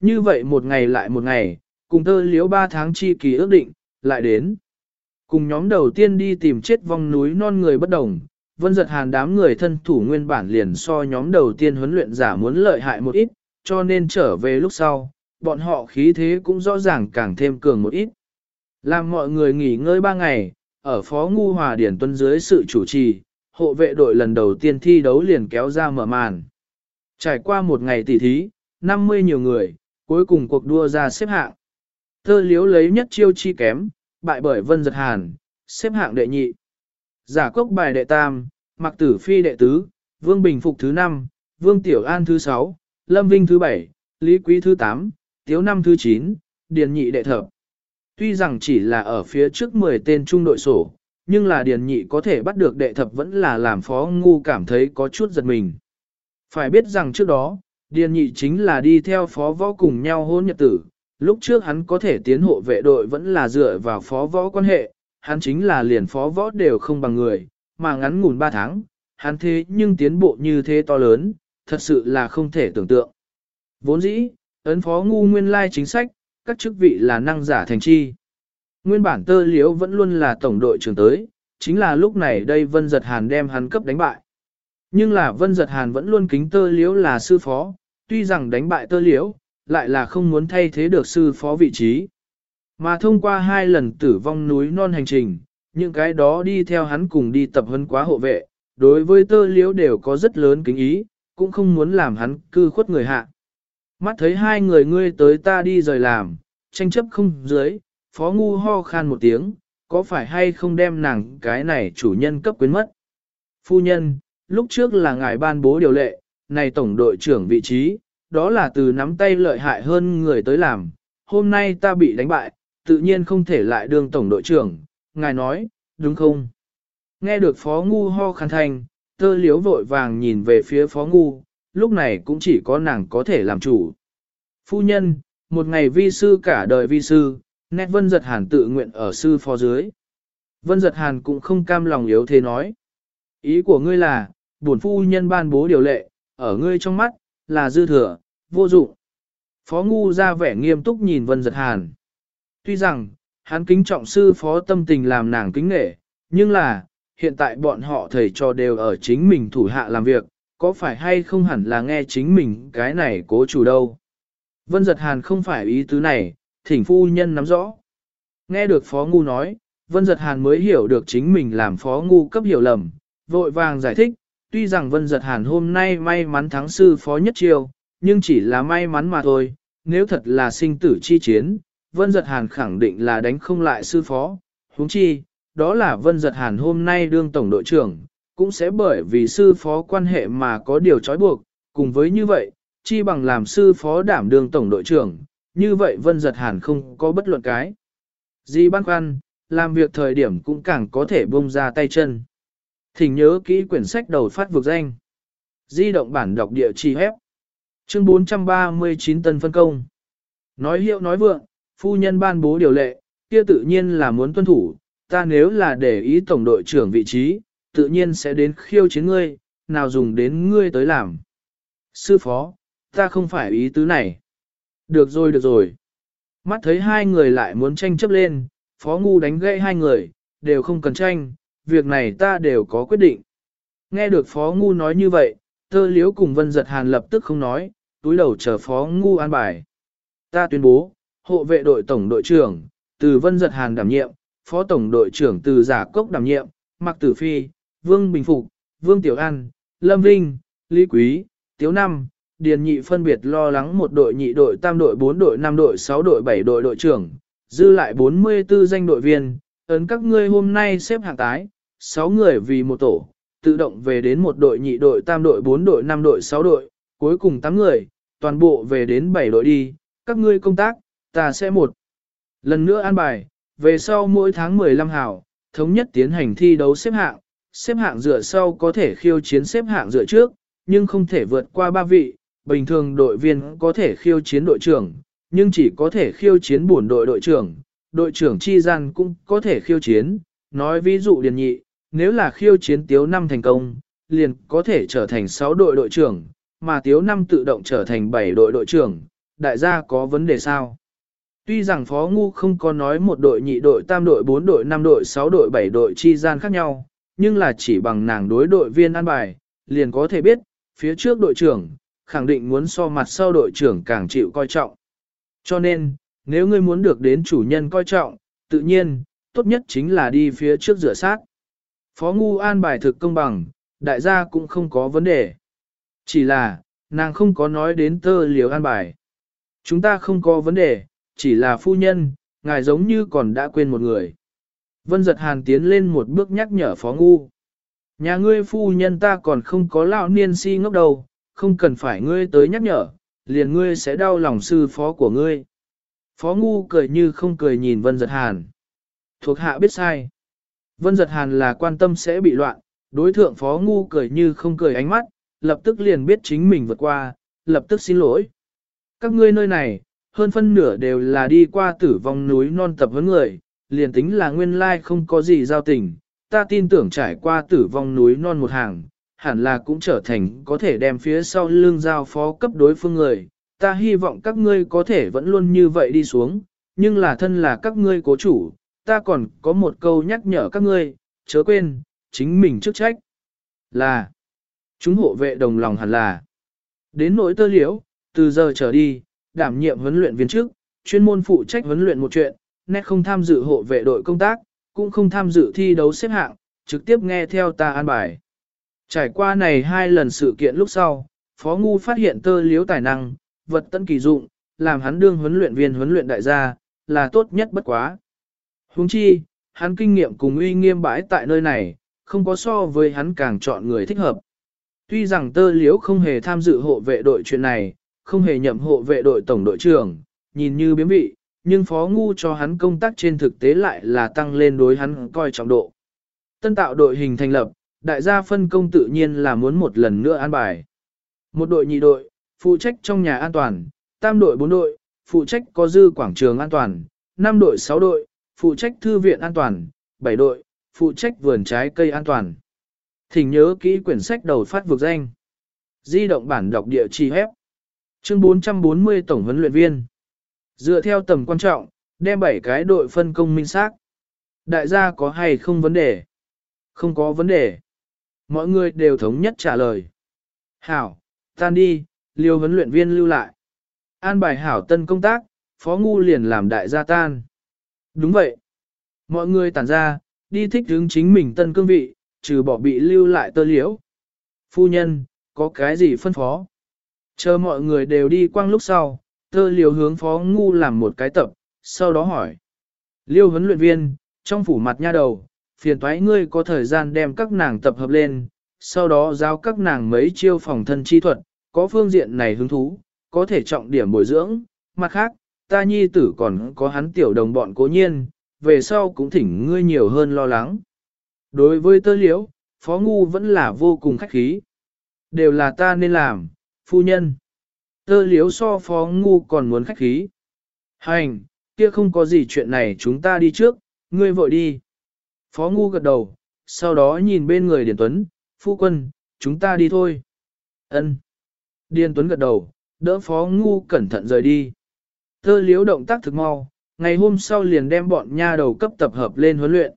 Như vậy một ngày lại một ngày, cùng tơ liếu ba tháng chi kỳ ước định, lại đến. Cùng nhóm đầu tiên đi tìm chết vong núi non người bất đồng, vân giật hàn đám người thân thủ nguyên bản liền so nhóm đầu tiên huấn luyện giả muốn lợi hại một ít, cho nên trở về lúc sau, bọn họ khí thế cũng rõ ràng càng thêm cường một ít. Làm mọi người nghỉ ngơi ba ngày, ở Phó Ngu Hòa Điển Tuân dưới sự chủ trì, hộ vệ đội lần đầu tiên thi đấu liền kéo ra mở màn. Trải qua một ngày tỉ thí, 50 nhiều người, cuối cùng cuộc đua ra xếp hạng. Thơ liếu lấy nhất chiêu chi kém, bại bởi Vân Giật Hàn, xếp hạng đệ nhị. Giả cốc bài đệ tam, Mạc Tử Phi đệ tứ, Vương Bình Phục thứ năm, Vương Tiểu An thứ sáu, Lâm Vinh thứ bảy, Lý Quý thứ tám, Tiếu Năm thứ chín, Điền Nhị đệ thập. Tuy rằng chỉ là ở phía trước 10 tên trung đội sổ, nhưng là Điền Nhị có thể bắt được đệ thập vẫn là làm Phó Ngu cảm thấy có chút giật mình. Phải biết rằng trước đó, Điền Nhị chính là đi theo Phó Võ cùng nhau hôn nhật tử, lúc trước hắn có thể tiến hộ vệ đội vẫn là dựa vào Phó Võ quan hệ, hắn chính là liền Phó Võ đều không bằng người, mà ngắn ngủn 3 tháng, hắn thế nhưng tiến bộ như thế to lớn, thật sự là không thể tưởng tượng. Vốn dĩ, ấn Phó Ngu nguyên lai chính sách, các chức vị là năng giả thành chi. Nguyên bản tơ liễu vẫn luôn là tổng đội trưởng tới, chính là lúc này đây Vân Giật Hàn đem hắn cấp đánh bại. Nhưng là Vân Giật Hàn vẫn luôn kính tơ liễu là sư phó, tuy rằng đánh bại tơ liễu, lại là không muốn thay thế được sư phó vị trí. Mà thông qua hai lần tử vong núi non hành trình, những cái đó đi theo hắn cùng đi tập huấn quá hộ vệ, đối với tơ liễu đều có rất lớn kính ý, cũng không muốn làm hắn cư khuất người hạ. Mắt thấy hai người ngươi tới ta đi rời làm, tranh chấp không dưới, phó ngu ho khan một tiếng, có phải hay không đem nàng cái này chủ nhân cấp quyến mất. Phu nhân, lúc trước là ngài ban bố điều lệ, này tổng đội trưởng vị trí, đó là từ nắm tay lợi hại hơn người tới làm, hôm nay ta bị đánh bại, tự nhiên không thể lại đương tổng đội trưởng, ngài nói, đúng không? Nghe được phó ngu ho khăn thanh, tơ liếu vội vàng nhìn về phía phó ngu, lúc này cũng chỉ có nàng có thể làm chủ. Phu nhân, một ngày vi sư cả đời vi sư, nét vân giật hàn tự nguyện ở sư phó dưới. Vân giật hàn cũng không cam lòng yếu thế nói. Ý của ngươi là, bổn phu nhân ban bố điều lệ, ở ngươi trong mắt, là dư thừa, vô dụng. Phó ngu ra vẻ nghiêm túc nhìn vân giật hàn. Tuy rằng, hắn kính trọng sư phó tâm tình làm nàng kính nghệ, nhưng là, hiện tại bọn họ thầy trò đều ở chính mình thủ hạ làm việc, có phải hay không hẳn là nghe chính mình cái này cố chủ đâu. Vân giật hàn không phải ý tứ này, thỉnh phu nhân nắm rõ. Nghe được phó ngu nói, vân giật hàn mới hiểu được chính mình làm phó ngu cấp hiểu lầm, vội vàng giải thích, tuy rằng vân giật hàn hôm nay may mắn thắng sư phó nhất chiêu, nhưng chỉ là may mắn mà thôi, nếu thật là sinh tử chi chiến, vân giật hàn khẳng định là đánh không lại sư phó, huống chi, đó là vân giật hàn hôm nay đương tổng đội trưởng, cũng sẽ bởi vì sư phó quan hệ mà có điều trói buộc, cùng với như vậy, chi bằng làm sư phó đảm đương tổng đội trưởng, như vậy vân giật hàn không có bất luận cái. Gì băn khoăn, làm việc thời điểm cũng càng có thể buông ra tay chân. Thỉnh nhớ kỹ quyển sách đầu phát vực danh. Di động bản đọc địa chỉ hép. Chương 439 tân phân công. Nói hiệu nói vượng, phu nhân ban bố điều lệ, kia tự nhiên là muốn tuân thủ, ta nếu là để ý tổng đội trưởng vị trí, tự nhiên sẽ đến khiêu chiến ngươi, nào dùng đến ngươi tới làm. Sư phó, ta không phải ý tứ này. Được rồi được rồi. Mắt thấy hai người lại muốn tranh chấp lên, phó ngu đánh gãy hai người, đều không cần tranh, việc này ta đều có quyết định. Nghe được phó ngu nói như vậy, tơ liếu cùng vân giật hàn lập tức không nói, túi đầu chờ phó ngu an bài. Ta tuyên bố, hộ vệ đội tổng đội trưởng, từ vân giật hàn đảm nhiệm, phó tổng đội trưởng từ giả cốc đảm nhiệm, mặc tử phi, vương bình phục, vương tiểu an, lâm vinh, lý quý, tiếu năm, điền nhị phân biệt lo lắng một đội nhị đội tam đội bốn đội năm đội sáu đội bảy đội đội trưởng, dư lại 44 danh đội viên, ấn các ngươi hôm nay xếp hạng tái, 6 người vì một tổ, tự động về đến một đội nhị đội tam đội bốn đội năm đội sáu đội, cuối cùng 8 người, toàn bộ về đến 7 đội đi, các ngươi công tác, ta sẽ một. Lần nữa an bài, về sau mỗi tháng 15 hảo, thống nhất tiến hành thi đấu xếp hạng, xếp hạng dựa sau có thể khiêu chiến xếp hạng dựa trước, nhưng không thể vượt qua ba vị, bình thường đội viên có thể khiêu chiến đội trưởng, nhưng chỉ có thể khiêu chiến bổn đội đội trưởng, đội trưởng chi gian cũng có thể khiêu chiến, nói ví dụ điền nhị, nếu là khiêu chiến tiếu năm thành công, liền có thể trở thành 6 đội đội trưởng, mà tiếu năm tự động trở thành 7 đội đội trưởng, đại gia có vấn đề sao? Tuy rằng Phó Ngu không có nói một đội nhị đội tam đội bốn đội năm đội sáu đội bảy đội chi gian khác nhau, nhưng là chỉ bằng nàng đối đội viên an bài, liền có thể biết, phía trước đội trưởng, khẳng định muốn so mặt sau đội trưởng càng chịu coi trọng. Cho nên, nếu ngươi muốn được đến chủ nhân coi trọng, tự nhiên, tốt nhất chính là đi phía trước rửa sát. Phó Ngu an bài thực công bằng, đại gia cũng không có vấn đề. Chỉ là, nàng không có nói đến tơ liều an bài. Chúng ta không có vấn đề, chỉ là phu nhân, ngài giống như còn đã quên một người. Vân giật hàn tiến lên một bước nhắc nhở phó ngu. Nhà ngươi phu nhân ta còn không có lão niên si ngốc đầu, không cần phải ngươi tới nhắc nhở, liền ngươi sẽ đau lòng sư phó của ngươi. Phó ngu cười như không cười nhìn vân giật hàn. Thuộc hạ biết sai. Vân giật hàn là quan tâm sẽ bị loạn, đối thượng phó ngu cười như không cười ánh mắt, lập tức liền biết chính mình vượt qua, lập tức xin lỗi. Các ngươi nơi này, hơn phân nửa đều là đi qua tử vong núi non tập với người, liền tính là nguyên lai không có gì giao tình, ta tin tưởng trải qua tử vong núi non một hàng, hẳn là cũng trở thành có thể đem phía sau lưng giao phó cấp đối phương người. Ta hy vọng các ngươi có thể vẫn luôn như vậy đi xuống, nhưng là thân là các ngươi cố chủ, ta còn có một câu nhắc nhở các ngươi, chớ quên, chính mình chức trách. Là, chúng hộ vệ đồng lòng hẳn là, đến nỗi tơ liễu, từ giờ trở đi, đảm nhiệm huấn luyện viên trước, chuyên môn phụ trách huấn luyện một chuyện, nét không tham dự hộ vệ đội công tác, cũng không tham dự thi đấu xếp hạng, trực tiếp nghe theo ta an bài. Trải qua này hai lần sự kiện lúc sau, Phó Ngu phát hiện tơ liếu tài năng, vật tân kỳ dụng, làm hắn đương huấn luyện viên huấn luyện đại gia, là tốt nhất bất quá. Huống chi, hắn kinh nghiệm cùng uy nghiêm bãi tại nơi này, không có so với hắn càng chọn người thích hợp. Tuy rằng tơ liếu không hề tham dự hộ vệ đội chuyện này, không hề nhậm hộ vệ đội tổng đội trưởng, nhìn như biếm vị, nhưng phó ngu cho hắn công tác trên thực tế lại là tăng lên đối hắn coi trọng độ. Tân tạo đội hình thành lập, đại gia phân công tự nhiên là muốn một lần nữa an bài. Một đội nhị đội, phụ trách trong nhà an toàn, tam đội bốn đội, phụ trách có dư quảng trường an toàn, năm đội sáu đội, phụ trách thư viện an toàn, bảy đội, phụ trách vườn trái cây an toàn. Thỉnh nhớ kỹ quyển sách đầu phát vực danh. Di động bản đọc địa chỉ hép. Chương 440 Tổng huấn luyện viên. Dựa theo tầm quan trọng, đem 7 cái đội phân công minh xác. Đại gia có hay không vấn đề? Không có vấn đề. Mọi người đều thống nhất trả lời. Hảo, tan đi, liêu huấn luyện viên lưu lại. An bài hảo tân công tác, phó ngu liền làm đại gia tan. Đúng vậy. Mọi người tản ra, đi thích hướng chính mình tân cương vị, trừ bỏ bị lưu lại tơ liễu. Phu nhân, có cái gì phân phó? Chờ mọi người đều đi quang lúc sau, tơ liều hướng phó ngu làm một cái tập, sau đó hỏi. Liêu huấn luyện viên, trong phủ mặt nha đầu, phiền toái ngươi có thời gian đem các nàng tập hợp lên, sau đó giao các nàng mấy chiêu phòng thân chi thuật, có phương diện này hứng thú, có thể trọng điểm bồi dưỡng, mặt khác, ta nhi tử còn có hắn tiểu đồng bọn cố nhiên, về sau cũng thỉnh ngươi nhiều hơn lo lắng. Đối với tơ liễu, phó ngu vẫn là vô cùng khách khí. Đều là ta nên làm, phu nhân. Tơ Liễu so phó ngu còn muốn khách khí. Hành, kia không có gì chuyện này chúng ta đi trước, ngươi vội đi. Phó ngu gật đầu, sau đó nhìn bên người Điền Tuấn, phu quân, chúng ta đi thôi. Ân. Điền Tuấn gật đầu, đỡ phó ngu cẩn thận rời đi. Tơ liếu động tác thực mau, ngày hôm sau liền đem bọn nha đầu cấp tập hợp lên huấn luyện.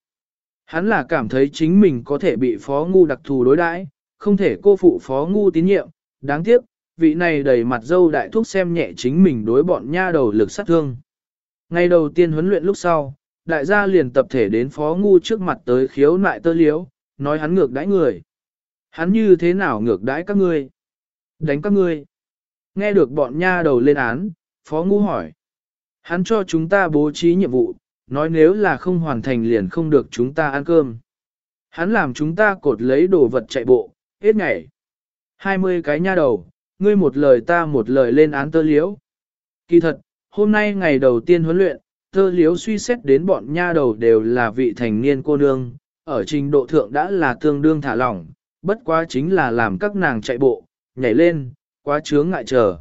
Hắn là cảm thấy chính mình có thể bị phó ngu đặc thù đối đãi, không thể cô phụ phó ngu tín nhiệm, đáng tiếc, vị này đầy mặt dâu đại thuốc xem nhẹ chính mình đối bọn nha đầu lực sát thương. Ngày đầu tiên huấn luyện lúc sau, đại gia liền tập thể đến phó ngu trước mặt tới khiếu nại tơ liếu, nói hắn ngược đãi người. Hắn như thế nào ngược đãi các ngươi? Đánh các ngươi. Nghe được bọn nha đầu lên án, phó Ngũ hỏi. Hắn cho chúng ta bố trí nhiệm vụ, nói nếu là không hoàn thành liền không được chúng ta ăn cơm. Hắn làm chúng ta cột lấy đồ vật chạy bộ, hết ngày. 20 cái nha đầu, ngươi một lời ta một lời lên án tơ liếu. Kỳ thật, hôm nay ngày đầu tiên huấn luyện, tơ liếu suy xét đến bọn nha đầu đều là vị thành niên cô nương, ở trình độ thượng đã là tương đương thả lỏng, bất quá chính là làm các nàng chạy bộ, nhảy lên, quá chướng ngại trở.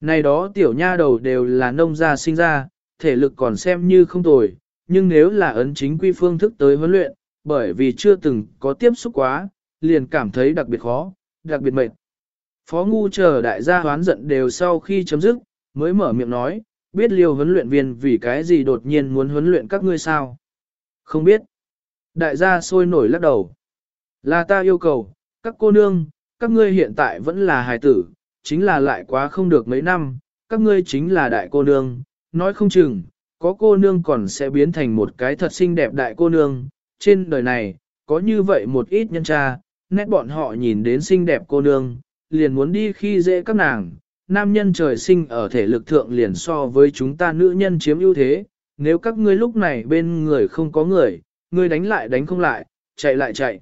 Này đó tiểu nha đầu đều là nông gia sinh ra, thể lực còn xem như không tồi, nhưng nếu là ấn chính quy phương thức tới huấn luyện, bởi vì chưa từng có tiếp xúc quá, liền cảm thấy đặc biệt khó, đặc biệt mệt. Phó ngu chờ đại gia hoán giận đều sau khi chấm dứt, mới mở miệng nói, biết liều huấn luyện viên vì cái gì đột nhiên muốn huấn luyện các ngươi sao? Không biết. Đại gia sôi nổi lắc đầu. Là ta yêu cầu, các cô nương, các ngươi hiện tại vẫn là hài tử, chính là lại quá không được mấy năm, các ngươi chính là đại cô nương, nói không chừng, có cô nương còn sẽ biến thành một cái thật xinh đẹp đại cô nương. Trên đời này, có như vậy một ít nhân tra, nét bọn họ nhìn đến xinh đẹp cô nương, liền muốn đi khi dễ các nàng. Nam nhân trời sinh ở thể lực thượng liền so với chúng ta nữ nhân chiếm ưu thế, nếu các ngươi lúc này bên người không có người, ngươi đánh lại đánh không lại, chạy lại chạy.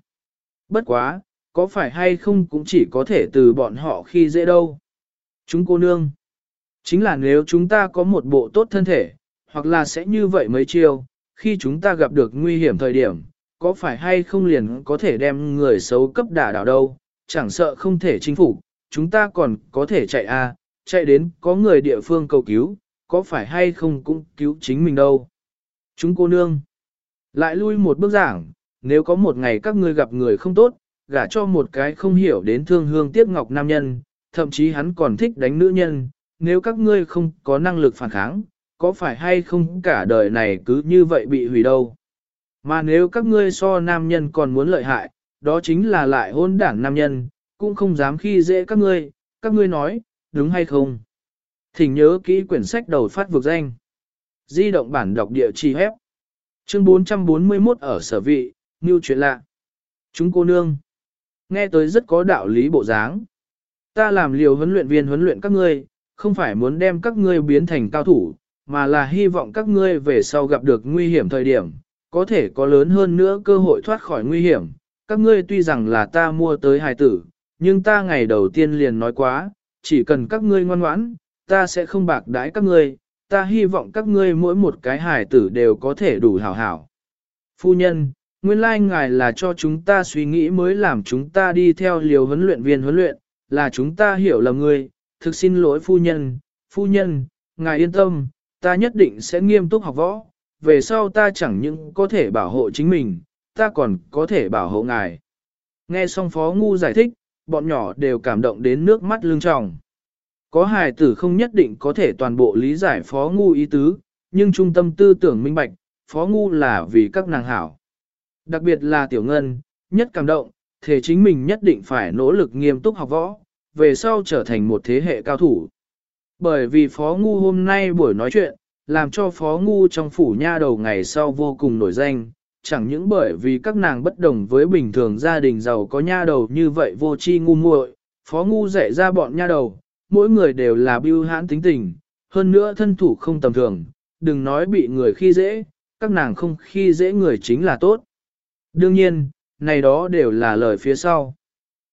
Bất quá, có phải hay không cũng chỉ có thể từ bọn họ khi dễ đâu. Chúng cô nương. Chính là nếu chúng ta có một bộ tốt thân thể, hoặc là sẽ như vậy mấy chiêu, khi chúng ta gặp được nguy hiểm thời điểm, có phải hay không liền có thể đem người xấu cấp đả đảo đâu, chẳng sợ không thể chinh phục, chúng ta còn có thể chạy a, à, chạy đến có người địa phương cầu cứu, có phải hay không cũng cứu chính mình đâu. Chúng cô nương, lại lui một bước giảng, nếu có một ngày các ngươi gặp người không tốt, gả cho một cái không hiểu đến thương hương tiếc ngọc nam nhân, thậm chí hắn còn thích đánh nữ nhân, nếu các ngươi không có năng lực phản kháng, có phải hay không cả đời này cứ như vậy bị hủy đâu. Mà nếu các ngươi so nam nhân còn muốn lợi hại, đó chính là lại hôn đảng nam nhân, cũng không dám khi dễ các ngươi, các ngươi nói, đúng hay không? Thỉnh nhớ kỹ quyển sách đầu phát vực danh. Di động bản đọc địa chỉ hép. Chương 441 ở sở vị, như chuyện lạ. Chúng cô nương. Nghe tới rất có đạo lý bộ dáng. Ta làm liều huấn luyện viên huấn luyện các ngươi, không phải muốn đem các ngươi biến thành cao thủ, mà là hy vọng các ngươi về sau gặp được nguy hiểm thời điểm, có thể có lớn hơn nữa cơ hội thoát khỏi nguy hiểm. Các ngươi tuy rằng là ta mua tới hài tử, nhưng ta ngày đầu tiên liền nói quá, chỉ cần các ngươi ngoan ngoãn, ta sẽ không bạc đãi các ngươi, ta hy vọng các ngươi mỗi một cái hài tử đều có thể đủ hảo hảo. Phu nhân, nguyên lai ngài là cho chúng ta suy nghĩ mới làm chúng ta đi theo liều huấn luyện viên huấn luyện, là chúng ta hiểu lầm người thực xin lỗi phu nhân, phu nhân, ngài yên tâm, ta nhất định sẽ nghiêm túc học võ, về sau ta chẳng những có thể bảo hộ chính mình, ta còn có thể bảo hộ ngài. Nghe xong Phó Ngu giải thích, bọn nhỏ đều cảm động đến nước mắt lưng tròng. Có hài tử không nhất định có thể toàn bộ lý giải Phó Ngu ý tứ, nhưng trung tâm tư tưởng minh bạch, Phó Ngu là vì các nàng hảo. Đặc biệt là Tiểu Ngân, nhất cảm động, thể chính mình nhất định phải nỗ lực nghiêm túc học võ, về sau trở thành một thế hệ cao thủ. Bởi vì Phó Ngu hôm nay buổi nói chuyện, làm cho Phó Ngu trong phủ nha đầu ngày sau vô cùng nổi danh, chẳng những bởi vì các nàng bất đồng với bình thường gia đình giàu có nha đầu như vậy vô chi ngu muội, Phó Ngu dạy ra bọn nha đầu, mỗi người đều là biêu hãn tính tình, hơn nữa thân thủ không tầm thường, đừng nói bị người khi dễ, các nàng không khi dễ người chính là tốt. Đương nhiên, này đó đều là lời phía sau.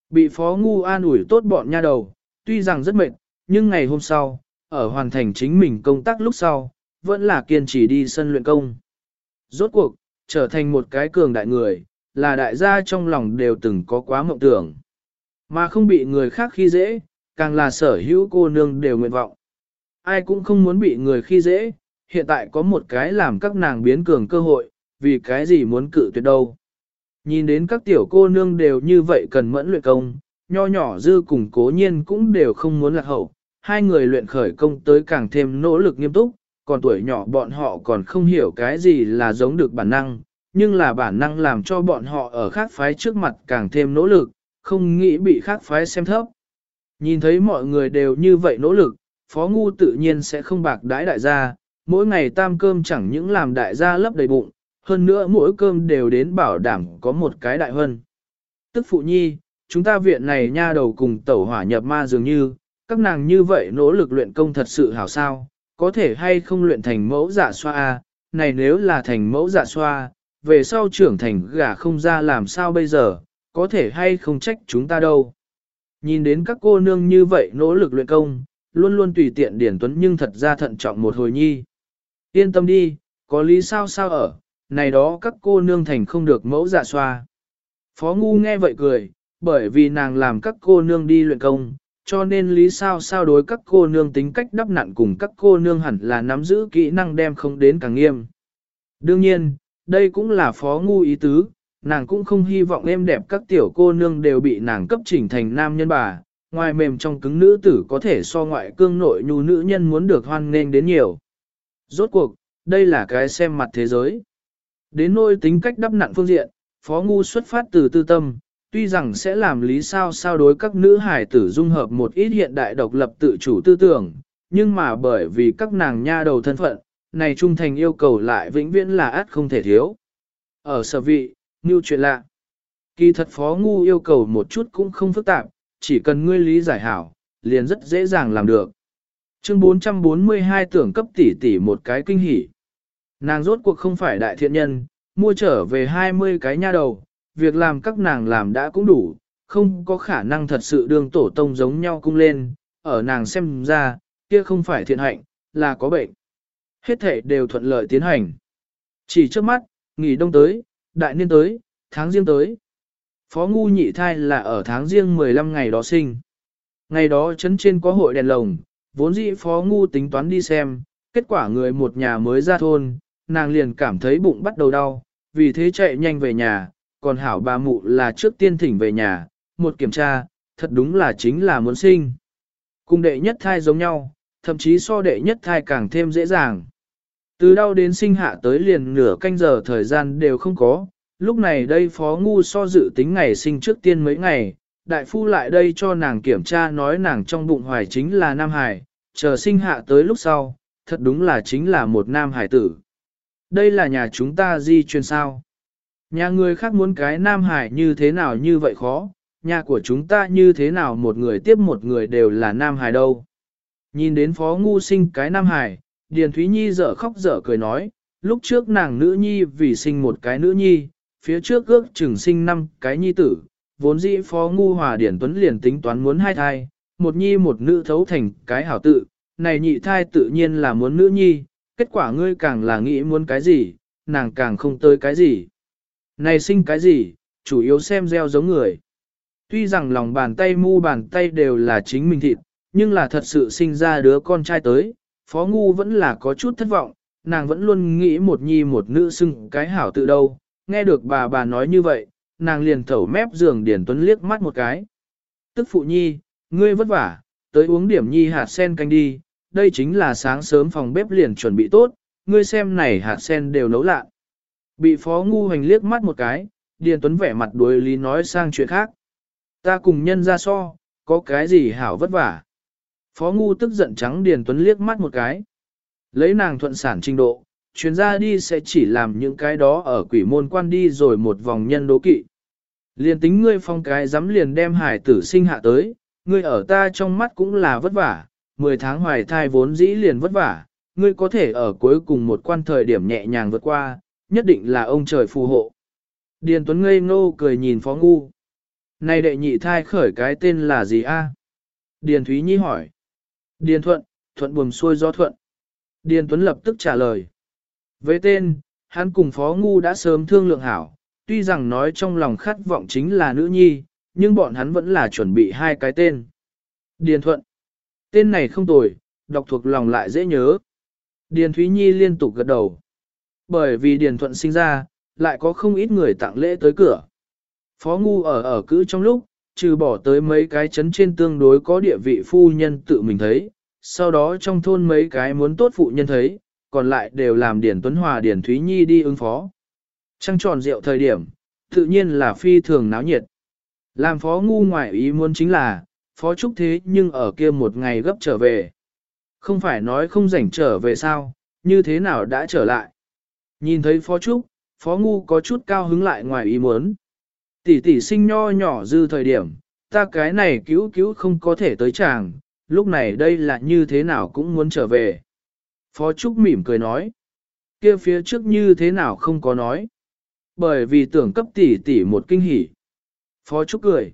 Bị Phó Ngu an ủi tốt bọn nha đầu, tuy rằng rất mệt, nhưng ngày hôm sau, ở hoàn thành chính mình công tác lúc sau, vẫn là kiên trì đi sân luyện công. Rốt cuộc, trở thành một cái cường đại người, là đại gia trong lòng đều từng có quá mộng tưởng. Mà không bị người khác khi dễ, càng là sở hữu cô nương đều nguyện vọng. Ai cũng không muốn bị người khi dễ, hiện tại có một cái làm các nàng biến cường cơ hội, vì cái gì muốn cự tuyệt đâu. Nhìn đến các tiểu cô nương đều như vậy cần mẫn luyện công, nho nhỏ dư cùng cố nhiên cũng đều không muốn lạc hậu, hai người luyện khởi công tới càng thêm nỗ lực nghiêm túc, còn tuổi nhỏ bọn họ còn không hiểu cái gì là giống được bản năng, nhưng là bản năng làm cho bọn họ ở khác phái trước mặt càng thêm nỗ lực, không nghĩ bị khác phái xem thấp. Nhìn thấy mọi người đều như vậy nỗ lực, Phó Ngu tự nhiên sẽ không bạc đãi đại gia, mỗi ngày tam cơm chẳng những làm đại gia lấp đầy bụng, hơn nữa mỗi cơm đều đến bảo đảm có một cái đại hơn. Tức phụ nhi, chúng ta viện này nha đầu cùng tẩu hỏa nhập ma dường như, các nàng như vậy nỗ lực luyện công thật sự hảo sao, có thể hay không luyện thành mẫu giả xoa a này nếu là thành mẫu giả xoa, về sau trưởng thành gà không ra làm sao bây giờ, có thể hay không trách chúng ta đâu. Nhìn đến các cô nương như vậy nỗ lực luyện công, luôn luôn tùy tiện điển tuấn nhưng thật ra thận trọng một hồi nhi. Yên tâm đi, có lý sao sao ở, này đó các cô nương thành không được mẫu dạ xoa. Phó Ngu nghe vậy cười, bởi vì nàng làm các cô nương đi luyện công, cho nên lý sao sao đối các cô nương tính cách đắp nặn cùng các cô nương hẳn là nắm giữ kỹ năng đem không đến càng nghiêm. Đương nhiên, đây cũng là phó ngu ý tứ, nàng cũng không hy vọng em đẹp các tiểu cô nương đều bị nàng cấp chỉnh thành nam nhân bà, ngoài mềm trong cứng nữ tử có thể so ngoại cương nội nhu nữ nhân muốn được hoan nghênh đến nhiều. Rốt cuộc, đây là cái xem mặt thế giới. Đến nôi tính cách đắp nặn phương diện, Phó Ngu xuất phát từ tư tâm, tuy rằng sẽ làm lý sao sao đối các nữ hải tử dung hợp một ít hiện đại độc lập tự chủ tư tưởng, nhưng mà bởi vì các nàng nha đầu thân phận, này trung thành yêu cầu lại vĩnh viễn là át không thể thiếu. Ở sở vị, như chuyện lạ. Kỳ thật Phó Ngu yêu cầu một chút cũng không phức tạp, chỉ cần ngươi lý giải hảo, liền rất dễ dàng làm được. Chương 442 tưởng cấp tỷ tỷ một cái kinh hỉ. Nàng rốt cuộc không phải đại thiện nhân, mua trở về 20 cái nha đầu, việc làm các nàng làm đã cũng đủ, không có khả năng thật sự đương tổ tông giống nhau cung lên, ở nàng xem ra, kia không phải thiện hạnh, là có bệnh. Hết thể đều thuận lợi tiến hành. Chỉ trước mắt, nghỉ đông tới, đại niên tới, tháng riêng tới. Phó ngu nhị thai là ở tháng riêng 15 ngày đó sinh. Ngày đó chấn trên có hội đèn lồng, vốn dĩ phó ngu tính toán đi xem, kết quả người một nhà mới ra thôn, nàng liền cảm thấy bụng bắt đầu đau, vì thế chạy nhanh về nhà, còn hảo bà mụ là trước tiên thỉnh về nhà, một kiểm tra, thật đúng là chính là muốn sinh. Cùng đệ nhất thai giống nhau, thậm chí so đệ nhất thai càng thêm dễ dàng. Từ đau đến sinh hạ tới liền nửa canh giờ thời gian đều không có, lúc này đây phó ngu so dự tính ngày sinh trước tiên mấy ngày, đại phu lại đây cho nàng kiểm tra nói nàng trong bụng hoài chính là nam hải, chờ sinh hạ tới lúc sau, thật đúng là chính là một nam hải tử. Đây là nhà chúng ta di truyền sao. Nhà người khác muốn cái nam hải như thế nào như vậy khó, nhà của chúng ta như thế nào một người tiếp một người đều là nam hải đâu. Nhìn đến phó ngu sinh cái nam hải, Điền Thúy Nhi dở khóc dở cười nói, lúc trước nàng nữ nhi vì sinh một cái nữ nhi, phía trước ước chừng sinh năm cái nhi tử, vốn dĩ phó ngu hòa Điển Tuấn liền tính toán muốn hai thai, một nhi một nữ thấu thành cái hảo tự, này nhị thai tự nhiên là muốn nữ nhi, kết quả ngươi càng là nghĩ muốn cái gì, nàng càng không tới cái gì. Này sinh cái gì, chủ yếu xem gieo giống người. Tuy rằng lòng bàn tay mu bàn tay đều là chính mình thịt, nhưng là thật sự sinh ra đứa con trai tới, Phó Ngu vẫn là có chút thất vọng, nàng vẫn luôn nghĩ một nhi một nữ xưng cái hảo tự đâu, nghe được bà bà nói như vậy, nàng liền thẩu mép giường Điển Tuấn liếc mắt một cái. Tức phụ nhi, ngươi vất vả, tới uống điểm nhi hạt sen canh đi, đây chính là sáng sớm phòng bếp liền chuẩn bị tốt, ngươi xem này hạt sen đều nấu lạ. Bị phó ngu hành liếc mắt một cái, Điền Tuấn vẻ mặt đối lý nói sang chuyện khác. Ta cùng nhân ra so, có cái gì hảo vất vả. Phó ngu tức giận trắng Điền Tuấn liếc mắt một cái. Lấy nàng thuận sản trình độ, chuyến ra đi sẽ chỉ làm những cái đó ở quỷ môn quan đi rồi một vòng nhân đố kỵ. Liền tính ngươi phong cái dám liền đem hải tử sinh hạ tới, ngươi ở ta trong mắt cũng là vất vả, 10 tháng hoài thai vốn dĩ liền vất vả, ngươi có thể ở cuối cùng một quan thời điểm nhẹ nhàng vượt qua, nhất định là ông trời phù hộ. Điền Tuấn ngây ngô cười nhìn Phó Ngu. Này đệ nhị thai khởi cái tên là gì a? Điền Thúy Nhi hỏi. Điền Thuận, Thuận buồm xuôi do Thuận. Điền Tuấn lập tức trả lời. Với tên, hắn cùng Phó Ngu đã sớm thương lượng hảo, tuy rằng nói trong lòng khát vọng chính là nữ nhi, nhưng bọn hắn vẫn là chuẩn bị hai cái tên. Điền Thuận. Tên này không tồi, đọc thuộc lòng lại dễ nhớ. Điền Thúy Nhi liên tục gật đầu. Bởi vì Điền Thuận sinh ra, lại có không ít người tặng lễ tới cửa. Phó Ngu ở ở cữ trong lúc, trừ bỏ tới mấy cái chấn trên tương đối có địa vị phu nhân tự mình thấy, sau đó trong thôn mấy cái muốn tốt phụ nhân thấy, còn lại đều làm Điền Tuấn Hòa Điền Thúy Nhi đi ứng phó. Trăng tròn rượu thời điểm, tự nhiên là phi thường náo nhiệt. Làm phó ngu ngoại ý muốn chính là, phó trúc thế nhưng ở kia một ngày gấp trở về. Không phải nói không rảnh trở về sao, như thế nào đã trở lại. Nhìn thấy phó trúc, phó ngu có chút cao hứng lại ngoài ý muốn. Tỷ tỷ sinh nho nhỏ dư thời điểm, ta cái này cứu cứu không có thể tới chàng, lúc này đây là như thế nào cũng muốn trở về. Phó Trúc mỉm cười nói, kia phía trước như thế nào không có nói. Bởi vì tưởng cấp tỷ tỷ một kinh hỉ. Phó Trúc cười.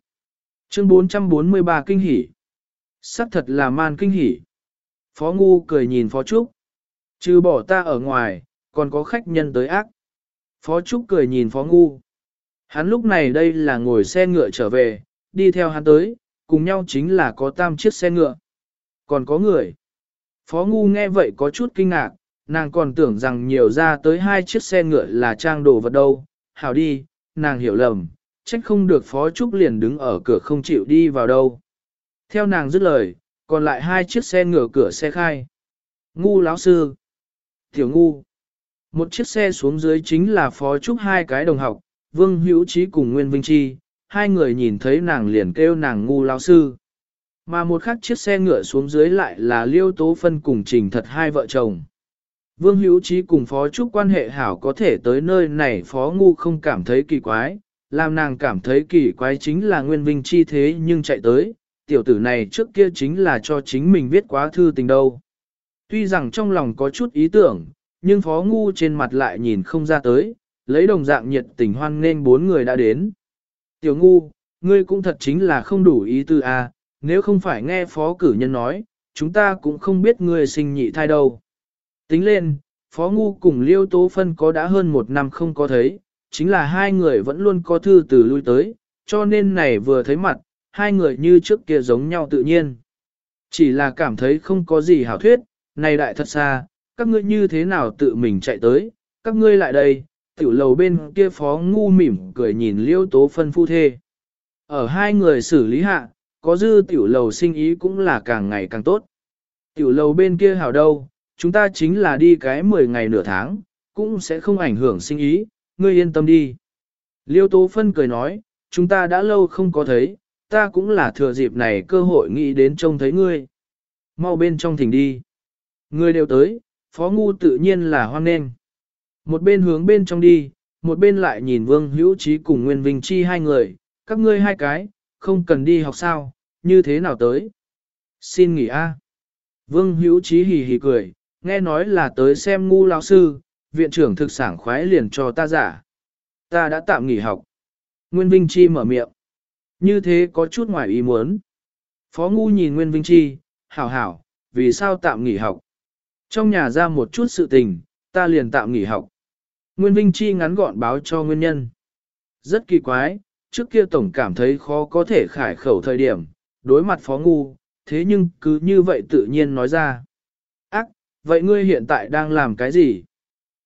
Chương 443 kinh hỉ. Sắc thật là man kinh hỉ. Phó Ngu cười nhìn Phó Trúc. Trừ bỏ ta ở ngoài, còn có khách nhân tới ác. Phó Trúc cười nhìn Phó Ngu. Hắn lúc này đây là ngồi xe ngựa trở về, đi theo hắn tới, cùng nhau chính là có tam chiếc xe ngựa. Còn có người. Phó Ngu nghe vậy có chút kinh ngạc, nàng còn tưởng rằng nhiều ra tới hai chiếc xe ngựa là trang đồ vật đâu. Hảo đi, nàng hiểu lầm, trách không được Phó Trúc liền đứng ở cửa không chịu đi vào đâu. Theo nàng dứt lời, còn lại hai chiếc xe ngửa cửa xe khai. Ngu lão sư. Tiểu ngu. Một chiếc xe xuống dưới chính là phó trúc hai cái đồng học, Vương Hữu Trí cùng Nguyên Vinh Chi, hai người nhìn thấy nàng liền kêu nàng ngu lão sư. Mà một khắc chiếc xe ngựa xuống dưới lại là Liêu Tố Phân cùng Trình thật hai vợ chồng. Vương Hữu Trí cùng Phó Trúc quan hệ hảo có thể tới nơi này Phó Ngu không cảm thấy kỳ quái, làm nàng cảm thấy kỳ quái chính là Nguyên Vinh Chi thế nhưng chạy tới, tiểu tử này trước kia chính là cho chính mình viết quá thư tình đâu. Tuy rằng trong lòng có chút ý tưởng, nhưng Phó Ngu trên mặt lại nhìn không ra tới, lấy đồng dạng nhiệt tình hoan nên bốn người đã đến. Tiểu Ngu, ngươi cũng thật chính là không đủ ý tư a, à, nếu không phải nghe Phó cử nhân nói, chúng ta cũng không biết ngươi sinh nhị thai đâu. Tính lên, Phó Ngu cùng Liêu Tố Phân có đã hơn một năm không có thấy, chính là hai người vẫn luôn có thư từ lui tới, cho nên này vừa thấy mặt, hai người như trước kia giống nhau tự nhiên. Chỉ là cảm thấy không có gì hảo thuyết, này đại thật xa, các ngươi như thế nào tự mình chạy tới, các ngươi lại đây, tiểu lầu bên kia phó ngu mỉm cười nhìn liêu tố phân phu thê. Ở hai người xử lý hạ, có dư tiểu lầu sinh ý cũng là càng ngày càng tốt. Tiểu lầu bên kia hảo đâu, chúng ta chính là đi cái 10 ngày nửa tháng, cũng sẽ không ảnh hưởng sinh ý, ngươi yên tâm đi. Liêu Tố Phân cười nói, chúng ta đã lâu không có thấy, ta cũng là thừa dịp này cơ hội nghĩ đến trông thấy ngươi. Mau bên trong thỉnh đi. Ngươi đều tới, Phó Ngu tự nhiên là hoan nghênh. Một bên hướng bên trong đi, một bên lại nhìn Vương Hữu Trí cùng Nguyên Vinh Chi hai người, các ngươi hai cái, không cần đi học sao, như thế nào tới. Xin nghỉ a. Vương Hữu Trí hì hì cười, nghe nói là tới xem ngu lão sư, viện trưởng thực sản khoái liền cho ta giả. Ta đã tạm nghỉ học. Nguyên Vinh Chi mở miệng. Như thế có chút ngoài ý muốn. Phó ngu nhìn Nguyên Vinh Chi, hảo hảo, vì sao tạm nghỉ học? Trong nhà ra một chút sự tình, ta liền tạm nghỉ học. Nguyên Vinh Chi ngắn gọn báo cho nguyên nhân. Rất kỳ quái, trước kia tổng cảm thấy khó có thể khải khẩu thời điểm, đối mặt phó ngu, thế nhưng cứ như vậy tự nhiên nói ra. Ác, vậy ngươi hiện tại đang làm cái gì?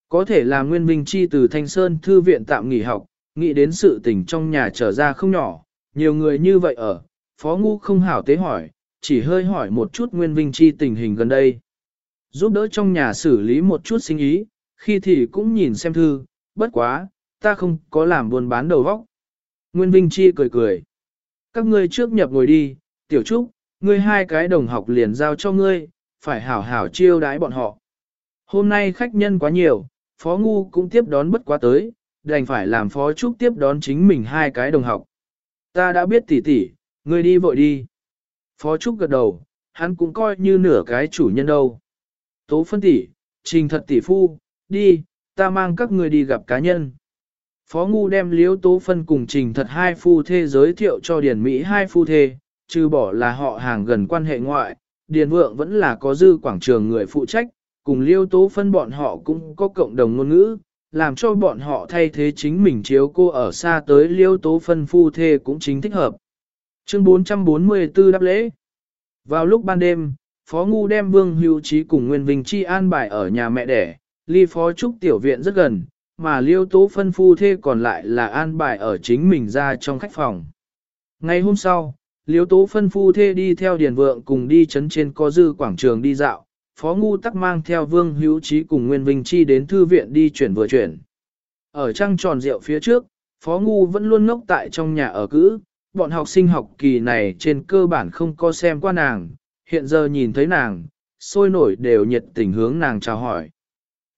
Có thể là Nguyên Vinh Chi từ Thanh Sơn Thư viện tạm nghỉ học, nghĩ đến sự tình trong nhà trở ra không nhỏ, nhiều người như vậy ở, Phó Ngu không hảo tế hỏi, chỉ hơi hỏi một chút Nguyên Vinh Chi tình hình gần đây. Giúp đỡ trong nhà xử lý một chút sinh ý, khi thì cũng nhìn xem thư, bất quá, ta không có làm buôn bán đầu vóc. Nguyên Vinh Chi cười cười. Các ngươi trước nhập ngồi đi, tiểu trúc, ngươi hai cái đồng học liền giao cho ngươi, phải hảo hảo chiêu đái bọn họ. Hôm nay khách nhân quá nhiều, Phó Ngu cũng tiếp đón bất quá tới, đành phải làm Phó Trúc tiếp đón chính mình hai cái đồng học. Ta đã biết tỷ tỷ, ngươi đi vội đi. Phó Trúc gật đầu, hắn cũng coi như nửa cái chủ nhân đâu. Tố phân tỷ, trình thật tỷ phu, đi, ta mang các người đi gặp cá nhân. Phó Ngu đem liếu tố phân cùng trình thật hai phu thê giới thiệu cho Điền Mỹ hai phu thê, trừ bỏ là họ hàng gần quan hệ ngoại, Điền Vượng vẫn là có dư quảng trường người phụ trách, cùng liêu tố phân bọn họ cũng có cộng đồng ngôn ngữ, làm cho bọn họ thay thế chính mình chiếu cô ở xa tới liêu tố phân phu thê cũng chính thích hợp. Chương 444 đáp lễ Vào lúc ban đêm, Phó Ngu đem Vương Hữu Trí cùng Nguyên Vinh Chi an bài ở nhà mẹ đẻ, ly Phó Trúc Tiểu Viện rất gần, mà liêu tố phân phu thê còn lại là an bài ở chính mình ra trong khách phòng. Ngày hôm sau, liêu tố phân phu thê đi theo Điền Vượng cùng đi chấn trên có dư quảng trường đi dạo, Phó Ngu tắc mang theo Vương Hữu Trí cùng Nguyên Vinh Chi đến thư viện đi chuyển vừa chuyển. Ở trăng tròn rượu phía trước, Phó Ngu vẫn luôn ngốc tại trong nhà ở cữ, bọn học sinh học kỳ này trên cơ bản không có xem qua nàng, hiện giờ nhìn thấy nàng, sôi nổi đều nhiệt tình hướng nàng chào hỏi.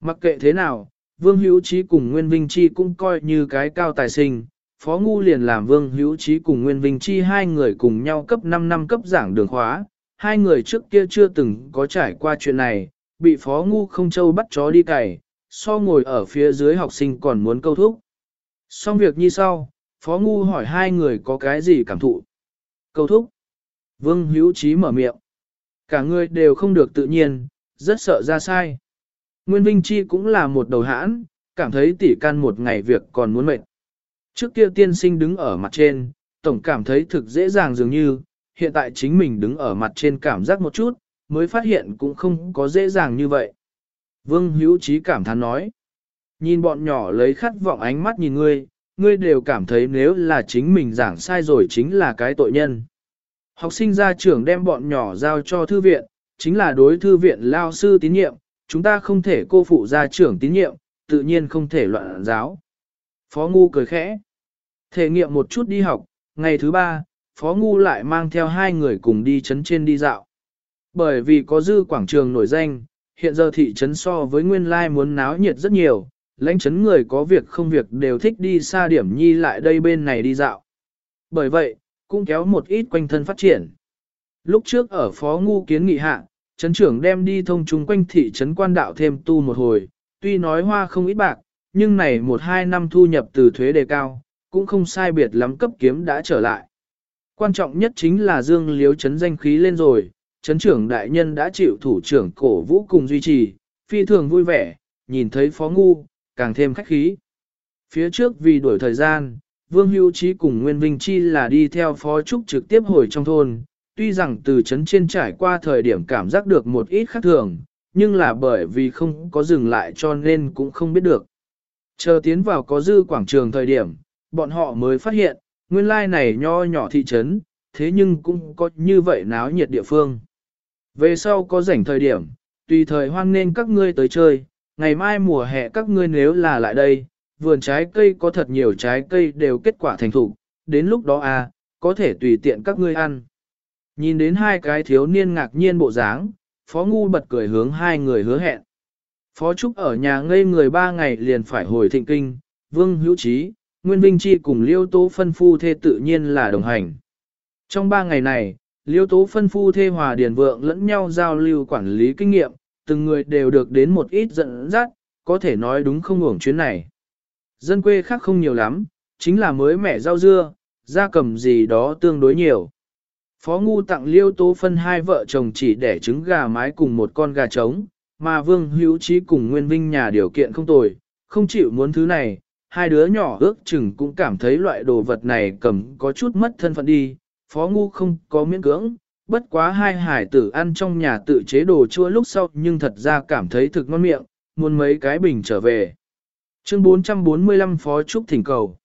Mặc kệ thế nào, Vương Hữu Trí cùng Nguyên Vinh Chi cũng coi như cái cao tài sinh, Phó Ngu liền làm Vương Hữu Trí cùng Nguyên Vinh Chi hai người cùng nhau cấp 5 năm cấp giảng đường khóa, hai người trước kia chưa từng có trải qua chuyện này, bị phó ngu không châu bắt chó đi cày, so ngồi ở phía dưới học sinh còn muốn câu thúc. Xong việc như sau, phó ngu hỏi hai người có cái gì cảm thụ. Câu thúc. Vương hữu trí mở miệng. Cả người đều không được tự nhiên, rất sợ ra sai. Nguyên Vinh Chi cũng là một đầu hãn, cảm thấy tỉ can một ngày việc còn muốn mệt. Trước kia tiên sinh đứng ở mặt trên, tổng cảm thấy thực dễ dàng dường như, hiện tại chính mình đứng ở mặt trên cảm giác một chút, mới phát hiện cũng không có dễ dàng như vậy. Vương Hữu Trí cảm thán nói, nhìn bọn nhỏ lấy khát vọng ánh mắt nhìn ngươi, ngươi đều cảm thấy nếu là chính mình giảng sai rồi chính là cái tội nhân. Học sinh gia trưởng đem bọn nhỏ giao cho thư viện, chính là đối thư viện lao sư tín nhiệm, chúng ta không thể cô phụ gia trưởng tín nhiệm, tự nhiên không thể loạn giáo. Phó Ngu cười khẽ. Thể nghiệm một chút đi học, ngày thứ ba, Phó Ngu lại mang theo hai người cùng đi chấn trên đi dạo. Bởi vì có dư quảng trường nổi danh, hiện giờ thị trấn so với nguyên lai muốn náo nhiệt rất nhiều, lãnh chấn người có việc không việc đều thích đi xa điểm nhi lại đây bên này đi dạo. Bởi vậy, cũng kéo một ít quanh thân phát triển. Lúc trước ở Phó Ngu kiến nghị hạ, trấn trưởng đem đi thông chung quanh thị trấn quan đạo thêm tu một hồi, tuy nói hoa không ít bạc, nhưng này một hai năm thu nhập từ thuế đề cao, cũng không sai biệt lắm cấp kiếm đã trở lại. Quan trọng nhất chính là dương liếu chấn danh khí lên rồi, chấn trưởng đại nhân đã chịu thủ trưởng cổ vũ cùng duy trì, phi thường vui vẻ, nhìn thấy phó ngu, càng thêm khách khí. Phía trước vì đuổi thời gian, Vương Hữu Trí cùng Nguyên Vinh Chi là đi theo phó trúc trực tiếp hồi trong thôn, tuy rằng từ chấn trên trải qua thời điểm cảm giác được một ít khác thường, nhưng là bởi vì không có dừng lại cho nên cũng không biết được. Chờ tiến vào có dư quảng trường thời điểm, bọn họ mới phát hiện, nguyên lai này nho nhỏ thị trấn, thế nhưng cũng có như vậy náo nhiệt địa phương. Về sau có rảnh thời điểm, tùy thời hoan nên các ngươi tới chơi, ngày mai mùa hè các ngươi nếu là lại đây, vườn trái cây có thật nhiều trái cây đều kết quả thành thủ, đến lúc đó à, có thể tùy tiện các ngươi ăn. Nhìn đến hai cái thiếu niên ngạc nhiên bộ dáng, Phó Ngu bật cười hướng hai người hứa hẹn. Phó Trúc ở nhà ngây người ba ngày liền phải hồi thịnh kinh, Vương Hữu Trí, Nguyên Vinh Chi cùng Liêu Tố phân phu thê tự nhiên là đồng hành. Trong ba ngày này, Liêu Tố phân phu thê hòa điền vượng lẫn nhau giao lưu quản lý kinh nghiệm, từng người đều được đến một ít dẫn dắt, có thể nói đúng không hưởng chuyến này. Dân quê khác không nhiều lắm, chính là mới mẻ rau dưa, gia cầm gì đó tương đối nhiều. Phó Ngu tặng Liêu Tố phân hai vợ chồng chỉ để trứng gà mái cùng một con gà trống, mà Vương Hữu Trí cùng Nguyên Vinh nhà điều kiện không tồi, không chịu muốn thứ này, hai đứa nhỏ ước chừng cũng cảm thấy loại đồ vật này cầm có chút mất thân phận đi, Phó Ngu không có miễn cưỡng, bất quá hai hải tử ăn trong nhà tự chế đồ chua lúc sau nhưng thật ra cảm thấy thực ngon miệng, muốn mấy cái bình trở về. Chương 445 Phó Trúc thỉnh cầu.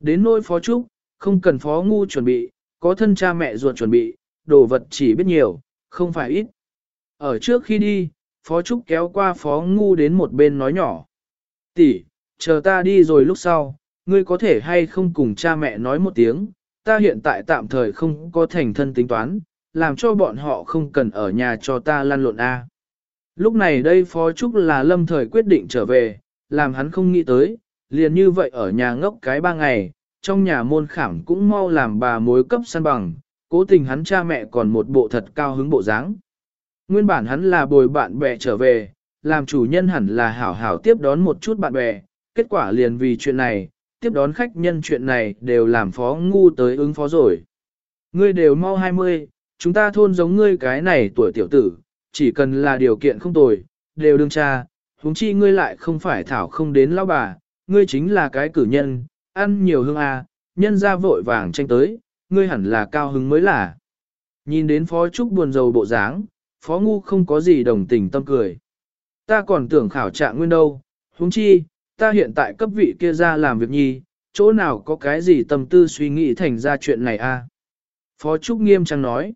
Đến nỗi Phó Trúc, không cần Phó Ngu chuẩn bị, có thân cha mẹ ruột chuẩn bị, đồ vật chỉ biết nhiều, không phải ít. Ở trước khi đi, Phó Trúc kéo qua Phó Ngu đến một bên nói nhỏ. tỷ, chờ ta đi rồi lúc sau, ngươi có thể hay không cùng cha mẹ nói một tiếng, ta hiện tại tạm thời không có thành thân tính toán, làm cho bọn họ không cần ở nhà cho ta lăn lộn A. Lúc này đây Phó Trúc là lâm thời quyết định trở về, làm hắn không nghĩ tới, liền như vậy ở nhà ngốc cái ba ngày, trong nhà môn khảm cũng mau làm bà mối cấp săn bằng, cố tình hắn cha mẹ còn một bộ thật cao hứng bộ dáng. Nguyên bản hắn là bồi bạn bè trở về, làm chủ nhân hẳn là hảo hảo tiếp đón một chút bạn bè, kết quả liền vì chuyện này, tiếp đón khách nhân chuyện này đều làm phó ngu tới ứng phó rồi. Ngươi đều mau 20, chúng ta thôn giống ngươi cái này tuổi tiểu tử, chỉ cần là điều kiện không tồi, đều đương cha, huống chi ngươi lại không phải thảo không đến lão bà, ngươi chính là cái cử nhân, ăn nhiều hương à, nhân ra vội vàng tranh tới, ngươi hẳn là cao hứng mới là. Nhìn đến phó trúc buồn rầu bộ dáng, phó ngu không có gì đồng tình tâm cười. Ta còn tưởng khảo trạng nguyên đâu, huống chi, ta hiện tại cấp vị kia ra làm việc nhi, chỗ nào có cái gì tâm tư suy nghĩ thành ra chuyện này a? À? Phó Trúc nghiêm trang nói.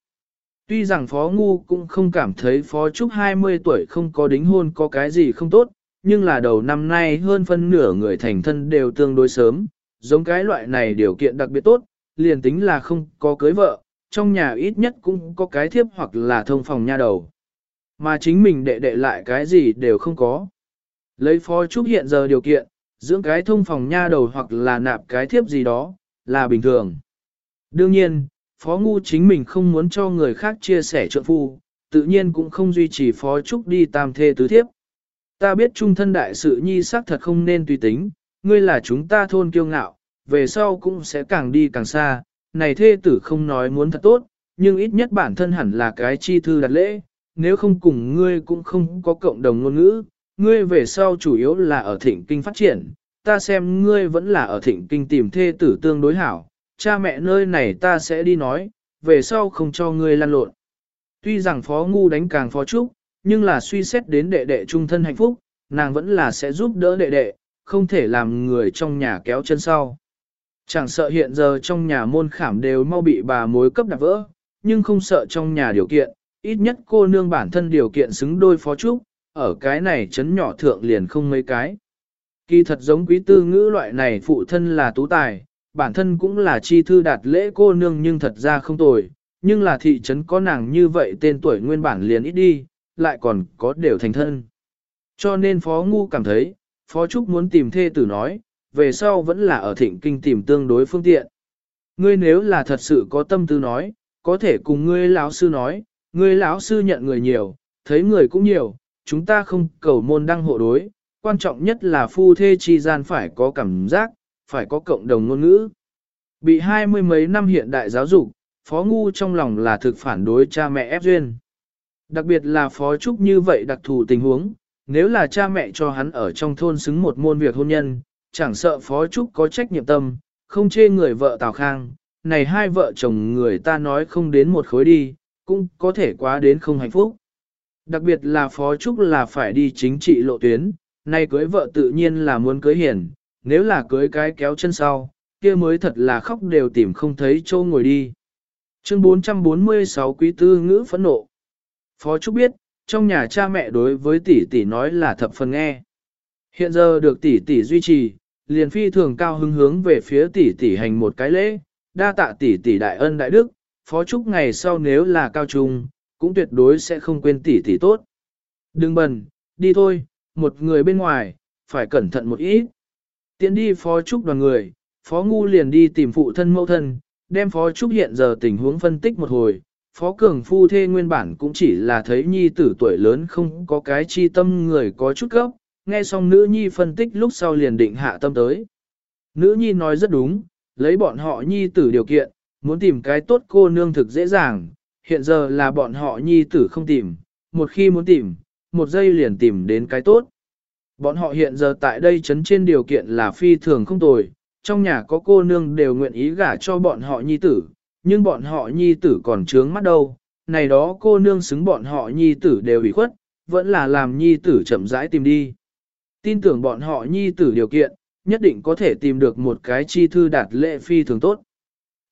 Tuy rằng Phó Ngu cũng không cảm thấy Phó Trúc 20 tuổi không có đính hôn có cái gì không tốt, nhưng là đầu năm nay hơn phân nửa người thành thân đều tương đối sớm, giống cái loại này điều kiện đặc biệt tốt, liền tính là không có cưới vợ, trong nhà ít nhất cũng có cái thiếp hoặc là thông phòng nha đầu. Mà chính mình đệ đệ lại cái gì đều không có. Lấy phó trúc hiện giờ điều kiện, dưỡng cái thông phòng nha đầu hoặc là nạp cái thiếp gì đó, là bình thường. Đương nhiên, phó ngu chính mình không muốn cho người khác chia sẻ trượng phu, tự nhiên cũng không duy trì phó trúc đi tam thê tứ thiếp. Ta biết trung thân đại sự nhi xác thật không nên tùy tính, ngươi là chúng ta thôn kiêu ngạo, về sau cũng sẽ càng đi càng xa, này thê tử không nói muốn thật tốt, nhưng ít nhất bản thân hẳn là cái chi thư đặt lễ, nếu không cùng ngươi cũng không có cộng đồng ngôn ngữ, ngươi về sau chủ yếu là ở thịnh kinh phát triển, ta xem ngươi vẫn là ở thịnh kinh tìm thê tử tương đối hảo, cha mẹ nơi này ta sẽ đi nói, về sau không cho ngươi lan lộn. Tuy rằng phó ngu đánh càng phó trúc, nhưng là suy xét đến đệ đệ trung thân hạnh phúc, nàng vẫn là sẽ giúp đỡ đệ đệ, không thể làm người trong nhà kéo chân sau. Chẳng sợ hiện giờ trong nhà môn khảm đều mau bị bà mối cấp đạp vỡ, nhưng không sợ trong nhà điều kiện, ít nhất cô nương bản thân điều kiện xứng đôi phó trúc, ở cái này chấn nhỏ thượng liền không mấy cái. Kỳ thật giống quý tư ngữ loại này phụ thân là tú tài, bản thân cũng là chi thư đạt lễ cô nương nhưng thật ra không tồi, nhưng là thị trấn có nàng như vậy tên tuổi nguyên bản liền ít đi, lại còn có đều thành thân. Cho nên Phó Ngu cảm thấy, Phó Trúc muốn tìm thê tử nói, về sau vẫn là ở thịnh kinh tìm tương đối phương tiện. Ngươi nếu là thật sự có tâm tư nói, có thể cùng ngươi lão sư nói, ngươi lão sư nhận người nhiều, thấy người cũng nhiều, chúng ta không cầu môn đăng hộ đối, quan trọng nhất là phu thê chi gian phải có cảm giác, phải có cộng đồng ngôn ngữ. Bị hai mươi mấy năm hiện đại giáo dục, Phó Ngu trong lòng là thực phản đối cha mẹ ép duyên. Đặc biệt là Phó Trúc như vậy đặc thù tình huống, nếu là cha mẹ cho hắn ở trong thôn xứng một môn việc hôn nhân, chẳng sợ Phó Trúc có trách nhiệm tâm, không chê người vợ Tào Khang, này hai vợ chồng người ta nói không đến một khối đi, cũng có thể quá đến không hạnh phúc. Đặc biệt là Phó Trúc là phải đi chính trị lộ tuyến, nay cưới vợ tự nhiên là muốn cưới hiền, nếu là cưới cái kéo chân sau, kia mới thật là khóc đều tìm không thấy châu ngồi đi. Chương 446 Quý Tư Ngữ phẫn nộ Phó Trúc biết, trong nhà cha mẹ đối với tỷ tỷ nói là thập phần nghe. Hiện giờ được tỷ tỷ duy trì, liền phi thường cao hứng hướng về phía tỷ tỷ hành một cái lễ, đa tạ tỷ tỷ đại ân đại đức, Phó Trúc ngày sau nếu là cao trung, cũng tuyệt đối sẽ không quên tỷ tỷ tốt. Đừng bần, đi thôi, một người bên ngoài, phải cẩn thận một ít. Tiến đi Phó Trúc đoàn người, Phó Ngu liền đi tìm phụ thân mẫu thân, đem Phó Trúc hiện giờ tình huống phân tích một hồi. Phó Cường Phu Thê nguyên bản cũng chỉ là thấy nhi tử tuổi lớn không có cái chi tâm người có chút gốc, nghe xong nữ nhi phân tích lúc sau liền định hạ tâm tới. Nữ nhi nói rất đúng, lấy bọn họ nhi tử điều kiện, muốn tìm cái tốt cô nương thực dễ dàng, hiện giờ là bọn họ nhi tử không tìm, một khi muốn tìm, một giây liền tìm đến cái tốt. Bọn họ hiện giờ tại đây chấn trên điều kiện là phi thường không tồi, trong nhà có cô nương đều nguyện ý gả cho bọn họ nhi tử, nhưng bọn họ nhi tử còn trướng mắt đâu, này đó cô nương xứng bọn họ nhi tử đều bị khuất, vẫn là làm nhi tử chậm rãi tìm đi. Tin tưởng bọn họ nhi tử điều kiện, nhất định có thể tìm được một cái chi thư đạt lệ phi thường tốt.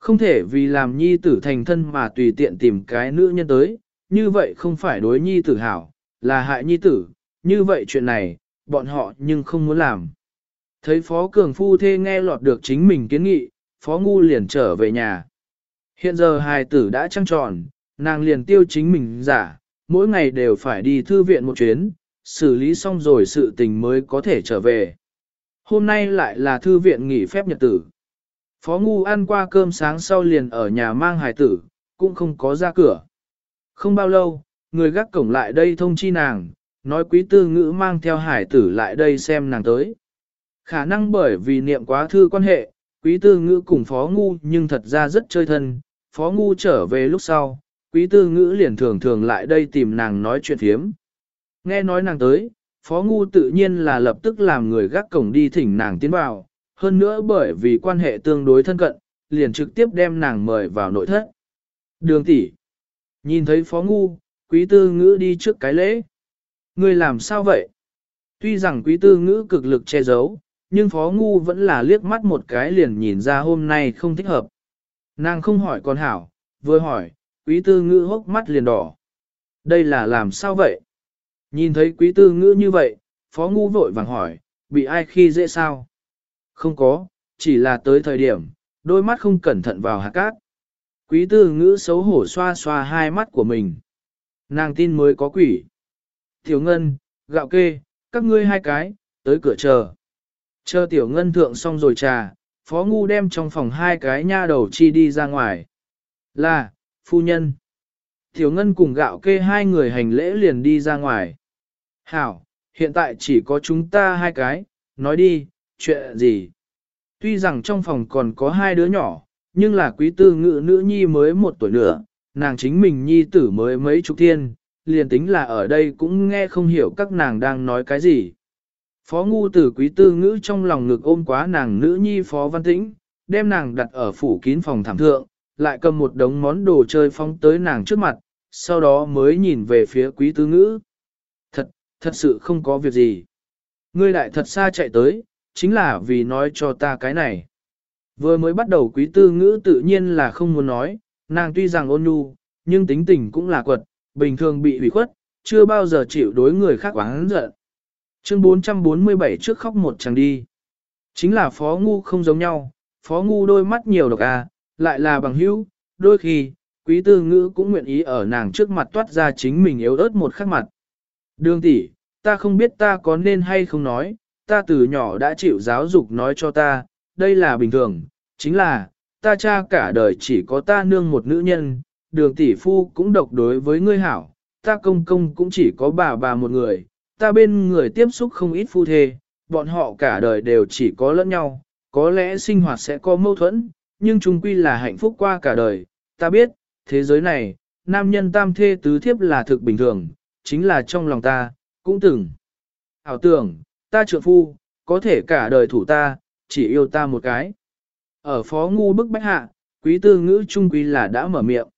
Không thể vì làm nhi tử thành thân mà tùy tiện tìm cái nữ nhân tới, như vậy không phải đối nhi tử hảo, là hại nhi tử, như vậy chuyện này, bọn họ nhưng không muốn làm. Thấy Phó Cường Phu Thê nghe lọt được chính mình kiến nghị, Phó Ngu liền trở về nhà. Hiện giờ hài tử đã trăng tròn, nàng liền tiêu chính mình giả, mỗi ngày đều phải đi thư viện một chuyến, xử lý xong rồi sự tình mới có thể trở về. Hôm nay lại là thư viện nghỉ phép nhật tử. Phó Ngu ăn qua cơm sáng sau liền ở nhà mang hài tử, cũng không có ra cửa. Không bao lâu, người gác cổng lại đây thông chi nàng, nói quý tư ngữ mang theo hải tử lại đây xem nàng tới. Khả năng bởi vì niệm quá thư quan hệ, quý tư ngữ cùng phó ngu nhưng thật ra rất chơi thân, phó ngu trở về lúc sau, quý tư ngữ liền thường thường lại đây tìm nàng nói chuyện thiếm. Nghe nói nàng tới, phó ngu tự nhiên là lập tức làm người gác cổng đi thỉnh nàng tiến vào, hơn nữa bởi vì quan hệ tương đối thân cận, liền trực tiếp đem nàng mời vào nội thất. Đường tỷ Nhìn thấy phó ngu, quý tư ngữ đi trước cái lễ. Người làm sao vậy? Tuy rằng quý tư ngữ cực lực che giấu, nhưng phó ngu vẫn là liếc mắt một cái liền nhìn ra hôm nay không thích hợp. Nàng không hỏi con hảo, vừa hỏi, quý tư ngữ hốc mắt liền đỏ. Đây là làm sao vậy? Nhìn thấy quý tư ngữ như vậy, phó ngu vội vàng hỏi, bị ai khi dễ sao? Không có, chỉ là tới thời điểm, đôi mắt không cẩn thận vào hạt cát. Quý tư ngữ xấu hổ xoa xoa hai mắt của mình. Nàng tin mới có quỷ. Tiểu ngân, gạo kê, các ngươi hai cái, tới cửa chờ. Chờ tiểu ngân thượng xong rồi trà, phó ngu đem trong phòng hai cái nha đầu chi đi ra ngoài. Là, phu nhân. Tiểu ngân cùng gạo kê hai người hành lễ liền đi ra ngoài. Hảo, hiện tại chỉ có chúng ta hai cái, nói đi, chuyện gì. Tuy rằng trong phòng còn có hai đứa nhỏ, nhưng là quý tư ngự nữ nhi mới một tuổi nữa, nàng chính mình nhi tử mới mấy chục thiên, liền tính là ở đây cũng nghe không hiểu các nàng đang nói cái gì. Phó ngu tử quý tư ngữ trong lòng ngực ôm quá nàng nữ nhi phó văn tĩnh, đem nàng đặt ở phủ kín phòng thảm thượng, lại cầm một đống món đồ chơi phóng tới nàng trước mặt, sau đó mới nhìn về phía quý tư ngữ. Thật, thật sự không có việc gì. Ngươi lại thật xa chạy tới, chính là vì nói cho ta cái này. Vừa mới bắt đầu quý tư ngữ tự nhiên là không muốn nói, nàng tuy rằng ôn nhu, nhưng tính tình cũng là quật, bình thường bị hủy khuất, chưa bao giờ chịu đối người khác oán giận. Chương 447 trước khóc một chàng đi. Chính là phó ngu không giống nhau, phó ngu đôi mắt nhiều độc à, lại là bằng hữu, đôi khi, quý tư ngữ cũng nguyện ý ở nàng trước mặt toát ra chính mình yếu ớt một khắc mặt. Đường tỷ, ta không biết ta có nên hay không nói, ta từ nhỏ đã chịu giáo dục nói cho ta, đây là bình thường, chính là, ta cha cả đời chỉ có ta nương một nữ nhân, đường tỷ phu cũng độc đối với ngươi hảo, ta công công cũng chỉ có bà bà một người, ta bên người tiếp xúc không ít phu thê, bọn họ cả đời đều chỉ có lẫn nhau, có lẽ sinh hoạt sẽ có mâu thuẫn, nhưng chung quy là hạnh phúc qua cả đời, ta biết, thế giới này, nam nhân tam thê tứ thiếp là thực bình thường, chính là trong lòng ta, cũng từng. Ảo tưởng, ta trượng phu, có thể cả đời thủ ta, chỉ yêu ta một cái. Ở phó ngu bức bách hạ, quý tư ngữ trung quý là đã mở miệng.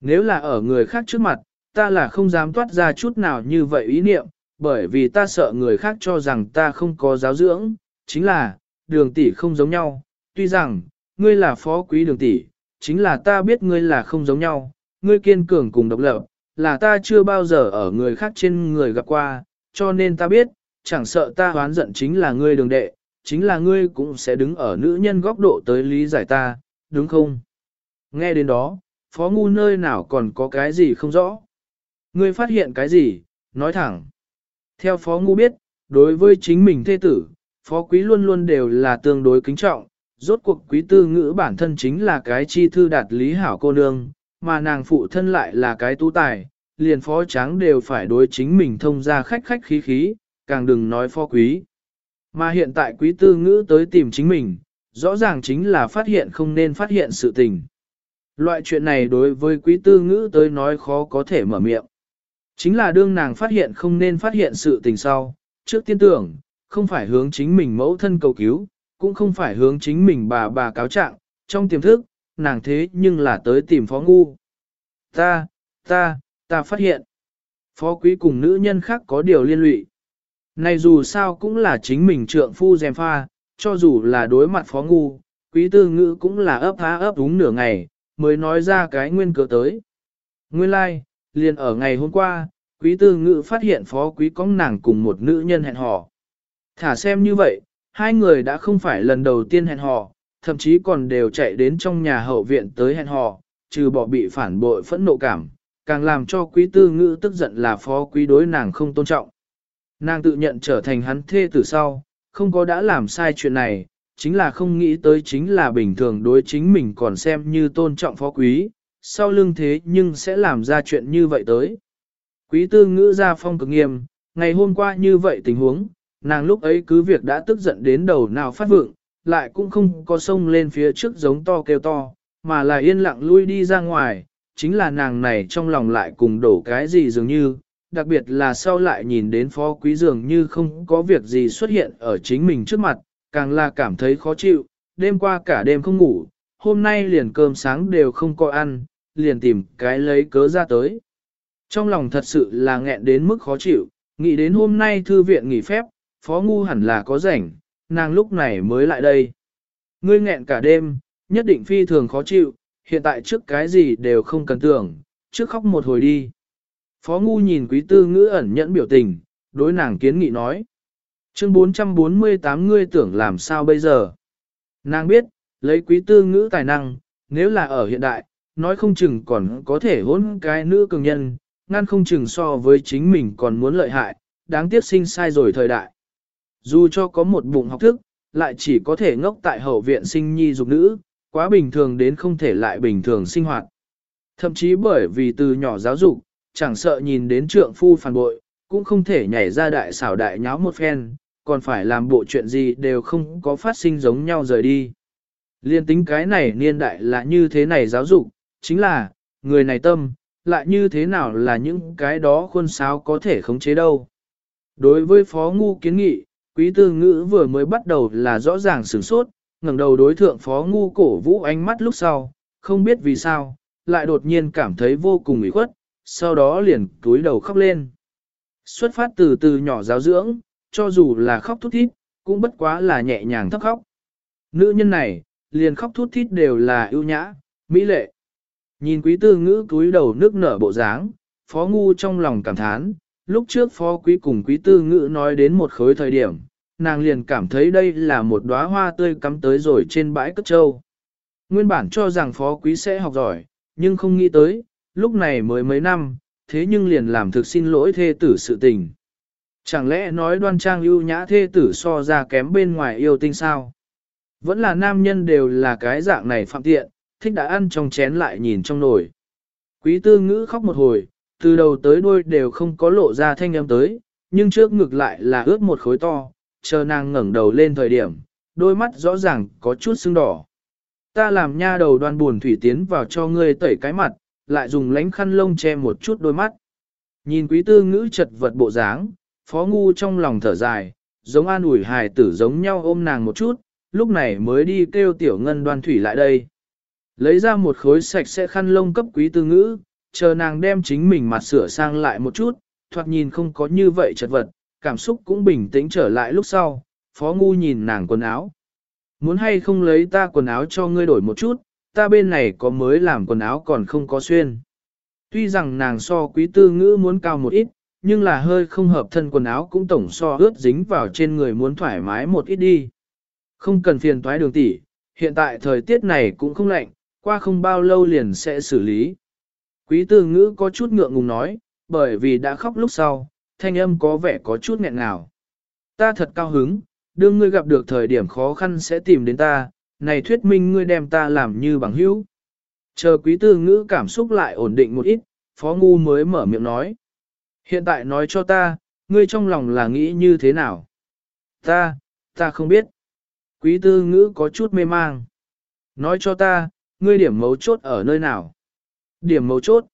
Nếu là ở người khác trước mặt, ta là không dám toát ra chút nào như vậy ý niệm, bởi vì ta sợ người khác cho rằng ta không có giáo dưỡng, chính là, đường tỷ không giống nhau, tuy rằng, ngươi là phó quý đường tỷ, chính là ta biết ngươi là không giống nhau, ngươi kiên cường cùng độc lập, là ta chưa bao giờ ở người khác trên người gặp qua, cho nên ta biết, chẳng sợ ta hoán giận chính là ngươi đường đệ, chính là ngươi cũng sẽ đứng ở nữ nhân góc độ tới lý giải ta, đúng không? Nghe đến đó, phó ngu nơi nào còn có cái gì không rõ. Ngươi phát hiện cái gì, nói thẳng. Theo phó ngu biết, đối với chính mình thê tử, phó quý luôn luôn đều là tương đối kính trọng, rốt cuộc quý tư ngữ bản thân chính là cái chi thư đạt lý hảo cô nương, mà nàng phụ thân lại là cái tú tài, liền phó tráng đều phải đối chính mình thông ra khách khách khí khí, càng đừng nói phó quý. Mà hiện tại quý tư ngữ tới tìm chính mình, rõ ràng chính là phát hiện không nên phát hiện sự tình. Loại chuyện này đối với quý tư ngữ tới nói khó có thể mở miệng. Chính là đương nàng phát hiện không nên phát hiện sự tình sau, trước tiên tưởng, không phải hướng chính mình mẫu thân cầu cứu, cũng không phải hướng chính mình bà bà cáo trạng, trong tiềm thức, nàng thế nhưng là tới tìm phó ngu. Ta, ta, ta phát hiện, phó quý cùng nữ nhân khác có điều liên lụy. Này dù sao cũng là chính mình trượng phu dèm pha, cho dù là đối mặt phó ngu, quý tư ngữ cũng là ấp há ấp đúng nửa ngày, mới nói ra cái nguyên cớ tới. Nguyên lai, like, liền ở ngày hôm qua, quý tư ngữ phát hiện phó quý có nàng cùng một nữ nhân hẹn hò. Thả xem như vậy, hai người đã không phải lần đầu tiên hẹn hò, thậm chí còn đều chạy đến trong nhà hậu viện tới hẹn hò, trừ bỏ bị phản bội phẫn nộ cảm, càng làm cho quý tư ngữ tức giận là phó quý đối nàng không tôn trọng. Nàng tự nhận trở thành hắn thê từ sau, không có đã làm sai chuyện này, chính là không nghĩ tới chính là bình thường đối chính mình còn xem như tôn trọng phó quý, sau lưng thế nhưng sẽ làm ra chuyện như vậy tới. Quý tư ngữ ra phong cực nghiêm, ngày hôm qua như vậy tình huống, nàng lúc ấy cứ việc đã tức giận đến đầu nào phát vượng, lại cũng không có sông lên phía trước giống to kêu to, mà là yên lặng lui đi ra ngoài, chính là nàng này trong lòng lại cùng đổ cái gì dường như, đặc biệt là sau lại nhìn đến phó quý dường như không có việc gì xuất hiện ở chính mình trước mặt, càng là cảm thấy khó chịu, đêm qua cả đêm không ngủ, hôm nay liền cơm sáng đều không có ăn, liền tìm cái lấy cớ ra tới. Trong lòng thật sự là nghẹn đến mức khó chịu, nghĩ đến hôm nay thư viện nghỉ phép, phó ngu hẳn là có rảnh, nàng lúc này mới lại đây. Ngươi nghẹn cả đêm, nhất định phi thường khó chịu, hiện tại trước cái gì đều không cần tưởng, trước khóc một hồi đi. Phó ngu nhìn quý tư ngữ ẩn nhẫn biểu tình, đối nàng kiến nghị nói. Chương 448 ngươi tưởng làm sao bây giờ? Nàng biết, lấy quý tư ngữ tài năng, nếu là ở hiện đại, nói không chừng còn có thể hỗn cái nữ cường nhân, ngăn không chừng so với chính mình còn muốn lợi hại, đáng tiếc sinh sai rồi thời đại. Dù cho có một bụng học thức, lại chỉ có thể ngốc tại hậu viện sinh nhi dục nữ, quá bình thường đến không thể lại bình thường sinh hoạt. Thậm chí bởi vì từ nhỏ giáo dục, chẳng sợ nhìn đến trượng phu phản bội, cũng không thể nhảy ra đại xảo đại nháo một phen, còn phải làm bộ chuyện gì đều không có phát sinh giống nhau rời đi. Liên tính cái này niên đại là như thế này giáo dục, chính là, người này tâm, lại như thế nào là những cái đó khuôn sáo có thể khống chế đâu. Đối với phó ngu kiến nghị, quý tư ngữ vừa mới bắt đầu là rõ ràng sửng sốt, ngẩng đầu đối thượng phó ngu cổ vũ ánh mắt lúc sau, không biết vì sao, lại đột nhiên cảm thấy vô cùng ủy khuất, sau đó liền cúi đầu khóc lên. Xuất phát từ từ nhỏ giáo dưỡng, cho dù là khóc thút thít, cũng bất quá là nhẹ nhàng thấp khóc. Nữ nhân này, liền khóc thút thít đều là ưu nhã, mỹ lệ. Nhìn quý tư ngữ cúi đầu nước nở bộ dáng, phó ngu trong lòng cảm thán, lúc trước phó quý cùng quý tư ngữ nói đến một khối thời điểm, nàng liền cảm thấy đây là một đóa hoa tươi cắm tới rồi trên bãi cất trâu. Nguyên bản cho rằng phó quý sẽ học giỏi, nhưng không nghĩ tới, lúc này mới mấy năm, thế nhưng liền làm thực xin lỗi thê tử sự tình. Chẳng lẽ nói đoan trang ưu nhã thê tử so ra kém bên ngoài yêu tinh sao? Vẫn là nam nhân đều là cái dạng này phạm tiện, thích đã ăn trong chén lại nhìn trong nồi. Quý tư ngữ khóc một hồi, từ đầu tới đuôi đều không có lộ ra thanh âm tới, nhưng trước ngực lại là ướt một khối to, chờ nàng ngẩng đầu lên thời điểm, đôi mắt rõ ràng có chút sưng đỏ. Ta làm nha đầu đoan buồn thủy tiến vào cho ngươi tẩy cái mặt, lại dùng lánh khăn lông che một chút đôi mắt. Nhìn quý tư ngữ chật vật bộ dáng, phó ngu trong lòng thở dài, giống an ủi hài tử giống nhau ôm nàng một chút, lúc này mới đi kêu tiểu ngân đoan thủy lại đây. Lấy ra một khối sạch sẽ khăn lông cấp quý tư ngữ, chờ nàng đem chính mình mặt sửa sang lại một chút, thoạt nhìn không có như vậy chật vật, cảm xúc cũng bình tĩnh trở lại lúc sau, phó ngu nhìn nàng quần áo. Muốn hay không lấy ta quần áo cho ngươi đổi một chút, ta bên này có mới làm quần áo còn không có xuyên. Tuy rằng nàng so quý tư ngữ muốn cao một ít, nhưng là hơi không hợp thân quần áo cũng tổng so ướt dính vào trên người muốn thoải mái một ít đi. Không cần phiền toái đường tỷ, hiện tại thời tiết này cũng không lạnh, qua không bao lâu liền sẽ xử lý. Quý tư ngữ có chút ngượng ngùng nói, bởi vì đã khóc lúc sau, thanh âm có vẻ có chút nghẹn ngào. Ta thật cao hứng, đương ngươi gặp được thời điểm khó khăn sẽ tìm đến ta, này thuyết minh ngươi đem ta làm như bằng hữu. Chờ quý tư ngữ cảm xúc lại ổn định một ít, phó ngu mới mở miệng nói. Hiện tại nói cho ta, ngươi trong lòng là nghĩ như thế nào? Ta, ta không biết. Quý tư ngữ có chút mê mang. Nói cho ta, ngươi điểm mấu chốt ở nơi nào? Điểm mấu chốt?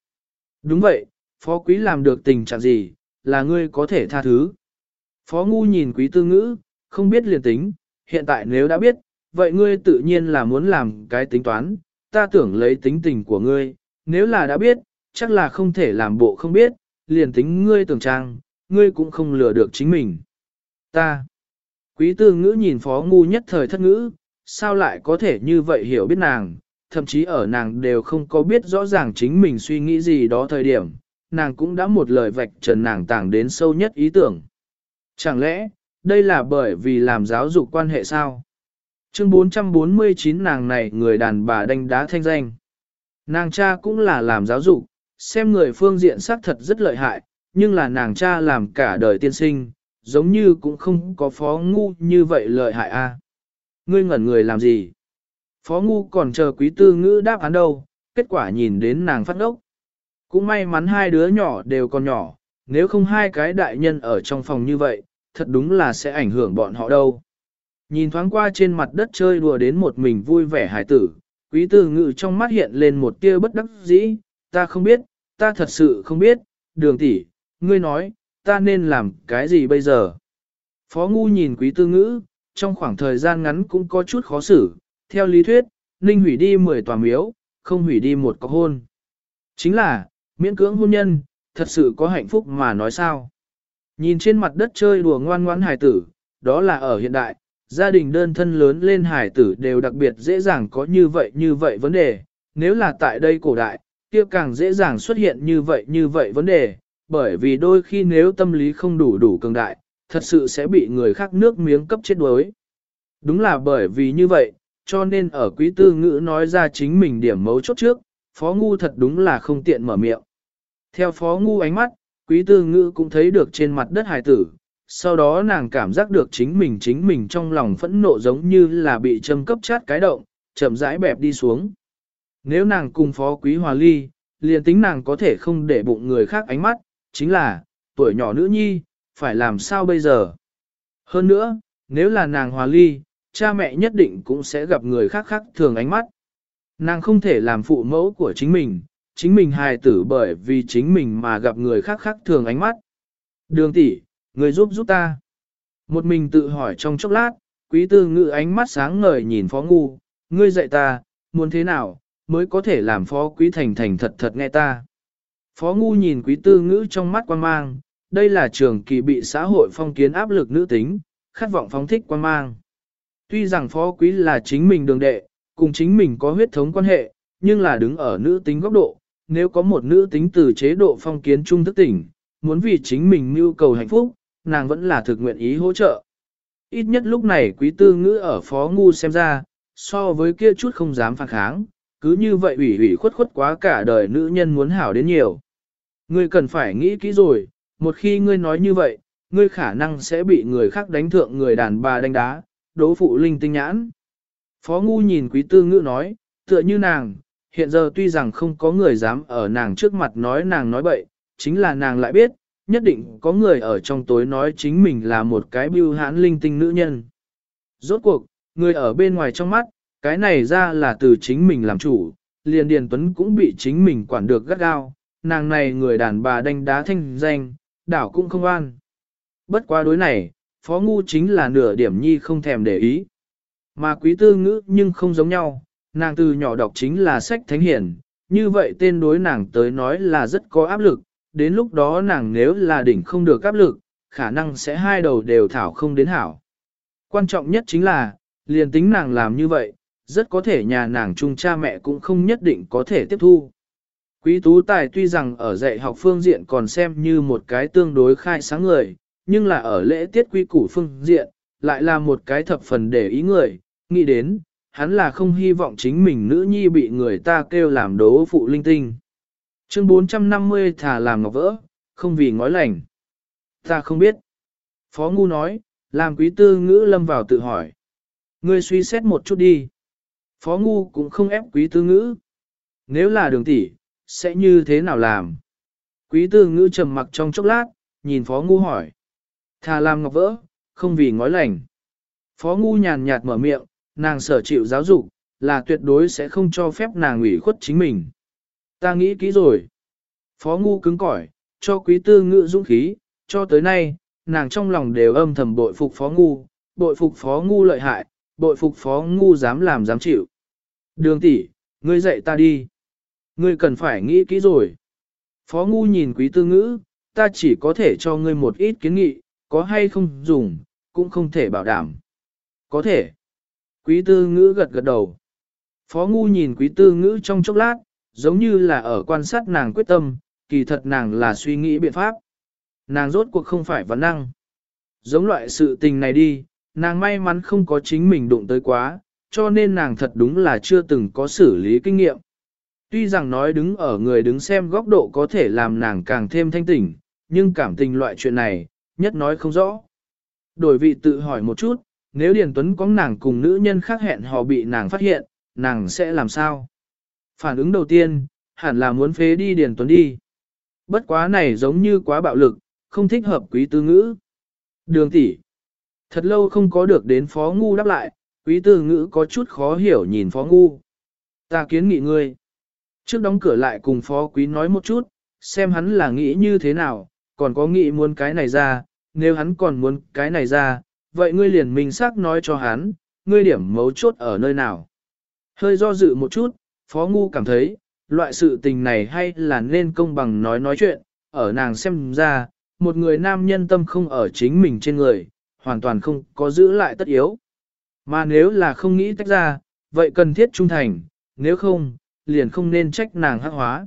Đúng vậy, phó quý làm được tình trạng gì, là ngươi có thể tha thứ. Phó ngu nhìn quý tư ngữ, không biết liền tính, hiện tại nếu đã biết, vậy ngươi tự nhiên là muốn làm cái tính toán, ta tưởng lấy tính tình của ngươi, nếu là đã biết, chắc là không thể làm bộ không biết, liền tính ngươi tưởng trang, ngươi cũng không lừa được chính mình. Ta, quý tư ngữ nhìn phó ngu nhất thời thất ngữ, sao lại có thể như vậy hiểu biết nàng, thậm chí ở nàng đều không có biết rõ ràng chính mình suy nghĩ gì đó thời điểm, nàng cũng đã một lời vạch trần nàng tàng đến sâu nhất ý tưởng. Chẳng lẽ, đây là bởi vì làm giáo dục quan hệ sao? Chương 449 nàng này người đàn bà đánh đá thanh danh. Nàng cha cũng là làm giáo dục, xem người phương diện xác thật rất lợi hại, nhưng là nàng cha làm cả đời tiên sinh, giống như cũng không có phó ngu như vậy lợi hại a. Ngươi ngẩn người làm gì? Phó ngu còn chờ quý tư ngữ đáp án đâu, kết quả nhìn đến nàng phát ốc. Cũng may mắn hai đứa nhỏ đều còn nhỏ, nếu không hai cái đại nhân ở trong phòng như vậy, thật đúng là sẽ ảnh hưởng bọn họ đâu. Nhìn thoáng qua trên mặt đất chơi đùa đến một mình vui vẻ hải tử, quý tư ngự trong mắt hiện lên một tia bất đắc dĩ, ta không biết, ta thật sự không biết, đường tỷ, ngươi nói, ta nên làm cái gì bây giờ? Phó ngu nhìn quý tư ngữ, trong khoảng thời gian ngắn cũng có chút khó xử, theo lý thuyết, ninh hủy đi 10 tòa miếu, không hủy đi một có hôn. Chính là, miễn cưỡng hôn nhân, thật sự có hạnh phúc mà nói sao? Nhìn trên mặt đất chơi đùa ngoan ngoãn hài tử, đó là ở hiện đại, gia đình đơn thân lớn lên hải tử đều đặc biệt dễ dàng có như vậy như vậy vấn đề, nếu là tại đây cổ đại, kia càng dễ dàng xuất hiện như vậy như vậy vấn đề, bởi vì đôi khi nếu tâm lý không đủ đủ cường đại, thật sự sẽ bị người khác nước miếng cấp chết đuối. Đúng là bởi vì như vậy, cho nên ở quý tư ngữ nói ra chính mình điểm mấu chốt trước, phó ngu thật đúng là không tiện mở miệng. Theo phó ngu ánh mắt, quý tư ngữ cũng thấy được trên mặt đất hải tử, sau đó nàng cảm giác được chính mình chính mình trong lòng phẫn nộ giống như là bị châm cấp chát cái động, chậm rãi bẹp đi xuống. Nếu nàng cùng phó quý hòa ly, liền tính nàng có thể không để bụng người khác ánh mắt, chính là, tuổi nhỏ nữ nhi, phải làm sao bây giờ? Hơn nữa, nếu là nàng hòa ly, cha mẹ nhất định cũng sẽ gặp người khác khác thường ánh mắt. Nàng không thể làm phụ mẫu của chính mình, chính mình hài tử bởi vì chính mình mà gặp người khác khác thường ánh mắt. Đường tỷ, người giúp giúp ta. Một mình tự hỏi trong chốc lát, quý tư ngự ánh mắt sáng ngời nhìn phó ngu, ngươi dạy ta, muốn thế nào, mới có thể làm phó quý thành thành thật thật nghe ta. Phó ngu nhìn quý tư ngữ trong mắt quan mang, đây là trường kỳ bị xã hội phong kiến áp lực nữ tính, khát vọng phóng thích quan mang. Tuy rằng phó quý là chính mình đường đệ, cùng chính mình có huyết thống quan hệ, nhưng là đứng ở nữ tính góc độ, nếu có một nữ tính từ chế độ phong kiến trung thức tỉnh, muốn vì chính mình mưu cầu hạnh phúc, nàng vẫn là thực nguyện ý hỗ trợ. Ít nhất lúc này quý tư ngữ ở phó ngu xem ra, so với kia chút không dám phản kháng, cứ như vậy ủy ủy khuất khuất quá cả đời nữ nhân muốn hảo đến nhiều. Ngươi cần phải nghĩ kỹ rồi, một khi ngươi nói như vậy, ngươi khả năng sẽ bị người khác đánh thượng người đàn bà đánh đá, đố phụ linh tinh nhãn. Phó ngu nhìn quý tư ngữ nói, tựa như nàng, hiện giờ tuy rằng không có người dám ở nàng trước mặt nói nàng nói bậy, chính là nàng lại biết, nhất định có người ở trong tối nói chính mình là một cái bưu hãn linh tinh nữ nhân. Rốt cuộc, người ở bên ngoài trong mắt, cái này ra là từ chính mình làm chủ, liền Điền Tuấn cũng bị chính mình quản được gắt gao, nàng này người đàn bà đánh đá thanh danh, đảo cũng không an. Bất quá đối này, phó ngu chính là nửa điểm nhi không thèm để ý. Mà quý tư ngữ nhưng không giống nhau, nàng từ nhỏ đọc chính là sách thánh hiển, như vậy tên đối nàng tới nói là rất có áp lực, đến lúc đó nàng nếu là đỉnh không được áp lực, khả năng sẽ hai đầu đều thảo không đến hảo. Quan trọng nhất chính là, liền tính nàng làm như vậy, rất có thể nhà nàng chung cha mẹ cũng không nhất định có thể tiếp thu. Quý tú tài tuy rằng ở dạy học phương diện còn xem như một cái tương đối khai sáng người, nhưng là ở lễ tiết quy củ phương diện, lại là một cái thập phần để ý người, nghĩ đến, hắn là không hy vọng chính mình nữ nhi bị người ta kêu làm đố phụ linh tinh. Chương 450 thả làm ngọc vỡ, không vì ngói lành. Ta không biết. Phó Ngu nói, làm quý tư ngữ lâm vào tự hỏi. Ngươi suy xét một chút đi. Phó Ngu cũng không ép quý tư ngữ. Nếu là đường tỷ, sẽ như thế nào làm? Quý tư ngữ trầm mặc trong chốc lát, nhìn Phó Ngu hỏi. Thà làm ngọc vỡ, không vì ngói lành. Phó Ngu nhàn nhạt mở miệng, nàng sở chịu giáo dục, là tuyệt đối sẽ không cho phép nàng ủy khuất chính mình. Ta nghĩ kỹ rồi. Phó ngu cứng cỏi, cho quý tư ngự dũng khí, cho tới nay, nàng trong lòng đều âm thầm bội phục phó ngu, bội phục phó ngu lợi hại, bội phục phó ngu dám làm dám chịu. Đường tỷ, ngươi dạy ta đi. Ngươi cần phải nghĩ kỹ rồi. Phó ngu nhìn quý tư ngữ, ta chỉ có thể cho ngươi một ít kiến nghị, có hay không dùng, cũng không thể bảo đảm. Có thể. Quý tư ngữ gật gật đầu. Phó ngu nhìn quý tư ngữ trong chốc lát, giống như là ở quan sát nàng quyết tâm, kỳ thật nàng là suy nghĩ biện pháp. Nàng rốt cuộc không phải vấn năng. Giống loại sự tình này đi, nàng may mắn không có chính mình đụng tới quá, cho nên nàng thật đúng là chưa từng có xử lý kinh nghiệm. Tuy rằng nói đứng ở người đứng xem góc độ có thể làm nàng càng thêm thanh tỉnh, nhưng cảm tình loại chuyện này, nhất nói không rõ. Đổi vị tự hỏi một chút, nếu Điền Tuấn có nàng cùng nữ nhân khác hẹn hò bị nàng phát hiện, nàng sẽ làm sao? Phản ứng đầu tiên, hẳn là muốn phế đi Điền Tuấn đi. Bất quá này giống như quá bạo lực, không thích hợp quý tư ngữ. Đường tỷ Thật lâu không có được đến phó ngu đáp lại, quý tư ngữ có chút khó hiểu nhìn phó ngu. Ta kiến nghị ngươi. Trước đóng cửa lại cùng phó quý nói một chút, xem hắn là nghĩ như thế nào, còn có nghĩ muốn cái này ra, nếu hắn còn muốn cái này ra, vậy ngươi liền mình xác nói cho hắn, ngươi điểm mấu chốt ở nơi nào. Hơi do dự một chút, Phó Ngu cảm thấy, loại sự tình này hay là nên công bằng nói nói chuyện, ở nàng xem ra, một người nam nhân tâm không ở chính mình trên người, hoàn toàn không có giữ lại tất yếu. Mà nếu là không nghĩ tách ra, vậy cần thiết trung thành, nếu không, liền không nên trách nàng hắc hóa.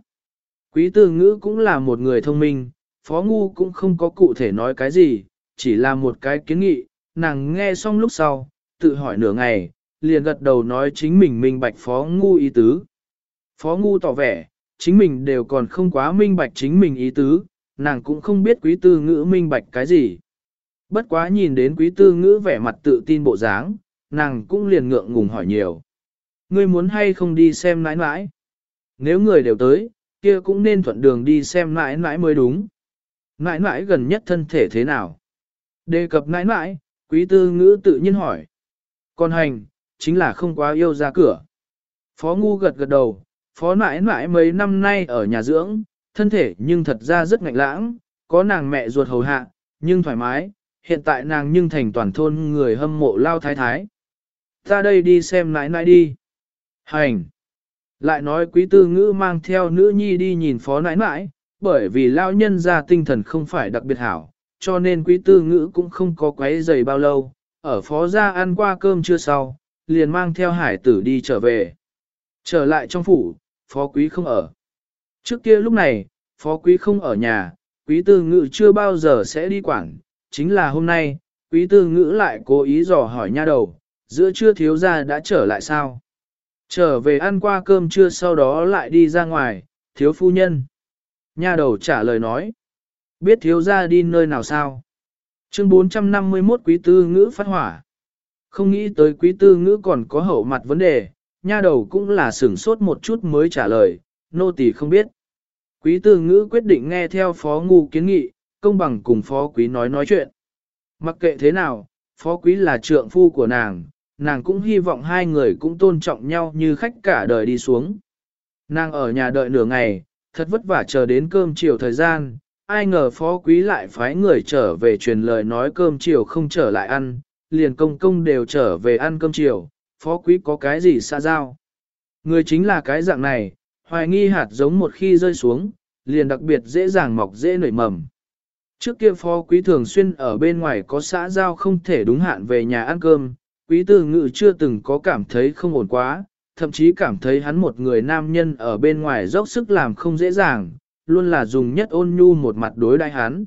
Quý tư ngữ cũng là một người thông minh, Phó Ngu cũng không có cụ thể nói cái gì, chỉ là một cái kiến nghị, nàng nghe xong lúc sau, tự hỏi nửa ngày, liền gật đầu nói chính mình minh bạch Phó Ngu ý tứ. Phó Ngu tỏ vẻ, chính mình đều còn không quá minh bạch chính mình ý tứ, nàng cũng không biết quý tư ngữ minh bạch cái gì. Bất quá nhìn đến quý tư ngữ vẻ mặt tự tin bộ dáng, nàng cũng liền ngượng ngùng hỏi nhiều. Ngươi muốn hay không đi xem nãi nãi? Nếu người đều tới, kia cũng nên thuận đường đi xem nãi nãi mới đúng. Nãi nãi gần nhất thân thể thế nào? Đề cập nãi nãi, quý tư ngữ tự nhiên hỏi. Còn hành, chính là không quá yêu ra cửa. Phó ngu gật gật đầu, phó nãi nãi mấy năm nay ở nhà dưỡng, thân thể nhưng thật ra rất ngạnh lãng, có nàng mẹ ruột hầu hạ, nhưng thoải mái, hiện tại nàng nhưng thành toàn thôn người hâm mộ lao thái thái. Ta đây đi xem nãi nãi đi. Hành. Lại nói quý tư ngữ mang theo nữ nhi đi nhìn phó nãi nãi, bởi vì lao nhân ra tinh thần không phải đặc biệt hảo, cho nên quý tư ngữ cũng không có quấy giày bao lâu, ở phó gia ăn qua cơm chưa sau, liền mang theo hải tử đi trở về. Trở lại trong phủ, phó quý không ở. Trước kia lúc này, phó quý không ở nhà, quý tư ngữ chưa bao giờ sẽ đi quảng, chính là hôm nay, quý tư ngữ lại cố ý dò hỏi nha đầu, giữa trưa thiếu gia đã trở lại sao? Trở về ăn qua cơm trưa sau đó lại đi ra ngoài, thiếu phu nhân. Nha đầu trả lời nói, biết thiếu gia đi nơi nào sao? Chương 451 quý tư ngữ phát hỏa. Không nghĩ tới quý tư ngữ còn có hậu mặt vấn đề, nha đầu cũng là sửng sốt một chút mới trả lời, nô tỳ không biết. Quý tư ngữ quyết định nghe theo phó ngu kiến nghị, công bằng cùng phó quý nói nói chuyện. Mặc kệ thế nào, phó quý là trượng phu của nàng, nàng cũng hy vọng hai người cũng tôn trọng nhau như khách cả đời đi xuống. Nàng ở nhà đợi nửa ngày, thật vất vả chờ đến cơm chiều thời gian, ai ngờ phó quý lại phái người trở về truyền lời nói cơm chiều không trở lại ăn, liền công công đều trở về ăn cơm chiều, phó quý có cái gì xa giao. Người chính là cái dạng này, hoài nghi hạt giống một khi rơi xuống, liền đặc biệt dễ dàng mọc dễ nảy mầm. Trước kia phó quý thường xuyên ở bên ngoài có xã giao không thể đúng hạn về nhà ăn cơm, quý tư ngự chưa từng có cảm thấy không ổn quá, thậm chí cảm thấy hắn một người nam nhân ở bên ngoài dốc sức làm không dễ dàng, luôn là dùng nhất ôn nhu một mặt đối đại hắn.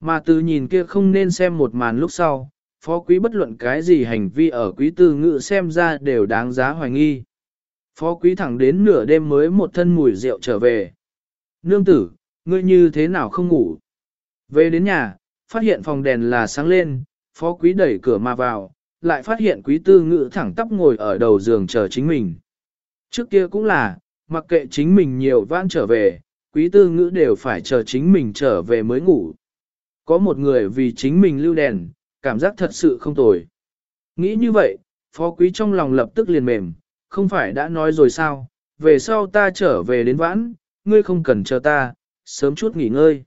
Mà từ nhìn kia không nên xem một màn lúc sau, phó quý bất luận cái gì hành vi ở quý tư ngự xem ra đều đáng giá hoài nghi. Phó quý thẳng đến nửa đêm mới một thân mùi rượu trở về. Nương tử, ngươi như thế nào không ngủ? Về đến nhà, phát hiện phòng đèn là sáng lên, phó quý đẩy cửa mà vào, lại phát hiện quý tư ngự thẳng tắp ngồi ở đầu giường chờ chính mình. Trước kia cũng là, mặc kệ chính mình nhiều vãn trở về, quý tư ngữ đều phải chờ chính mình trở về mới ngủ. Có một người vì chính mình lưu đèn, cảm giác thật sự không tồi. Nghĩ như vậy, phó quý trong lòng lập tức liền mềm, không phải đã nói rồi sao, về sau ta trở về đến vãn, ngươi không cần chờ ta, sớm chút nghỉ ngơi.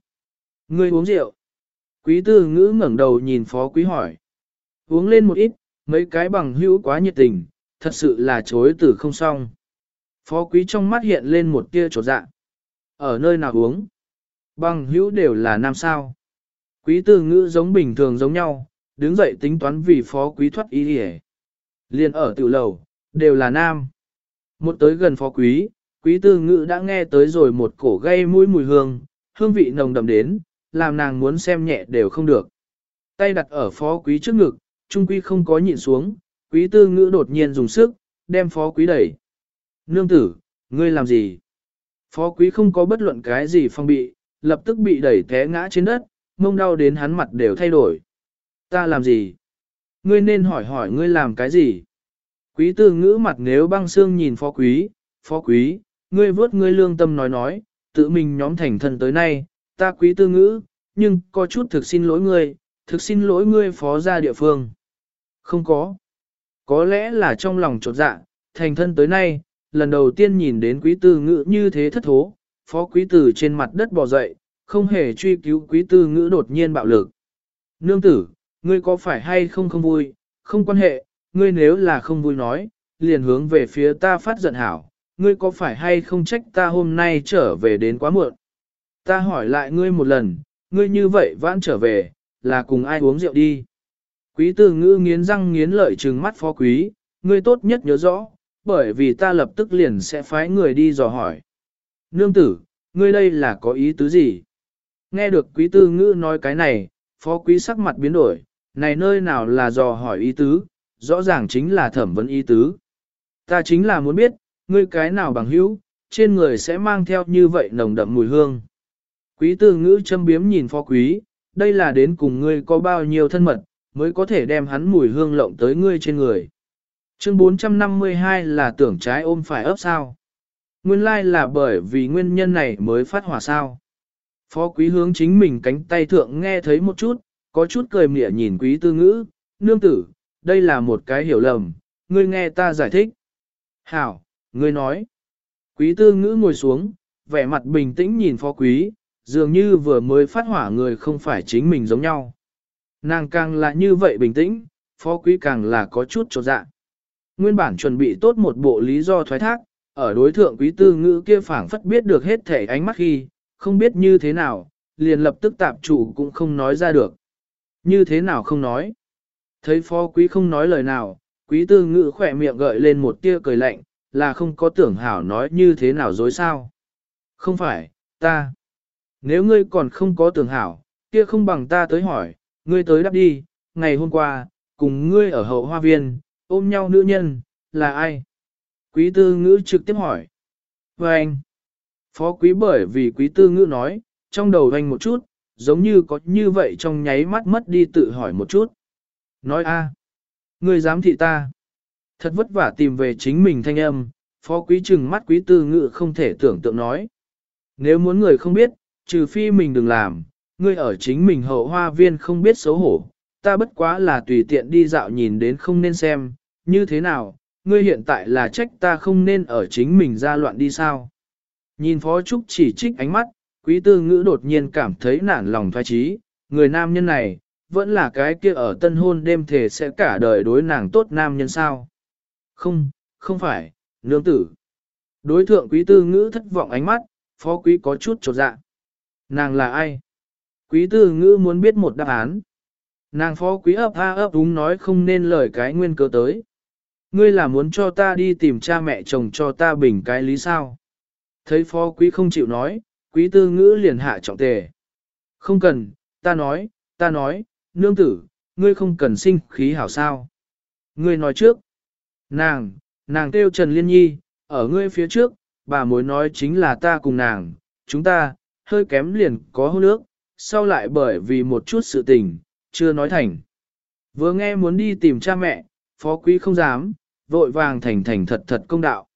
Ngươi uống rượu. Quý tư ngữ ngẩng đầu nhìn phó quý hỏi. Uống lên một ít, mấy cái bằng hữu quá nhiệt tình, thật sự là chối từ không xong. Phó quý trong mắt hiện lên một tia trột dạ. Ở nơi nào uống? Bằng hữu đều là nam sao. Quý tư ngữ giống bình thường giống nhau, đứng dậy tính toán vì phó quý thoát y đi Liên ở tiểu lầu, đều là nam. Một tới gần phó quý, quý tư ngữ đã nghe tới rồi một cổ gây mũi mùi hương, hương vị nồng đậm đến, làm nàng muốn xem nhẹ đều không được. Tay đặt ở phó quý trước ngực, trung quý không có nhịn xuống, quý tư ngữ đột nhiên dùng sức, đem phó quý đẩy. Nương tử, ngươi làm gì? Phó quý không có bất luận cái gì phong bị, lập tức bị đẩy té ngã trên đất, mông đau đến hắn mặt đều thay đổi. Ta làm gì? Ngươi nên hỏi hỏi ngươi làm cái gì? Quý tư ngữ mặt nếu băng xương nhìn phó quý, phó quý, ngươi vớt ngươi lương tâm nói nói, tự mình nhóm thành thân tới nay, ta quý tư ngữ, nhưng có chút thực xin lỗi ngươi, thực xin lỗi ngươi phó ra địa phương. Không có. Có lẽ là trong lòng trột dạ, thành thân tới nay, lần đầu tiên nhìn đến quý tư ngữ như thế thất thố, phó quý tử trên mặt đất bò dậy, không hề truy cứu quý tư ngữ đột nhiên bạo lực. Nương tử, ngươi có phải hay không không vui, không quan hệ, ngươi nếu là không vui nói, liền hướng về phía ta phát giận hảo, ngươi có phải hay không trách ta hôm nay trở về đến quá muộn. Ta hỏi lại ngươi một lần, ngươi như vậy vãn trở về, là cùng ai uống rượu đi. Quý tử ngữ nghiến răng nghiến lợi trừng mắt phó quý, ngươi tốt nhất nhớ rõ, bởi vì ta lập tức liền sẽ phái người đi dò hỏi. Nương tử, ngươi đây là có ý tứ gì? Nghe được quý tư ngữ nói cái này, phó quý sắc mặt biến đổi, này nơi nào là dò hỏi ý tứ, rõ ràng chính là thẩm vấn ý tứ. Ta chính là muốn biết, ngươi cái nào bằng hữu, trên người sẽ mang theo như vậy nồng đậm mùi hương. Quý tư ngữ châm biếm nhìn phó quý, đây là đến cùng ngươi có bao nhiêu thân mật, mới có thể đem hắn mùi hương lộng tới ngươi trên người. Chương 452 là tưởng trái ôm phải ấp sao. Nguyên lai là bởi vì nguyên nhân này mới phát hỏa sao. Phó quý hướng chính mình cánh tay thượng nghe thấy một chút, có chút cười mỉa nhìn quý tư ngữ, nương tử, đây là một cái hiểu lầm, ngươi nghe ta giải thích. Hảo, ngươi nói. Quý tư ngữ ngồi xuống, vẻ mặt bình tĩnh nhìn phó quý, dường như vừa mới phát hỏa người không phải chính mình giống nhau. Nàng càng là như vậy bình tĩnh, phó quý càng là có chút trột dạ. Nguyên bản chuẩn bị tốt một bộ lý do thoái thác, ở đối thượng quý tư ngữ kia phảng phất biết được hết thể ánh mắt khi, không biết như thế nào, liền lập tức tạp chủ cũng không nói ra được. Như thế nào không nói. Thấy phó quý không nói lời nào, quý tư ngữ khỏe miệng gợi lên một tia cười lạnh, là không có tưởng hảo nói như thế nào dối sao. Không phải, ta. Nếu ngươi còn không có tưởng hảo, kia không bằng ta tới hỏi, ngươi tới đáp đi, ngày hôm qua, cùng ngươi ở hậu hoa viên, ôm nhau nữ nhân, là ai? Quý tư ngữ trực tiếp hỏi. Và anh, phó quý bởi vì quý tư ngữ nói, trong đầu anh một chút, giống như có như vậy trong nháy mắt mất đi tự hỏi một chút. Nói a, ngươi dám thị ta. Thật vất vả tìm về chính mình thanh âm, phó quý trừng mắt quý tư ngự không thể tưởng tượng nói. Nếu muốn người không biết, trừ phi mình đừng làm, ngươi ở chính mình hậu hoa viên không biết xấu hổ, ta bất quá là tùy tiện đi dạo nhìn đến không nên xem, như thế nào, ngươi hiện tại là trách ta không nên ở chính mình ra loạn đi sao. Nhìn Phó Trúc chỉ trích ánh mắt, quý tư ngữ đột nhiên cảm thấy nản lòng thoái trí, người nam nhân này, vẫn là cái kia ở tân hôn đêm thể sẽ cả đời đối nàng tốt nam nhân sao. Không, không phải, nương tử. Đối thượng quý tư ngữ thất vọng ánh mắt, phó quý có chút trột dạ. Nàng là ai? Quý tư ngữ muốn biết một đáp án. Nàng phó quý ấp a ấp đúng nói không nên lời cái nguyên cớ tới. Ngươi là muốn cho ta đi tìm cha mẹ chồng cho ta bình cái lý sao? Thấy phó quý không chịu nói, quý tư ngữ liền hạ trọng tề. Không cần, ta nói, ta nói, nương tử, ngươi không cần sinh khí hảo sao. Ngươi nói trước. Nàng, nàng kêu Trần Liên Nhi, ở ngươi phía trước, bà mối nói chính là ta cùng nàng, chúng ta, hơi kém liền có hôn nước, sau lại bởi vì một chút sự tình, chưa nói thành. Vừa nghe muốn đi tìm cha mẹ, phó quý không dám, vội vàng thành thành thật thật công đạo.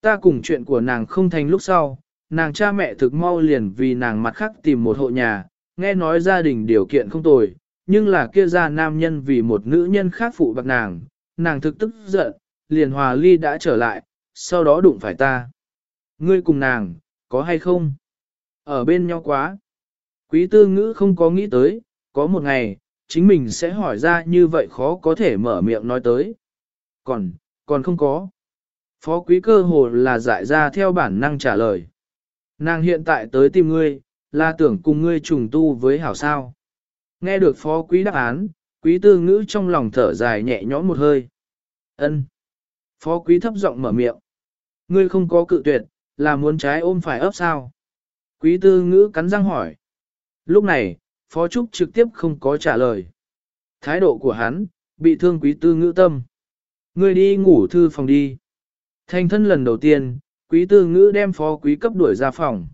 Ta cùng chuyện của nàng không thành lúc sau, nàng cha mẹ thực mau liền vì nàng mặt khác tìm một hộ nhà, nghe nói gia đình điều kiện không tồi, nhưng là kia ra nam nhân vì một nữ nhân khác phụ bạc nàng, nàng thực tức giận, liền hòa ly đã trở lại, sau đó đụng phải ta. Ngươi cùng nàng, có hay không? Ở bên nhau quá. Quý tư ngữ không có nghĩ tới, có một ngày, chính mình sẽ hỏi ra như vậy khó có thể mở miệng nói tới. Còn, còn không có. Phó quý cơ hồ là giải ra theo bản năng trả lời. Nàng hiện tại tới tìm ngươi, là tưởng cùng ngươi trùng tu với hảo sao. Nghe được phó quý đáp án, quý tư ngữ trong lòng thở dài nhẹ nhõm một hơi. ân Phó quý thấp giọng mở miệng. Ngươi không có cự tuyệt, là muốn trái ôm phải ấp sao? Quý tư ngữ cắn răng hỏi. Lúc này, Phó Trúc trực tiếp không có trả lời. Thái độ của hắn, bị thương quý tư ngữ tâm. Ngươi đi ngủ thư phòng đi. Thành thân lần đầu tiên, quý tư ngữ đem phó quý cấp đuổi ra phòng.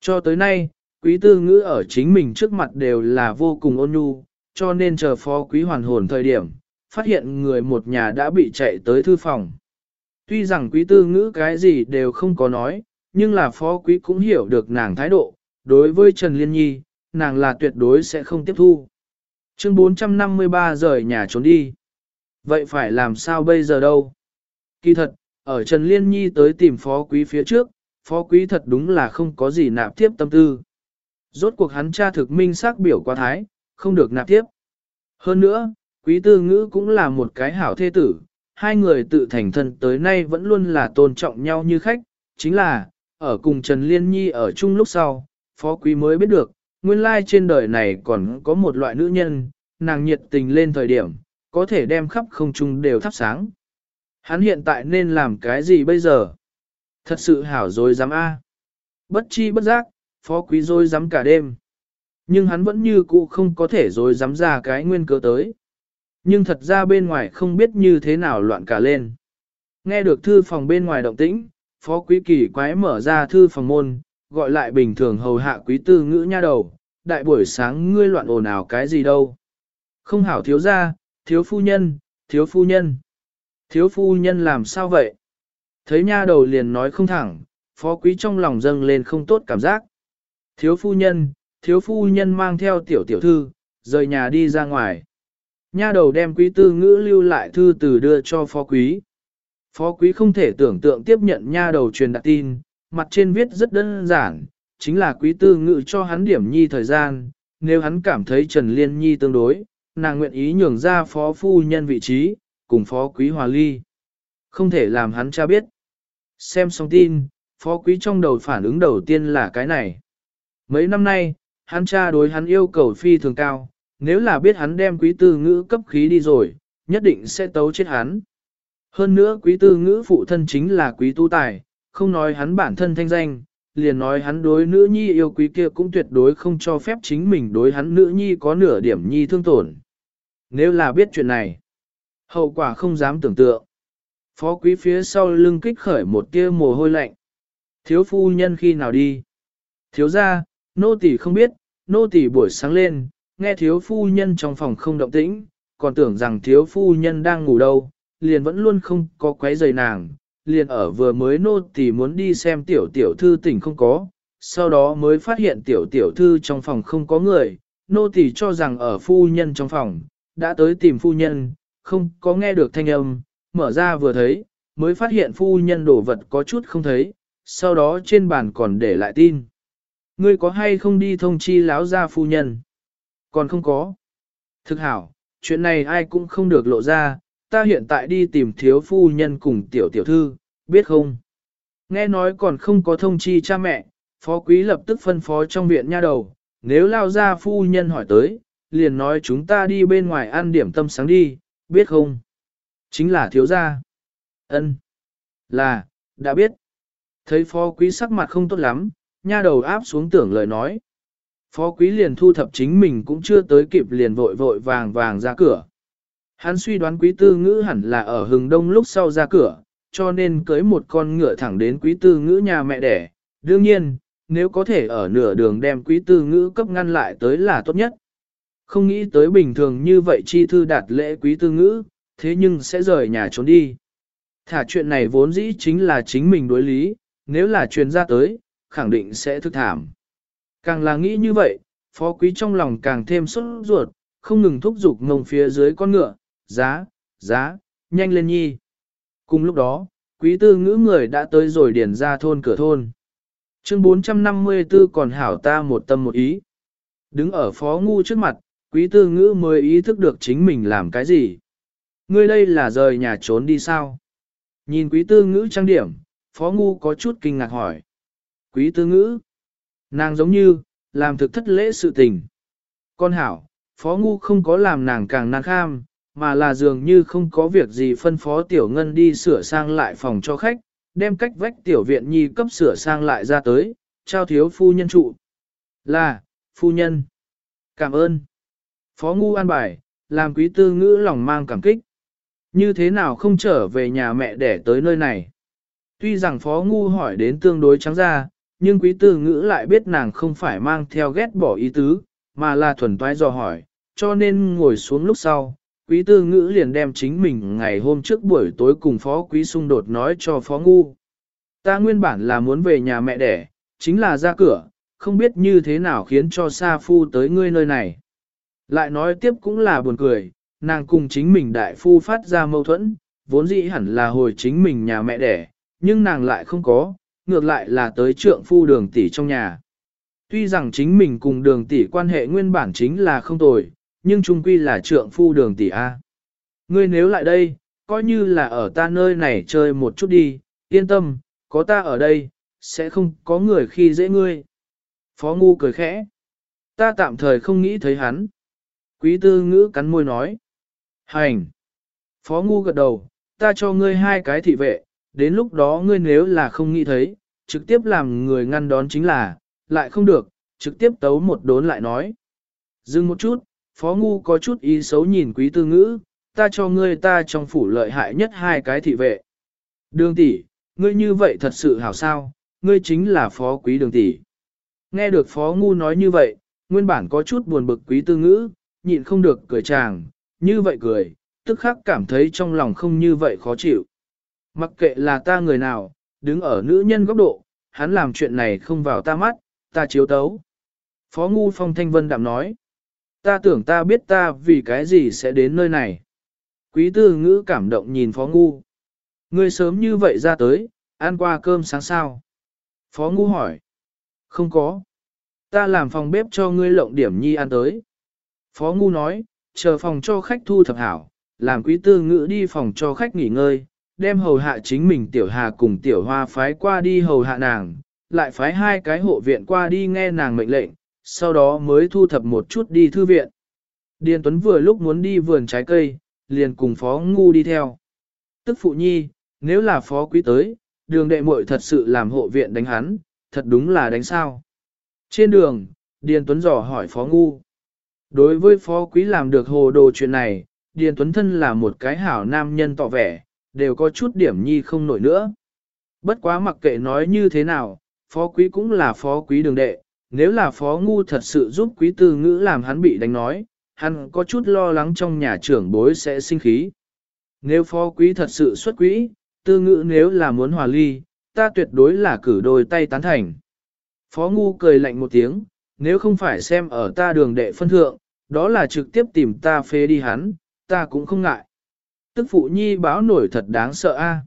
Cho tới nay, quý tư ngữ ở chính mình trước mặt đều là vô cùng ôn nhu, cho nên chờ phó quý hoàn hồn thời điểm, phát hiện người một nhà đã bị chạy tới thư phòng. Tuy rằng quý tư ngữ cái gì đều không có nói, nhưng là phó quý cũng hiểu được nàng thái độ, đối với Trần Liên Nhi, nàng là tuyệt đối sẽ không tiếp thu. Chương 453 rời nhà trốn đi. Vậy phải làm sao bây giờ đâu? Kỳ thật, ở Trần Liên Nhi tới tìm phó quý phía trước, phó quý thật đúng là không có gì nạp tiếp tâm tư. Rốt cuộc hắn cha thực minh xác biểu qua thái, không được nạp tiếp. Hơn nữa, quý tư ngữ cũng là một cái hảo thê tử, hai người tự thành thân tới nay vẫn luôn là tôn trọng nhau như khách, chính là, ở cùng Trần Liên Nhi ở chung lúc sau, phó quý mới biết được, nguyên lai trên đời này còn có một loại nữ nhân, nàng nhiệt tình lên thời điểm, có thể đem khắp không trung đều thắp sáng. Hắn hiện tại nên làm cái gì bây giờ? Thật sự hảo dối dám A. Bất chi bất giác, phó quý dối dám cả đêm. Nhưng hắn vẫn như cũ không có thể dối dám ra cái nguyên cớ tới. Nhưng thật ra bên ngoài không biết như thế nào loạn cả lên. Nghe được thư phòng bên ngoài động tĩnh, phó quý kỳ quái mở ra thư phòng môn, gọi lại bình thường hầu hạ quý tư ngữ nha đầu, đại buổi sáng ngươi loạn ồn ào cái gì đâu. Không hảo thiếu gia, thiếu phu nhân, thiếu phu nhân. Thiếu phu nhân làm sao vậy? Thấy nha đầu liền nói không thẳng, phó quý trong lòng dâng lên không tốt cảm giác. Thiếu phu nhân, thiếu phu nhân mang theo tiểu tiểu thư, rời nhà đi ra ngoài. Nha đầu đem quý tư ngữ lưu lại thư từ đưa cho phó quý. Phó quý không thể tưởng tượng tiếp nhận nha đầu truyền đạt tin, mặt trên viết rất đơn giản, chính là quý tư ngữ cho hắn điểm nhi thời gian, nếu hắn cảm thấy Trần Liên Nhi tương đối, nàng nguyện ý nhường ra phó phu nhân vị trí, cùng phó quý hòa ly. Không thể làm hắn cha biết. Xem xong tin, phó quý trong đầu phản ứng đầu tiên là cái này. Mấy năm nay, hắn cha đối hắn yêu cầu phi thường cao, nếu là biết hắn đem quý tư ngữ cấp khí đi rồi, nhất định sẽ tấu chết hắn. Hơn nữa quý tư ngữ phụ thân chính là quý tu tài, không nói hắn bản thân thanh danh, liền nói hắn đối nữ nhi yêu quý kia cũng tuyệt đối không cho phép chính mình đối hắn nữ nhi có nửa điểm nhi thương tổn. Nếu là biết chuyện này, hậu quả không dám tưởng tượng. Phó quý phía sau lưng kích khởi một tia mồ hôi lạnh. Thiếu phu nhân khi nào đi? Thiếu ra, nô tỳ không biết, nô tỳ buổi sáng lên, nghe thiếu phu nhân trong phòng không động tĩnh, còn tưởng rằng thiếu phu nhân đang ngủ đâu, liền vẫn luôn không có quấy rầy nàng, liền ở vừa mới nô tỳ muốn đi xem tiểu tiểu thư tỉnh không có, sau đó mới phát hiện tiểu tiểu thư trong phòng không có người, nô tỳ cho rằng ở phu nhân trong phòng, đã tới tìm phu nhân, không có nghe được thanh âm, mở ra vừa thấy, mới phát hiện phu nhân đổ vật có chút không thấy, sau đó trên bàn còn để lại tin. Ngươi có hay không đi thông chi láo ra phu nhân? Còn không có. Thực hảo, chuyện này ai cũng không được lộ ra, ta hiện tại đi tìm thiếu phu nhân cùng tiểu tiểu thư, biết không? Nghe nói còn không có thông chi cha mẹ, phó quý lập tức phân phó trong viện nha đầu, nếu lao ra phu nhân hỏi tới, liền nói chúng ta đi bên ngoài ăn điểm tâm sáng đi, biết không? Chính là thiếu gia. Ân, Là, đã biết. Thấy phó quý sắc mặt không tốt lắm, nha đầu áp xuống tưởng lời nói. Phó quý liền thu thập chính mình cũng chưa tới kịp liền vội vội vàng vàng ra cửa. Hắn suy đoán quý tư ngữ hẳn là ở hừng đông lúc sau ra cửa, cho nên cưới một con ngựa thẳng đến quý tư ngữ nhà mẹ đẻ. Đương nhiên, nếu có thể ở nửa đường đem quý tư ngữ cấp ngăn lại tới là tốt nhất. Không nghĩ tới bình thường như vậy chi thư đạt lễ quý tư ngữ, thế nhưng sẽ rời nhà trốn đi. Thả chuyện này vốn dĩ chính là chính mình đối lý, nếu là truyền ra tới, khẳng định sẽ thức thảm. Càng là nghĩ như vậy, phó quý trong lòng càng thêm sốt ruột, không ngừng thúc giục ngông phía dưới con ngựa, giá, giá, nhanh lên nhi. Cùng lúc đó, quý tư ngữ người đã tới rồi điền ra thôn cửa thôn. Chương 454 còn hảo ta một tâm một ý. Đứng ở phó ngu trước mặt, quý tư ngữ mới ý thức được chính mình làm cái gì. Ngươi đây là rời nhà trốn đi sao? Nhìn quý tư ngữ trang điểm, phó ngu có chút kinh ngạc hỏi. Quý tư ngữ. Nàng giống như, làm thực thất lễ sự tình. Con hảo, phó ngu không có làm nàng càng nàng kham, mà là dường như không có việc gì phân phó tiểu ngân đi sửa sang lại phòng cho khách, đem cách vách tiểu viện nhi cấp sửa sang lại ra tới, trao thiếu phu nhân trụ. Là, phu nhân. Cảm ơn. Phó ngu an bài, làm quý tư ngữ lòng mang cảm kích. Như thế nào không trở về nhà mẹ để tới nơi này? Tuy rằng phó ngu hỏi đến tương đối trắng ra, nhưng quý tư ngữ lại biết nàng không phải mang theo ghét bỏ ý tứ, mà là thuần toái dò hỏi, cho nên ngồi xuống lúc sau, quý tư ngữ liền đem chính mình ngày hôm trước buổi tối cùng phó quý xung đột nói cho phó ngu. Ta nguyên bản là muốn về nhà mẹ đẻ, chính là ra cửa, không biết như thế nào khiến cho Sa Phu tới ngươi nơi này. Lại nói tiếp cũng là buồn cười, nàng cùng chính mình đại phu phát ra mâu thuẫn, vốn dĩ hẳn là hồi chính mình nhà mẹ đẻ, nhưng nàng lại không có, ngược lại là tới trượng phu đường tỷ trong nhà. Tuy rằng chính mình cùng đường tỷ quan hệ nguyên bản chính là không tồi, nhưng chung quy là trượng phu đường tỷ A. Ngươi nếu lại đây, coi như là ở ta nơi này chơi một chút đi, yên tâm, có ta ở đây, sẽ không có người khi dễ ngươi. Phó Ngu cười khẽ. Ta tạm thời không nghĩ thấy hắn. Quý tư ngữ cắn môi nói. Hành. Phó Ngu gật đầu, ta cho ngươi hai cái thị vệ, đến lúc đó ngươi nếu là không nghĩ thấy, trực tiếp làm người ngăn đón chính là, lại không được, trực tiếp tấu một đốn lại nói. Dừng một chút, Phó Ngu có chút ý xấu nhìn quý tư ngữ, ta cho ngươi ta trong phủ lợi hại nhất hai cái thị vệ. Đường tỷ, ngươi như vậy thật sự hảo sao, ngươi chính là phó quý đường tỷ. Nghe được phó ngu nói như vậy, nguyên bản có chút buồn bực quý tư ngữ, nhịn không được cười chàng, như vậy cười, tức khắc cảm thấy trong lòng không như vậy khó chịu. Mặc kệ là ta người nào, đứng ở nữ nhân góc độ, hắn làm chuyện này không vào ta mắt, ta chiếu tấu. Phó ngu phong thanh vân đạm nói, ta tưởng ta biết ta vì cái gì sẽ đến nơi này. Quý tư ngữ cảm động nhìn phó ngu. Ngươi sớm như vậy ra tới, ăn qua cơm sáng sao? Phó ngu hỏi. Không có. Ta làm phòng bếp cho ngươi lộng điểm nhi ăn tới. Phó ngu nói, chờ phòng cho khách thu thập hảo, làm quý tư ngữ đi phòng cho khách nghỉ ngơi, đem hầu hạ chính mình tiểu hà cùng tiểu hoa phái qua đi hầu hạ nàng, lại phái hai cái hộ viện qua đi nghe nàng mệnh lệnh, sau đó mới thu thập một chút đi thư viện. Điền Tuấn vừa lúc muốn đi vườn trái cây, liền cùng Phó Ngu đi theo. Tức phụ nhi, nếu là phó quý tới, đường đệ muội thật sự làm hộ viện đánh hắn, thật đúng là đánh sao. Trên đường, Điền Tuấn dò hỏi phó ngu. Đối với phó quý làm được hồ đồ chuyện này, Điền Tuấn thân là một cái hảo nam nhân tỏ vẻ, đều có chút điểm nhi không nổi nữa. Bất quá mặc kệ nói như thế nào, phó quý cũng là phó quý đường đệ, nếu là phó ngu thật sự giúp quý tư ngữ làm hắn bị đánh nói, hắn có chút lo lắng trong nhà trưởng bối sẽ sinh khí. Nếu phó quý thật sự xuất quý, tư ngữ nếu là muốn hòa ly, ta tuyệt đối là cử đôi tay tán thành. Phó ngu cười lạnh một tiếng, nếu không phải xem ở ta đường đệ phân thượng, đó là trực tiếp tìm ta phê đi hắn, ta cũng không ngại. Tức phụ nhi báo nổi thật đáng sợ a.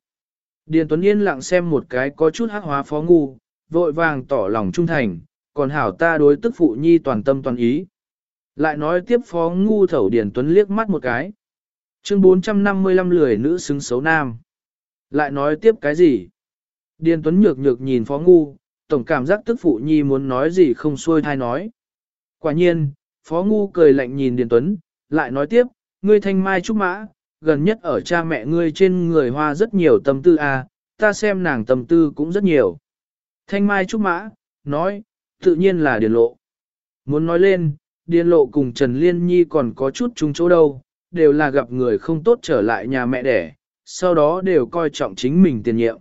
Điền Tuấn Yên lặng xem một cái có chút hắc hóa phó ngu, vội vàng tỏ lòng trung thành, còn hảo ta đối tức phụ nhi toàn tâm toàn ý. Lại nói tiếp phó ngu thẩu Điền Tuấn liếc mắt một cái. Chương 455 lười nữ xứng xấu nam. Lại nói tiếp cái gì? Điền Tuấn nhược nhược nhìn phó ngu, tổng cảm giác tức phụ nhi muốn nói gì không xuôi thai nói. Quả nhiên, phó ngu cười lạnh nhìn Điền Tuấn, lại nói tiếp, ngươi thanh mai trúc mã, gần nhất ở cha mẹ ngươi trên người hoa rất nhiều tâm tư a, à, ta xem nàng tâm tư cũng rất nhiều. Thanh mai trúc mã, nói, tự nhiên là điền lộ. Muốn nói lên, điền lộ cùng Trần Liên Nhi còn có chút chung chỗ đâu, đều là gặp người không tốt trở lại nhà mẹ đẻ, sau đó đều coi trọng chính mình tiền nhiệm.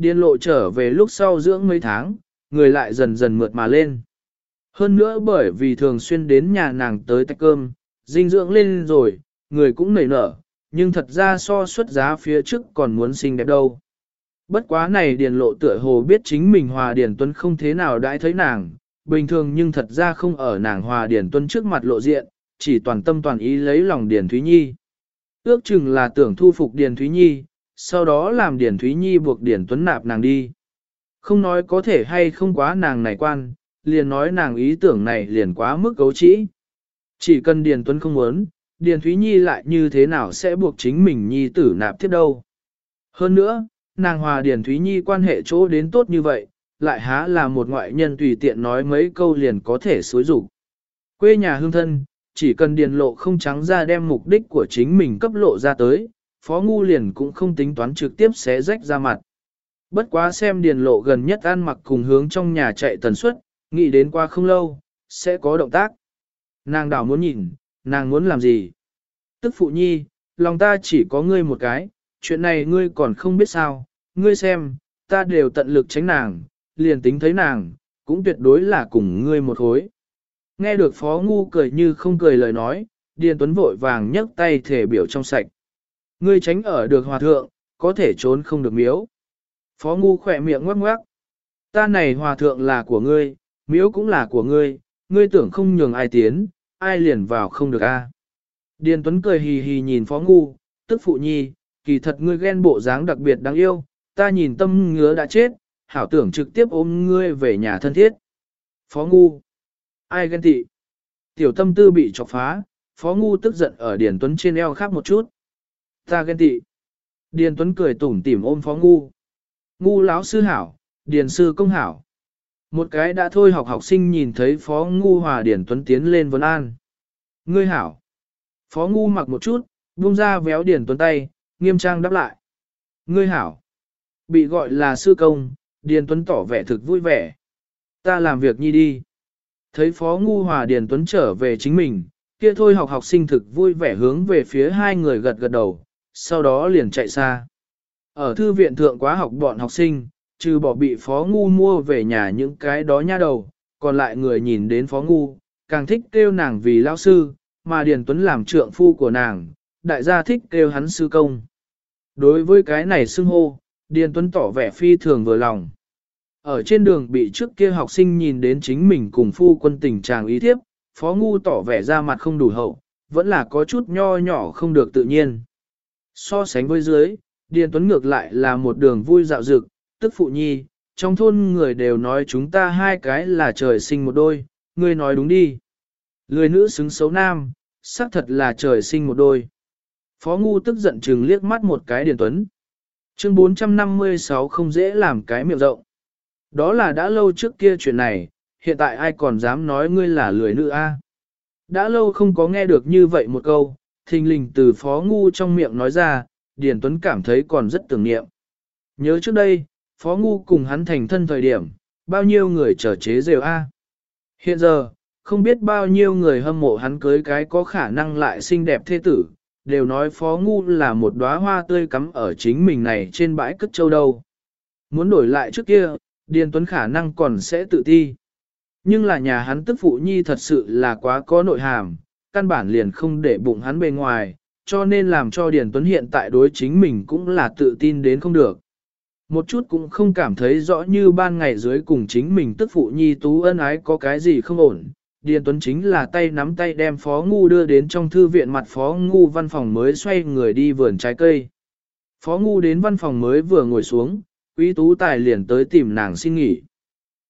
Điền lộ trở về lúc sau dưỡng mấy tháng, người lại dần dần mượt mà lên. Hơn nữa bởi vì thường xuyên đến nhà nàng tới tách cơm, dinh dưỡng lên rồi, người cũng nảy nở, nhưng thật ra so xuất giá phía trước còn muốn xinh đẹp đâu. Bất quá này điền lộ tựa hồ biết chính mình hòa điền tuấn không thế nào đãi thấy nàng, bình thường nhưng thật ra không ở nàng hòa điền tuấn trước mặt lộ diện, chỉ toàn tâm toàn ý lấy lòng điền Thúy Nhi. Ước chừng là tưởng thu phục điền Thúy Nhi, sau đó làm điền Thúy Nhi buộc điền tuấn nạp nàng đi. Không nói có thể hay không quá nàng này quan, liền nói nàng ý tưởng này liền quá mức cấu trĩ. Chỉ cần điền tuấn không muốn, điền Thúy Nhi lại như thế nào sẽ buộc chính mình Nhi tử nạp tiếp đâu. Hơn nữa, nàng hòa Điền Thúy Nhi quan hệ chỗ đến tốt như vậy, lại há là một ngoại nhân tùy tiện nói mấy câu liền có thể xối rủ. Quê nhà hương thân, chỉ cần điền lộ không trắng ra đem mục đích của chính mình cấp lộ ra tới, phó ngu liền cũng không tính toán trực tiếp xé rách ra mặt. Bất quá xem điền lộ gần nhất ăn mặc cùng hướng trong nhà chạy tần suất, nghĩ đến qua không lâu, sẽ có động tác. Nàng đảo muốn nhìn, nàng muốn làm gì? Tức phụ nhi, lòng ta chỉ có ngươi một cái, chuyện này ngươi còn không biết sao, ngươi xem, ta đều tận lực tránh nàng, liền tính thấy nàng, cũng tuyệt đối là cùng ngươi một khối. Nghe được Phó Ngu cười như không cười lời nói, Điền Tuấn vội vàng nhấc tay thể biểu trong sạch. Ngươi tránh ở được hòa thượng, có thể trốn không được miếu. Phó Ngu khỏe miệng ngoắc ngoắc. Ta này hòa thượng là của ngươi, miếu cũng là của ngươi, ngươi tưởng không nhường ai tiến, ai liền vào không được a. Điền Tuấn cười hì hì nhìn Phó Ngu, tức phụ nhi, kỳ thật ngươi ghen bộ dáng đặc biệt đáng yêu, ta nhìn tâm ngứa đã chết, hảo tưởng trực tiếp ôm ngươi về nhà thân thiết. Phó Ngu, ai ghen tị? Tiểu tâm tư bị chọc phá, Phó Ngu tức giận ở Điền Tuấn trên eo khác một chút. Ta ghen tị. Điền Tuấn cười tủm tỉm ôm Phó Ngu. Ngu lão sư hảo, Điền sư công hảo. Một cái đã thôi học học sinh nhìn thấy Phó Ngu hòa Điền Tuấn tiến lên vấn an. Ngươi hảo. Phó Ngu mặc một chút, buông ra véo Điền Tuấn tay, nghiêm trang đáp lại. Ngươi hảo. Bị gọi là sư công, Điền Tuấn tỏ vẻ thực vui vẻ. Ta làm việc nhi đi. Thấy Phó Ngu Hòa Điền Tuấn trở về chính mình, kia thôi học học sinh thực vui vẻ hướng về phía hai người gật gật đầu, sau đó liền chạy xa. Ở thư viện thượng quá học bọn học sinh, trừ bỏ bị Phó Ngu mua về nhà những cái đó nha đầu, còn lại người nhìn đến Phó Ngu, càng thích kêu nàng vì lao sư, mà Điền Tuấn làm trượng phu của nàng, đại gia thích kêu hắn sư công. Đối với cái này xưng hô, Điền Tuấn tỏ vẻ phi thường vừa lòng. Ở trên đường bị trước kia học sinh nhìn đến chính mình cùng phu quân tình trạng ý thiếp, Phó Ngu tỏ vẻ ra mặt không đủ hậu, vẫn là có chút nho nhỏ không được tự nhiên. So sánh với dưới, Điền Tuấn ngược lại là một đường vui dạo dực, tức phụ nhi, trong thôn người đều nói chúng ta hai cái là trời sinh một đôi, ngươi nói đúng đi. Lười nữ xứng xấu nam, xác thật là trời sinh một đôi. Phó Ngu tức giận chừng liếc mắt một cái Điền Tuấn. Chương 456 không dễ làm cái miệng rộng. Đó là đã lâu trước kia chuyện này, hiện tại ai còn dám nói ngươi là lười nữ a? Đã lâu không có nghe được như vậy một câu, thình lình từ Phó Ngu trong miệng nói ra, Điền Tuấn cảm thấy còn rất tưởng niệm. Nhớ trước đây, Phó Ngu cùng hắn thành thân thời điểm, bao nhiêu người trở chế rều A. Hiện giờ, không biết bao nhiêu người hâm mộ hắn cưới cái có khả năng lại xinh đẹp thế tử, đều nói Phó Ngu là một đóa hoa tươi cắm ở chính mình này trên bãi cất châu đâu. Muốn đổi lại trước kia, Điền Tuấn khả năng còn sẽ tự ti. Nhưng là nhà hắn tức phụ nhi thật sự là quá có nội hàm, căn bản liền không để bụng hắn bề ngoài, cho nên làm cho Điền Tuấn hiện tại đối chính mình cũng là tự tin đến không được. Một chút cũng không cảm thấy rõ như ban ngày dưới cùng chính mình tức phụ nhi tú ân ái có cái gì không ổn. Điền Tuấn chính là tay nắm tay đem Phó Ngu đưa đến trong thư viện mặt Phó Ngu văn phòng mới xoay người đi vườn trái cây. Phó Ngu đến văn phòng mới vừa ngồi xuống, Quý Tú Tài liền tới tìm nàng xin nghỉ.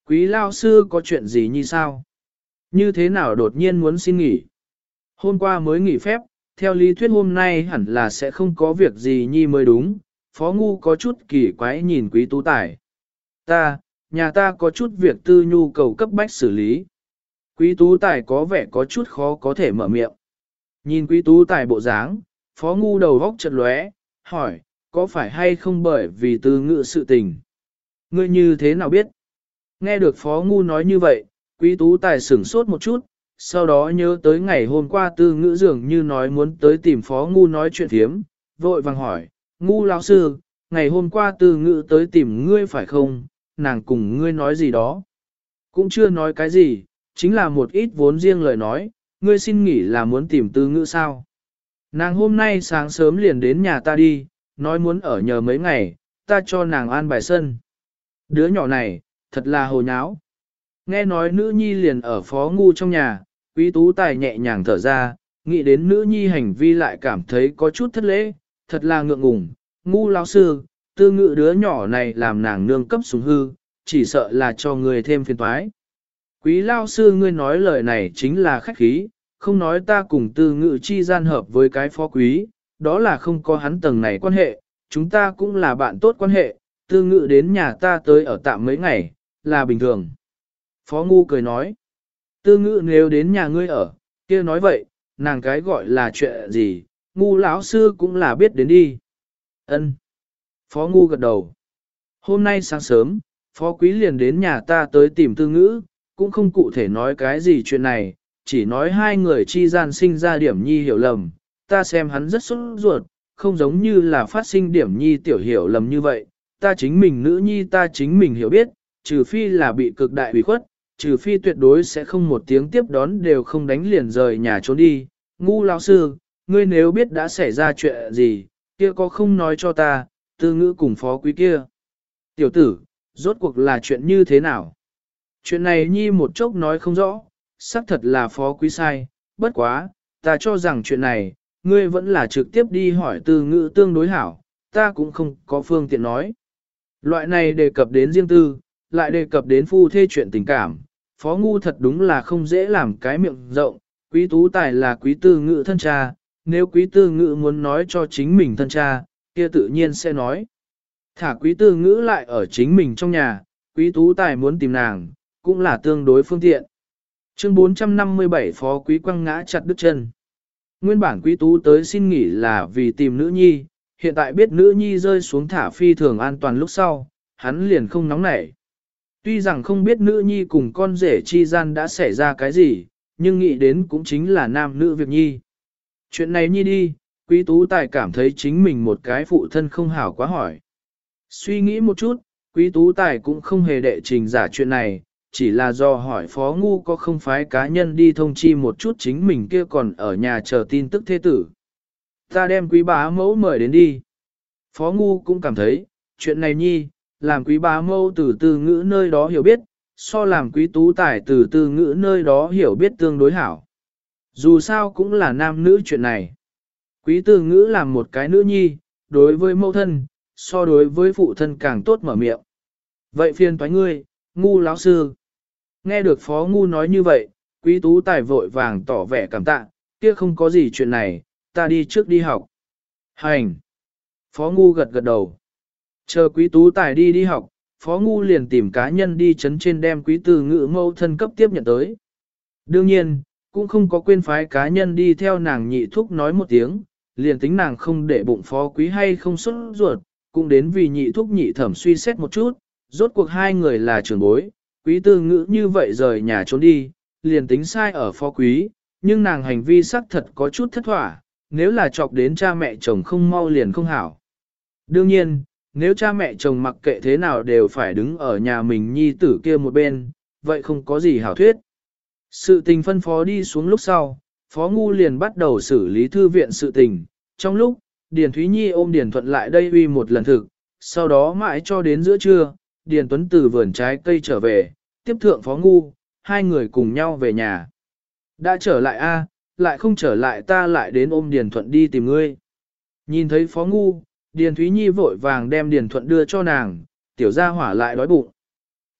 Quý Lao Sư có chuyện gì như sao? Như thế nào đột nhiên muốn xin nghỉ? Hôm qua mới nghỉ phép, theo lý thuyết hôm nay hẳn là sẽ không có việc gì nhi mới đúng, phó ngu có chút kỳ quái nhìn quý tú tài. Ta, nhà ta có chút việc tư nhu cầu cấp bách xử lý. Quý tú tài có vẻ có chút khó có thể mở miệng. Nhìn quý tú tài bộ dáng, phó ngu đầu góc chật lóe, hỏi, có phải hay không bởi vì tư ngự sự tình? Ngươi như thế nào biết? Nghe được phó ngu nói như vậy, quý tú tài sửng sốt một chút, sau đó nhớ tới ngày hôm qua tư ngữ dường như nói muốn tới tìm phó ngu nói chuyện thiếm, vội vàng hỏi, ngu lão sư, ngày hôm qua tư ngữ tới tìm ngươi phải không, nàng cùng ngươi nói gì đó. Cũng chưa nói cái gì, chính là một ít vốn riêng lời nói, ngươi xin nghỉ là muốn tìm tư ngữ sao. Nàng hôm nay sáng sớm liền đến nhà ta đi, nói muốn ở nhờ mấy ngày, ta cho nàng an bài sân. Đứa nhỏ này, thật là hồ nháo. Nghe nói nữ nhi liền ở phó ngu trong nhà, quý tú tài nhẹ nhàng thở ra, nghĩ đến nữ nhi hành vi lại cảm thấy có chút thất lễ, thật là ngượng ngùng, ngu lão sư, tư ngự đứa nhỏ này làm nàng nương cấp xuống hư, chỉ sợ là cho người thêm phiền toái. Quý lao sư ngươi nói lời này chính là khách khí, không nói ta cùng tư ngự chi gian hợp với cái phó quý, đó là không có hắn tầng này quan hệ, chúng ta cũng là bạn tốt quan hệ, tư ngự đến nhà ta tới ở tạm mấy ngày, là bình thường. Phó ngu cười nói, tư Ngữ nếu đến nhà ngươi ở, kia nói vậy, nàng cái gọi là chuyện gì, ngu lão sư cũng là biết đến đi. Ân. Phó ngu gật đầu. Hôm nay sáng sớm, phó quý liền đến nhà ta tới tìm tư ngữ, cũng không cụ thể nói cái gì chuyện này, chỉ nói hai người chi gian sinh ra điểm nhi hiểu lầm, ta xem hắn rất sốt ruột, không giống như là phát sinh điểm nhi tiểu hiểu lầm như vậy, ta chính mình nữ nhi ta chính mình hiểu biết, trừ phi là bị cực đại bị khuất, trừ phi tuyệt đối sẽ không một tiếng tiếp đón đều không đánh liền rời nhà trốn đi, ngu lão sư, ngươi nếu biết đã xảy ra chuyện gì, kia có không nói cho ta, tư ngữ cùng phó quý kia. Tiểu tử, rốt cuộc là chuyện như thế nào? Chuyện này nhi một chốc nói không rõ, xác thật là phó quý sai, bất quá, ta cho rằng chuyện này, ngươi vẫn là trực tiếp đi hỏi tư ngữ tương đối hảo, ta cũng không có phương tiện nói. Loại này đề cập đến riêng tư, lại đề cập đến phu thê chuyện tình cảm, phó ngu thật đúng là không dễ làm cái miệng rộng, quý tú tài là quý tư ngữ thân cha, nếu quý tư ngữ muốn nói cho chính mình thân cha, kia tự nhiên sẽ nói. Thả quý tư ngữ lại ở chính mình trong nhà, quý tú tài muốn tìm nàng, cũng là tương đối phương tiện. Chương 457 Phó Quý quăng ngã chặt đứt chân. Nguyên bản quý tú tới xin nghỉ là vì tìm nữ nhi, hiện tại biết nữ nhi rơi xuống thả phi thường an toàn lúc sau, hắn liền không nóng nảy. Tuy rằng không biết nữ nhi cùng con rể chi gian đã xảy ra cái gì, nhưng nghĩ đến cũng chính là nam nữ việc nhi. Chuyện này nhi đi, quý tú tài cảm thấy chính mình một cái phụ thân không hảo quá hỏi. Suy nghĩ một chút, quý tú tài cũng không hề đệ trình giả chuyện này, chỉ là do hỏi phó ngu có không phái cá nhân đi thông chi một chút chính mình kia còn ở nhà chờ tin tức thế tử. Ta đem quý bá mẫu mời đến đi. Phó ngu cũng cảm thấy, chuyện này nhi, làm quý bá mâu từ từ ngữ nơi đó hiểu biết, so làm quý tú tài từ từ ngữ nơi đó hiểu biết tương đối hảo. Dù sao cũng là nam nữ chuyện này. Quý từ ngữ làm một cái nữ nhi, đối với mẫu thân, so đối với phụ thân càng tốt mở miệng. Vậy phiền toái ngươi, ngu lão sư. Nghe được phó ngu nói như vậy, quý tú tài vội vàng tỏ vẻ cảm tạ, kia không có gì chuyện này, ta đi trước đi học. Hành! Phó ngu gật gật đầu. Chờ quý tú tài đi đi học, phó ngu liền tìm cá nhân đi chấn trên đem quý từ ngữ mâu thân cấp tiếp nhận tới. Đương nhiên, cũng không có quên phái cá nhân đi theo nàng nhị thúc nói một tiếng, liền tính nàng không để bụng phó quý hay không xuất ruột, cũng đến vì nhị thúc nhị thẩm suy xét một chút, rốt cuộc hai người là trưởng bối, quý tư ngữ như vậy rời nhà trốn đi, liền tính sai ở phó quý, nhưng nàng hành vi xác thật có chút thất thỏa, nếu là chọc đến cha mẹ chồng không mau liền không hảo. Đương nhiên, nếu cha mẹ chồng mặc kệ thế nào đều phải đứng ở nhà mình nhi tử kia một bên, vậy không có gì hảo thuyết. Sự tình phân phó đi xuống lúc sau, Phó Ngu liền bắt đầu xử lý thư viện sự tình. Trong lúc, Điền Thúy Nhi ôm Điền Thuận lại đây uy một lần thực, sau đó mãi cho đến giữa trưa, Điền Tuấn từ vườn trái cây trở về, tiếp thượng Phó Ngu, hai người cùng nhau về nhà. Đã trở lại a, lại không trở lại ta lại đến ôm Điền Thuận đi tìm ngươi. Nhìn thấy Phó Ngu, Điền Thúy Nhi vội vàng đem Điền Thuận đưa cho nàng, tiểu gia hỏa lại đói bụng.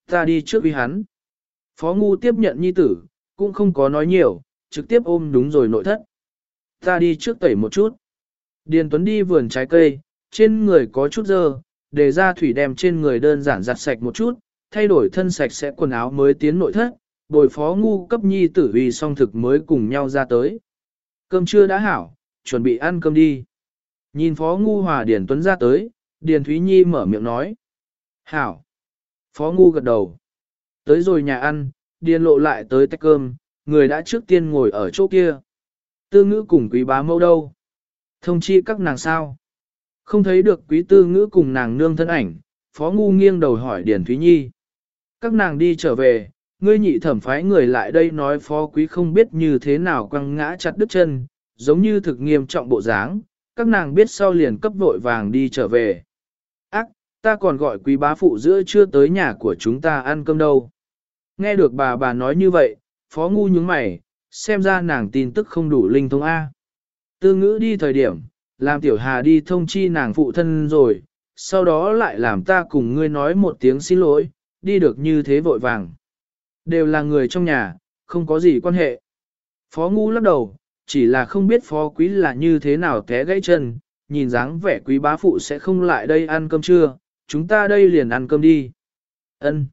Ta đi trước uy hắn. Phó Ngu tiếp nhận Nhi tử, cũng không có nói nhiều, trực tiếp ôm đúng rồi nội thất. Ta đi trước tẩy một chút. Điền Tuấn đi vườn trái cây, trên người có chút dơ, để ra thủy đem trên người đơn giản giặt sạch một chút, thay đổi thân sạch sẽ quần áo mới tiến nội thất, bồi phó ngu cấp nhi tử vì song thực mới cùng nhau ra tới. Cơm trưa đã hảo, chuẩn bị ăn cơm đi. Nhìn phó ngu hòa Điền Tuấn ra tới, Điền Thúy Nhi mở miệng nói. Hảo. Phó ngu gật đầu. Tới rồi nhà ăn, Điền lộ lại tới tách cơm, người đã trước tiên ngồi ở chỗ kia. Tư ngữ cùng quý bá mâu đâu? Thông chi các nàng sao? Không thấy được quý tư ngữ cùng nàng nương thân ảnh, phó ngu nghiêng đầu hỏi Điền Thúy Nhi. Các nàng đi trở về, ngươi nhị thẩm phái người lại đây nói phó quý không biết như thế nào quăng ngã chặt đứt chân, giống như thực nghiêm trọng bộ dáng, các nàng biết sau liền cấp vội vàng đi trở về. Ác, ta còn gọi quý bá phụ giữa chưa tới nhà của chúng ta ăn cơm đâu. Nghe được bà bà nói như vậy, phó ngu nhướng mày, xem ra nàng tin tức không đủ linh thông A. Tư ngữ đi thời điểm, làm tiểu hà đi thông chi nàng phụ thân rồi, sau đó lại làm ta cùng ngươi nói một tiếng xin lỗi, đi được như thế vội vàng. Đều là người trong nhà, không có gì quan hệ. Phó ngu lắc đầu, chỉ là không biết phó quý là như thế nào té gãy chân, nhìn dáng vẻ quý bá phụ sẽ không lại đây ăn cơm trưa, chúng ta đây liền ăn cơm đi. Ân.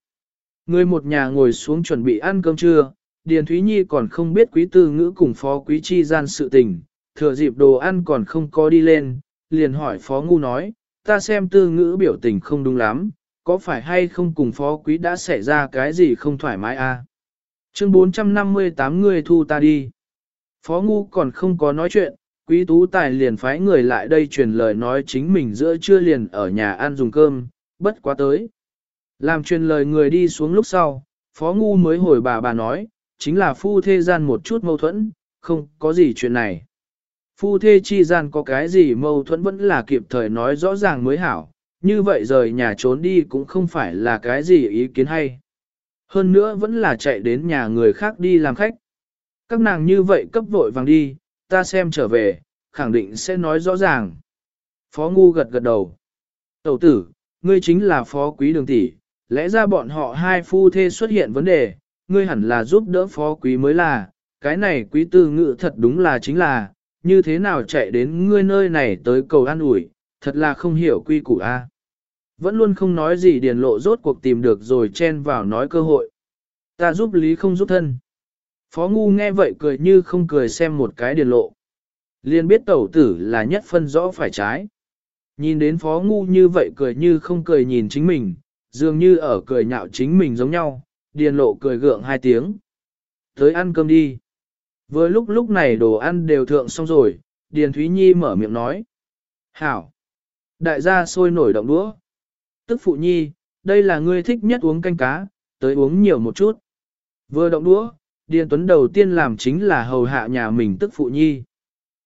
Người một nhà ngồi xuống chuẩn bị ăn cơm trưa, Điền Thúy Nhi còn không biết quý tư ngữ cùng phó quý chi gian sự tình, thừa dịp đồ ăn còn không có đi lên, liền hỏi phó ngu nói, ta xem tư ngữ biểu tình không đúng lắm, có phải hay không cùng phó quý đã xảy ra cái gì không thoải mái a? À? Chương 458 người thu ta đi. Phó ngu còn không có nói chuyện, quý tú tài liền phái người lại đây truyền lời nói chính mình giữa trưa liền ở nhà ăn dùng cơm, bất quá tới. Làm truyền lời người đi xuống lúc sau, phó ngu mới hồi bà bà nói, chính là phu thê gian một chút mâu thuẫn, không có gì chuyện này. Phu thê chi gian có cái gì mâu thuẫn vẫn là kịp thời nói rõ ràng mới hảo, như vậy rời nhà trốn đi cũng không phải là cái gì ý kiến hay. Hơn nữa vẫn là chạy đến nhà người khác đi làm khách. Các nàng như vậy cấp vội vàng đi, ta xem trở về, khẳng định sẽ nói rõ ràng. Phó Ngu gật gật đầu. Tẩu tử, ngươi chính là phó quý đường tỷ, lẽ ra bọn họ hai phu thê xuất hiện vấn đề, ngươi hẳn là giúp đỡ phó quý mới là, cái này quý tư ngự thật đúng là chính là, như thế nào chạy đến ngươi nơi này tới cầu an ủi, thật là không hiểu quy củ a. Vẫn luôn không nói gì điền lộ rốt cuộc tìm được rồi chen vào nói cơ hội. Ta giúp lý không giúp thân. Phó ngu nghe vậy cười như không cười xem một cái điền lộ. Liên biết tẩu tử là nhất phân rõ phải trái. Nhìn đến phó ngu như vậy cười như không cười nhìn chính mình, dường như ở cười nhạo chính mình giống nhau, điền lộ cười gượng hai tiếng. Tới ăn cơm đi. Vừa lúc lúc này đồ ăn đều thượng xong rồi, Điền Thúy Nhi mở miệng nói. Hảo! Đại gia sôi nổi động đũa. Tức phụ nhi, đây là ngươi thích nhất uống canh cá, tới uống nhiều một chút. Vừa động đũa, Điền Tuấn đầu tiên làm chính là hầu hạ nhà mình tức phụ nhi.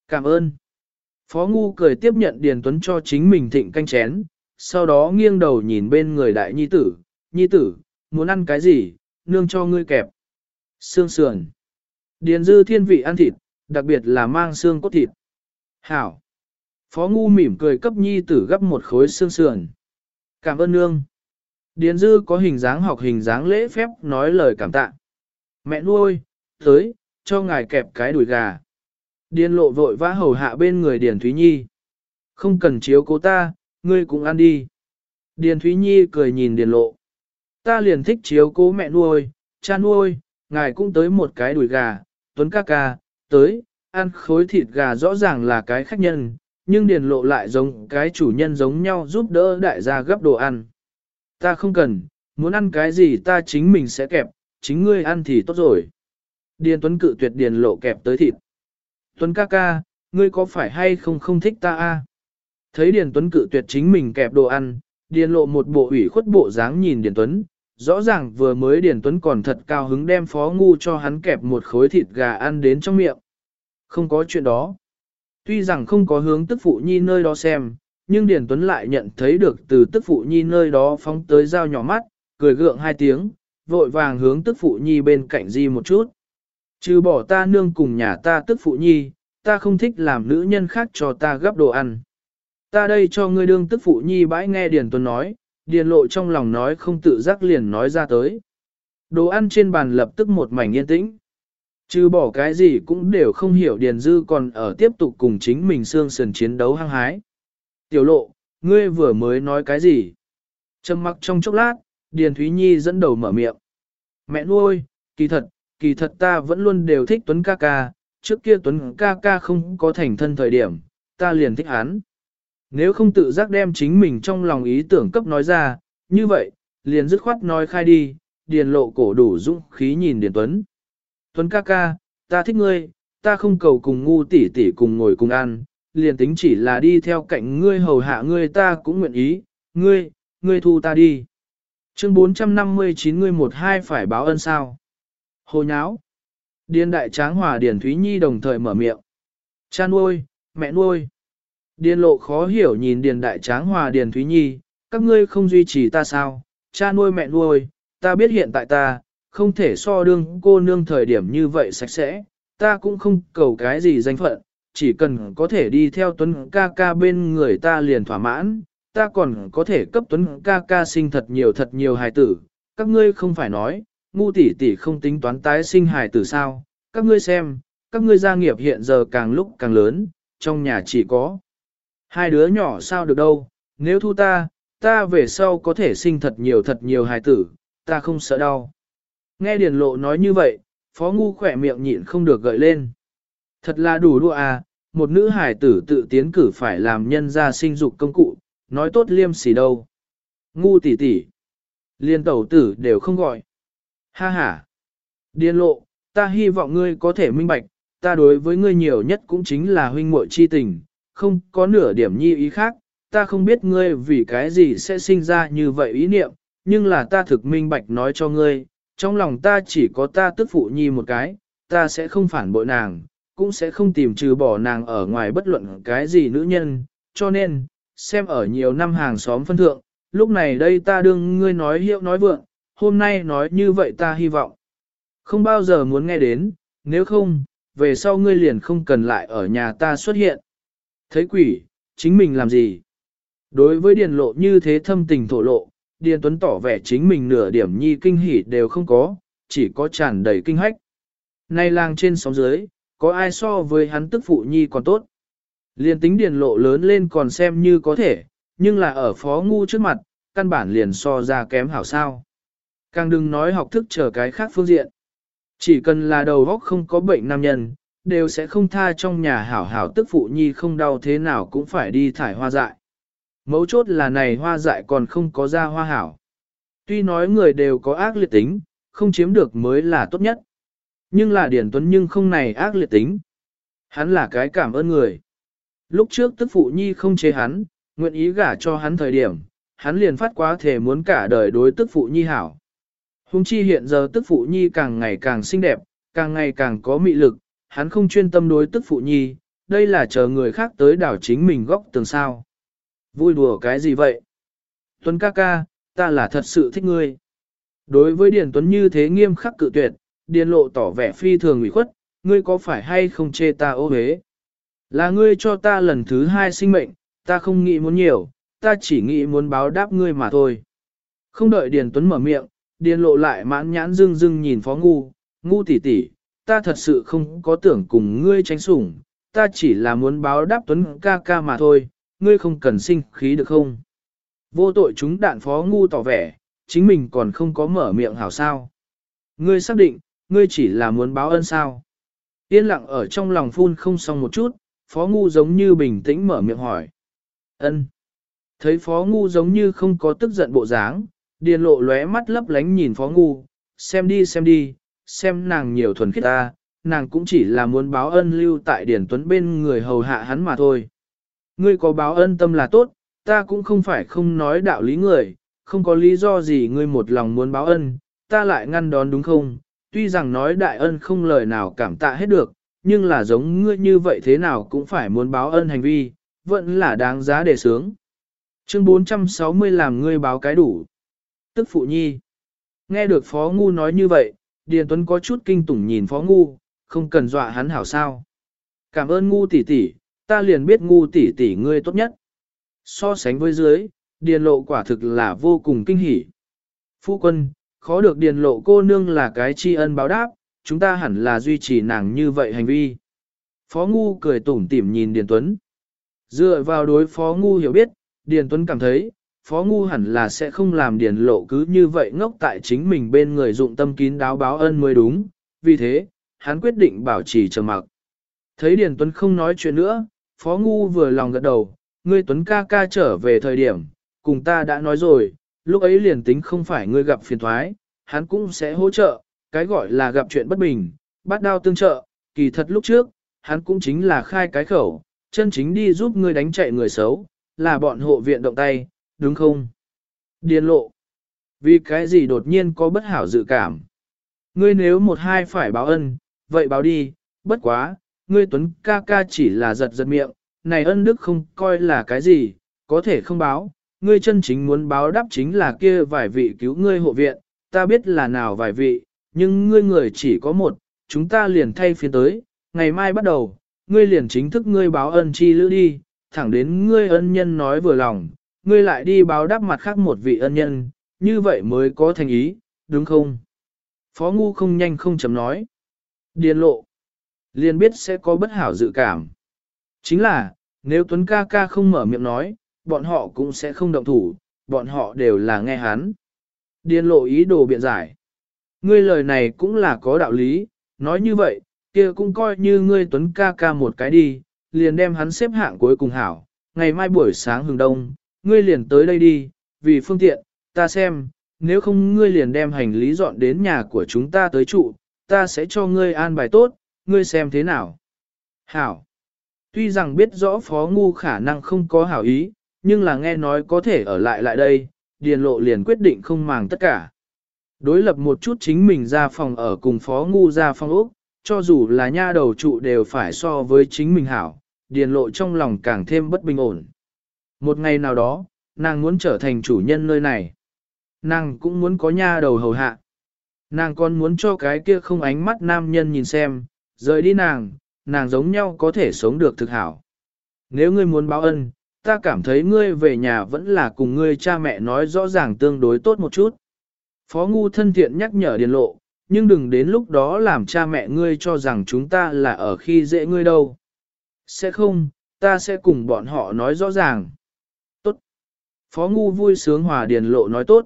Cảm ơn. Phó Ngu cười tiếp nhận Điền Tuấn cho chính mình thịnh canh chén, sau đó nghiêng đầu nhìn bên người đại nhi tử, nhi tử, muốn ăn cái gì, nương cho ngươi kẹp. Xương sườn. Điền dư thiên vị ăn thịt, đặc biệt là mang xương cốt thịt. Hảo. Phó ngu mỉm cười cấp nhi tử gấp một khối xương sườn. Cảm ơn nương. Điền dư có hình dáng học hình dáng lễ phép nói lời cảm tạ. Mẹ nuôi, tới, cho ngài kẹp cái đùi gà. Điền lộ vội vã hầu hạ bên người Điền Thúy Nhi. Không cần chiếu cố ta, ngươi cũng ăn đi. Điền Thúy Nhi cười nhìn Điền lộ. Ta liền thích chiếu cố mẹ nuôi, cha nuôi, ngài cũng tới một cái đùi gà, tuấn ca ca, tới, ăn khối thịt gà rõ ràng là cái khách nhân, nhưng điền lộ lại giống cái chủ nhân giống nhau giúp đỡ đại gia gấp đồ ăn. Ta không cần, muốn ăn cái gì ta chính mình sẽ kẹp, chính ngươi ăn thì tốt rồi. Điền Tuấn cự tuyệt điền lộ kẹp tới thịt. Tuấn ca ca, ngươi có phải hay không không thích ta a? Thấy Điền Tuấn cự tuyệt chính mình kẹp đồ ăn, Điền lộ một bộ ủy khuất bộ dáng nhìn Điền Tuấn, rõ ràng vừa mới Điền Tuấn còn thật cao hứng đem phó ngu cho hắn kẹp một khối thịt gà ăn đến trong miệng. Không có chuyện đó. Tuy rằng không có hướng tức phụ nhi nơi đó xem, nhưng Điền Tuấn lại nhận thấy được từ tức phụ nhi nơi đó phóng tới dao nhỏ mắt, cười gượng hai tiếng, vội vàng hướng tức phụ nhi bên cạnh di một chút. Trừ bỏ ta nương cùng nhà ta tức phụ nhi, ta không thích làm nữ nhân khác cho ta gấp đồ ăn. Ta đây cho ngươi đương tức phụ nhi bãi nghe Điền Tuấn nói, Điền lộ trong lòng nói không tự giác liền nói ra tới. Đồ ăn trên bàn lập tức một mảnh yên tĩnh. Trừ bỏ cái gì cũng đều không hiểu Điền Dư còn ở tiếp tục cùng chính mình xương sườn chiến đấu hăng hái. Tiểu lộ, ngươi vừa mới nói cái gì? Trầm mặc trong chốc lát, Điền Thúy Nhi dẫn đầu mở miệng. Mẹ nuôi, kỳ thật, kỳ thật ta vẫn luôn đều thích Tuấn ca ca, trước kia Tuấn ca ca không có thành thân thời điểm, ta liền thích hắn. Nếu không tự giác đem chính mình trong lòng ý tưởng cấp nói ra, như vậy, liền dứt khoát nói khai đi, điền lộ cổ đủ dũng khí nhìn Điền Tuấn. Tuấn ca ca, ta thích ngươi, ta không cầu cùng ngu tỷ tỷ cùng ngồi cùng ăn, liền tính chỉ là đi theo cạnh ngươi hầu hạ ngươi ta cũng nguyện ý, ngươi, ngươi thu ta đi. Chương 459 ngươi một hai phải báo ân sao. Hồ nháo. Điền đại tráng hòa Điền Thúy Nhi đồng thời mở miệng. Cha nuôi, mẹ nuôi. Điền lộ khó hiểu nhìn Điền đại tráng hòa Điền Thúy Nhi, các ngươi không duy trì ta sao, cha nuôi mẹ nuôi, ta biết hiện tại ta, không thể so đương cô nương thời điểm như vậy sạch sẽ, ta cũng không cầu cái gì danh phận, chỉ cần có thể đi theo Tuấn ca ca bên người ta liền thỏa mãn, ta còn có thể cấp Tuấn ca ca sinh thật nhiều thật nhiều hài tử, các ngươi không phải nói, ngu tỷ tỷ không tính toán tái sinh hài tử sao, các ngươi xem, các ngươi gia nghiệp hiện giờ càng lúc càng lớn, trong nhà chỉ có hai đứa nhỏ sao được đâu, nếu thu ta, ta về sau có thể sinh thật nhiều thật nhiều hài tử, ta không sợ đau. Nghe Điền Lộ nói như vậy, Phó Ngu khỏe miệng nhịn không được gợi lên. Thật là đủ đua à, một nữ hài tử tự tiến cử phải làm nhân gia sinh dục công cụ, nói tốt liêm sỉ đâu. Ngu tỷ tỷ, liên tẩu tử đều không gọi. Ha ha. điên lộ, ta hy vọng ngươi có thể minh bạch, ta đối với ngươi nhiều nhất cũng chính là huynh muội chi tình, không có nửa điểm nhi ý khác, ta không biết ngươi vì cái gì sẽ sinh ra như vậy ý niệm, nhưng là ta thực minh bạch nói cho ngươi, trong lòng ta chỉ có ta tức phụ nhi một cái, ta sẽ không phản bội nàng, cũng sẽ không tìm trừ bỏ nàng ở ngoài bất luận cái gì nữ nhân, cho nên, xem ở nhiều năm hàng xóm phân thượng, lúc này đây ta đương ngươi nói hiệu nói vượng, hôm nay nói như vậy ta hy vọng. Không bao giờ muốn nghe đến, nếu không, về sau ngươi liền không cần lại ở nhà ta xuất hiện. Thấy quỷ, chính mình làm gì? Đối với điền lộ như thế thâm tình thổ lộ, điền tuấn tỏ vẻ chính mình nửa điểm nhi kinh hỉ đều không có, chỉ có tràn đầy kinh hách. Nay làng trên sóng dưới, có ai so với hắn tức phụ nhi còn tốt. Liền tính điền lộ lớn lên còn xem như có thể, nhưng là ở phó ngu trước mặt, căn bản liền so ra kém hảo sao. Càng đừng nói học thức trở cái khác phương diện. Chỉ cần là đầu óc không có bệnh nam nhân, đều sẽ không tha trong nhà hảo hảo tức phụ nhi không đau thế nào cũng phải đi thải hoa dại. Mấu chốt là này hoa dại còn không có ra hoa hảo. Tuy nói người đều có ác liệt tính, không chiếm được mới là tốt nhất. Nhưng là Điển Tuấn nhưng không này ác liệt tính. Hắn là cái cảm ơn người. Lúc trước tức phụ nhi không chế hắn, nguyện ý gả cho hắn thời điểm, hắn liền phát quá thể muốn cả đời đối tức phụ nhi hảo. Hùng chi hiện giờ tức phụ nhi càng ngày càng xinh đẹp, càng ngày càng có mị lực, hắn không chuyên tâm đối tức phụ nhi, đây là chờ người khác tới đảo chính mình góc tường sao. Vui đùa cái gì vậy? Tuấn ca ca, ta là thật sự thích ngươi. Đối với Điền Tuấn như thế nghiêm khắc cự tuyệt, Điền lộ tỏ vẻ phi thường ủy khuất, ngươi có phải hay không chê ta ô hế? Là ngươi cho ta lần thứ hai sinh mệnh, ta không nghĩ muốn nhiều, ta chỉ nghĩ muốn báo đáp ngươi mà thôi. Không đợi Điền Tuấn mở miệng, Điền lộ lại mãn nhãn dưng dưng nhìn phó ngu, ngu tỷ tỷ, ta thật sự không có tưởng cùng ngươi tránh sủng, ta chỉ là muốn báo đáp Tuấn ca ca mà thôi, ngươi không cần sinh khí được không? Vô tội chúng đạn phó ngu tỏ vẻ, chính mình còn không có mở miệng hảo sao. Ngươi xác định, ngươi chỉ là muốn báo ân sao. Yên lặng ở trong lòng phun không xong một chút, phó ngu giống như bình tĩnh mở miệng hỏi. ân Thấy phó ngu giống như không có tức giận bộ dáng, điền lộ lóe mắt lấp lánh nhìn phó ngu, xem đi xem đi, xem nàng nhiều thuần khiết ta, nàng cũng chỉ là muốn báo ân lưu tại Điền Tuấn bên người hầu hạ hắn mà thôi. Ngươi có báo ân tâm là tốt, ta cũng không phải không nói đạo lý người, không có lý do gì ngươi một lòng muốn báo ân, ta lại ngăn đón đúng không? Tuy rằng nói đại ân không lời nào cảm tạ hết được, nhưng là giống ngươi như vậy thế nào cũng phải muốn báo ân hành vi, vẫn là đáng giá để sướng. Chương 460 làm ngươi báo cái đủ. Tức phụ nhi. Nghe được Phó Ngu nói như vậy, Điền Tuấn có chút kinh tủng nhìn Phó Ngu, không cần dọa hắn hảo sao. Cảm ơn Ngu tỷ tỷ, ta liền biết Ngu tỷ tỷ ngươi tốt nhất. So sánh với dưới, Điền lộ quả thực là vô cùng kinh hỉ. Phu quân, khó được Điền lộ cô nương là cái tri ân báo đáp, chúng ta hẳn là duy trì nàng như vậy hành vi. Phó Ngu cười tủm tỉm nhìn Điền Tuấn. Dựa vào đối Phó Ngu hiểu biết, Điền Tuấn cảm thấy, Phó Ngu hẳn là sẽ không làm Điền Lộ cứ như vậy ngốc tại chính mình bên người dụng tâm kín đáo báo ân mới đúng, vì thế, hắn quyết định bảo trì trầm mặc. Thấy Điền Tuấn không nói chuyện nữa, Phó Ngu vừa lòng gật đầu, ngươi Tuấn ca ca trở về thời điểm, cùng ta đã nói rồi, lúc ấy liền tính không phải ngươi gặp phiền thoái, hắn cũng sẽ hỗ trợ, cái gọi là gặp chuyện bất bình, bắt đao tương trợ, kỳ thật lúc trước, hắn cũng chính là khai cái khẩu, chân chính đi giúp ngươi đánh chạy người xấu, là bọn hộ viện động tay, đúng không? điên lộ. Vì cái gì đột nhiên có bất hảo dự cảm? Ngươi nếu một hai phải báo ân, vậy báo đi, bất quá, ngươi tuấn ca ca chỉ là giật giật miệng, này ân đức không coi là cái gì, có thể không báo, ngươi chân chính muốn báo đáp chính là kia vài vị cứu ngươi hộ viện, ta biết là nào vài vị, nhưng ngươi người chỉ có một, chúng ta liền thay phiên tới, ngày mai bắt đầu, ngươi liền chính thức ngươi báo ân chi lữ đi, thẳng đến ngươi ân nhân nói vừa lòng, ngươi lại đi báo đáp mặt khác một vị ân nhân, như vậy mới có thành ý, đúng không? Phó Ngu không nhanh không chấm nói. Điền lộ. Liền biết sẽ có bất hảo dự cảm. Chính là, nếu Tuấn ca ca không mở miệng nói, bọn họ cũng sẽ không động thủ, bọn họ đều là nghe hắn. Điền lộ ý đồ biện giải. Ngươi lời này cũng là có đạo lý, nói như vậy, kia cũng coi như ngươi Tuấn ca ca một cái đi, liền đem hắn xếp hạng cuối cùng hảo, ngày mai buổi sáng hừng đông, ngươi liền tới đây đi, vì phương tiện, ta xem, nếu không ngươi liền đem hành lý dọn đến nhà của chúng ta tới trụ, ta sẽ cho ngươi an bài tốt, ngươi xem thế nào. Hảo. Tuy rằng biết rõ phó ngu khả năng không có hảo ý, nhưng là nghe nói có thể ở lại lại đây, điền lộ liền quyết định không màng tất cả. Đối lập một chút chính mình ra phòng ở cùng phó ngu ra phòng ốc, cho dù là nha đầu trụ đều phải so với chính mình hảo, điền lộ trong lòng càng thêm bất bình ổn. Một ngày nào đó, nàng muốn trở thành chủ nhân nơi này. Nàng cũng muốn có nha đầu hầu hạ. Nàng còn muốn cho cái kia không ánh mắt nam nhân nhìn xem, rời đi nàng, nàng giống nhau có thể sống được thực hảo. Nếu ngươi muốn báo ân, ta cảm thấy ngươi về nhà vẫn là cùng ngươi cha mẹ nói rõ ràng tương đối tốt một chút. Phó Ngu thân thiện nhắc nhở điền lộ, nhưng đừng đến lúc đó làm cha mẹ ngươi cho rằng chúng ta là ở khi dễ ngươi đâu. Sẽ không, ta sẽ cùng bọn họ nói rõ ràng. Tốt. Phó Ngu vui sướng hòa điền lộ nói tốt.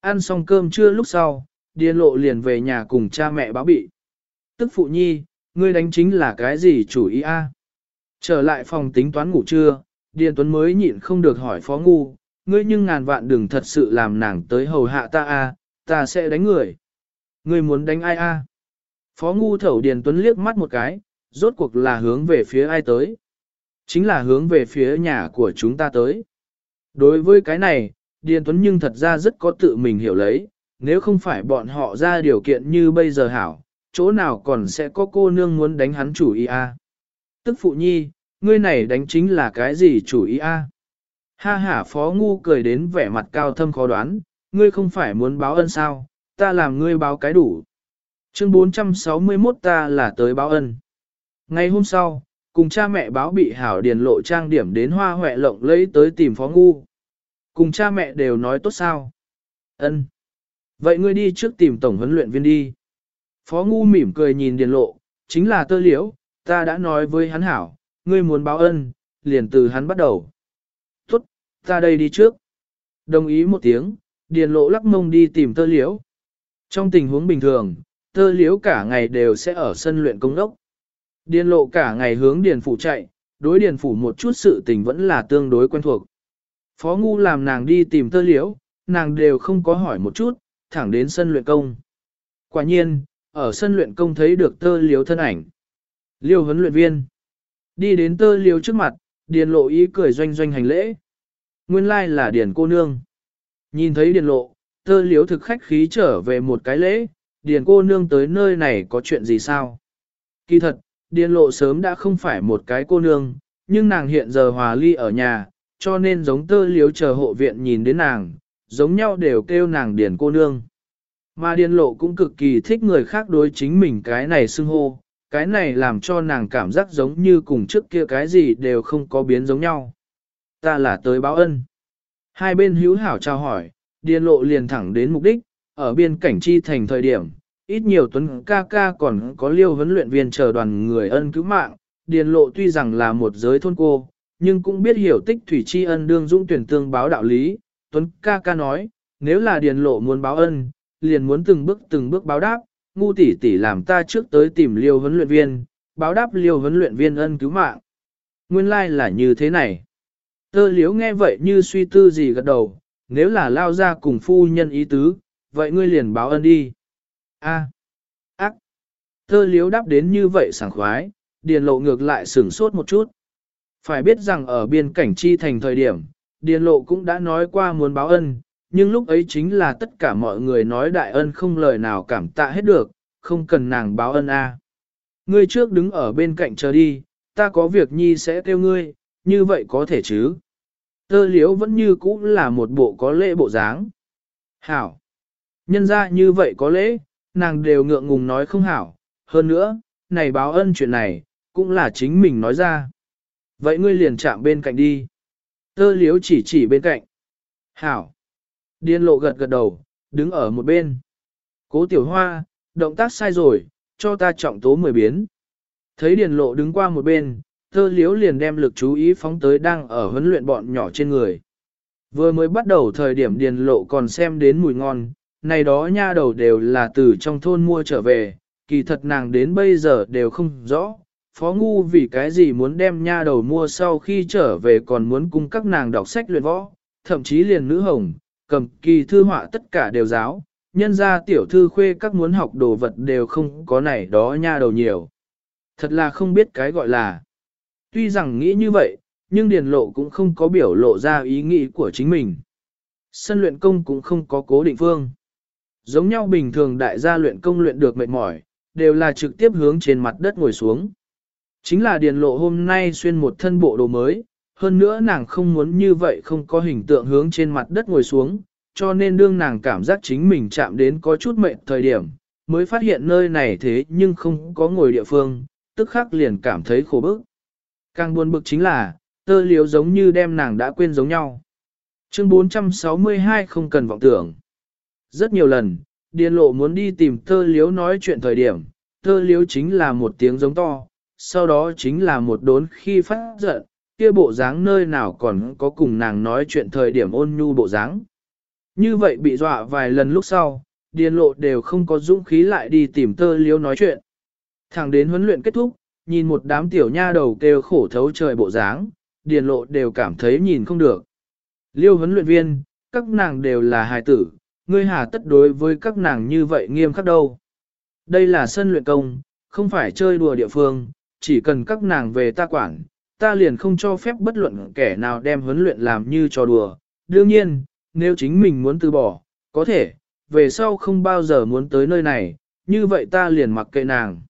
Ăn xong cơm trưa lúc sau, điền lộ liền về nhà cùng cha mẹ báo bị. Tức phụ nhi, ngươi đánh chính là cái gì chủ ý a? Trở lại phòng tính toán ngủ trưa, Điền Tuấn mới nhịn không được hỏi Phó Ngu, ngươi nhưng ngàn vạn đừng thật sự làm nàng tới hầu hạ ta a, ta sẽ đánh người. người muốn đánh ai a? Phó Ngu thẩu Điền Tuấn liếc mắt một cái, rốt cuộc là hướng về phía ai tới? Chính là hướng về phía nhà của chúng ta tới. Đối với cái này, Điền Tuấn nhưng thật ra rất có tự mình hiểu lấy, nếu không phải bọn họ ra điều kiện như bây giờ hảo, chỗ nào còn sẽ có cô nương muốn đánh hắn chủ ý a? Tức phụ nhi, ngươi này đánh chính là cái gì chủ ý a? Ha ha phó ngu cười đến vẻ mặt cao thâm khó đoán, ngươi không phải muốn báo ân sao, ta làm ngươi báo cái đủ. Chương 461 ta là tới báo ân. Ngày hôm sau, cùng cha mẹ báo bị hảo điền lộ trang điểm đến hoa huệ lộng lấy tới tìm phó ngu. Cùng cha mẹ đều nói tốt sao. ân Vậy ngươi đi trước tìm tổng huấn luyện viên đi. Phó ngu mỉm cười nhìn điền lộ, chính là tơ liễu, ta đã nói với hắn hảo, ngươi muốn báo ân, liền từ hắn bắt đầu. Tốt, ta đây đi trước. Đồng ý một tiếng, điền lộ lắc mông đi tìm tơ liễu. Trong tình huống bình thường, tơ liễu cả ngày đều sẽ ở sân luyện công đốc. Điền lộ cả ngày hướng điền phủ chạy, đối điền phủ một chút sự tình vẫn là tương đối quen thuộc. Phó ngu làm nàng đi tìm tơ liễu, nàng đều không có hỏi một chút, thẳng đến sân luyện công. Quả nhiên, ở sân luyện công thấy được tơ liễu thân ảnh. Liêu huấn luyện viên. Đi đến tơ liễu trước mặt, điền lộ ý cười doanh doanh hành lễ. Nguyên lai là điền cô nương. Nhìn thấy điền lộ, tơ liễu thực khách khí trở về một cái lễ, điền cô nương tới nơi này có chuyện gì sao? Kỳ thật, điền lộ sớm đã không phải một cái cô nương, nhưng nàng hiện giờ hòa ly ở nhà, cho nên giống tơ liếu chờ hộ viện nhìn đến nàng, giống nhau đều kêu nàng điền cô nương. Mà điền lộ cũng cực kỳ thích người khác đối chính mình cái này xưng hô, cái này làm cho nàng cảm giác giống như cùng trước kia cái gì đều không có biến giống nhau. Ta là tới báo ân. Hai bên hữu hảo trao hỏi, điền lộ liền thẳng đến mục đích, ở biên cảnh chi thành thời điểm, ít nhiều tuấn ca ca còn có liêu huấn luyện viên chờ đoàn người ân cứu mạng, điền lộ tuy rằng là một giới thôn cô, nhưng cũng biết hiểu tích thủy tri ân đương dũng tuyển tương báo đạo lý. Tuấn ca ca nói, nếu là điền lộ muốn báo ân, liền muốn từng bước từng bước báo đáp, ngu tỷ tỷ làm ta trước tới tìm liêu huấn luyện viên, báo đáp liêu huấn luyện viên ân cứu mạng. Nguyên lai like là như thế này. Tơ liếu nghe vậy như suy tư gì gật đầu, nếu là lao ra cùng phu nhân ý tứ, vậy ngươi liền báo ân đi. A. Ác. Tơ liếu đáp đến như vậy sảng khoái, điền lộ ngược lại sửng sốt một chút. Phải biết rằng ở biên cảnh chi thành thời điểm, điền lộ cũng đã nói qua muốn báo ân, nhưng lúc ấy chính là tất cả mọi người nói đại ân không lời nào cảm tạ hết được, không cần nàng báo ân a. Ngươi trước đứng ở bên cạnh chờ đi, ta có việc nhi sẽ kêu ngươi, như vậy có thể chứ. Tơ liếu vẫn như cũ là một bộ có lễ bộ dáng. Hảo. Nhân ra như vậy có lễ, nàng đều ngượng ngùng nói không hảo. Hơn nữa, này báo ân chuyện này, cũng là chính mình nói ra. Vậy ngươi liền chạm bên cạnh đi. Tơ liếu chỉ chỉ bên cạnh. Hảo. Điên lộ gật gật đầu, đứng ở một bên. Cố tiểu hoa, động tác sai rồi, cho ta trọng tố mười biến. Thấy điền lộ đứng qua một bên, tơ liếu liền đem lực chú ý phóng tới đang ở huấn luyện bọn nhỏ trên người. Vừa mới bắt đầu thời điểm điền lộ còn xem đến mùi ngon, này đó nha đầu đều là từ trong thôn mua trở về, kỳ thật nàng đến bây giờ đều không rõ, phó ngu vì cái gì muốn đem nha đầu mua sau khi trở về còn muốn cung các nàng đọc sách luyện võ, thậm chí liền nữ hồng, cầm kỳ thư họa tất cả đều giáo, nhân ra tiểu thư khuê các muốn học đồ vật đều không có này đó nha đầu nhiều. Thật là không biết cái gọi là. Tuy rằng nghĩ như vậy, nhưng Điền Lộ cũng không có biểu lộ ra ý nghĩ của chính mình. Sân luyện công cũng không có cố định phương. Giống nhau bình thường đại gia luyện công luyện được mệt mỏi, đều là trực tiếp hướng trên mặt đất ngồi xuống. Chính là Điền Lộ hôm nay xuyên một thân bộ đồ mới, hơn nữa nàng không muốn như vậy không có hình tượng hướng trên mặt đất ngồi xuống, cho nên đương nàng cảm giác chính mình chạm đến có chút mệt thời điểm, mới phát hiện nơi này thế nhưng không có ngồi địa phương, tức khắc liền cảm thấy khổ bức. Càng buồn bực chính là, tơ liếu giống như đem nàng đã quên giống nhau. Chương 462 không cần vọng tưởng. Rất nhiều lần, điền lộ muốn đi tìm tơ liếu nói chuyện thời điểm, tơ liếu chính là một tiếng giống to, sau đó chính là một đốn khi phát giận, kia bộ dáng nơi nào còn có cùng nàng nói chuyện thời điểm ôn nhu bộ dáng. Như vậy bị dọa vài lần lúc sau, điền lộ đều không có dũng khí lại đi tìm tơ liếu nói chuyện. Thẳng đến huấn luyện kết thúc, nhìn một đám tiểu nha đầu kêu khổ thấu trời bộ dáng, điền lộ đều cảm thấy nhìn không được. Liêu huấn luyện viên, các nàng đều là hài tử, ngươi hà tất đối với các nàng như vậy nghiêm khắc đâu. Đây là sân luyện công, không phải chơi đùa địa phương, chỉ cần các nàng về ta quản, ta liền không cho phép bất luận kẻ nào đem huấn luyện làm như trò đùa. Đương nhiên, nếu chính mình muốn từ bỏ, có thể, về sau không bao giờ muốn tới nơi này, như vậy ta liền mặc kệ nàng.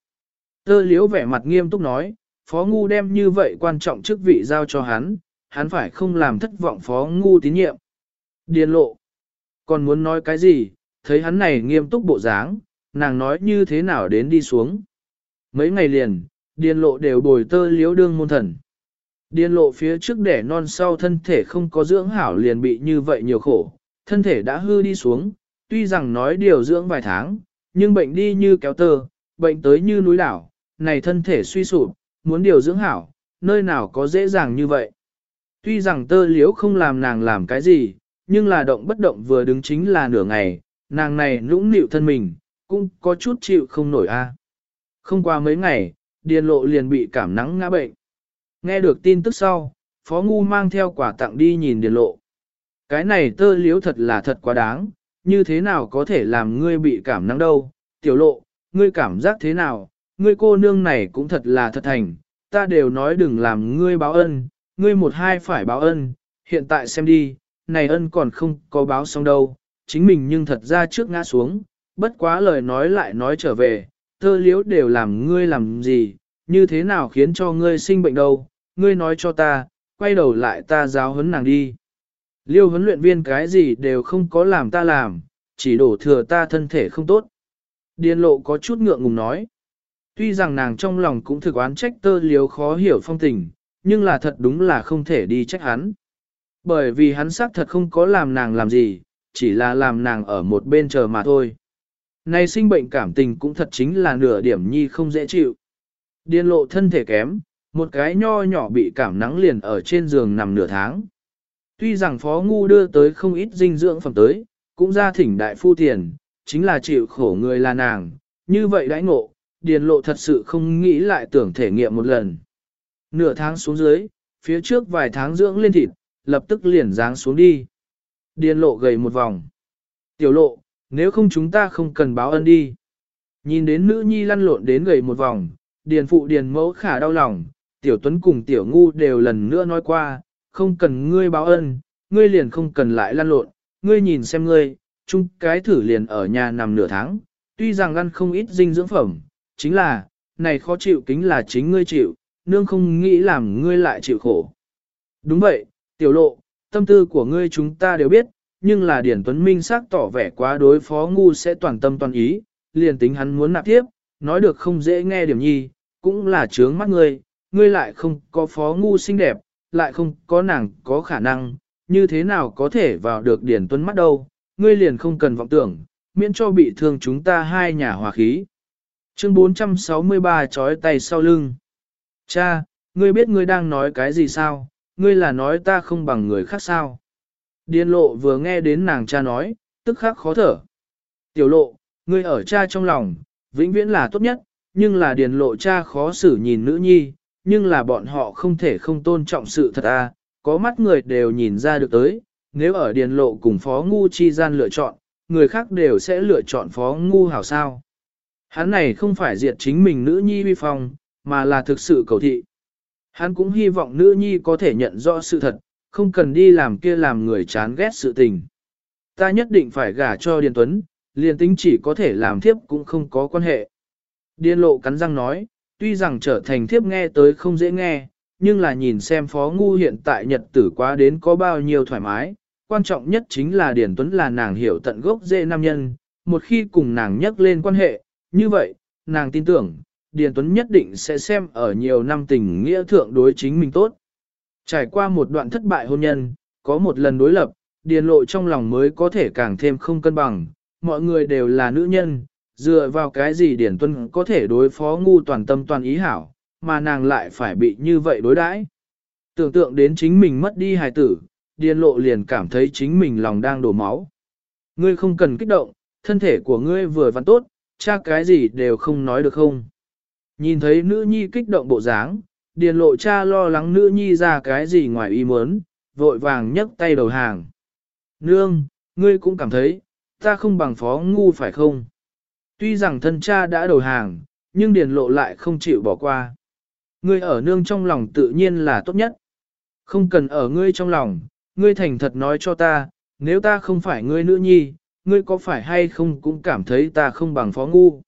Tơ liếu vẻ mặt nghiêm túc nói, Phó Ngu đem như vậy quan trọng chức vị giao cho hắn, hắn phải không làm thất vọng Phó Ngu tín nhiệm. Điền lộ. Còn muốn nói cái gì, thấy hắn này nghiêm túc bộ dáng, nàng nói như thế nào đến đi xuống. Mấy ngày liền, điền lộ đều bồi tơ liếu đương môn thần. Điền lộ phía trước đẻ non sau thân thể không có dưỡng hảo liền bị như vậy nhiều khổ, thân thể đã hư đi xuống, tuy rằng nói điều dưỡng vài tháng, nhưng bệnh đi như kéo tơ, bệnh tới như núi đảo, này thân thể suy sụp, muốn điều dưỡng hảo, nơi nào có dễ dàng như vậy. Tuy rằng tơ liếu không làm nàng làm cái gì, nhưng là động bất động vừa đứng chính là nửa ngày, nàng này nũng nịu thân mình, cũng có chút chịu không nổi a. Không qua mấy ngày, điền lộ liền bị cảm nắng ngã bệnh. Nghe được tin tức sau, Phó Ngu mang theo quả tặng đi nhìn điền lộ. Cái này tơ liếu thật là thật quá đáng, như thế nào có thể làm ngươi bị cảm nắng đâu, tiểu lộ, ngươi cảm giác thế nào, ngươi cô nương này cũng thật là thật thành, ta đều nói đừng làm ngươi báo ân, ngươi một hai phải báo ân, hiện tại xem đi, này ân còn không có báo xong đâu, chính mình nhưng thật ra trước ngã xuống, bất quá lời nói lại nói trở về, tơ liếu đều làm ngươi làm gì, như thế nào khiến cho ngươi sinh bệnh đâu, ngươi nói cho ta, quay đầu lại ta giáo huấn nàng đi. Liêu huấn luyện viên cái gì đều không có làm ta làm, chỉ đổ thừa ta thân thể không tốt. Điền lộ có chút ngượng ngùng nói. Tuy rằng nàng trong lòng cũng thực oán trách tơ liếu khó hiểu phong tình, nhưng là thật đúng là không thể đi trách hắn. Bởi vì hắn xác thật không có làm nàng làm gì, chỉ là làm nàng ở một bên chờ mà thôi. Này sinh bệnh cảm tình cũng thật chính là nửa điểm nhi không dễ chịu. Điên lộ thân thể kém, một cái nho nhỏ bị cảm nắng liền ở trên giường nằm nửa tháng. Tuy rằng phó ngu đưa tới không ít dinh dưỡng phẩm tới, cũng ra thỉnh đại phu tiền, chính là chịu khổ người là nàng, như vậy đãi ngộ, điền lộ thật sự không nghĩ lại tưởng thể nghiệm một lần. Nửa tháng xuống dưới, phía trước vài tháng dưỡng lên thịt, lập tức liền dáng xuống đi. Điền lộ gầy một vòng. Tiểu lộ, nếu không chúng ta không cần báo ân đi. Nhìn đến nữ nhi lăn lộn đến gầy một vòng, điền phụ điền mẫu khả đau lòng, tiểu tuấn cùng tiểu ngu đều lần nữa nói qua, không cần ngươi báo ân, ngươi liền không cần lại lăn lộn, ngươi nhìn xem ngươi, chung cái thử liền ở nhà nằm nửa tháng, tuy rằng ăn không ít dinh dưỡng phẩm, chính là, này khó chịu kính là chính ngươi chịu, nương không nghĩ làm ngươi lại chịu khổ. Đúng vậy, tiểu lộ, tâm tư của ngươi chúng ta đều biết, nhưng là Điển Tuấn Minh xác tỏ vẻ quá đối phó ngu sẽ toàn tâm toàn ý, liền tính hắn muốn nạp tiếp, nói được không dễ nghe điểm nhi, cũng là trướng mắt ngươi, ngươi lại không có phó ngu xinh đẹp, lại không có nàng có khả năng, như thế nào có thể vào được Điển Tuấn mắt đâu, ngươi liền không cần vọng tưởng, miễn cho bị thương chúng ta hai nhà hòa khí. Chương 463 trói tay sau lưng. Cha, ngươi biết ngươi đang nói cái gì sao, ngươi là nói ta không bằng người khác sao. Điền lộ vừa nghe đến nàng cha nói, tức khắc khó thở. Tiểu lộ, ngươi ở cha trong lòng, vĩnh viễn là tốt nhất, nhưng là điền lộ cha khó xử nhìn nữ nhi, nhưng là bọn họ không thể không tôn trọng sự thật à, có mắt người đều nhìn ra được tới, nếu ở điền lộ cùng phó ngu chi gian lựa chọn, người khác đều sẽ lựa chọn phó ngu hảo sao. Hắn này không phải diệt chính mình nữ nhi vi phong, mà là thực sự cầu thị. Hắn cũng hy vọng nữ nhi có thể nhận rõ sự thật, không cần đi làm kia làm người chán ghét sự tình. Ta nhất định phải gả cho Điền Tuấn, liền tính chỉ có thể làm thiếp cũng không có quan hệ. Điền lộ cắn răng nói, tuy rằng trở thành thiếp nghe tới không dễ nghe, nhưng là nhìn xem phó ngu hiện tại nhật tử quá đến có bao nhiêu thoải mái, quan trọng nhất chính là Điền Tuấn là nàng hiểu tận gốc dễ nam nhân, một khi cùng nàng nhắc lên quan hệ, như vậy, nàng tin tưởng, Điền Tuấn nhất định sẽ xem ở nhiều năm tình nghĩa thượng đối chính mình tốt. Trải qua một đoạn thất bại hôn nhân, có một lần đối lập, Điền lộ trong lòng mới có thể càng thêm không cân bằng, mọi người đều là nữ nhân, dựa vào cái gì Điền Tuấn có thể đối phó ngu toàn tâm toàn ý hảo, mà nàng lại phải bị như vậy đối đãi. Tưởng tượng đến chính mình mất đi hài tử, Điền lộ liền cảm thấy chính mình lòng đang đổ máu. Ngươi không cần kích động, thân thể của ngươi vừa văn tốt, cha cái gì đều không nói được không. Nhìn thấy nữ nhi kích động bộ dáng, điền lộ cha lo lắng nữ nhi ra cái gì ngoài ý muốn, vội vàng nhấc tay đầu hàng. Nương, ngươi cũng cảm thấy, ta không bằng phó ngu phải không? Tuy rằng thân cha đã đầu hàng, nhưng điền lộ lại không chịu bỏ qua. Ngươi ở nương trong lòng tự nhiên là tốt nhất. Không cần ở ngươi trong lòng, ngươi thành thật nói cho ta, nếu ta không phải ngươi nữ nhi, ngươi có phải hay không cũng cảm thấy ta không bằng phó ngu.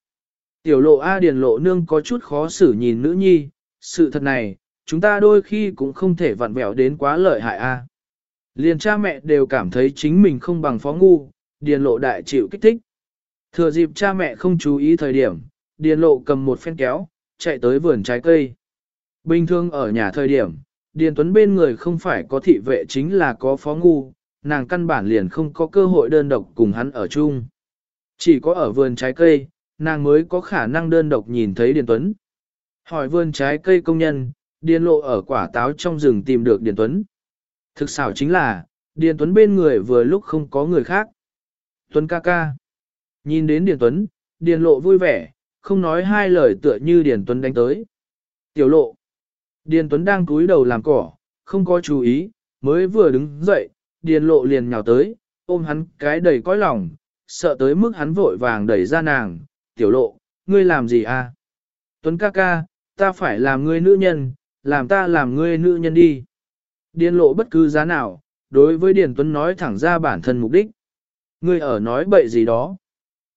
Tiểu lộ A điền lộ nương có chút khó xử nhìn nữ nhi, sự thật này, chúng ta đôi khi cũng không thể vặn vẹo đến quá lợi hại A. Liền cha mẹ đều cảm thấy chính mình không bằng phó ngu, điền lộ đại chịu kích thích. Thừa dịp cha mẹ không chú ý thời điểm, điền lộ cầm một phen kéo, chạy tới vườn trái cây. Bình thường ở nhà thời điểm, điền tuấn bên người không phải có thị vệ chính là có phó ngu, nàng căn bản liền không có cơ hội đơn độc cùng hắn ở chung. Chỉ có ở vườn trái cây, nàng mới có khả năng đơn độc nhìn thấy Điền Tuấn. Hỏi vườn trái cây công nhân, Điền lộ ở quả táo trong rừng tìm được Điền Tuấn. Thực xảo chính là, Điền Tuấn bên người vừa lúc không có người khác. Tuấn ca ca. Nhìn đến Điền Tuấn, Điền lộ vui vẻ, không nói hai lời tựa như Điền Tuấn đánh tới. Tiểu lộ. Điền Tuấn đang cúi đầu làm cỏ, không có chú ý, mới vừa đứng dậy, điền lộ liền nhào tới, ôm hắn cái đầy cõi lòng, sợ tới mức hắn vội vàng đẩy ra nàng, tiểu lộ, ngươi làm gì à? Tuấn ca ca, ta phải làm ngươi nữ nhân, làm ta làm ngươi nữ nhân đi. Điền lộ bất cứ giá nào, đối với Điền Tuấn nói thẳng ra bản thân mục đích. Ngươi ở nói bậy gì đó.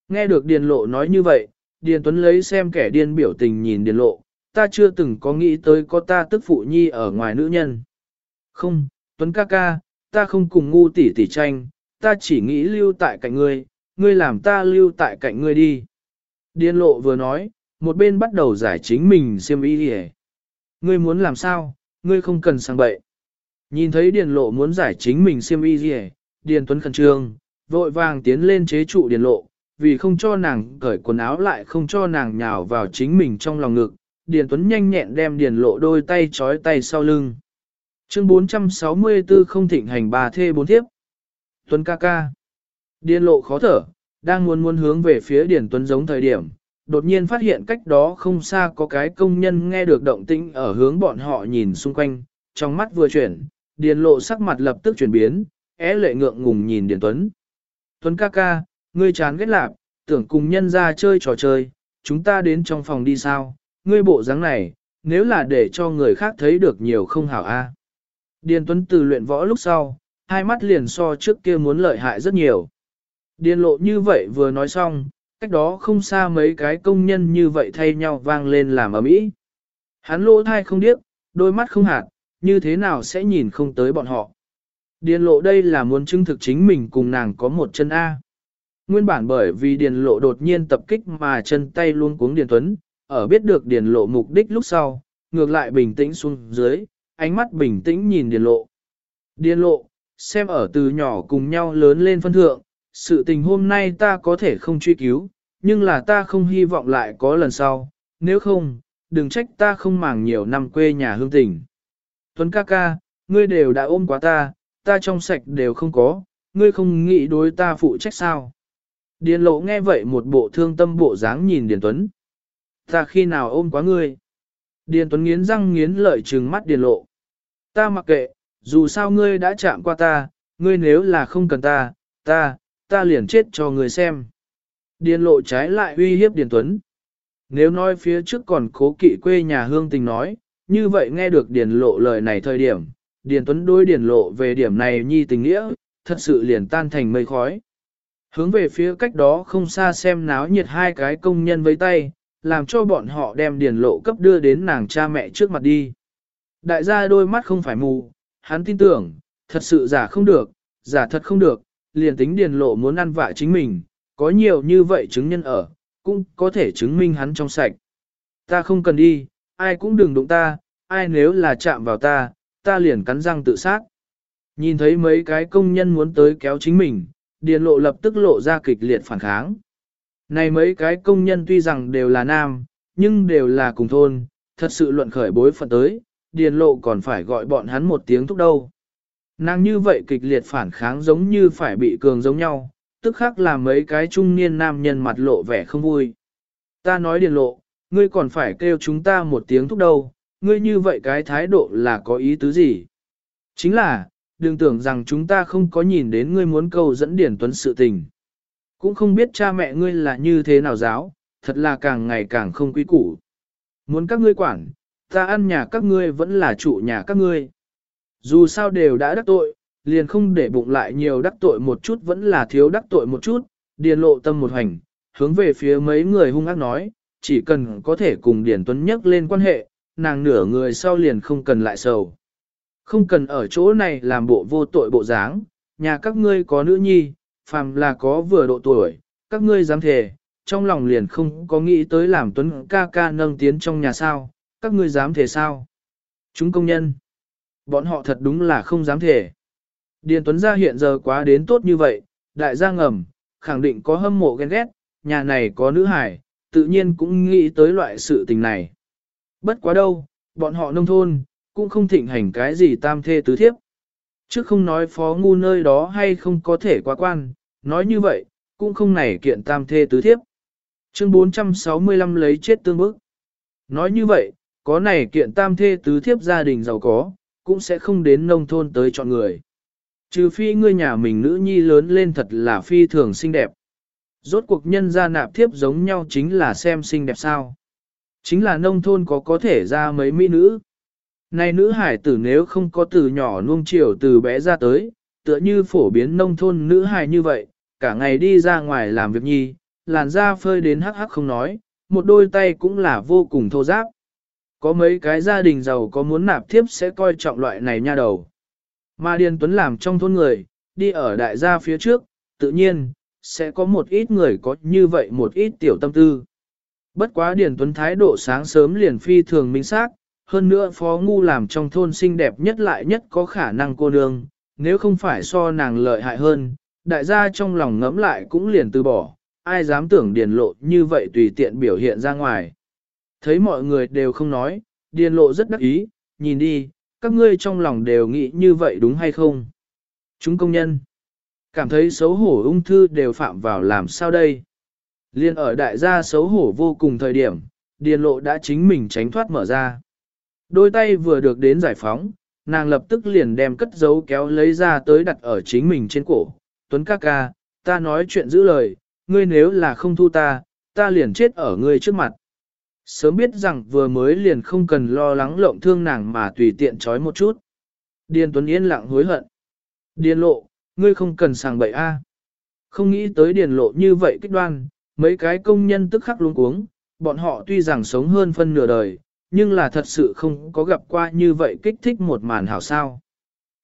Nghe được Điền lộ nói như vậy, Điền Tuấn lấy xem kẻ điên biểu tình nhìn Điền lộ, ta chưa từng có nghĩ tới có ta tức phụ nhi ở ngoài nữ nhân. Không, Tuấn ca ca, ta không cùng ngu tỷ tỷ tranh, ta chỉ nghĩ lưu tại cạnh ngươi, ngươi làm ta lưu tại cạnh ngươi đi. Điền lộ vừa nói, một bên bắt đầu giải chính mình xem ý đi Ngươi muốn làm sao, ngươi không cần sang bậy. Nhìn thấy điền lộ muốn giải chính mình xem y gì điền tuấn khẩn trương, vội vàng tiến lên chế trụ điền lộ, vì không cho nàng cởi quần áo lại không cho nàng nhào vào chính mình trong lòng ngực, điền tuấn nhanh nhẹn đem điền lộ đôi tay trói tay sau lưng. Chương 464 không thịnh hành bà thê bốn thiếp. Tuấn ca ca. Điền lộ khó thở, đang muốn muốn hướng về phía điền tuấn giống thời điểm, đột nhiên phát hiện cách đó không xa có cái công nhân nghe được động tĩnh ở hướng bọn họ nhìn xung quanh, trong mắt vừa chuyển, điền lộ sắc mặt lập tức chuyển biến, é lệ ngượng ngùng nhìn điền tuấn. Tuấn ca ca, ngươi chán ghét lạp, tưởng cùng nhân ra chơi trò chơi, chúng ta đến trong phòng đi sao, ngươi bộ dáng này, nếu là để cho người khác thấy được nhiều không hảo a. Điền Tuấn từ luyện võ lúc sau, hai mắt liền so trước kia muốn lợi hại rất nhiều. Điền lộ như vậy vừa nói xong, cách đó không xa mấy cái công nhân như vậy thay nhau vang lên làm ở mỹ. Hắn lỗ thai không điếc, đôi mắt không hạt, như thế nào sẽ nhìn không tới bọn họ. Điền lộ đây là muốn chứng thực chính mình cùng nàng có một chân A. Nguyên bản bởi vì điền lộ đột nhiên tập kích mà chân tay luôn cuống điền tuấn, ở biết được điền lộ mục đích lúc sau, ngược lại bình tĩnh xuống dưới, ánh mắt bình tĩnh nhìn điền lộ. Điền lộ, xem ở từ nhỏ cùng nhau lớn lên phân thượng, sự tình hôm nay ta có thể không truy cứu, nhưng là ta không hy vọng lại có lần sau, nếu không, đừng trách ta không màng nhiều năm quê nhà hương tình. Tuấn ca ca, ngươi đều đã ôm quá ta, ta trong sạch đều không có, ngươi không nghĩ đối ta phụ trách sao. Điền lộ nghe vậy một bộ thương tâm bộ dáng nhìn Điền Tuấn. Ta khi nào ôm quá ngươi? Điền Tuấn nghiến răng nghiến lợi trừng mắt Điền lộ. Ta mặc kệ, dù sao ngươi đã chạm qua ta, ngươi nếu là không cần ta, ta, ta liền chết cho ngươi xem. Điền lộ trái lại uy hiếp Điền Tuấn. Nếu nói phía trước còn cố kỵ quê nhà hương tình nói, như vậy nghe được Điền lộ lời này thời điểm, Điền Tuấn đối Điền lộ về điểm này nhi tình nghĩa, thật sự liền tan thành mây khói. Hướng về phía cách đó không xa xem náo nhiệt hai cái công nhân với tay, làm cho bọn họ đem Điền lộ cấp đưa đến nàng cha mẹ trước mặt đi. Đại gia đôi mắt không phải mù, hắn tin tưởng, thật sự giả không được, giả thật không được, liền tính Điền lộ muốn ăn vạ chính mình, có nhiều như vậy chứng nhân ở, cũng có thể chứng minh hắn trong sạch. Ta không cần đi, ai cũng đừng đụng ta, ai nếu là chạm vào ta, ta liền cắn răng tự sát. Nhìn thấy mấy cái công nhân muốn tới kéo chính mình, điền lộ lập tức lộ ra kịch liệt phản kháng. Này mấy cái công nhân tuy rằng đều là nam, nhưng đều là cùng thôn, thật sự luận khởi bối phận tới, điền lộ còn phải gọi bọn hắn một tiếng thúc đâu. Nàng như vậy kịch liệt phản kháng giống như phải bị cường giống nhau, tức khác là mấy cái trung niên nam nhân mặt lộ vẻ không vui. Ta nói điền lộ, ngươi còn phải kêu chúng ta một tiếng thúc đâu, ngươi như vậy cái thái độ là có ý tứ gì? Chính là, đừng tưởng rằng chúng ta không có nhìn đến ngươi muốn câu dẫn Điển Tuấn sự tình. Cũng không biết cha mẹ ngươi là như thế nào giáo, thật là càng ngày càng không quý củ. Muốn các ngươi quản, ta ăn nhà các ngươi vẫn là chủ nhà các ngươi. Dù sao đều đã đắc tội, liền không để bụng lại nhiều đắc tội một chút vẫn là thiếu đắc tội một chút, điền lộ tâm một hành, hướng về phía mấy người hung ác nói, chỉ cần có thể cùng Điền Tuấn nhắc lên quan hệ, nàng nửa người sau liền không cần lại sầu. Không cần ở chỗ này làm bộ vô tội bộ dáng, nhà các ngươi có nữ nhi, phàm là có vừa độ tuổi, các ngươi dám thề, trong lòng liền không có nghĩ tới làm Tuấn ca ca nâng tiến trong nhà sao, các ngươi dám thề sao? Chúng công nhân, bọn họ thật đúng là không dám thề. Điền Tuấn gia hiện giờ quá đến tốt như vậy, đại gia ngầm, khẳng định có hâm mộ ghen ghét, nhà này có nữ hải, tự nhiên cũng nghĩ tới loại sự tình này. Bất quá đâu, bọn họ nông thôn, cũng không thịnh hành cái gì tam thê tứ thiếp. Chứ không nói phó ngu nơi đó hay không có thể quá quan, nói như vậy, cũng không nảy kiện tam thê tứ thiếp. Chương 465 lấy chết tương bức. Nói như vậy, có này kiện tam thê tứ thiếp gia đình giàu có, cũng sẽ không đến nông thôn tới chọn người. Trừ phi ngươi nhà mình nữ nhi lớn lên thật là phi thường xinh đẹp. Rốt cuộc nhân gia nạp thiếp giống nhau chính là xem xinh đẹp sao. Chính là nông thôn có có thể ra mấy mỹ nữ. Này nữ hải tử nếu không có từ nhỏ nuông chiều từ bé ra tới, tựa như phổ biến nông thôn nữ hải như vậy, cả ngày đi ra ngoài làm việc nhi, làn da phơi đến hắc hắc không nói, một đôi tay cũng là vô cùng thô giáp. Có mấy cái gia đình giàu có muốn nạp thiếp sẽ coi trọng loại này nha đầu. Mà Điền Tuấn làm trong thôn người, đi ở đại gia phía trước, tự nhiên, sẽ có một ít người có như vậy một ít tiểu tâm tư. Bất quá Điền Tuấn thái độ sáng sớm liền phi thường minh xác, hơn nữa Phó Ngu làm trong thôn xinh đẹp nhất lại nhất có khả năng cô nương, nếu không phải so nàng lợi hại hơn, đại gia trong lòng ngẫm lại cũng liền từ bỏ, ai dám tưởng điền lộ như vậy tùy tiện biểu hiện ra ngoài. Thấy mọi người đều không nói, điền lộ rất đắc ý, nhìn đi, các ngươi trong lòng đều nghĩ như vậy đúng hay không? Chúng công nhân, cảm thấy xấu hổ ung thư đều phạm vào làm sao đây? Liên ở đại gia xấu hổ vô cùng thời điểm, điền lộ đã chính mình tránh thoát mở ra. Đôi tay vừa được đến giải phóng, nàng lập tức liền đem cất dấu kéo lấy ra tới đặt ở chính mình trên cổ. Tuấn ca ca, ta nói chuyện giữ lời, ngươi nếu là không thu ta, ta liền chết ở ngươi trước mặt. Sớm biết rằng vừa mới liền không cần lo lắng lộng thương nàng mà tùy tiện trói một chút. Điền Tuấn yên lặng hối hận. Điền lộ, ngươi không cần sàng bậy a. Không nghĩ tới điền lộ như vậy kích đoan, mấy cái công nhân tức khắc luống cuống, bọn họ tuy rằng sống hơn phân nửa đời, nhưng là thật sự không có gặp qua như vậy kích thích một màn hảo sao.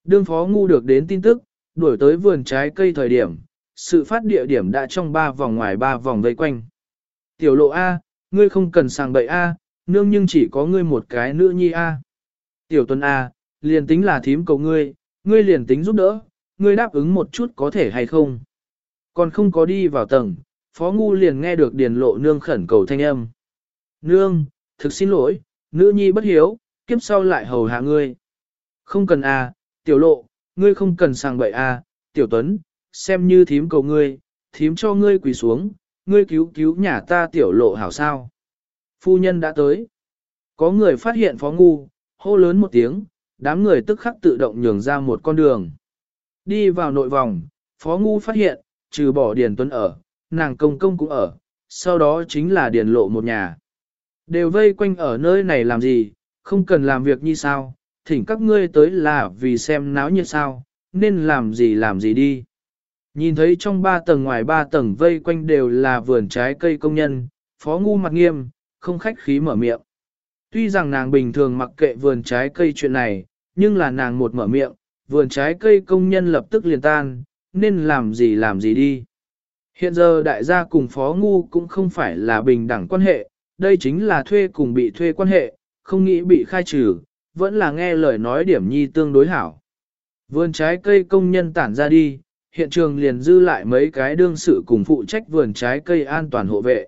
Đương phó ngu được đến tin tức, đuổi tới vườn trái cây thời điểm, sự phát địa điểm đã trong ba vòng ngoài ba vòng vây quanh. Tiểu lộ A, ngươi không cần sàng bậy A, nương nhưng chỉ có ngươi một cái nữ nhi A. Tiểu tuần A, liền tính là thím cầu ngươi, ngươi liền tính giúp đỡ, ngươi đáp ứng một chút có thể hay không. Còn không có đi vào tầng, phó ngu liền nghe được điền lộ nương khẩn cầu thanh âm. Nương, thực xin lỗi, nữ nhi bất hiếu, kiếp sau lại hầu hạ ngươi. Không cần à, tiểu lộ, ngươi không cần sang bậy à, tiểu tuấn, xem như thím cầu ngươi, thím cho ngươi quỳ xuống, ngươi cứu cứu nhà ta tiểu lộ hảo sao. Phu nhân đã tới. Có người phát hiện phó ngu, hô lớn một tiếng, đám người tức khắc tự động nhường ra một con đường. Đi vào nội vòng, phó ngu phát hiện, trừ bỏ điền tuấn ở, nàng công công cũng ở, sau đó chính là điền lộ một nhà. Đều vây quanh ở nơi này làm gì, không cần làm việc như sao, thỉnh các ngươi tới là vì xem náo nhiệt sao, nên làm gì làm gì đi. Nhìn thấy trong ba tầng ngoài ba tầng vây quanh đều là vườn trái cây công nhân, phó ngu mặt nghiêm, không khách khí mở miệng. Tuy rằng nàng bình thường mặc kệ vườn trái cây chuyện này, nhưng là nàng một mở miệng, vườn trái cây công nhân lập tức liền tan, nên làm gì làm gì đi. Hiện giờ đại gia cùng phó ngu cũng không phải là bình đẳng quan hệ, đây chính là thuê cùng bị thuê quan hệ, không nghĩ bị khai trừ, vẫn là nghe lời nói điểm nhi tương đối hảo. Vườn trái cây công nhân tản ra đi, hiện trường liền dư lại mấy cái đương sự cùng phụ trách vườn trái cây an toàn hộ vệ.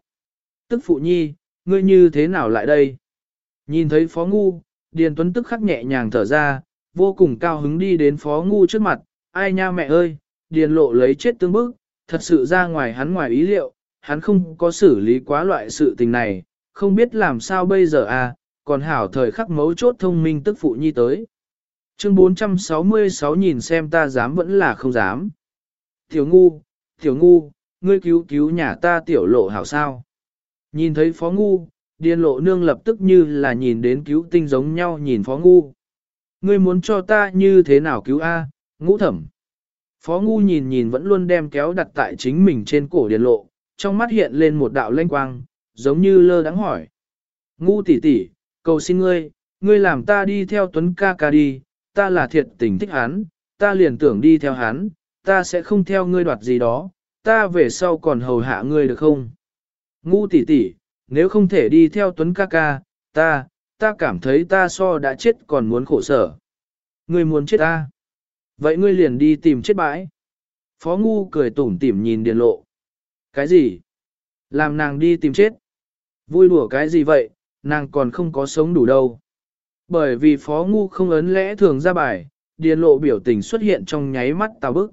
Tức phụ nhi, ngươi như thế nào lại đây? Nhìn thấy phó ngu, Điền Tuấn tức khắc nhẹ nhàng thở ra, vô cùng cao hứng đi đến phó ngu trước mặt, ai nha mẹ ơi, Điền lộ lấy chết tương bức, thật sự ra ngoài hắn ngoài ý liệu, hắn không có xử lý quá loại sự tình này, không biết làm sao bây giờ à, còn hảo thời khắc mấu chốt thông minh tức phụ nhi tới. Chương 466 nhìn xem ta dám vẫn là không dám. Tiểu ngu, tiểu ngu, ngươi cứu cứu nhà ta tiểu lộ hảo sao. Nhìn thấy phó ngu, điên lộ nương lập tức như là nhìn đến cứu tinh giống nhau nhìn phó ngu. Ngươi muốn cho ta như thế nào cứu A, ngũ thẩm. Phó ngu nhìn nhìn vẫn luôn đem kéo đặt tại chính mình trên cổ điền lộ, trong mắt hiện lên một đạo lanh quang, giống như lơ đắng hỏi. Ngu tỷ tỷ, cầu xin ngươi, ngươi làm ta đi theo Tuấn ca ca đi, ta là thiệt tình thích hắn, ta liền tưởng đi theo hắn, ta sẽ không theo ngươi đoạt gì đó, ta về sau còn hầu hạ ngươi được không? Ngu tỷ tỷ, nếu không thể đi theo Tuấn ca ca, ta, ta cảm thấy ta so đã chết còn muốn khổ sở. Ngươi muốn chết ta? Vậy ngươi liền đi tìm chết bãi. Phó ngu cười tủm tỉm nhìn điền lộ. Cái gì? Làm nàng đi tìm chết. Vui đùa cái gì vậy, nàng còn không có sống đủ đâu. Bởi vì phó ngu không ấn lẽ thường ra bài, điền lộ biểu tình xuất hiện trong nháy mắt tào bức.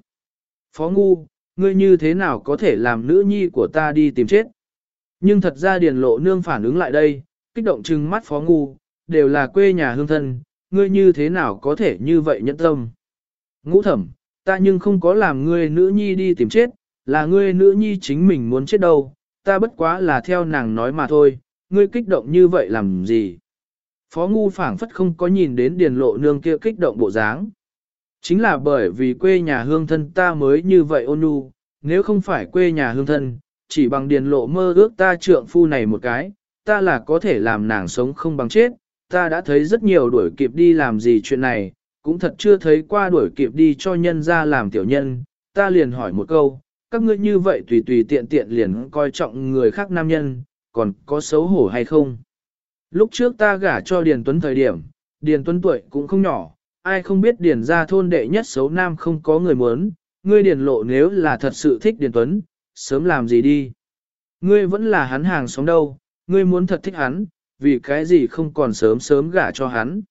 Phó ngu, ngươi như thế nào có thể làm nữ nhi của ta đi tìm chết? Nhưng thật ra điền lộ nương phản ứng lại đây, kích động trừng mắt phó ngu, đều là quê nhà hương thân, ngươi như thế nào có thể như vậy nhẫn tâm. Ngũ thẩm, ta nhưng không có làm ngươi nữ nhi đi tìm chết, là ngươi nữ nhi chính mình muốn chết đâu, ta bất quá là theo nàng nói mà thôi, ngươi kích động như vậy làm gì. Phó ngu phảng phất không có nhìn đến điền lộ nương kia kích động bộ dáng. Chính là bởi vì quê nhà hương thân ta mới như vậy ôn nhu, nếu không phải quê nhà hương thân, chỉ bằng điền lộ mơ ước ta trượng phu này một cái, ta là có thể làm nàng sống không bằng chết, ta đã thấy rất nhiều đuổi kịp đi làm gì chuyện này, cũng thật chưa thấy qua đuổi kịp đi cho nhân ra làm tiểu nhân, ta liền hỏi một câu, các ngươi như vậy tùy tùy tiện tiện liền coi trọng người khác nam nhân, còn có xấu hổ hay không? Lúc trước ta gả cho Điền Tuấn thời điểm, Điền Tuấn tuổi cũng không nhỏ, ai không biết Điền ra thôn đệ nhất xấu nam không có người muốn, ngươi Điền lộ nếu là thật sự thích Điền Tuấn, sớm làm gì đi. Ngươi vẫn là hắn hàng sống đâu, ngươi muốn thật thích hắn, vì cái gì không còn sớm sớm gả cho hắn.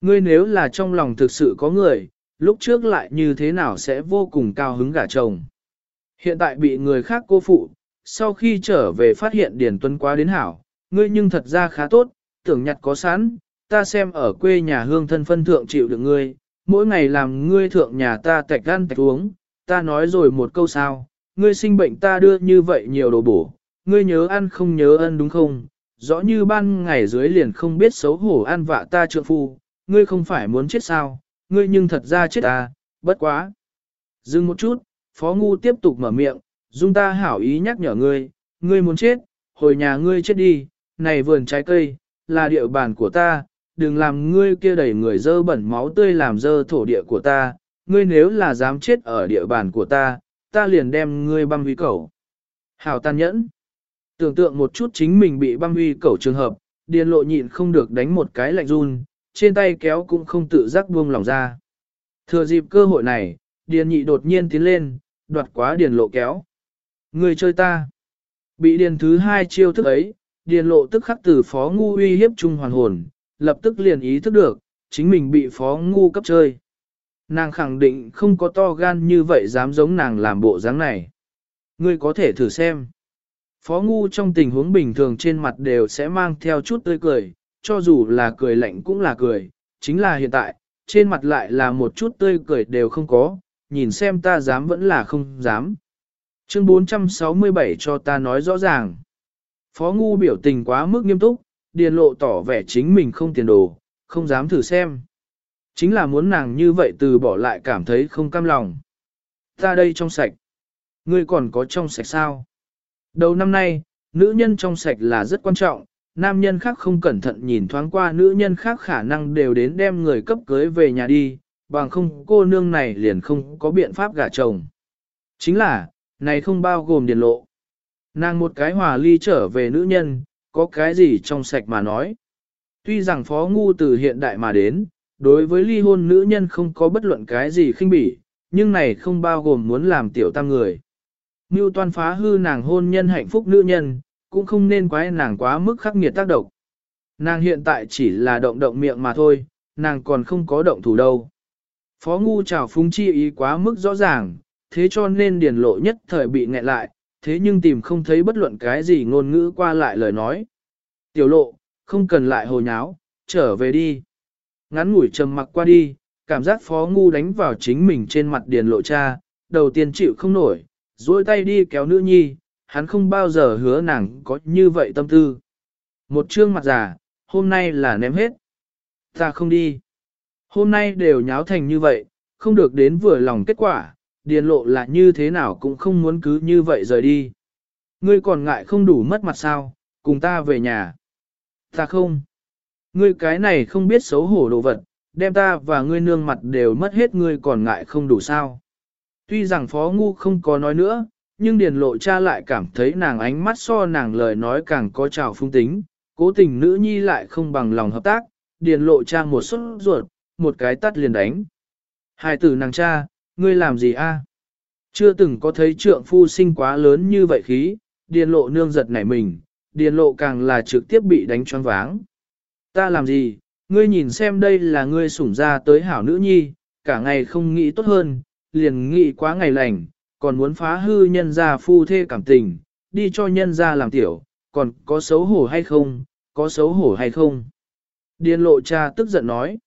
Ngươi nếu là trong lòng thực sự có người, lúc trước lại như thế nào sẽ vô cùng cao hứng gả chồng. Hiện tại bị người khác cô phụ, sau khi trở về phát hiện Điền Tuấn quá đến hảo, ngươi nhưng thật ra khá tốt, tưởng nhặt có sẵn, ta xem ở quê nhà hương thân phân thượng chịu được ngươi, mỗi ngày làm ngươi thượng nhà ta tạch ăn tạch uống, ta nói rồi một câu sao, ngươi sinh bệnh ta đưa như vậy nhiều đồ bổ, ngươi nhớ ăn không nhớ ân đúng không, rõ như ban ngày dưới liền không biết xấu hổ ăn vạ ta trượng phu, ngươi không phải muốn chết sao, ngươi nhưng thật ra chết à, bất quá. Dừng một chút, Phó Ngu tiếp tục mở miệng, dung ta hảo ý nhắc nhở ngươi, ngươi muốn chết, hồi nhà ngươi chết đi, này vườn trái cây, là địa bàn của ta, đừng làm ngươi kia đẩy người dơ bẩn máu tươi làm dơ thổ địa của ta, ngươi nếu là dám chết ở địa bàn của ta, ta liền đem ngươi băm huy cẩu. Hảo tàn nhẫn. Tưởng tượng một chút chính mình bị băm huy cẩu trường hợp, điền lộ nhịn không được đánh một cái lạnh run, trên tay kéo cũng không tự giác buông lòng ra. Thừa dịp cơ hội này, điền nhị đột nhiên tiến lên, đoạt quá điền lộ kéo. Người chơi ta. Bị điền thứ hai chiêu thức ấy, điền lộ tức khắc từ phó ngu uy hiếp trung hoàn hồn, lập tức liền ý thức được, chính mình bị phó ngu cấp chơi. Nàng khẳng định không có to gan như vậy dám giống nàng làm bộ dáng này. Ngươi có thể thử xem. Phó ngu trong tình huống bình thường trên mặt đều sẽ mang theo chút tươi cười, cho dù là cười lạnh cũng là cười, chính là hiện tại, trên mặt lại là một chút tươi cười đều không có, nhìn xem ta dám vẫn là không dám. Chương 467 cho ta nói rõ ràng. Phó ngu biểu tình quá mức nghiêm túc, điền lộ tỏ vẻ chính mình không tiền đồ, không dám thử xem. Chính là muốn nàng như vậy từ bỏ lại cảm thấy không cam lòng. Ta đây trong sạch. Ngươi còn có trong sạch sao? Đầu năm nay, nữ nhân trong sạch là rất quan trọng, nam nhân khác không cẩn thận nhìn thoáng qua nữ nhân khác khả năng đều đến đem người cấp cưới về nhà đi, bằng không cô nương này liền không có biện pháp gả chồng. Chính là, này không bao gồm điền lộ. Nàng một cái hòa ly trở về nữ nhân, có cái gì trong sạch mà nói. Tuy rằng phó ngu từ hiện đại mà đến, đối với ly hôn nữ nhân không có bất luận cái gì khinh bỉ, nhưng này không bao gồm muốn làm tiểu tam người. Mưu toan phá hư nàng hôn nhân hạnh phúc nữ nhân, cũng không nên quái nàng quá mức khắc nghiệt tác động. Nàng hiện tại chỉ là động động miệng mà thôi, nàng còn không có động thủ đâu. Phó ngu trào phúng chi ý quá mức rõ ràng, thế cho nên điền lộ nhất thời bị nghẹn lại, thế nhưng tìm không thấy bất luận cái gì ngôn ngữ qua lại lời nói. Tiểu lộ, không cần lại hồ nháo, trở về đi. Ngắn ngủi trầm mặc qua đi, cảm giác phó ngu đánh vào chính mình trên mặt điền lộ cha, đầu tiên chịu không nổi, duỗi tay đi kéo nữ nhi, hắn không bao giờ hứa nàng có như vậy tâm tư. Một trương mặt già, hôm nay là ném hết. Ta không đi. Hôm nay đều nháo thành như vậy, không được đến vừa lòng kết quả, điền lộ là như thế nào cũng không muốn cứ như vậy rời đi. Ngươi còn ngại không đủ mất mặt sao, cùng ta về nhà. Ta không. Ngươi cái này không biết xấu hổ đồ vật, đem ta và ngươi nương mặt đều mất hết ngươi còn ngại không đủ sao. Tuy rằng phó ngu không có nói nữa, nhưng điền lộ cha lại cảm thấy nàng ánh mắt so nàng lời nói càng có trào phung tính, cố tình nữ nhi lại không bằng lòng hợp tác, điền lộ cha một suất ruột, một cái tắt liền đánh. Hai tử nàng cha, ngươi làm gì a? Chưa từng có thấy trượng phu sinh quá lớn như vậy khí, điền lộ nương giật nảy mình, điền lộ càng là trực tiếp bị đánh choáng váng. Ta làm gì, ngươi nhìn xem đây là ngươi sủng ra tới hảo nữ nhi, cả ngày không nghĩ tốt hơn, liền nghĩ quá ngày lành, còn muốn phá hư nhân gia phu thê cảm tình, đi cho nhân gia làm tiểu, còn có xấu hổ hay không, có xấu hổ hay không. Điền lộ cha tức giận nói.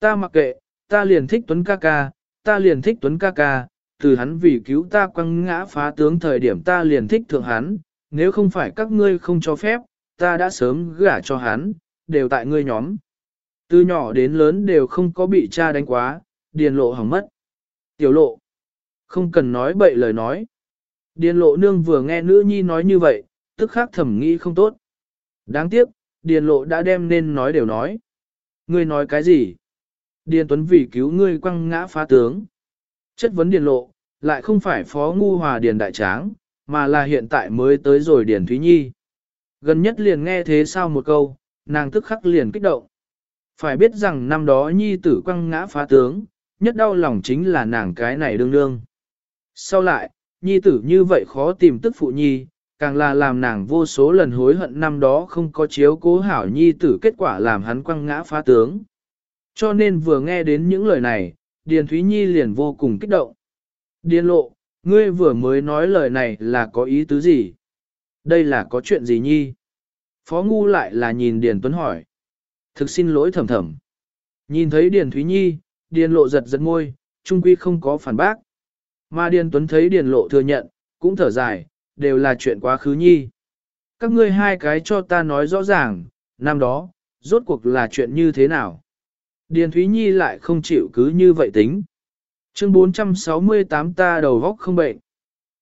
Ta mặc kệ, ta liền thích Tuấn ca ca, ta liền thích Tuấn ca ca, từ hắn vì cứu ta quăng ngã phá tướng thời điểm ta liền thích thượng hắn, nếu không phải các ngươi không cho phép, ta đã sớm gả cho hắn, đều tại ngươi nhóm. Từ nhỏ đến lớn đều không có bị cha đánh quá, điền lộ hỏng mất. Tiểu lộ, không cần nói bậy lời nói. Điền lộ nương vừa nghe nữ nhi nói như vậy, tức khắc thẩm nghĩ không tốt. Đáng tiếc, điền lộ đã đem nên nói đều nói. Ngươi nói cái gì? Điền Tuấn vì cứu ngươi quăng ngã phá tướng. Chất vấn điền lộ, lại không phải phó ngu hòa điền đại tráng, mà là hiện tại mới tới rồi điền Thúy Nhi. Gần nhất liền nghe thế sao một câu, nàng tức khắc liền kích động. Phải biết rằng năm đó Nhi tử quăng ngã phá tướng, nhất đau lòng chính là nàng cái này đương đương. Sau lại, Nhi tử như vậy khó tìm tức phụ Nhi, càng là làm nàng vô số lần hối hận năm đó không có chiếu cố hảo Nhi tử kết quả làm hắn quăng ngã phá tướng. Cho nên vừa nghe đến những lời này, Điền Thúy Nhi liền vô cùng kích động. Điền lộ, ngươi vừa mới nói lời này là có ý tứ gì? Đây là có chuyện gì nhi? Phó Ngu lại là nhìn Điền Tuấn hỏi. Thực xin lỗi thầm thầm. Nhìn thấy Điền Thúy Nhi, Điền lộ giật giật môi, trung quy không có phản bác. Mà Điền Tuấn thấy Điền lộ thừa nhận, cũng thở dài, đều là chuyện quá khứ nhi. Các ngươi hai cái cho ta nói rõ ràng, năm đó, rốt cuộc là chuyện như thế nào? Điền Thúy Nhi lại không chịu cứ như vậy tính. Chương 468 ta đầu góc không bệnh.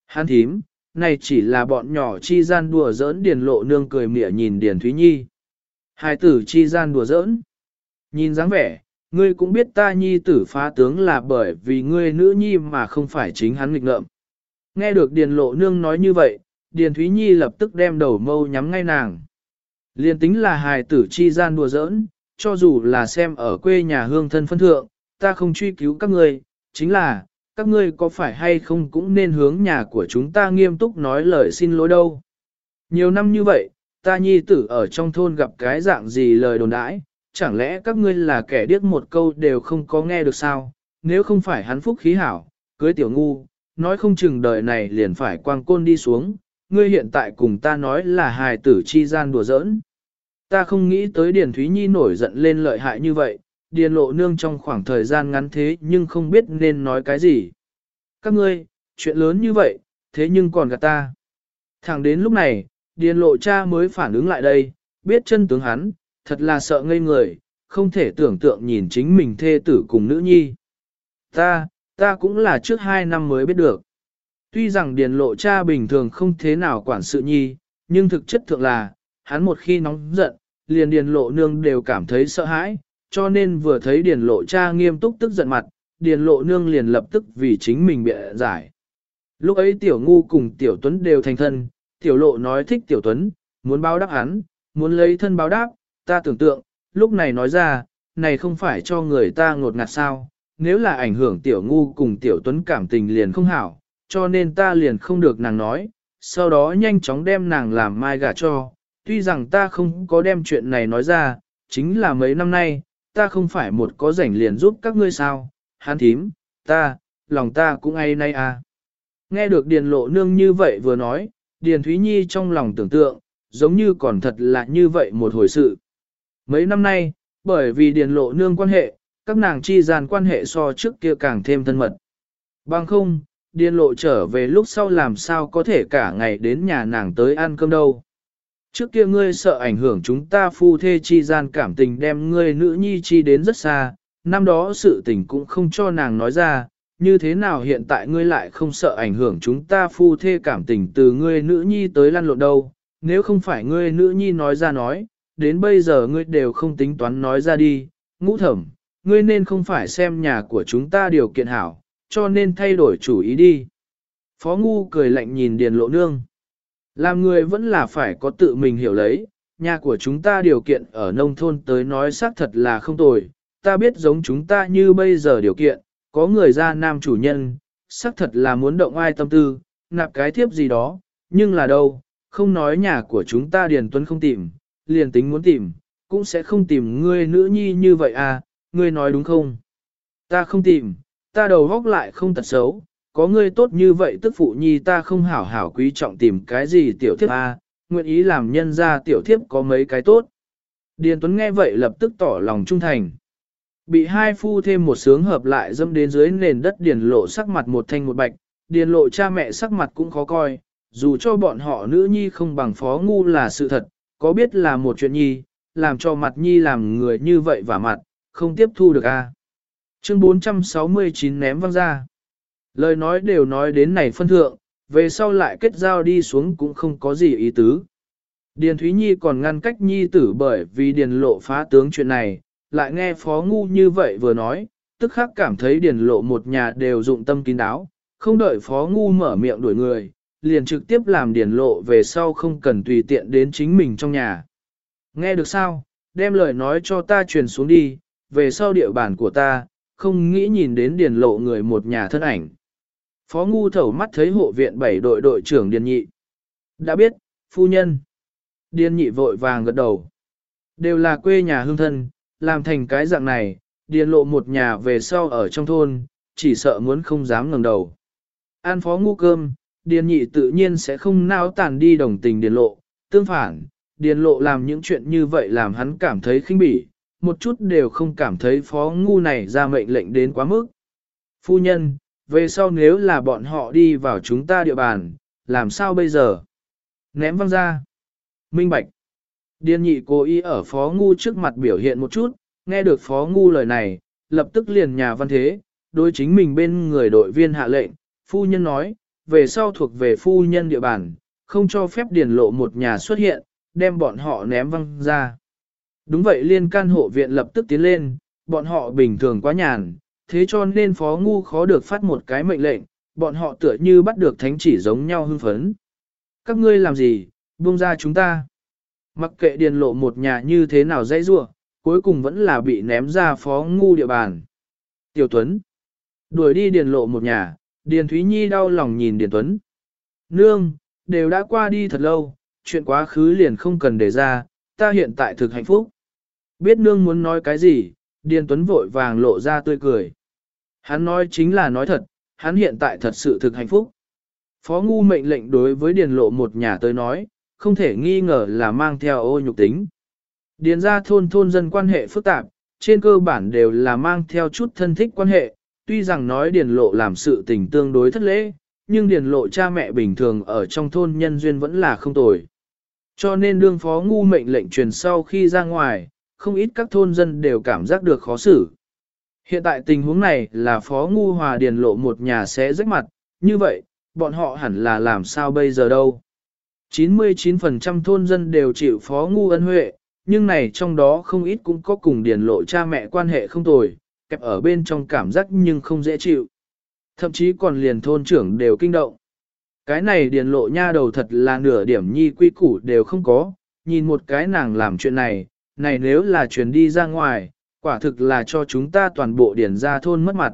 Hán thím, này chỉ là bọn nhỏ chi gian đùa giỡn điền lộ nương cười mỉa nhìn Điền Thúy Nhi. Hai tử chi gian đùa giỡn. Nhìn dáng vẻ, ngươi cũng biết ta nhi tử phá tướng là bởi vì ngươi nữ nhi mà không phải chính hắn nghịch ngợm. Nghe được Điền lộ nương nói như vậy, Điền Thúy Nhi lập tức đem đầu mâu nhắm ngay nàng. Liên tính là hài tử chi gian đùa giỡn, cho dù là xem ở quê nhà hương thân phân thượng, ta không truy cứu các ngươi, chính là, các ngươi có phải hay không cũng nên hướng nhà của chúng ta nghiêm túc nói lời xin lỗi đâu. Nhiều năm như vậy, ta nhi tử ở trong thôn gặp cái dạng gì lời đồn đãi, chẳng lẽ các ngươi là kẻ điếc một câu đều không có nghe được sao, nếu không phải hắn phúc khí hảo, cưới tiểu ngu, nói không chừng đời này liền phải quang côn đi xuống, ngươi hiện tại cùng ta nói là hài tử chi gian đùa giỡn. Ta không nghĩ tới Điền Thúy Nhi nổi giận lên lợi hại như vậy, Điền lộ nương trong khoảng thời gian ngắn thế nhưng không biết nên nói cái gì. Các ngươi, chuyện lớn như vậy, thế nhưng còn gạt ta. Thẳng đến lúc này, Điền lộ cha mới phản ứng lại đây, biết chân tướng hắn, thật là sợ ngây người, không thể tưởng tượng nhìn chính mình thê tử cùng nữ nhi. Ta, ta cũng là trước hai năm mới biết được. Tuy rằng điền lộ cha bình thường không thế nào quản sự nhi, nhưng thực chất thượng là, hắn một khi nóng giận, liền điền lộ nương đều cảm thấy sợ hãi, cho nên vừa thấy điền lộ cha nghiêm túc tức giận mặt, điền lộ nương liền lập tức vì chính mình bị giải. Lúc ấy tiểu ngu cùng tiểu tuấn đều thành thân, tiểu lộ nói thích tiểu tuấn, muốn báo đáp hắn, muốn lấy thân báo đáp, ta tưởng tượng, lúc này nói ra, này không phải cho người ta ngột ngạt sao, nếu là ảnh hưởng tiểu ngu cùng tiểu tuấn cảm tình liền không hảo, cho nên ta liền không được nàng nói, sau đó nhanh chóng đem nàng làm mai gả cho, tuy rằng ta không có đem chuyện này nói ra, chính là mấy năm nay, ta không phải một có rảnh liền giúp các ngươi sao, hán thím, ta, lòng ta cũng ai nay à. Nghe được Điền Lộ Nương như vậy vừa nói, Điền Thúy Nhi trong lòng tưởng tượng, giống như còn thật là như vậy một hồi sự. Mấy năm nay, bởi vì Điền Lộ Nương quan hệ, các nàng chi gian quan hệ so trước kia càng thêm thân mật. Bằng không, Điền Lộ trở về lúc sau làm sao có thể cả ngày đến nhà nàng tới ăn cơm đâu. Trước kia ngươi sợ ảnh hưởng chúng ta phu thê chi gian cảm tình đem ngươi nữ nhi chi đến rất xa, năm đó sự tình cũng không cho nàng nói ra, như thế nào hiện tại ngươi lại không sợ ảnh hưởng chúng ta phu thê cảm tình từ ngươi nữ nhi tới lăn lộn đâu, nếu không phải ngươi nữ nhi nói ra nói, đến bây giờ ngươi đều không tính toán nói ra đi, ngũ thẩm, ngươi nên không phải xem nhà của chúng ta điều kiện hảo, cho nên thay đổi chủ ý đi. Phó Ngu cười lạnh nhìn Điền Lộ Nương. Làm người vẫn là phải có tự mình hiểu lấy, nhà của chúng ta điều kiện ở nông thôn tới nói xác thật là không tồi, ta biết giống chúng ta như bây giờ điều kiện, có người ra nam chủ nhân, xác thật là muốn động ai tâm tư, nạp cái thiếp gì đó, nhưng là đâu, không nói nhà của chúng ta Điền Tuấn không tìm, liền tính muốn tìm, cũng sẽ không tìm ngươi nữ nhi như vậy à, ngươi nói đúng không? Ta không tìm, ta đầu góc lại không tật xấu, có ngươi tốt như vậy tức phụ nhi ta không hảo hảo quý trọng tìm cái gì tiểu thiếp a, nguyện ý làm nhân ra tiểu thiếp có mấy cái tốt. Điền Tuấn nghe vậy lập tức tỏ lòng trung thành. Bị hai phu thêm một sướng hợp lại dâm đến dưới nền đất điền lộ sắc mặt một thanh một bạch, điền lộ cha mẹ sắc mặt cũng khó coi, dù cho bọn họ nữ nhi không bằng phó ngu là sự thật, có biết là một chuyện nhi, làm cho mặt nhi làm người như vậy và mặt, không tiếp thu được a. Chương 469 ném văng ra. Lời nói đều nói đến này phân thượng, về sau lại kết giao đi xuống cũng không có gì ý tứ. Điền Thúy Nhi còn ngăn cách Nhi tử bởi vì Điền lộ phá tướng chuyện này, lại nghe Phó Ngu như vậy vừa nói, tức khắc cảm thấy Điền lộ một nhà đều dụng tâm kín đáo, không đợi Phó Ngu mở miệng đuổi người, liền trực tiếp làm Điền lộ về sau không cần tùy tiện đến chính mình trong nhà. Nghe được sao, đem lời nói cho ta truyền xuống đi, về sau địa bàn của ta, không nghĩ nhìn đến Điền lộ người một nhà thân ảnh. Phó Ngu thẩu mắt thấy hộ viện bảy đội đội trưởng Điền Nhị. Đã biết, phu nhân. Điền nhị vội vàng gật đầu. Đều là quê nhà hương thân, làm thành cái dạng này, điền lộ một nhà về sau ở trong thôn, chỉ sợ muốn không dám ngẩng đầu. An phó ngu cơm, điền nhị tự nhiên sẽ không nao tàn đi đồng tình điền lộ, tương phản, điền lộ làm những chuyện như vậy làm hắn cảm thấy khinh bỉ, một chút đều không cảm thấy phó ngu này ra mệnh lệnh đến quá mức. Phu nhân, về sau nếu là bọn họ đi vào chúng ta địa bàn, làm sao bây giờ? Ném văng ra. Minh Bạch. điên nhị cố ý ở Phó Ngu trước mặt biểu hiện một chút, nghe được Phó Ngu lời này, lập tức liền nhà văn thế, đối chính mình bên người đội viên hạ lệnh, phu nhân nói, về sau thuộc về phu nhân địa bàn, không cho phép điền lộ một nhà xuất hiện, đem bọn họ ném văng ra. Đúng vậy liên can hộ viện lập tức tiến lên, bọn họ bình thường quá nhàn, thế cho nên Phó Ngu khó được phát một cái mệnh lệnh, bọn họ tựa như bắt được thánh chỉ giống nhau hưng phấn. Các ngươi làm gì, buông ra chúng ta. Mặc kệ điền lộ một nhà như thế nào dãy rua, cuối cùng vẫn là bị ném ra phó ngu địa bàn. Tiểu Tuấn. Đuổi đi điền lộ một nhà, điền Thúy Nhi đau lòng nhìn điền Tuấn. Nương, đều đã qua đi thật lâu, chuyện quá khứ liền không cần để ra, ta hiện tại thực hạnh phúc. Biết nương muốn nói cái gì, điền Tuấn vội vàng lộ ra tươi cười. Hắn nói chính là nói thật, hắn hiện tại thật sự thực hạnh phúc. Phó ngu mệnh lệnh đối với điền lộ một nhà tới nói, không thể nghi ngờ là mang theo ô nhục tính. Điền ra thôn thôn dân quan hệ phức tạp, trên cơ bản đều là mang theo chút thân thích quan hệ, tuy rằng nói điền lộ làm sự tình tương đối thất lễ, nhưng điền lộ cha mẹ bình thường ở trong thôn nhân duyên vẫn là không tồi. Cho nên đương phó ngu mệnh lệnh truyền sau khi ra ngoài, không ít các thôn dân đều cảm giác được khó xử. Hiện tại tình huống này là phó ngu hòa điền lộ một nhà sẽ rách mặt, như vậy, bọn họ hẳn là làm sao bây giờ đâu. 99% thôn dân đều chịu phó ngu ân huệ, nhưng này trong đó không ít cũng có cùng điền lộ cha mẹ quan hệ không tồi, kẹp ở bên trong cảm giác nhưng không dễ chịu. Thậm chí còn liền thôn trưởng đều kinh động. Cái này điền lộ nha đầu thật là nửa điểm nhi quy củ đều không có, nhìn một cái nàng làm chuyện này, này nếu là chuyển đi ra ngoài, quả thực là cho chúng ta toàn bộ điển ra thôn mất mặt.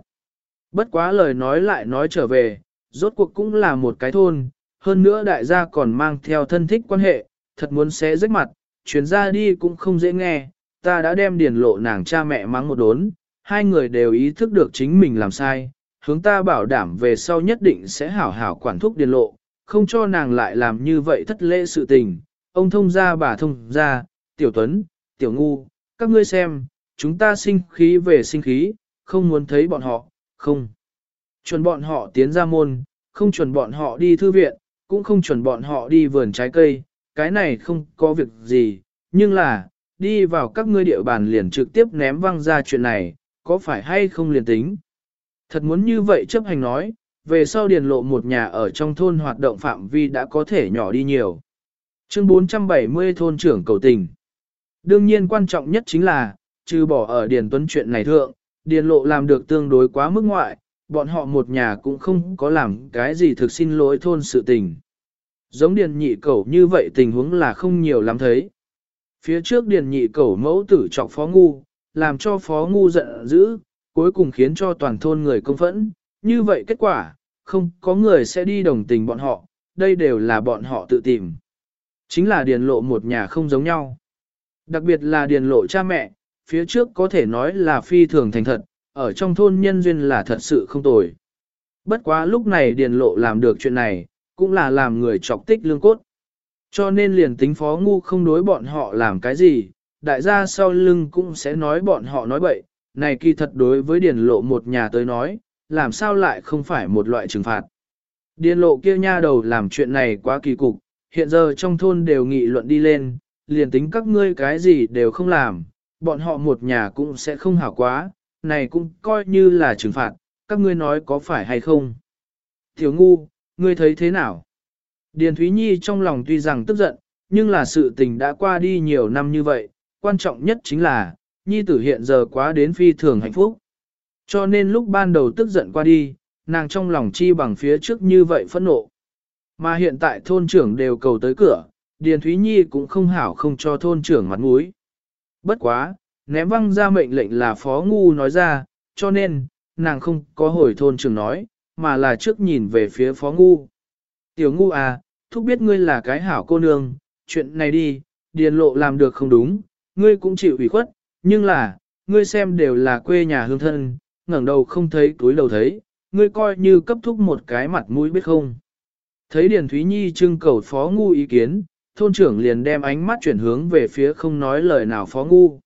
Bất quá lời nói lại nói trở về, rốt cuộc cũng là một cái thôn, hơn nữa đại gia còn mang theo thân thích quan hệ, thật muốn xé rách mặt, chuyến ra đi cũng không dễ nghe, ta đã đem điển lộ nàng cha mẹ mắng một đốn, hai người đều ý thức được chính mình làm sai, hướng ta bảo đảm về sau nhất định sẽ hảo hảo quản thúc điển lộ, không cho nàng lại làm như vậy thất lễ sự tình. Ông thông gia bà thông gia, tiểu tuấn, tiểu ngu, các ngươi xem, chúng ta sinh khí về sinh khí, không muốn thấy bọn họ, không. Chuẩn bọn họ tiến ra môn, không chuẩn bọn họ đi thư viện, cũng không chuẩn bọn họ đi vườn trái cây, cái này không có việc gì, nhưng là, đi vào các ngươi địa bàn liền trực tiếp ném văng ra chuyện này, có phải hay không liền tính. Thật muốn như vậy chấp hành nói, về sau điền lộ một nhà ở trong thôn hoạt động phạm vi đã có thể nhỏ đi nhiều. Chương 470 thôn trưởng cầu tình. Đương nhiên quan trọng nhất chính là, trừ bỏ ở điền tuấn chuyện này thượng, điền lộ làm được tương đối quá mức ngoại, bọn họ một nhà cũng không có làm cái gì thực xin lỗi thôn sự tình. Giống điền nhị cẩu như vậy tình huống là không nhiều lắm thấy. Phía trước điền nhị cẩu mẫu tử chọc phó ngu, làm cho phó ngu giận dữ, cuối cùng khiến cho toàn thôn người công phẫn. Như vậy kết quả, không có người sẽ đi đồng tình bọn họ, đây đều là bọn họ tự tìm. Chính là điền lộ một nhà không giống nhau. Đặc biệt là điền lộ cha mẹ, phía trước có thể nói là phi thường thành thật, ở trong thôn nhân duyên là thật sự không tồi. Bất quá lúc này điền lộ làm được chuyện này, cũng là làm người chọc tích lương cốt. Cho nên liền tính phó ngu không đối bọn họ làm cái gì, đại gia sau lưng cũng sẽ nói bọn họ nói bậy, này kỳ thật đối với điền lộ một nhà tới nói, làm sao lại không phải một loại trừng phạt. Điền lộ kia nha đầu làm chuyện này quá kỳ cục, hiện giờ trong thôn đều nghị luận đi lên, liền tính các ngươi cái gì đều không làm, bọn họ một nhà cũng sẽ không hảo quá, này cũng coi như là trừng phạt, các ngươi nói có phải hay không. Tiểu ngu, ngươi thấy thế nào? Điền Thúy Nhi trong lòng tuy rằng tức giận, nhưng là sự tình đã qua đi nhiều năm như vậy, quan trọng nhất chính là, Nhi tử hiện giờ quá đến phi thường hạnh phúc. Cho nên lúc ban đầu tức giận qua đi, nàng trong lòng chi bằng phía trước như vậy phẫn nộ. Mà hiện tại thôn trưởng đều cầu tới cửa, Điền Thúy Nhi cũng không hảo không cho thôn trưởng mặt mũi. Bất quá, ném văng ra mệnh lệnh là phó ngu nói ra, cho nên, nàng không có hồi thôn trưởng nói, mà là trước nhìn về phía phó ngu. Tiểu ngu à, thúc biết ngươi là cái hảo cô nương, chuyện này đi, điền lộ làm được không đúng, ngươi cũng chịu ủy khuất, nhưng là, ngươi xem đều là quê nhà hương thân, ngẩng đầu không thấy túi đầu thấy, ngươi coi như cấp thúc một cái mặt mũi biết không. Thấy Điền Thúy Nhi trưng cầu phó ngu ý kiến, thôn trưởng liền đem ánh mắt chuyển hướng về phía không nói lời nào phó ngu.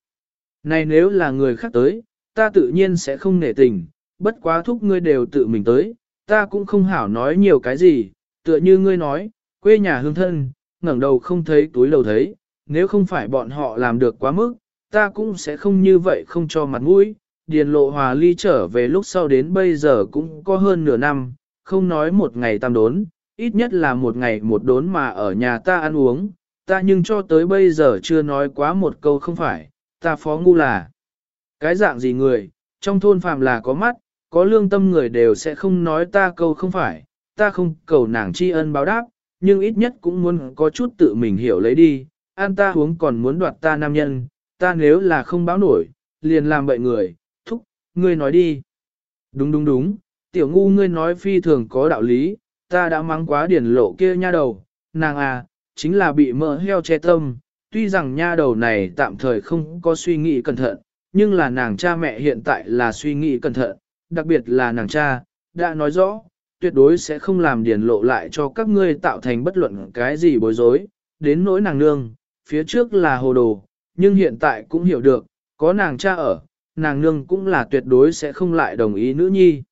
Này nếu là người khác tới, ta tự nhiên sẽ không nể tình, bất quá thúc ngươi đều tự mình tới, ta cũng không hảo nói nhiều cái gì, tựa như ngươi nói, quê nhà hương thân, ngẩng đầu không thấy túi lầu thấy, nếu không phải bọn họ làm được quá mức, ta cũng sẽ không như vậy không cho mặt mũi. Điền lộ hòa ly trở về lúc sau đến bây giờ cũng có hơn nửa năm, không nói một ngày tam đốn, ít nhất là một ngày một đốn mà ở nhà ta ăn uống, ta nhưng cho tới bây giờ chưa nói quá một câu không phải, ta phó ngu là. Cái dạng gì người, trong thôn phàm là có mắt, có lương tâm người đều sẽ không nói ta câu không phải, ta không cầu nàng tri ân báo đáp, nhưng ít nhất cũng muốn có chút tự mình hiểu lấy đi, an ta uống còn muốn đoạt ta nam nhân, ta nếu là không báo nổi, liền làm bậy người, thúc, ngươi nói đi. Đúng đúng đúng, tiểu ngu ngươi nói phi thường có đạo lý, ta đã mắng quá điển lộ kia nha đầu, nàng à, chính là bị mỡ heo che tâm, tuy rằng nha đầu này tạm thời không có suy nghĩ cẩn thận, nhưng là nàng cha mẹ hiện tại là suy nghĩ cẩn thận, đặc biệt là nàng cha, đã nói rõ, tuyệt đối sẽ không làm điển lộ lại cho các ngươi tạo thành bất luận cái gì bối rối, đến nỗi nàng nương, phía trước là hồ đồ, nhưng hiện tại cũng hiểu được, có nàng cha ở, nàng nương cũng là tuyệt đối sẽ không lại đồng ý nữ nhi.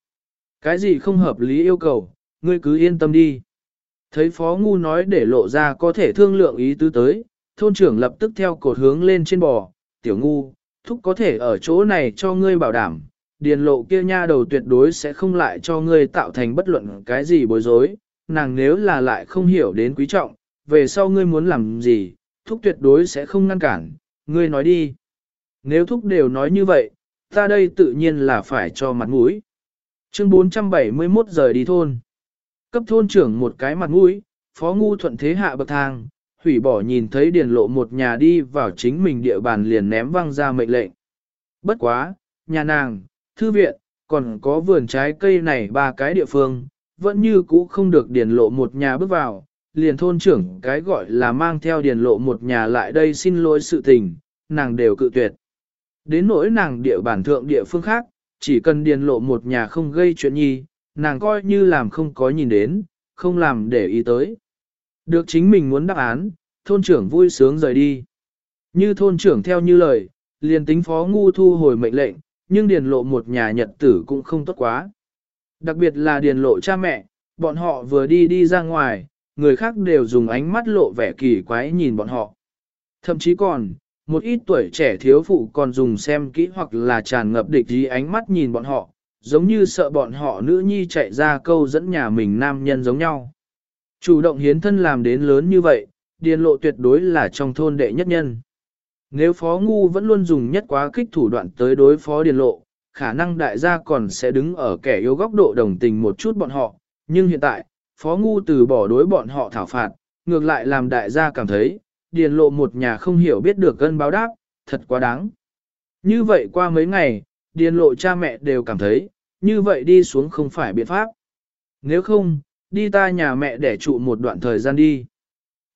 Cái gì không hợp lý yêu cầu, ngươi cứ yên tâm đi. Thấy phó ngu nói để lộ ra có thể thương lượng ý tứ tới, thôn trưởng lập tức theo cột hướng lên trên bò, tiểu ngu, thúc có thể ở chỗ này cho ngươi bảo đảm, điền lộ kia nha đầu tuyệt đối sẽ không lại cho ngươi tạo thành bất luận cái gì bối rối, nàng nếu là lại không hiểu đến quý trọng, về sau ngươi muốn làm gì, thúc tuyệt đối sẽ không ngăn cản, ngươi nói đi. Nếu thúc đều nói như vậy, ta đây tự nhiên là phải cho mặt mũi. Chương 471 rời đi thôn. Cấp thôn trưởng một cái mặt mũi, phó ngu thuận thế hạ bậc thang, hủy bỏ nhìn thấy điền lộ một nhà đi vào chính mình địa bàn liền ném văng ra mệnh lệnh. Bất quá, nhà nàng, thư viện, còn có vườn trái cây này ba cái địa phương, vẫn như cũ không được điền lộ một nhà bước vào, liền thôn trưởng cái gọi là mang theo điền lộ một nhà lại đây xin lỗi sự tình, nàng đều cự tuyệt. Đến nỗi nàng địa bản thượng địa phương khác, chỉ cần điền lộ một nhà không gây chuyện nhi, nàng coi như làm không có nhìn đến, không làm để ý tới. Được chính mình muốn đáp án, thôn trưởng vui sướng rời đi. Như thôn trưởng theo như lời, liền tính phó ngu thu hồi mệnh lệnh, nhưng điền lộ một nhà nhật tử cũng không tốt quá. Đặc biệt là điền lộ cha mẹ, bọn họ vừa đi đi ra ngoài, người khác đều dùng ánh mắt lộ vẻ kỳ quái nhìn bọn họ. Thậm chí còn, một ít tuổi trẻ thiếu phụ còn dùng xem kỹ hoặc là tràn ngập địch ý ánh mắt nhìn bọn họ, giống như sợ bọn họ nữ nhi chạy ra câu dẫn nhà mình nam nhân giống nhau. Chủ động hiến thân làm đến lớn như vậy, điền lộ tuyệt đối là trong thôn đệ nhất nhân. Nếu phó ngu vẫn luôn dùng nhất quá kích thủ đoạn tới đối phó điền lộ, khả năng đại gia còn sẽ đứng ở kẻ yếu góc độ đồng tình một chút bọn họ, nhưng hiện tại, phó ngu từ bỏ đối bọn họ thảo phạt, ngược lại làm đại gia cảm thấy, điền lộ một nhà không hiểu biết được cân báo đáp, thật quá đáng. Như vậy qua mấy ngày, điền lộ cha mẹ đều cảm thấy, như vậy đi xuống không phải biện pháp. Nếu không, đi ta nhà mẹ để trụ một đoạn thời gian đi.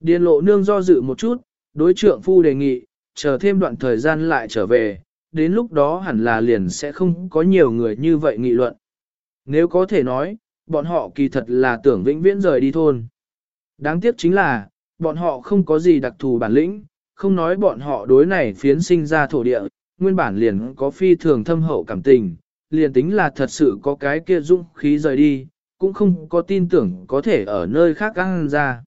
Điền lộ nương do dự một chút, đối trượng phu đề nghị, chờ thêm đoạn thời gian lại trở về, đến lúc đó hẳn là liền sẽ không có nhiều người như vậy nghị luận. Nếu có thể nói, bọn họ kỳ thật là tưởng vĩnh viễn rời đi thôn. Đáng tiếc chính là, bọn họ không có gì đặc thù bản lĩnh, không nói bọn họ đối này phiến sinh ra thổ địa, nguyên bản liền có phi thường thâm hậu cảm tình, liền tính là thật sự có cái kia dũng khí rời đi, cũng không có tin tưởng có thể ở nơi khác ăn ra.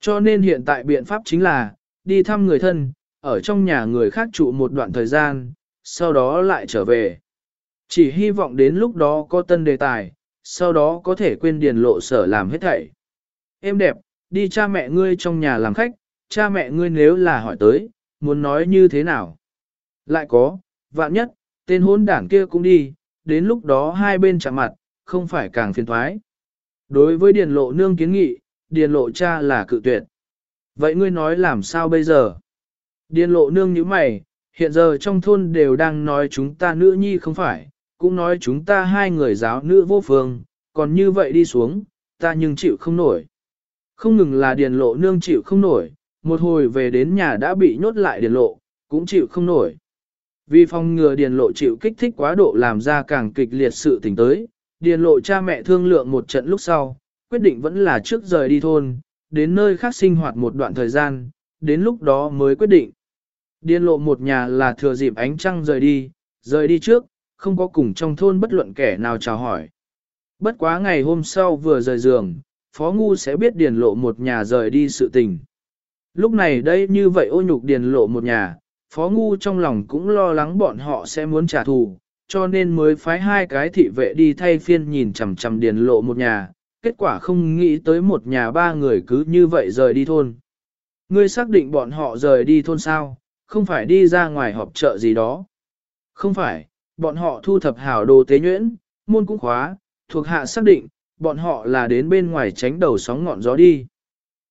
Cho nên hiện tại biện pháp chính là, đi thăm người thân, ở trong nhà người khác trụ một đoạn thời gian, sau đó lại trở về. Chỉ hy vọng đến lúc đó có tân đề tài, sau đó có thể quên điền lộ sở làm hết thảy. Em đẹp, đi cha mẹ ngươi trong nhà làm khách, cha mẹ ngươi nếu là hỏi tới, muốn nói như thế nào? Lại có, vạn nhất, tên hôn đảng kia cũng đi, đến lúc đó hai bên chạm mặt, không phải càng phiền thoái. Đối với điền lộ nương kiến nghị, điền lộ cha là cự tuyệt. Vậy ngươi nói làm sao bây giờ? Điền lộ nương như mày, hiện giờ trong thôn đều đang nói chúng ta nữ nhi không phải, cũng nói chúng ta hai người giáo nữ vô phương, còn như vậy đi xuống, ta nhưng chịu không nổi. Không ngừng là điền lộ nương chịu không nổi, một hồi về đến nhà đã bị nhốt lại điền lộ, cũng chịu không nổi. Vì phòng ngừa điền lộ chịu kích thích quá độ làm ra càng kịch liệt sự tình tới, điền lộ cha mẹ thương lượng một trận lúc sau, quyết định vẫn là trước rời đi thôn, đến nơi khác sinh hoạt một đoạn thời gian, đến lúc đó mới quyết định. Điền lộ một nhà là thừa dịp ánh trăng rời đi, rời đi trước, không có cùng trong thôn bất luận kẻ nào chào hỏi. Bất quá ngày hôm sau vừa rời giường, Phó Ngu sẽ biết điền lộ một nhà rời đi sự tình. Lúc này đây như vậy ô nhục điền lộ một nhà, Phó Ngu trong lòng cũng lo lắng bọn họ sẽ muốn trả thù, cho nên mới phái hai cái thị vệ đi thay phiên nhìn chằm chằm điền lộ một nhà, kết quả không nghĩ tới một nhà ba người cứ như vậy rời đi thôn. Ngươi xác định bọn họ rời đi thôn sao, không phải đi ra ngoài họp chợ gì đó. Không phải, bọn họ thu thập hảo đồ tế nhuyễn, môn cũng khóa, thuộc hạ xác định, bọn họ là đến bên ngoài tránh đầu sóng ngọn gió đi.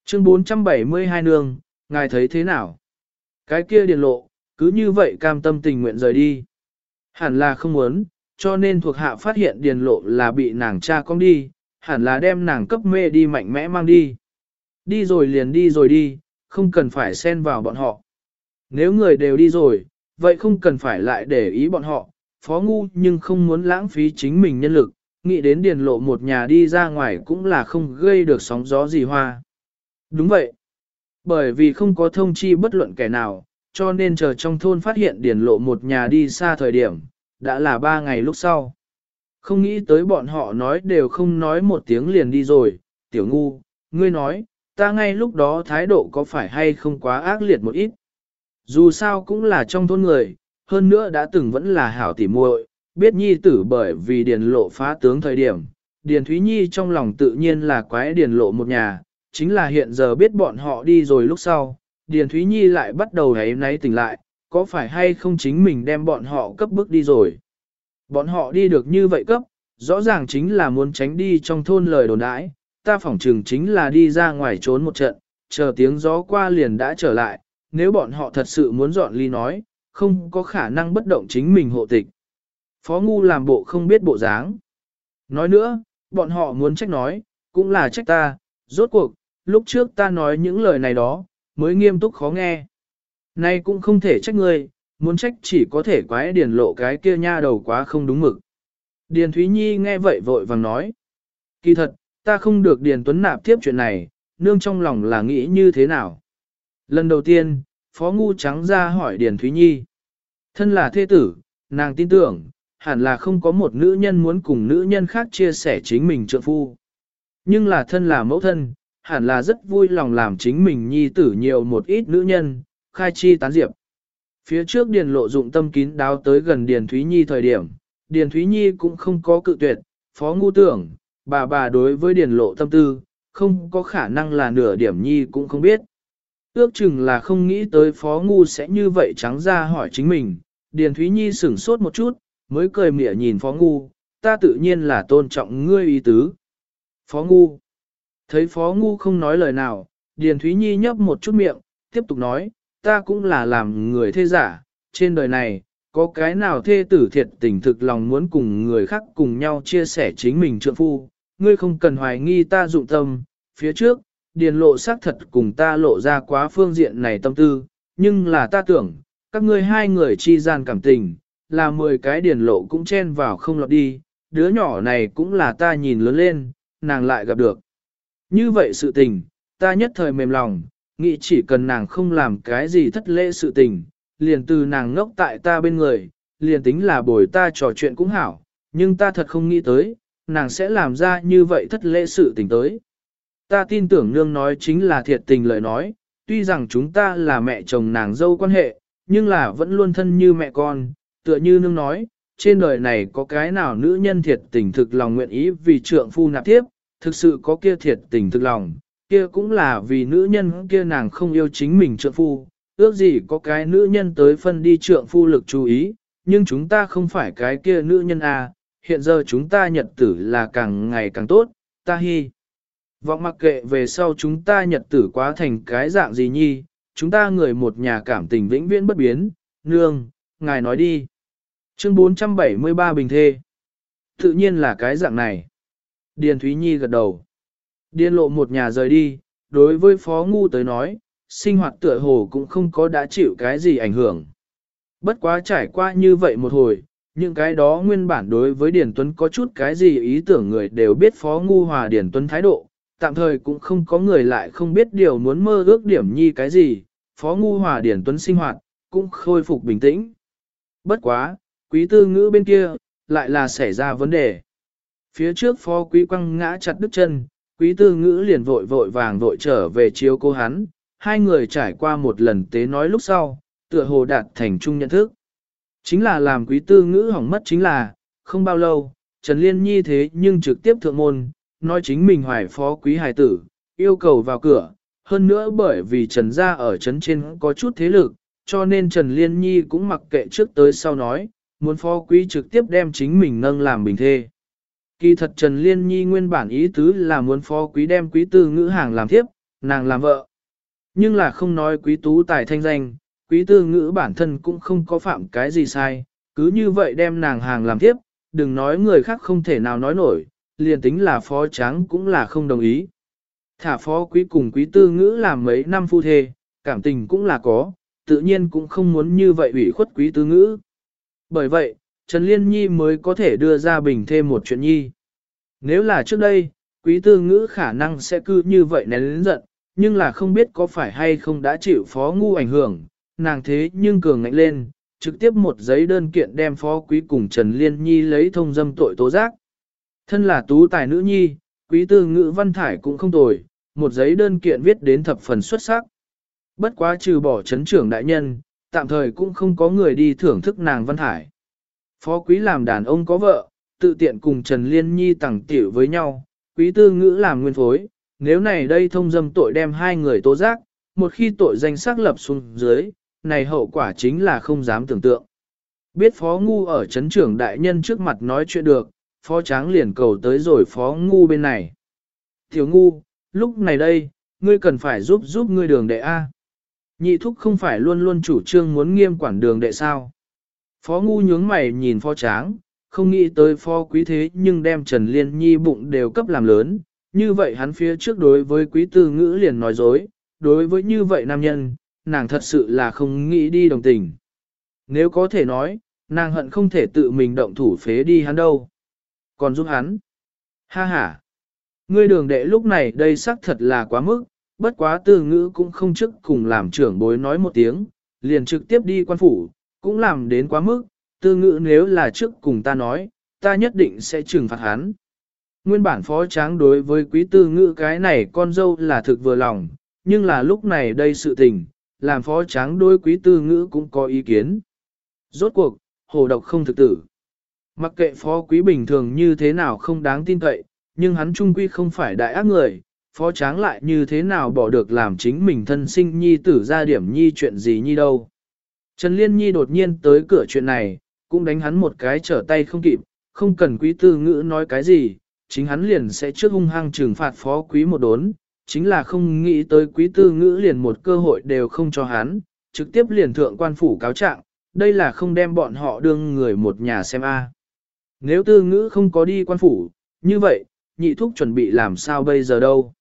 Chương 472 nương, ngài thấy thế nào? Cái kia điền lộ, cứ như vậy cam tâm tình nguyện rời đi. Hẳn là không muốn, cho nên thuộc hạ phát hiện điền lộ là bị nàng cha con đi, hẳn là đem nàng cấp mê đi mạnh mẽ mang đi. Đi rồi liền đi rồi đi, không cần phải xen vào bọn họ. Nếu người đều đi rồi, vậy không cần phải lại để ý bọn họ, phó ngu nhưng không muốn lãng phí chính mình nhân lực, nghĩ đến điền lộ một nhà đi ra ngoài cũng là không gây được sóng gió gì hoa. Đúng vậy. Bởi vì không có thông chi bất luận kẻ nào, cho nên chờ trong thôn phát hiện điền lộ một nhà đi xa thời điểm, đã là ba ngày lúc sau. Không nghĩ tới bọn họ nói đều không nói một tiếng liền đi rồi, tiểu ngu, ngươi nói, ta ngay lúc đó thái độ có phải hay không quá ác liệt một ít. Dù sao cũng là trong thôn người, hơn nữa đã từng vẫn là hảo tỉ muội, biết nhi tử bởi vì điền lộ phá tướng thời điểm. Điền Thúy Nhi trong lòng tự nhiên là quái điền lộ một nhà, chính là hiện giờ biết bọn họ đi rồi lúc sau, Điền Thúy Nhi lại bắt đầu hấy náy tỉnh lại, có phải hay không chính mình đem bọn họ cấp bước đi rồi. Bọn họ đi được như vậy cấp, rõ ràng chính là muốn tránh đi trong thôn lời đồn đãi, ta phỏng chừng chính là đi ra ngoài trốn một trận, chờ tiếng gió qua liền đã trở lại, nếu bọn họ thật sự muốn dọn ly nói, không có khả năng bất động chính mình hộ tịch. Phó Ngu làm bộ không biết bộ dáng. Nói nữa, bọn họ muốn trách nói, cũng là trách ta, rốt cuộc, lúc trước ta nói những lời này đó, mới nghiêm túc khó nghe. Nay cũng không thể trách ngươi, muốn trách chỉ có thể quái điền lộ cái kia nha đầu quá không đúng mực. Điền Thúy Nhi nghe vậy vội vàng nói. Kỳ thật, ta không được Điền Tuấn nạp tiếp chuyện này, nương trong lòng là nghĩ như thế nào. Lần đầu tiên, Phó Ngu Trắng ra hỏi Điền Thúy Nhi. Thân là thế tử, nàng tin tưởng, hẳn là không có một nữ nhân muốn cùng nữ nhân khác chia sẻ chính mình trượng phu. Nhưng là thân là mẫu thân, hẳn là rất vui lòng làm chính mình nhi tử nhiều một ít nữ nhân, khai chi tán diệp. Phía trước Điền lộ dụng tâm kín đáo tới gần Điền Thúy Nhi thời điểm, Điền Thúy Nhi cũng không có cự tuyệt, phó ngu tưởng, bà bà đối với Điền lộ tâm tư, không có khả năng là nửa điểm Nhi cũng không biết. Ước chừng là không nghĩ tới phó ngu sẽ như vậy trắng ra hỏi chính mình, Điền Thúy Nhi sửng sốt một chút, mới cười mỉa nhìn phó ngu, ta tự nhiên là tôn trọng ngươi ý tứ. Phó ngu. Thấy phó ngu không nói lời nào, Điền Thúy Nhi nhấp một chút miệng, tiếp tục nói, ta cũng là làm người thê giả, trên đời này, có cái nào thê tử thiệt tình thực lòng muốn cùng người khác cùng nhau chia sẻ chính mình trượng phu, ngươi không cần hoài nghi ta dụng tâm, phía trước, điền lộ xác thật cùng ta lộ ra quá phương diện này tâm tư, nhưng là ta tưởng, các ngươi hai người chi gian cảm tình, là 10 cái điền lộ cũng chen vào không lọt đi, đứa nhỏ này cũng là ta nhìn lớn lên, nàng lại gặp được. Như vậy sự tình, ta nhất thời mềm lòng, nghĩ chỉ cần nàng không làm cái gì thất lễ sự tình, liền từ nàng ngốc tại ta bên người, liền tính là bồi ta trò chuyện cũng hảo, nhưng ta thật không nghĩ tới, nàng sẽ làm ra như vậy thất lễ sự tình tới. Ta tin tưởng nương nói chính là thiệt tình lời nói, tuy rằng chúng ta là mẹ chồng nàng dâu quan hệ, nhưng là vẫn luôn thân như mẹ con, tựa như nương nói, trên đời này có cái nào nữ nhân thiệt tình thực lòng nguyện ý vì trượng phu nạp tiếp, thực sự có kia thiệt tình thực lòng, kia cũng là vì nữ nhân kia nàng không yêu chính mình trượng phu, ước gì có cái nữ nhân tới phân đi trượng phu lực chú ý, nhưng chúng ta không phải cái kia nữ nhân à, hiện giờ chúng ta nhật tử là càng ngày càng tốt, ta hy. Vọng mặc kệ về sau chúng ta nhật tử quá thành cái dạng gì nhi, chúng ta người một nhà cảm tình vĩnh viễn bất biến, nương, ngài nói đi. Chương 473 Bình Thê Tự nhiên là cái dạng này. Điền Thúy Nhi gật đầu. Điền lộ một nhà rời đi, đối với Phó Ngu tới nói, sinh hoạt tựa hồ cũng không có đã chịu cái gì ảnh hưởng. Bất quá trải qua như vậy một hồi, những cái đó nguyên bản đối với Điền Tuấn có chút cái gì ý tưởng người đều biết Phó Ngu Hòa Điền Tuấn thái độ, tạm thời cũng không có người lại không biết điều muốn mơ ước điểm nhi cái gì, Phó Ngu Hòa Điền Tuấn sinh hoạt, cũng khôi phục bình tĩnh. Bất quá, quý tư ngữ bên kia, lại là xảy ra vấn đề. Phía trước phó quý quăng ngã chặt đứt chân, quý tư ngữ liền vội vội vàng vội trở về chiếu cô hắn, hai người trải qua một lần tế nói lúc sau, tựa hồ đạt thành chung nhận thức. Chính là làm quý tư ngữ hỏng mất chính là, không bao lâu, Trần Liên Nhi thế nhưng trực tiếp thượng môn, nói chính mình hoài phó quý hài tử, yêu cầu vào cửa, hơn nữa bởi vì Trần gia ở trấn trên có chút thế lực, cho nên Trần Liên Nhi cũng mặc kệ trước tới sau nói, muốn phó quý trực tiếp đem chính mình nâng làm bình thê. Kỳ thật Trần Liên Nhi nguyên bản ý tứ là muốn phó quý đem quý tư ngữ hàng làm thiếp, nàng làm vợ. Nhưng là không nói quý tú tài thanh danh, quý tư ngữ bản thân cũng không có phạm cái gì sai, cứ như vậy đem nàng hàng làm thiếp, đừng nói người khác không thể nào nói nổi, liền tính là phó tráng cũng là không đồng ý. Thả phó quý cùng quý tư ngữ làm mấy năm phu thê, cảm tình cũng là có, tự nhiên cũng không muốn như vậy ủy khuất quý tư ngữ. Bởi vậy, Trần Liên Nhi mới có thể đưa ra bình thêm một chuyện nhi. Nếu là trước đây, quý tư ngữ khả năng sẽ cứ như vậy nén lến giận, nhưng là không biết có phải hay không đã chịu phó ngu ảnh hưởng, nàng thế nhưng cường ngạnh lên, trực tiếp một giấy đơn kiện đem phó quý cùng Trần Liên Nhi lấy thông dâm tội tố giác. Thân là tú tài nữ nhi, quý tư ngữ văn thải cũng không tồi, một giấy đơn kiện viết đến thập phần xuất sắc. Bất quá trừ bỏ chấn trưởng đại nhân, tạm thời cũng không có người đi thưởng thức nàng Văn Hải. Phó quý làm đàn ông có vợ, tự tiện cùng Trần Liên Nhi tẳng tiểu với nhau, quý tư ngữ làm nguyên phối, nếu này đây thông dâm tội đem hai người tố giác, một khi tội danh xác lập xuống dưới, này hậu quả chính là không dám tưởng tượng. Biết phó ngu ở chấn trưởng đại nhân trước mặt nói chuyện được, phó tráng liền cầu tới rồi phó ngu bên này. Thiếu ngu, lúc này đây, ngươi cần phải giúp giúp ngươi đường đệ A. Nhị thúc không phải luôn luôn chủ trương muốn nghiêm quản đường đệ sao. Phó ngu nhướng mày nhìn phó tráng, không nghĩ tới phó quý thế nhưng đem Trần Liên Nhi bụng đều cấp làm lớn, như vậy hắn phía trước đối với quý tư ngữ liền nói dối, đối với như vậy nam nhân, nàng thật sự là không nghĩ đi đồng tình. Nếu có thể nói, nàng hận không thể tự mình động thủ phế đi hắn đâu. Còn giúp hắn. Ha ha. Ngươi đường đệ lúc này đây xác thật là quá mức, bất quá tư ngữ cũng không chức cùng làm trưởng bối nói một tiếng, liền trực tiếp đi quan phủ, cũng làm đến quá mức, tư ngữ nếu là trước cùng ta nói, ta nhất định sẽ trừng phạt hắn. Nguyên bản phó tráng đối với quý tư ngữ cái này con dâu là thực vừa lòng, nhưng là lúc này đây sự tình, làm phó tráng đối quý tư ngữ cũng có ý kiến. Rốt cuộc, hồ độc không thực tử. Mặc kệ phó quý bình thường như thế nào không đáng tin cậy, nhưng hắn trung quy không phải đại ác người, phó tráng lại như thế nào bỏ được làm chính mình thân sinh nhi tử ra điểm nhi chuyện gì nhi đâu. Trần Liên Nhi đột nhiên tới cửa chuyện này, cũng đánh hắn một cái trở tay không kịp, không cần quý tư ngữ nói cái gì, chính hắn liền sẽ trước hung hăng trừng phạt phó quý một đốn, chính là không nghĩ tới quý tư ngữ liền một cơ hội đều không cho hắn, trực tiếp liền thượng quan phủ cáo trạng, đây là không đem bọn họ đương người một nhà xem a. Nếu tư ngữ không có đi quan phủ, như vậy, nhị thúc chuẩn bị làm sao bây giờ đâu.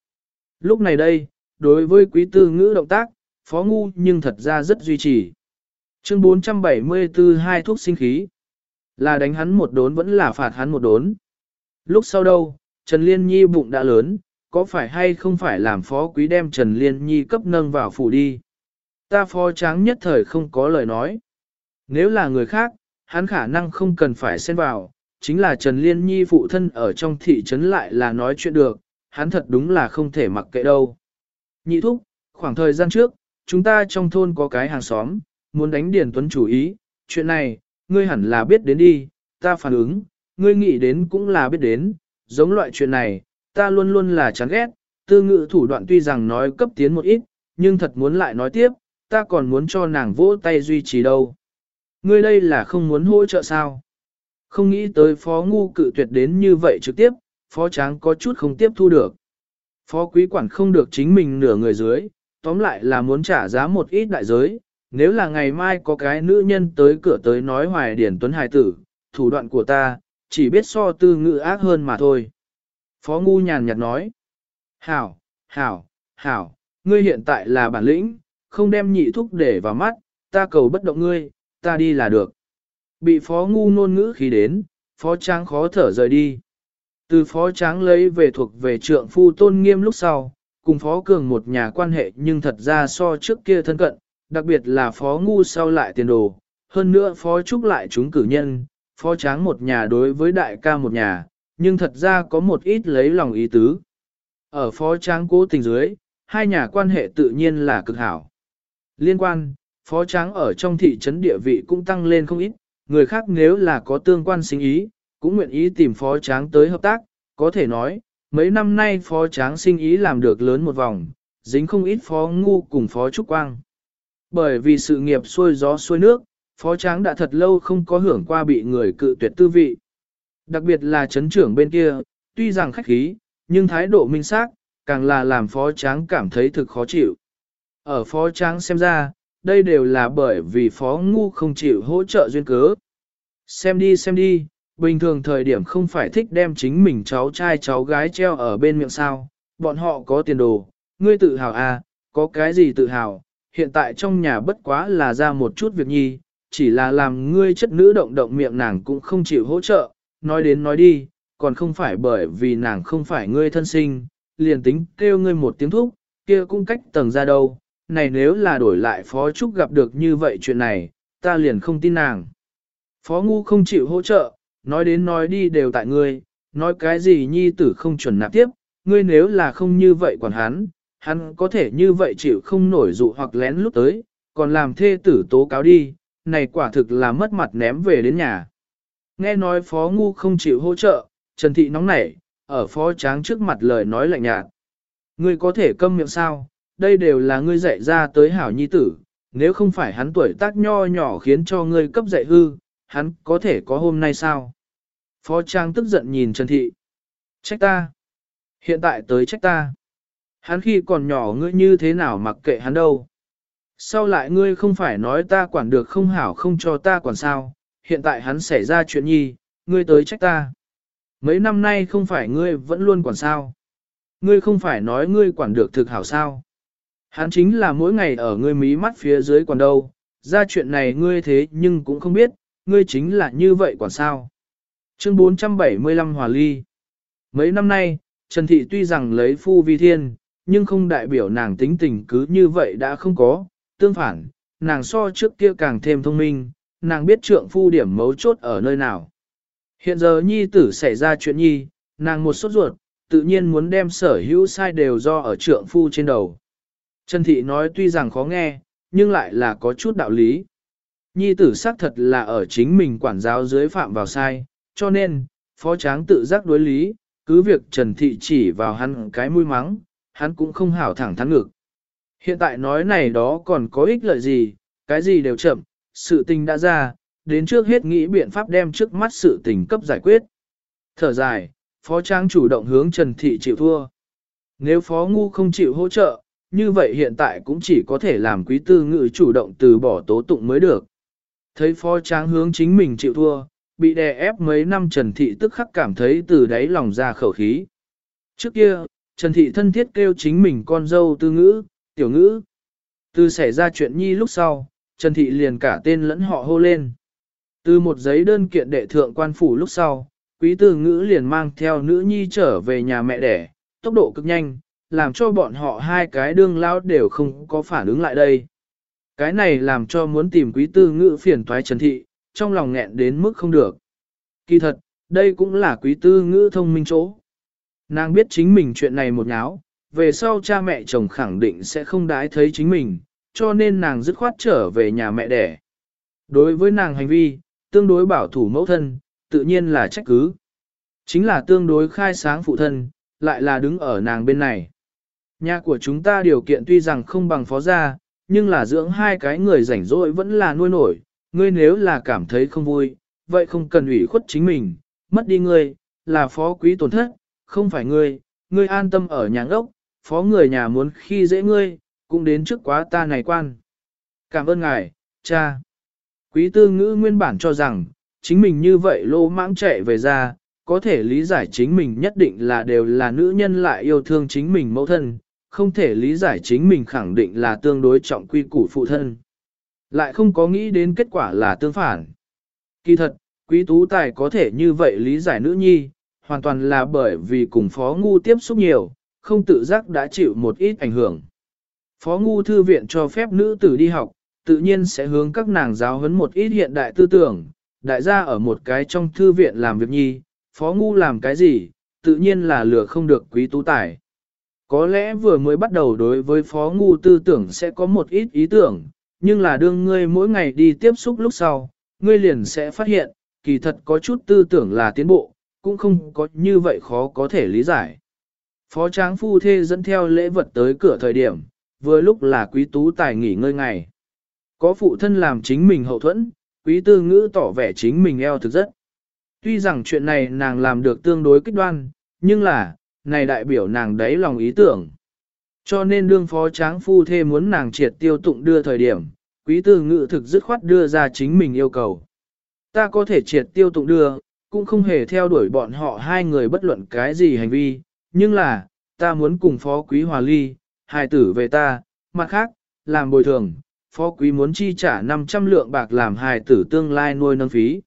Lúc này đây, đối với quý tư ngữ động tác, phó ngu nhưng thật ra rất duy trì. Chương 474 hai thuốc sinh khí. Là đánh hắn một đốn vẫn là phạt hắn một đốn. Lúc sau đâu, Trần Liên Nhi bụng đã lớn, có phải hay không phải làm phó quý đem Trần Liên Nhi cấp nâng vào phủ đi. Ta phó tráng nhất thời không có lời nói. Nếu là người khác, hắn khả năng không cần phải xen vào, chính là Trần Liên Nhi phụ thân ở trong thị trấn lại là nói chuyện được, hắn thật đúng là không thể mặc kệ đâu. Nhị thúc, khoảng thời gian trước, chúng ta trong thôn có cái hàng xóm, muốn đánh Điền Tuấn chủ ý, chuyện này, ngươi hẳn là biết đến đi, ta phản ứng, ngươi nghĩ đến cũng là biết đến, giống loại chuyện này, ta luôn luôn là chán ghét, tư ngữ thủ đoạn tuy rằng nói cấp tiến một ít, nhưng thật muốn lại nói tiếp, ta còn muốn cho nàng vỗ tay duy trì đâu. Ngươi đây là không muốn hỗ trợ sao? Không nghĩ tới phó ngu cự tuyệt đến như vậy trực tiếp, phó tráng có chút không tiếp thu được. Phó quý quản không được chính mình nửa người dưới, tóm lại là muốn trả giá một ít đại giới, nếu là ngày mai có cái nữ nhân tới cửa tới nói hoài điển tuấn hài tử, thủ đoạn của ta, chỉ biết so tư ngữ ác hơn mà thôi. Phó ngu nhàn nhạt nói, hảo, hảo, hảo, ngươi hiện tại là bản lĩnh, không đem nhị thúc để vào mắt, ta cầu bất động ngươi, ta đi là được. Bị phó ngu nôn ngữ khi đến, phó tráng khó thở rời đi. Từ phó tráng lấy về thuộc về trượng phu tôn nghiêm lúc sau, cùng phó cường một nhà quan hệ nhưng thật ra so trước kia thân cận, đặc biệt là phó ngu sau lại tiền đồ, hơn nữa phó trúc lại chúng cử nhân, phó tráng một nhà đối với đại ca một nhà, nhưng thật ra có một ít lấy lòng ý tứ. Ở phó tráng cố tình dưới, hai nhà quan hệ tự nhiên là cực hảo. Liên quan, phó tráng ở trong thị trấn địa vị cũng tăng lên không ít, người khác nếu là có tương quan sinh ý, cũng nguyện ý tìm phó tráng tới hợp tác, có thể nói, mấy năm nay phó tráng sinh ý làm được lớn một vòng, dính không ít phó ngu cùng phó trúc quang. Bởi vì sự nghiệp xuôi gió xuôi nước, phó tráng đã thật lâu không có hưởng qua bị người cự tuyệt tư vị. Đặc biệt là chấn trưởng bên kia, tuy rằng khách khí, nhưng thái độ minh xác càng là làm phó tráng cảm thấy thực khó chịu. Ở phó tráng xem ra, đây đều là bởi vì phó ngu không chịu hỗ trợ duyên cớ. Xem đi xem đi, bình thường thời điểm không phải thích đem chính mình cháu trai cháu gái treo ở bên miệng sao, bọn họ có tiền đồ, ngươi tự hào à, có cái gì tự hào, hiện tại trong nhà bất quá là ra một chút việc nhi, chỉ là làm ngươi chất nữ động động miệng nàng cũng không chịu hỗ trợ, nói đến nói đi, còn không phải bởi vì nàng không phải ngươi thân sinh, liền tính kêu ngươi một tiếng thúc, kia cũng cách tầng ra đâu, này nếu là đổi lại Phó Trúc gặp được như vậy chuyện này, ta liền không tin nàng. Phó Ngu không chịu hỗ trợ, nói đến nói đi đều tại ngươi, nói cái gì nhi tử không chuẩn nạp tiếp, ngươi nếu là không như vậy còn hắn, hắn có thể như vậy chịu không nổi dụ hoặc lén lúc tới, còn làm thê tử tố cáo đi, này quả thực là mất mặt ném về đến nhà. Nghe nói Phó Ngu không chịu hỗ trợ, Trần Thị nóng nảy, ở Phó Tráng trước mặt lời nói lạnh nhạt. Ngươi có thể câm miệng sao, đây đều là ngươi dạy ra tới hảo nhi tử, nếu không phải hắn tuổi tác nho nhỏ khiến cho ngươi cấp dạy hư, hắn có thể có hôm nay sao? Phó Trang tức giận nhìn Trần Thị. Trách ta. Hiện tại tới trách ta. Hắn khi còn nhỏ ngươi như thế nào mặc kệ hắn đâu. Sau lại ngươi không phải nói ta quản được không hảo không cho ta quản sao, hiện tại hắn xảy ra chuyện nhi, ngươi tới trách ta. Mấy năm nay không phải ngươi vẫn luôn quản sao. Ngươi không phải nói ngươi quản được thực hảo sao. Hắn chính là mỗi ngày ở ngươi mí mắt phía dưới quản đâu, ra chuyện này ngươi thế nhưng cũng không biết, ngươi chính là như vậy quản sao. Chương 475 Hòa Ly Mấy năm nay, Trần Thị tuy rằng lấy phu vi thiên, nhưng không đại biểu nàng tính tình cứ như vậy đã không có, tương phản, nàng so trước kia càng thêm thông minh, nàng biết trượng phu điểm mấu chốt ở nơi nào. Hiện giờ nhi tử xảy ra chuyện nhi, nàng một sốt ruột, tự nhiên muốn đem sở hữu sai đều do ở trượng phu trên đầu. Trần Thị nói tuy rằng khó nghe, nhưng lại là có chút đạo lý. Nhi tử xác thật là ở chính mình quản giáo dưới phạm vào sai, cho nên, phó tráng tự giác đối lý, cứ việc Trần Thị chỉ vào hắn cái mũi mắng, hắn cũng không hảo thẳng thắn ngực. Hiện tại nói này đó còn có ích lợi gì, cái gì đều chậm, sự tình đã ra, đến trước hết nghĩ biện pháp đem trước mắt sự tình cấp giải quyết. Thở dài, phó tráng chủ động hướng Trần Thị chịu thua. Nếu phó ngu không chịu hỗ trợ, như vậy hiện tại cũng chỉ có thể làm quý tư ngự chủ động từ bỏ tố tụng mới được. Thấy phó tráng hướng chính mình chịu thua, bị đè ép mấy năm Trần Thị tức khắc cảm thấy từ đáy lòng ra khẩu khí. Trước kia, Trần Thị thân thiết kêu chính mình con dâu tư ngữ, tiểu ngữ. Từ xảy ra chuyện nhi lúc sau, Trần Thị liền cả tên lẫn họ hô lên. Từ một giấy đơn kiện đệ thượng quan phủ lúc sau, quý tư ngữ liền mang theo nữ nhi trở về nhà mẹ đẻ, tốc độ cực nhanh, làm cho bọn họ hai cái đương lao đều không có phản ứng lại đây. Cái này làm cho muốn tìm quý tư ngữ phiền toái trần thị, trong lòng nghẹn đến mức không được. Kỳ thật, đây cũng là quý tư ngữ thông minh chỗ. Nàng biết chính mình chuyện này một nháo, về sau cha mẹ chồng khẳng định sẽ không đái thấy chính mình, cho nên nàng dứt khoát trở về nhà mẹ đẻ. Đối với nàng hành vi, tương đối bảo thủ mẫu thân, tự nhiên là trách cứ. Chính là tương đối khai sáng phụ thân, lại là đứng ở nàng bên này. Nhà của chúng ta điều kiện tuy rằng không bằng phó gia, nhưng là dưỡng hai cái người rảnh rỗi vẫn là nuôi nổi, ngươi nếu là cảm thấy không vui, vậy không cần ủy khuất chính mình, mất đi ngươi, là phó quý tổn thất, không phải ngươi, ngươi an tâm ở nhà ngốc. phó người nhà muốn khi dễ ngươi, cũng đến trước quá ta này quan. Cảm ơn ngài, cha. Quý tư ngữ nguyên bản cho rằng, chính mình như vậy lô mãng chạy về ra, có thể lý giải chính mình nhất định là đều là nữ nhân lại yêu thương chính mình mẫu thân, không thể lý giải chính mình khẳng định là tương đối trọng quy củ phụ thân. Lại không có nghĩ đến kết quả là tương phản. Kỳ thật, quý tú tài có thể như vậy lý giải nữ nhi, hoàn toàn là bởi vì cùng phó ngu tiếp xúc nhiều, không tự giác đã chịu một ít ảnh hưởng. Phó ngu thư viện cho phép nữ tử đi học, tự nhiên sẽ hướng các nàng giáo huấn một ít hiện đại tư tưởng, đại gia ở một cái trong thư viện làm việc nhi, phó ngu làm cái gì, tự nhiên là lừa không được quý tú tài. Có lẽ vừa mới bắt đầu đối với phó ngu tư tưởng sẽ có một ít ý tưởng, nhưng là đương ngươi mỗi ngày đi tiếp xúc lúc sau, ngươi liền sẽ phát hiện, kỳ thật có chút tư tưởng là tiến bộ, cũng không có như vậy khó có thể lý giải. Phó tráng phu thê dẫn theo lễ vật tới cửa thời điểm, vừa lúc là quý tú tài nghỉ ngơi ngày. Có phụ thân làm chính mình hậu thuẫn, quý tư ngữ tỏ vẻ chính mình eo thực rất. Tuy rằng chuyện này nàng làm được tương đối kích đoan, nhưng là, này đại biểu nàng đấy lòng ý tưởng. Cho nên đương phó tráng phu thê muốn nàng triệt tiêu tụng đưa thời điểm, quý tư ngữ thực dứt khoát đưa ra chính mình yêu cầu. Ta có thể triệt tiêu tụng đưa, cũng không hề theo đuổi bọn họ hai người bất luận cái gì hành vi, nhưng là, ta muốn cùng phó quý hòa ly, hài tử về ta, mặt khác, làm bồi thường, phó quý muốn chi trả 500 lượng bạc làm hài tử tương lai nuôi nâng phí.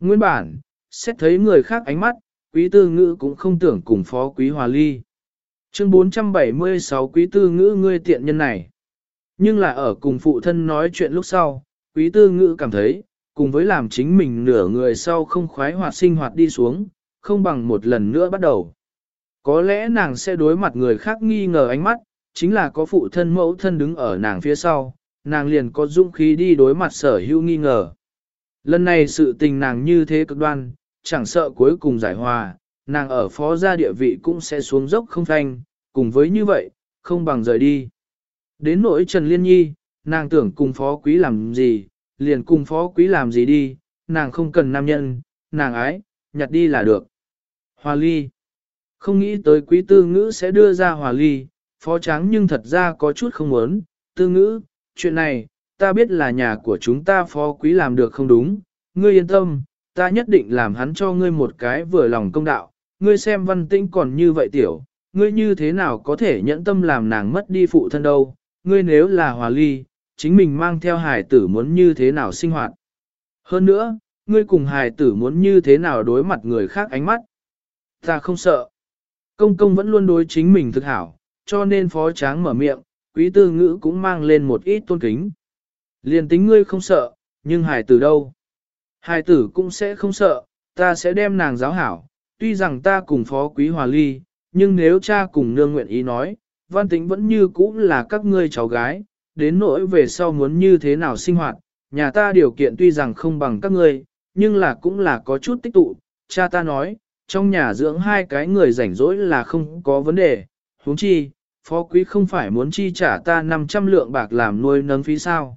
Nguyên bản, xét thấy người khác ánh mắt, quý tư ngữ cũng không tưởng cùng phó quý hòa ly. Chương 476 quý tư ngữ ngươi tiện nhân này. Nhưng là ở cùng phụ thân nói chuyện lúc sau, quý tư ngữ cảm thấy, cùng với làm chính mình nửa người sau không khoái hoạt sinh hoạt đi xuống, không bằng một lần nữa bắt đầu. Có lẽ nàng sẽ đối mặt người khác nghi ngờ ánh mắt, chính là có phụ thân mẫu thân đứng ở nàng phía sau, nàng liền có dũng khí đi đối mặt sở hữu nghi ngờ. Lần này sự tình nàng như thế cực đoan, chẳng sợ cuối cùng giải hòa, nàng ở phó gia địa vị cũng sẽ xuống dốc không thanh, cùng với như vậy, không bằng rời đi. Đến nỗi Trần Liên Nhi, nàng tưởng cùng phó quý làm gì, liền cùng phó quý làm gì đi, nàng không cần nam nhân, nàng ái, nhặt đi là được. Hòa ly. Không nghĩ tới quý tư ngữ sẽ đưa ra hòa ly, phó tráng nhưng thật ra có chút không muốn, tư ngữ, chuyện này, ta biết là nhà của chúng ta phó quý làm được không đúng, ngươi yên tâm, ta nhất định làm hắn cho ngươi một cái vừa lòng công đạo, ngươi xem văn tĩnh còn như vậy tiểu, ngươi như thế nào có thể nhẫn tâm làm nàng mất đi phụ thân đâu, ngươi nếu là hòa ly, chính mình mang theo hài tử muốn như thế nào sinh hoạt. Hơn nữa, ngươi cùng hài tử muốn như thế nào đối mặt người khác ánh mắt. Ta không sợ. Công công vẫn luôn đối chính mình thực hảo, cho nên phó tráng mở miệng, quý tư ngữ cũng mang lên một ít tôn kính. Liền tính ngươi không sợ, nhưng hài tử đâu? Hài tử cũng sẽ không sợ, ta sẽ đem nàng giáo hảo, tuy rằng ta cùng phó quý hòa ly, nhưng nếu cha cùng nương nguyện ý nói, văn tính vẫn như cũ là các ngươi cháu gái, đến nỗi về sau muốn như thế nào sinh hoạt, nhà ta điều kiện tuy rằng không bằng các ngươi, nhưng là cũng là có chút tích tụ, cha ta nói, trong nhà dưỡng hai cái người rảnh rỗi là không có vấn đề, huống chi, phó quý không phải muốn chi trả ta 500 lượng bạc làm nuôi nấng phí sao.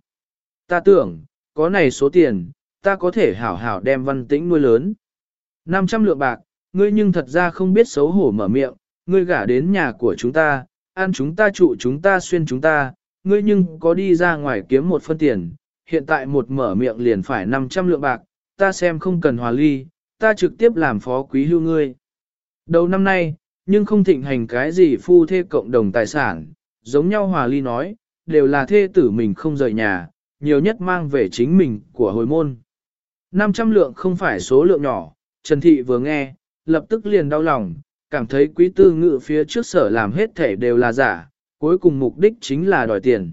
Ta tưởng, có này số tiền, ta có thể hảo hảo đem văn tĩnh nuôi lớn. 500 lượng bạc, ngươi nhưng thật ra không biết xấu hổ mở miệng, ngươi gả đến nhà của chúng ta, ăn chúng ta trụ chúng ta xuyên chúng ta, ngươi nhưng có đi ra ngoài kiếm một phân tiền, hiện tại một mở miệng liền phải 500 lượng bạc, ta xem không cần hòa ly, ta trực tiếp làm phó quý hưu ngươi. Đầu năm nay, nhưng không thịnh hành cái gì phu thê cộng đồng tài sản, giống nhau hòa ly nói, đều là thê tử mình không rời nhà, nhiều nhất mang về chính mình của hồi môn. 500 lượng không phải số lượng nhỏ, Trần Thị vừa nghe, lập tức liền đau lòng, cảm thấy quý tư ngự phía trước sở làm hết thể đều là giả, cuối cùng mục đích chính là đòi tiền.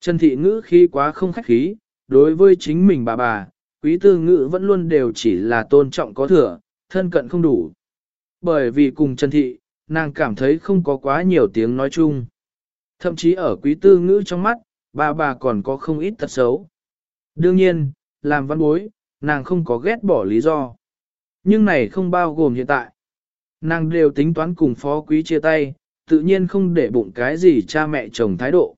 Trần thị ngữ khi quá không khách khí, đối với chính mình bà bà, quý tư ngữ vẫn luôn đều chỉ là tôn trọng có thừa, thân cận không đủ. Bởi vì cùng Trần thị, nàng cảm thấy không có quá nhiều tiếng nói chung. Thậm chí ở quý tư ngữ trong mắt, bà bà còn có không ít tật xấu. Đương nhiên, làm văn bối, nàng không có ghét bỏ lý do. Nhưng này không bao gồm hiện tại. Nàng đều tính toán cùng phó quý chia tay, tự nhiên không để bụng cái gì cha mẹ chồng thái độ.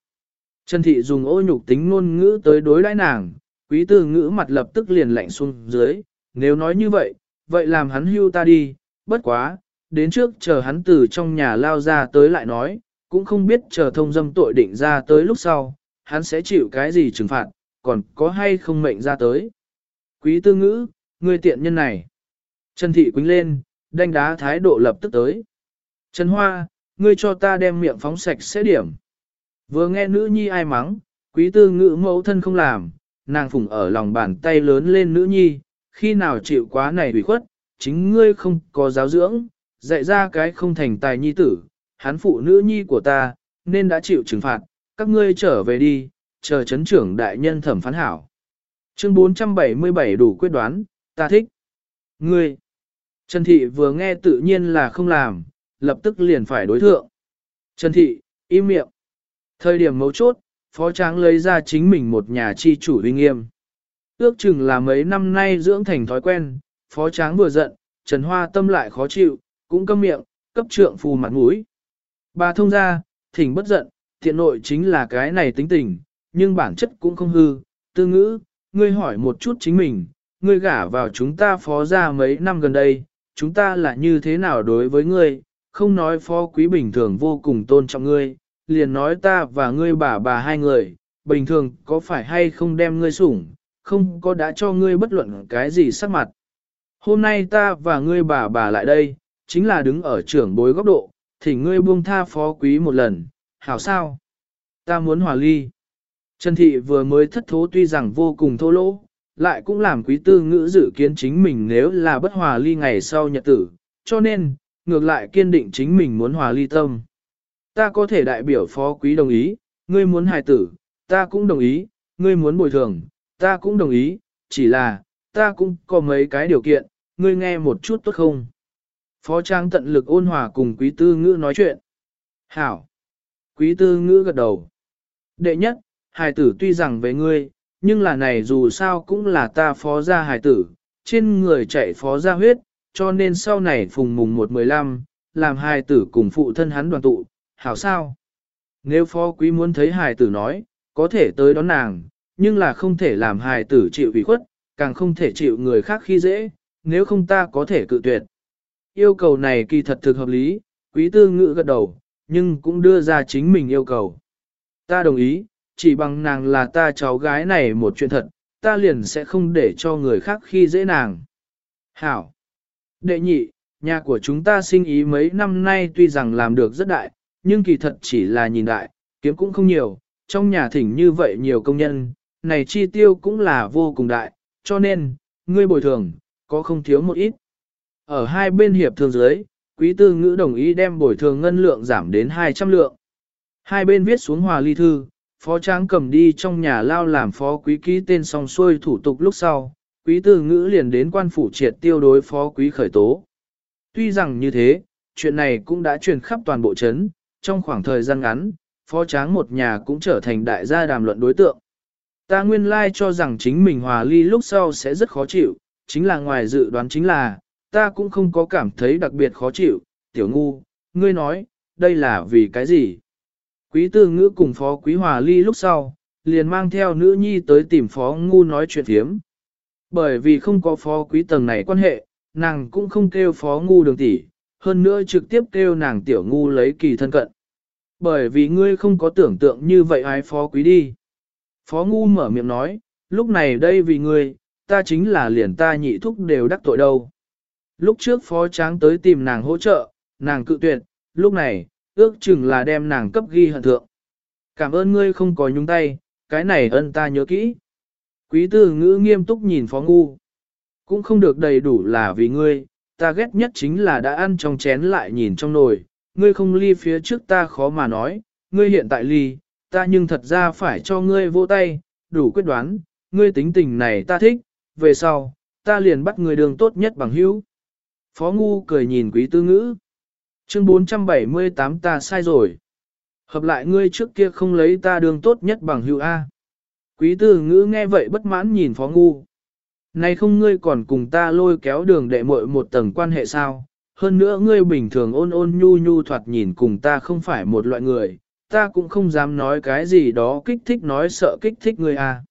Trần Thị dùng ô nhục tính ngôn ngữ tới đối đãi nàng, quý tư ngữ mặt lập tức liền lạnh xuống dưới, nếu nói như vậy, vậy làm hắn hưu ta đi, bất quá, đến trước chờ hắn từ trong nhà lao ra tới lại nói, cũng không biết chờ thông dâm tội định ra tới lúc sau, hắn sẽ chịu cái gì trừng phạt, còn có hay không mệnh ra tới. Quý tư ngữ, người tiện nhân này. Trần Thị quính lên, đánh đá thái độ lập tức tới. Trần Hoa, ngươi cho ta đem miệng phóng sạch sẽ điểm. Vừa nghe nữ nhi ai mắng, quý tư ngữ mẫu thân không làm, nàng phủng ở lòng bàn tay lớn lên nữ nhi, khi nào chịu quá này ủy khuất, chính ngươi không có giáo dưỡng, dạy ra cái không thành tài nhi tử, hắn phụ nữ nhi của ta, nên đã chịu trừng phạt, các ngươi trở về đi, chờ chấn trưởng đại nhân thẩm phán hảo. Chương 477 đủ quyết đoán, ta thích. Ngươi, Trần Thị vừa nghe tự nhiên là không làm, lập tức liền phải đối thượng. Trần Thị, im miệng. Thời điểm mấu chốt, Phó Tráng lấy ra chính mình một nhà chi chủ uy nghiêm. Ước chừng là mấy năm nay dưỡng thành thói quen, Phó Tráng vừa giận, Trần Hoa tâm lại khó chịu, cũng câm miệng, cấp trượng phù mặt mũi. Bà thông ra, thỉnh bất giận, thiện nội chính là cái này tính tình, nhưng bản chất cũng không hư, tư ngữ, ngươi hỏi một chút chính mình, ngươi gả vào chúng ta phó ra mấy năm gần đây, chúng ta là như thế nào đối với ngươi, không nói phó quý bình thường vô cùng tôn trọng ngươi, liền nói ta và ngươi bà bà hai người, bình thường có phải hay không đem ngươi sủng, không có đã cho ngươi bất luận cái gì sắc mặt. Hôm nay ta và ngươi bà bà lại đây, chính là đứng ở trưởng bối góc độ, thì ngươi buông tha phó quý một lần, hảo sao? Ta muốn hòa ly. Trần Thị vừa mới thất thố tuy rằng vô cùng thô lỗ, lại cũng làm quý tư ngữ dự kiến chính mình nếu là bất hòa ly ngày sau nhật tử, cho nên, ngược lại kiên định chính mình muốn hòa ly tâm. Ta có thể đại biểu phó quý đồng ý, ngươi muốn hài tử, ta cũng đồng ý, ngươi muốn bồi thường, ta cũng đồng ý, chỉ là, ta cũng có mấy cái điều kiện, ngươi nghe một chút tốt không? Phó Trang tận lực ôn hòa cùng quý tư ngữ nói chuyện. Hảo! Quý tư ngữ gật đầu. Đệ nhất, hài tử tuy rằng về ngươi, nhưng là này dù sao cũng là ta phó gia hài tử, trên người chạy phó gia huyết, cho nên sau này phùng mùng 1-15, làm hài tử cùng phụ thân hắn đoàn tụ, hảo sao? Nếu phó quý muốn thấy hài tử nói, có thể tới đón nàng, nhưng là không thể làm hài tử chịu ủy khuất, càng không thể chịu người khác khi dễ, nếu không ta có thể cự tuyệt. Yêu cầu này kỳ thật thực hợp lý, quý tư ngữ gật đầu, nhưng cũng đưa ra chính mình yêu cầu. Ta đồng ý, chỉ bằng nàng là ta cháu gái này một chuyện thật, ta liền sẽ không để cho người khác khi dễ nàng. Hảo! Đệ nhị, nhà của chúng ta sinh ý mấy năm nay tuy rằng làm được rất đại, nhưng kỳ thật chỉ là nhìn đại, kiếm cũng không nhiều, trong nhà thỉnh như vậy nhiều công nhân, này chi tiêu cũng là vô cùng đại, cho nên, ngươi bồi thường, có không thiếu một ít. Ở hai bên hiệp thương dưới quý tư ngữ đồng ý đem bồi thường ngân lượng giảm đến 200 lượng. Hai bên viết xuống hòa ly thư, phó tráng cầm đi trong nhà lao làm phó quý ký tên xong xuôi thủ tục lúc sau, quý tư ngữ liền đến quan phủ triệt tiêu đối phó quý khởi tố. Tuy rằng như thế, chuyện này cũng đã truyền khắp toàn bộ chấn, trong khoảng thời gian ngắn, phó tráng một nhà cũng trở thành đại gia đàm luận đối tượng. Ta nguyên lai cho rằng chính mình hòa ly lúc sau sẽ rất khó chịu, chính là ngoài dự đoán chính là, ta cũng không có cảm thấy đặc biệt khó chịu, tiểu ngu, ngươi nói, đây là vì cái gì? Quý tư ngữ cùng phó quý hòa ly lúc sau, liền mang theo nữ nhi tới tìm phó ngu nói chuyện thiếm. Bởi vì không có phó quý tầng này quan hệ, nàng cũng không kêu phó ngu đường tỷ, hơn nữa trực tiếp kêu nàng tiểu ngu lấy kỳ thân cận. Bởi vì ngươi không có tưởng tượng như vậy ai phó quý đi. Phó ngu mở miệng nói, lúc này đây vì ngươi, ta chính là liền ta nhị thúc đều đắc tội đâu. Lúc trước phó tráng tới tìm nàng hỗ trợ, nàng cự tuyệt, lúc này, ước chừng là đem nàng cấp ghi hận thượng. Cảm ơn ngươi không có nhúng tay, cái này ân ta nhớ kỹ. Quý tư ngữ nghiêm túc nhìn phó ngu. Cũng không được đầy đủ là vì ngươi, ta ghét nhất chính là đã ăn trong chén lại nhìn trong nồi, ngươi không ly phía trước ta khó mà nói, ngươi hiện tại ly, ta nhưng thật ra phải cho ngươi vô tay, đủ quyết đoán, ngươi tính tình này ta thích, về sau, ta liền bắt ngươi đường tốt nhất bằng hữu. Phó Ngu cười nhìn quý tư ngữ. Chương 478 ta sai rồi. Hợp lại ngươi trước kia không lấy ta đường tốt nhất bằng hữu A. Quý tư ngữ nghe vậy bất mãn nhìn Phó Ngu. Này không ngươi còn cùng ta lôi kéo đường đệ muội một tầng quan hệ sao? Hơn nữa ngươi bình thường ôn ôn nhu nhu thoạt nhìn cùng ta không phải một loại người, ta cũng không dám nói cái gì đó kích thích nói sợ kích thích ngươi à.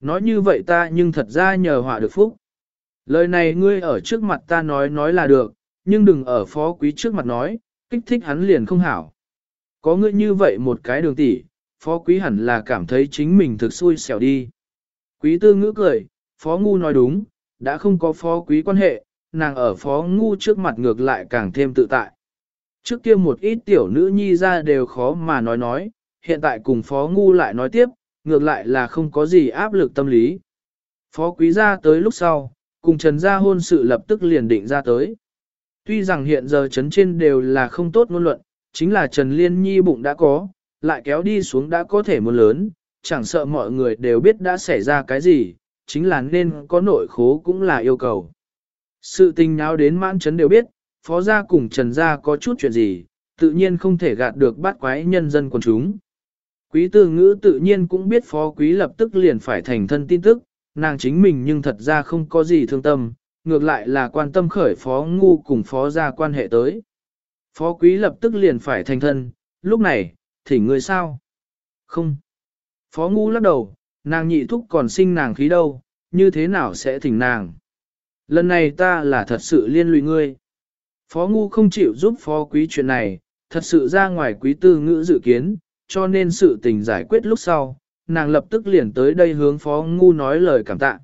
Nói như vậy ta nhưng thật ra nhờ họa được phúc. Lời này ngươi ở trước mặt ta nói nói là được, nhưng đừng ở phó quý trước mặt nói, kích thích hắn liền không hảo. Có ngươi như vậy một cái đường tỷ, phó quý hẳn là cảm thấy chính mình thực xui xẻo đi. Quý tư ngữ cười, phó ngu nói đúng, đã không có phó quý quan hệ, nàng ở phó ngu trước mặt ngược lại càng thêm tự tại. Trước kia một ít tiểu nữ nhi ra đều khó mà nói nói, hiện tại cùng phó ngu lại nói tiếp, ngược lại là không có gì áp lực tâm lý. Phó quý gia tới lúc sau, cùng Trần gia hôn sự lập tức liền định ra tới. Tuy rằng hiện giờ trấn trên đều là không tốt ngôn luận, chính là Trần Liên Nhi bụng đã có, lại kéo đi xuống đã có thể muốn lớn, chẳng sợ mọi người đều biết đã xảy ra cái gì, chính là nên có nội khố cũng là yêu cầu. Sự tình nháo đến mãn chấn đều biết, phó gia cùng Trần gia có chút chuyện gì, tự nhiên không thể gạt được bắt quái nhân dân quần chúng. Quý tư ngữ tự nhiên cũng biết phó quý lập tức liền phải thành thân tin tức, nàng chính mình nhưng thật ra không có gì thương tâm, ngược lại là quan tâm khởi phó ngu cùng phó gia quan hệ tới. Phó quý lập tức liền phải thành thân, lúc này, thỉnh người sao? Không. Phó ngu lắc đầu, nàng nhị thúc còn sinh nàng khí đâu, như thế nào sẽ thỉnh nàng? Lần này ta là thật sự liên lụy ngươi. Phó ngu không chịu giúp phó quý chuyện này, thật sự ra ngoài quý tư ngữ dự kiến, cho nên sự tình giải quyết lúc sau, nàng lập tức liền tới đây hướng phó ngu nói lời cảm tạ.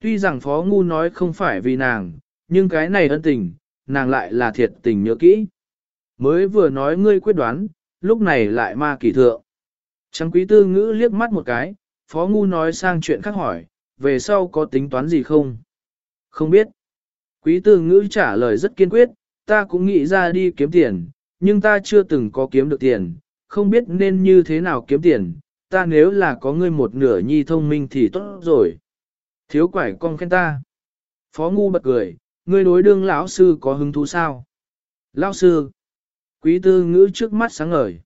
Tuy rằng phó ngu nói không phải vì nàng, nhưng cái này ân tình, nàng lại là thiệt tình nhớ kỹ. Mới vừa nói ngươi quyết đoán, lúc này lại ma kỳ thượng. Trắng quý tư ngữ liếc mắt một cái, phó ngu nói sang chuyện khác hỏi, về sau có tính toán gì không? Không biết. Quý tư ngữ trả lời rất kiên quyết, ta cũng nghĩ ra đi kiếm tiền, nhưng ta chưa từng có kiếm được tiền, không biết nên như thế nào kiếm tiền, ta nếu là có ngươi một nửa nhi thông minh thì tốt rồi. Thiếu quải con khen ta. Phó ngu bật cười, ngươi đối đương lão sư có hứng thú sao? Lão sư. Quý tư ngữ trước mắt sáng ngời.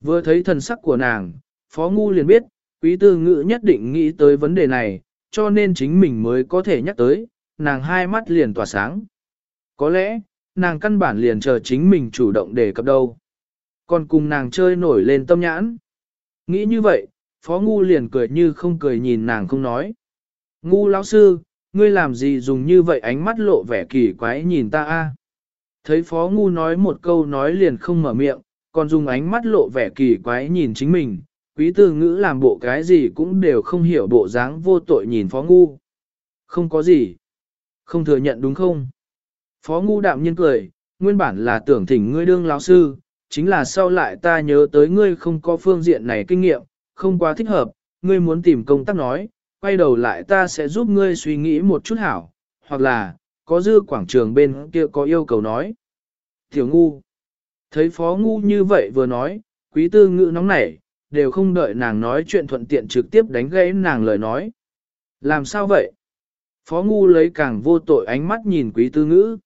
Vừa thấy thần sắc của nàng, phó ngu liền biết, quý tư ngữ nhất định nghĩ tới vấn đề này, cho nên chính mình mới có thể nhắc tới, nàng hai mắt liền tỏa sáng. Có lẽ, nàng căn bản liền chờ chính mình chủ động để cập đâu. Còn cùng nàng chơi nổi lên tâm nhãn. Nghĩ như vậy, Phó Ngu liền cười như không cười nhìn nàng không nói. Ngu lão sư, ngươi làm gì dùng như vậy ánh mắt lộ vẻ kỳ quái nhìn ta a? Thấy Phó Ngu nói một câu nói liền không mở miệng, còn dùng ánh mắt lộ vẻ kỳ quái nhìn chính mình, quý tư ngữ làm bộ cái gì cũng đều không hiểu bộ dáng vô tội nhìn Phó Ngu. Không có gì. Không thừa nhận đúng không? Phó Ngu đạm nhiên cười, nguyên bản là tưởng thỉnh ngươi đương lão sư, chính là sau lại ta nhớ tới ngươi không có phương diện này kinh nghiệm, không quá thích hợp, ngươi muốn tìm công tác nói, quay đầu lại ta sẽ giúp ngươi suy nghĩ một chút hảo, hoặc là, có dư quảng trường bên kia có yêu cầu nói. Tiểu ngu, thấy phó ngu như vậy vừa nói, quý tư ngữ nóng nảy, đều không đợi nàng nói chuyện thuận tiện trực tiếp đánh gãy nàng lời nói. Làm sao vậy? Phó ngu lấy càng vô tội ánh mắt nhìn quý tư ngữ.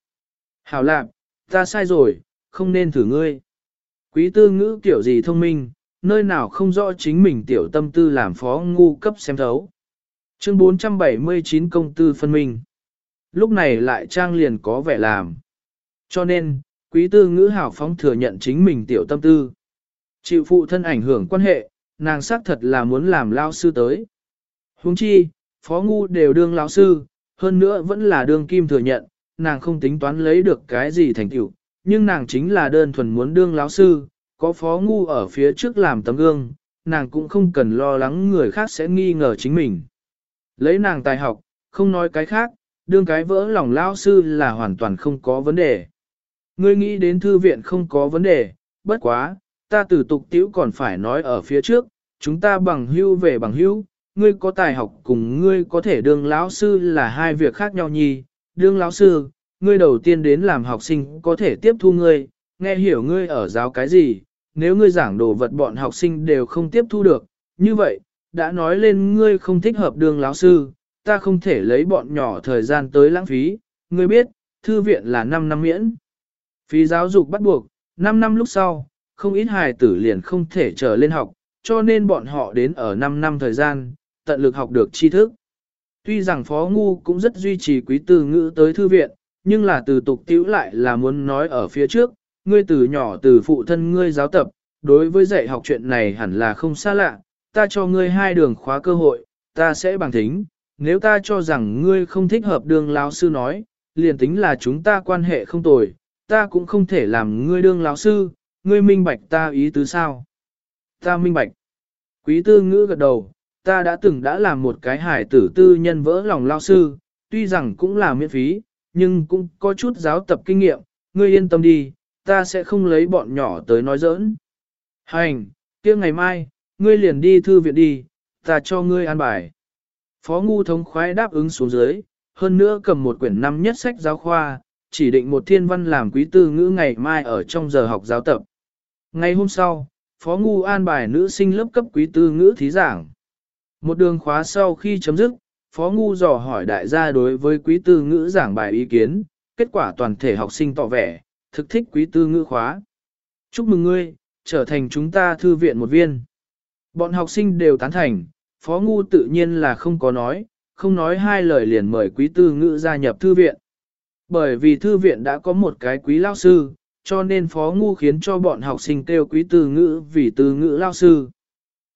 Hảo lạc, ta sai rồi, không nên thử ngươi. Quý tư ngữ kiểu gì thông minh, nơi nào không rõ chính mình tiểu tâm tư làm phó ngu cấp xem thấu. Chương 479 công tư phân minh. Lúc này lại trang liền có vẻ làm. Cho nên, quý tư ngữ hảo phóng thừa nhận chính mình tiểu tâm tư. Chịu phụ thân ảnh hưởng quan hệ, nàng xác thật là muốn làm lao sư tới. Huống chi, phó ngu đều đương lao sư, hơn nữa vẫn là đương kim thừa nhận, nàng không tính toán lấy được cái gì thành tựu, nhưng nàng chính là đơn thuần muốn đương lão sư, có phó ngu ở phía trước làm tấm gương, nàng cũng không cần lo lắng người khác sẽ nghi ngờ chính mình. Lấy nàng tài học, không nói cái khác, đương cái vỡ lòng lão sư là hoàn toàn không có vấn đề. Ngươi nghĩ đến thư viện không có vấn đề, bất quá, ta từ tục tiễu còn phải nói ở phía trước, chúng ta bằng hưu về bằng hưu, ngươi có tài học cùng ngươi có thể đương lão sư là hai việc khác nhau nhi, đương lão sư, ngươi đầu tiên đến làm học sinh có thể tiếp thu ngươi, nghe hiểu ngươi ở giáo cái gì, nếu ngươi giảng đồ vật bọn học sinh đều không tiếp thu được, như vậy, đã nói lên ngươi không thích hợp đương lão sư, ta không thể lấy bọn nhỏ thời gian tới lãng phí, ngươi biết, thư viện là 5 năm miễn. Phí giáo dục bắt buộc, 5 năm lúc sau, không ít hài tử liền không thể trở lên học, cho nên bọn họ đến ở 5 năm thời gian, tận lực học được tri thức. Tuy rằng Phó Ngu cũng rất duy trì quý từ ngữ tới thư viện, nhưng là từ tục tiểu lại là muốn nói ở phía trước, ngươi từ nhỏ từ phụ thân ngươi giáo tập, đối với dạy học chuyện này hẳn là không xa lạ, ta cho ngươi hai đường khóa cơ hội, ta sẽ bằng thính, nếu ta cho rằng ngươi không thích hợp đường lão sư nói, liền tính là chúng ta quan hệ không tồi, ta cũng không thể làm ngươi đương lão sư, ngươi minh bạch ta ý tứ sao. Ta minh bạch. Quý tư ngữ gật đầu, ta đã từng đã làm một cái hải tử tư nhân vỡ lòng lao sư, tuy rằng cũng là miễn phí, nhưng cũng có chút giáo tập kinh nghiệm, ngươi yên tâm đi, ta sẽ không lấy bọn nhỏ tới nói giỡn. Hành, kia ngày mai, ngươi liền đi thư viện đi, ta cho ngươi an bài. Phó ngu thống khoái đáp ứng xuống dưới, hơn nữa cầm một quyển năm nhất sách giáo khoa, chỉ định một thiên văn làm quý tư ngữ ngày mai ở trong giờ học giáo tập. Ngày hôm sau, Phó Ngu an bài nữ sinh lớp cấp quý tư ngữ thí giảng. Một đường khóa sau khi chấm dứt, Phó Ngu dò hỏi đại gia đối với quý tư ngữ giảng bài ý kiến, kết quả toàn thể học sinh tỏ vẻ, thực thích quý tư ngữ khóa. Chúc mừng ngươi, trở thành chúng ta thư viện một viên. Bọn học sinh đều tán thành, Phó Ngu tự nhiên là không có nói, không nói hai lời liền mời quý tư ngữ gia nhập thư viện. Bởi vì thư viện đã có một cái quý lao sư, cho nên Phó Ngu khiến cho bọn học sinh kêu quý tư ngữ vì tư ngữ lao sư.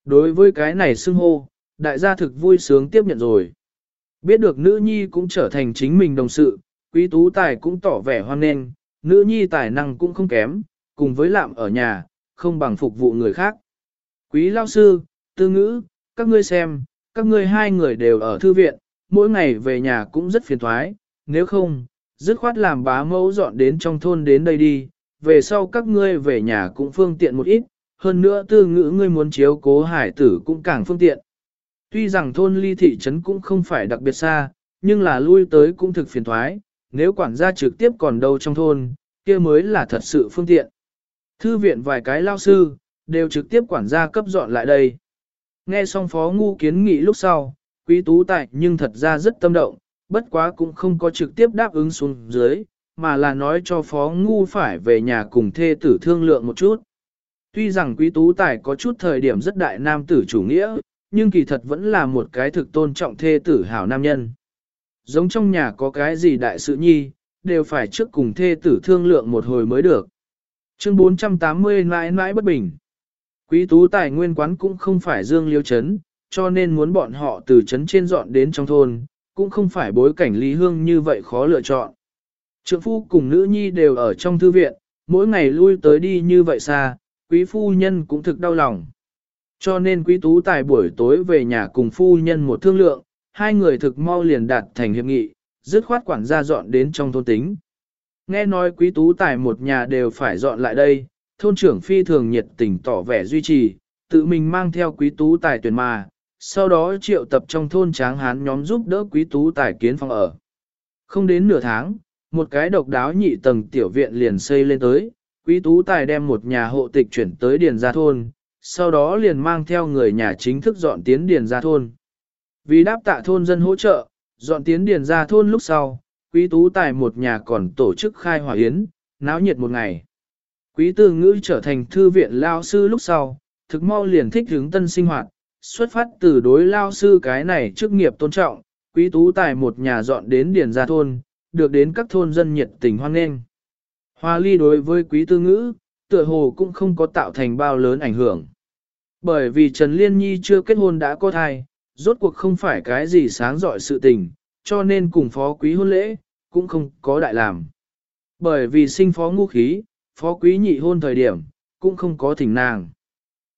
Đối với cái này xưng hô, đại gia thực vui sướng tiếp nhận rồi. Biết được nữ nhi cũng trở thành chính mình đồng sự, quý tú tài cũng tỏ vẻ hoan nghênh, nữ nhi tài năng cũng không kém, cùng với lạm ở nhà, không bằng phục vụ người khác. Quý lao sư, tư ngữ, các ngươi xem, các ngươi hai người đều ở thư viện, mỗi ngày về nhà cũng rất phiền thoái, nếu không, dứt khoát làm bá mẫu dọn đến trong thôn đến đây đi, về sau các ngươi về nhà cũng phương tiện một ít, hơn nữa tư ngữ ngươi muốn chiếu cố hải tử cũng càng phương tiện. Tuy rằng thôn ly thị trấn cũng không phải đặc biệt xa, nhưng là lui tới cũng thực phiền thoái, nếu quản gia trực tiếp còn đâu trong thôn, kia mới là thật sự phương tiện. Thư viện vài cái lao sư, đều trực tiếp quản gia cấp dọn lại đây. Nghe xong phó ngu kiến nghị lúc sau, quý tú tại nhưng thật ra rất tâm động, bất quá cũng không có trực tiếp đáp ứng xuống dưới, mà là nói cho phó ngu phải về nhà cùng thê tử thương lượng một chút. Tuy rằng quý tú tài có chút thời điểm rất đại nam tử chủ nghĩa, nhưng kỳ thật vẫn là một cái thực tôn trọng thê tử hảo nam nhân. Giống trong nhà có cái gì đại sự nhi, đều phải trước cùng thê tử thương lượng một hồi mới được. Chương 480 mãi mãi bất bình. Quý tú tài nguyên quán cũng không phải dương liêu chấn, cho nên muốn bọn họ từ chấn trên dọn đến trong thôn, cũng không phải bối cảnh lý hương như vậy khó lựa chọn. Trượng phu cùng nữ nhi đều ở trong thư viện, mỗi ngày lui tới đi như vậy xa, quý phu nhân cũng thực đau lòng. Cho nên quý tú tài buổi tối về nhà cùng phu nhân một thương lượng, hai người thực mau liền đạt thành hiệp nghị, dứt khoát quản gia dọn đến trong thôn tính. Nghe nói quý tú tài một nhà đều phải dọn lại đây, thôn trưởng phi thường nhiệt tình tỏ vẻ duy trì, tự mình mang theo quý tú tài tuyển mà, sau đó triệu tập trong thôn tráng hán nhóm giúp đỡ quý tú tài kiến phòng ở. Không đến nửa tháng, một cái độc đáo nhị tầng tiểu viện liền xây lên tới, quý tú tài đem một nhà hộ tịch chuyển tới Điền Gia Thôn, sau đó liền mang theo người nhà chính thức dọn tiến Điền Gia Thôn. Vì đáp tạ thôn dân hỗ trợ, dọn tiến Điền Gia Thôn lúc sau, quý tú tài một nhà còn tổ chức khai hỏa yến, náo nhiệt một ngày. Quý tư ngữ trở thành thư viện lao sư lúc sau, thực mau liền thích hướng tân sinh hoạt, xuất phát từ đối lao sư cái này chức nghiệp tôn trọng, quý tú tài một nhà dọn đến Điền Gia Thôn, được đến các thôn dân nhiệt tình hoan nghênh. Hoa ly đối với quý tư ngữ, tựa hồ cũng không có tạo thành bao lớn ảnh hưởng. Bởi vì Trần Liên Nhi chưa kết hôn đã có thai, rốt cuộc không phải cái gì sáng dọi sự tình, cho nên cùng phó quý hôn lễ, cũng không có đại làm. Bởi vì sinh phó ngu khí, phó quý nhị hôn thời điểm, cũng không có thỉnh nàng.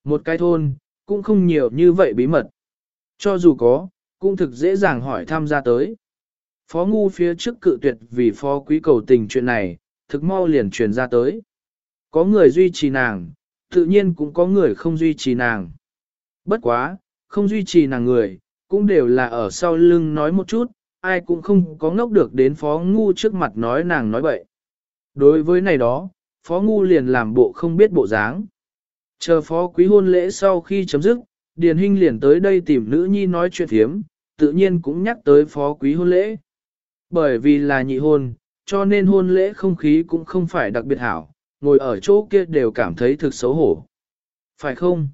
Một cái thôn, cũng không nhiều như vậy bí mật. Cho dù có, cũng thực dễ dàng hỏi tham gia tới. Phó ngu phía trước cự tuyệt vì phó quý cầu tình chuyện này, thực mau liền truyền ra tới. Có người duy trì nàng, tự nhiên cũng có người không duy trì nàng. Bất quá, không duy trì nàng người, cũng đều là ở sau lưng nói một chút, ai cũng không có ngốc được đến phó ngu trước mặt nói nàng nói bậy. Đối với này đó, phó ngu liền làm bộ không biết bộ dáng. Chờ phó quý hôn lễ sau khi chấm dứt, Điền Hinh liền tới đây tìm nữ nhi nói chuyện thiếm, tự nhiên cũng nhắc tới phó quý hôn lễ. Bởi vì là nhị hôn, cho nên hôn lễ không khí cũng không phải đặc biệt hảo, ngồi ở chỗ kia đều cảm thấy thực xấu hổ. Phải không?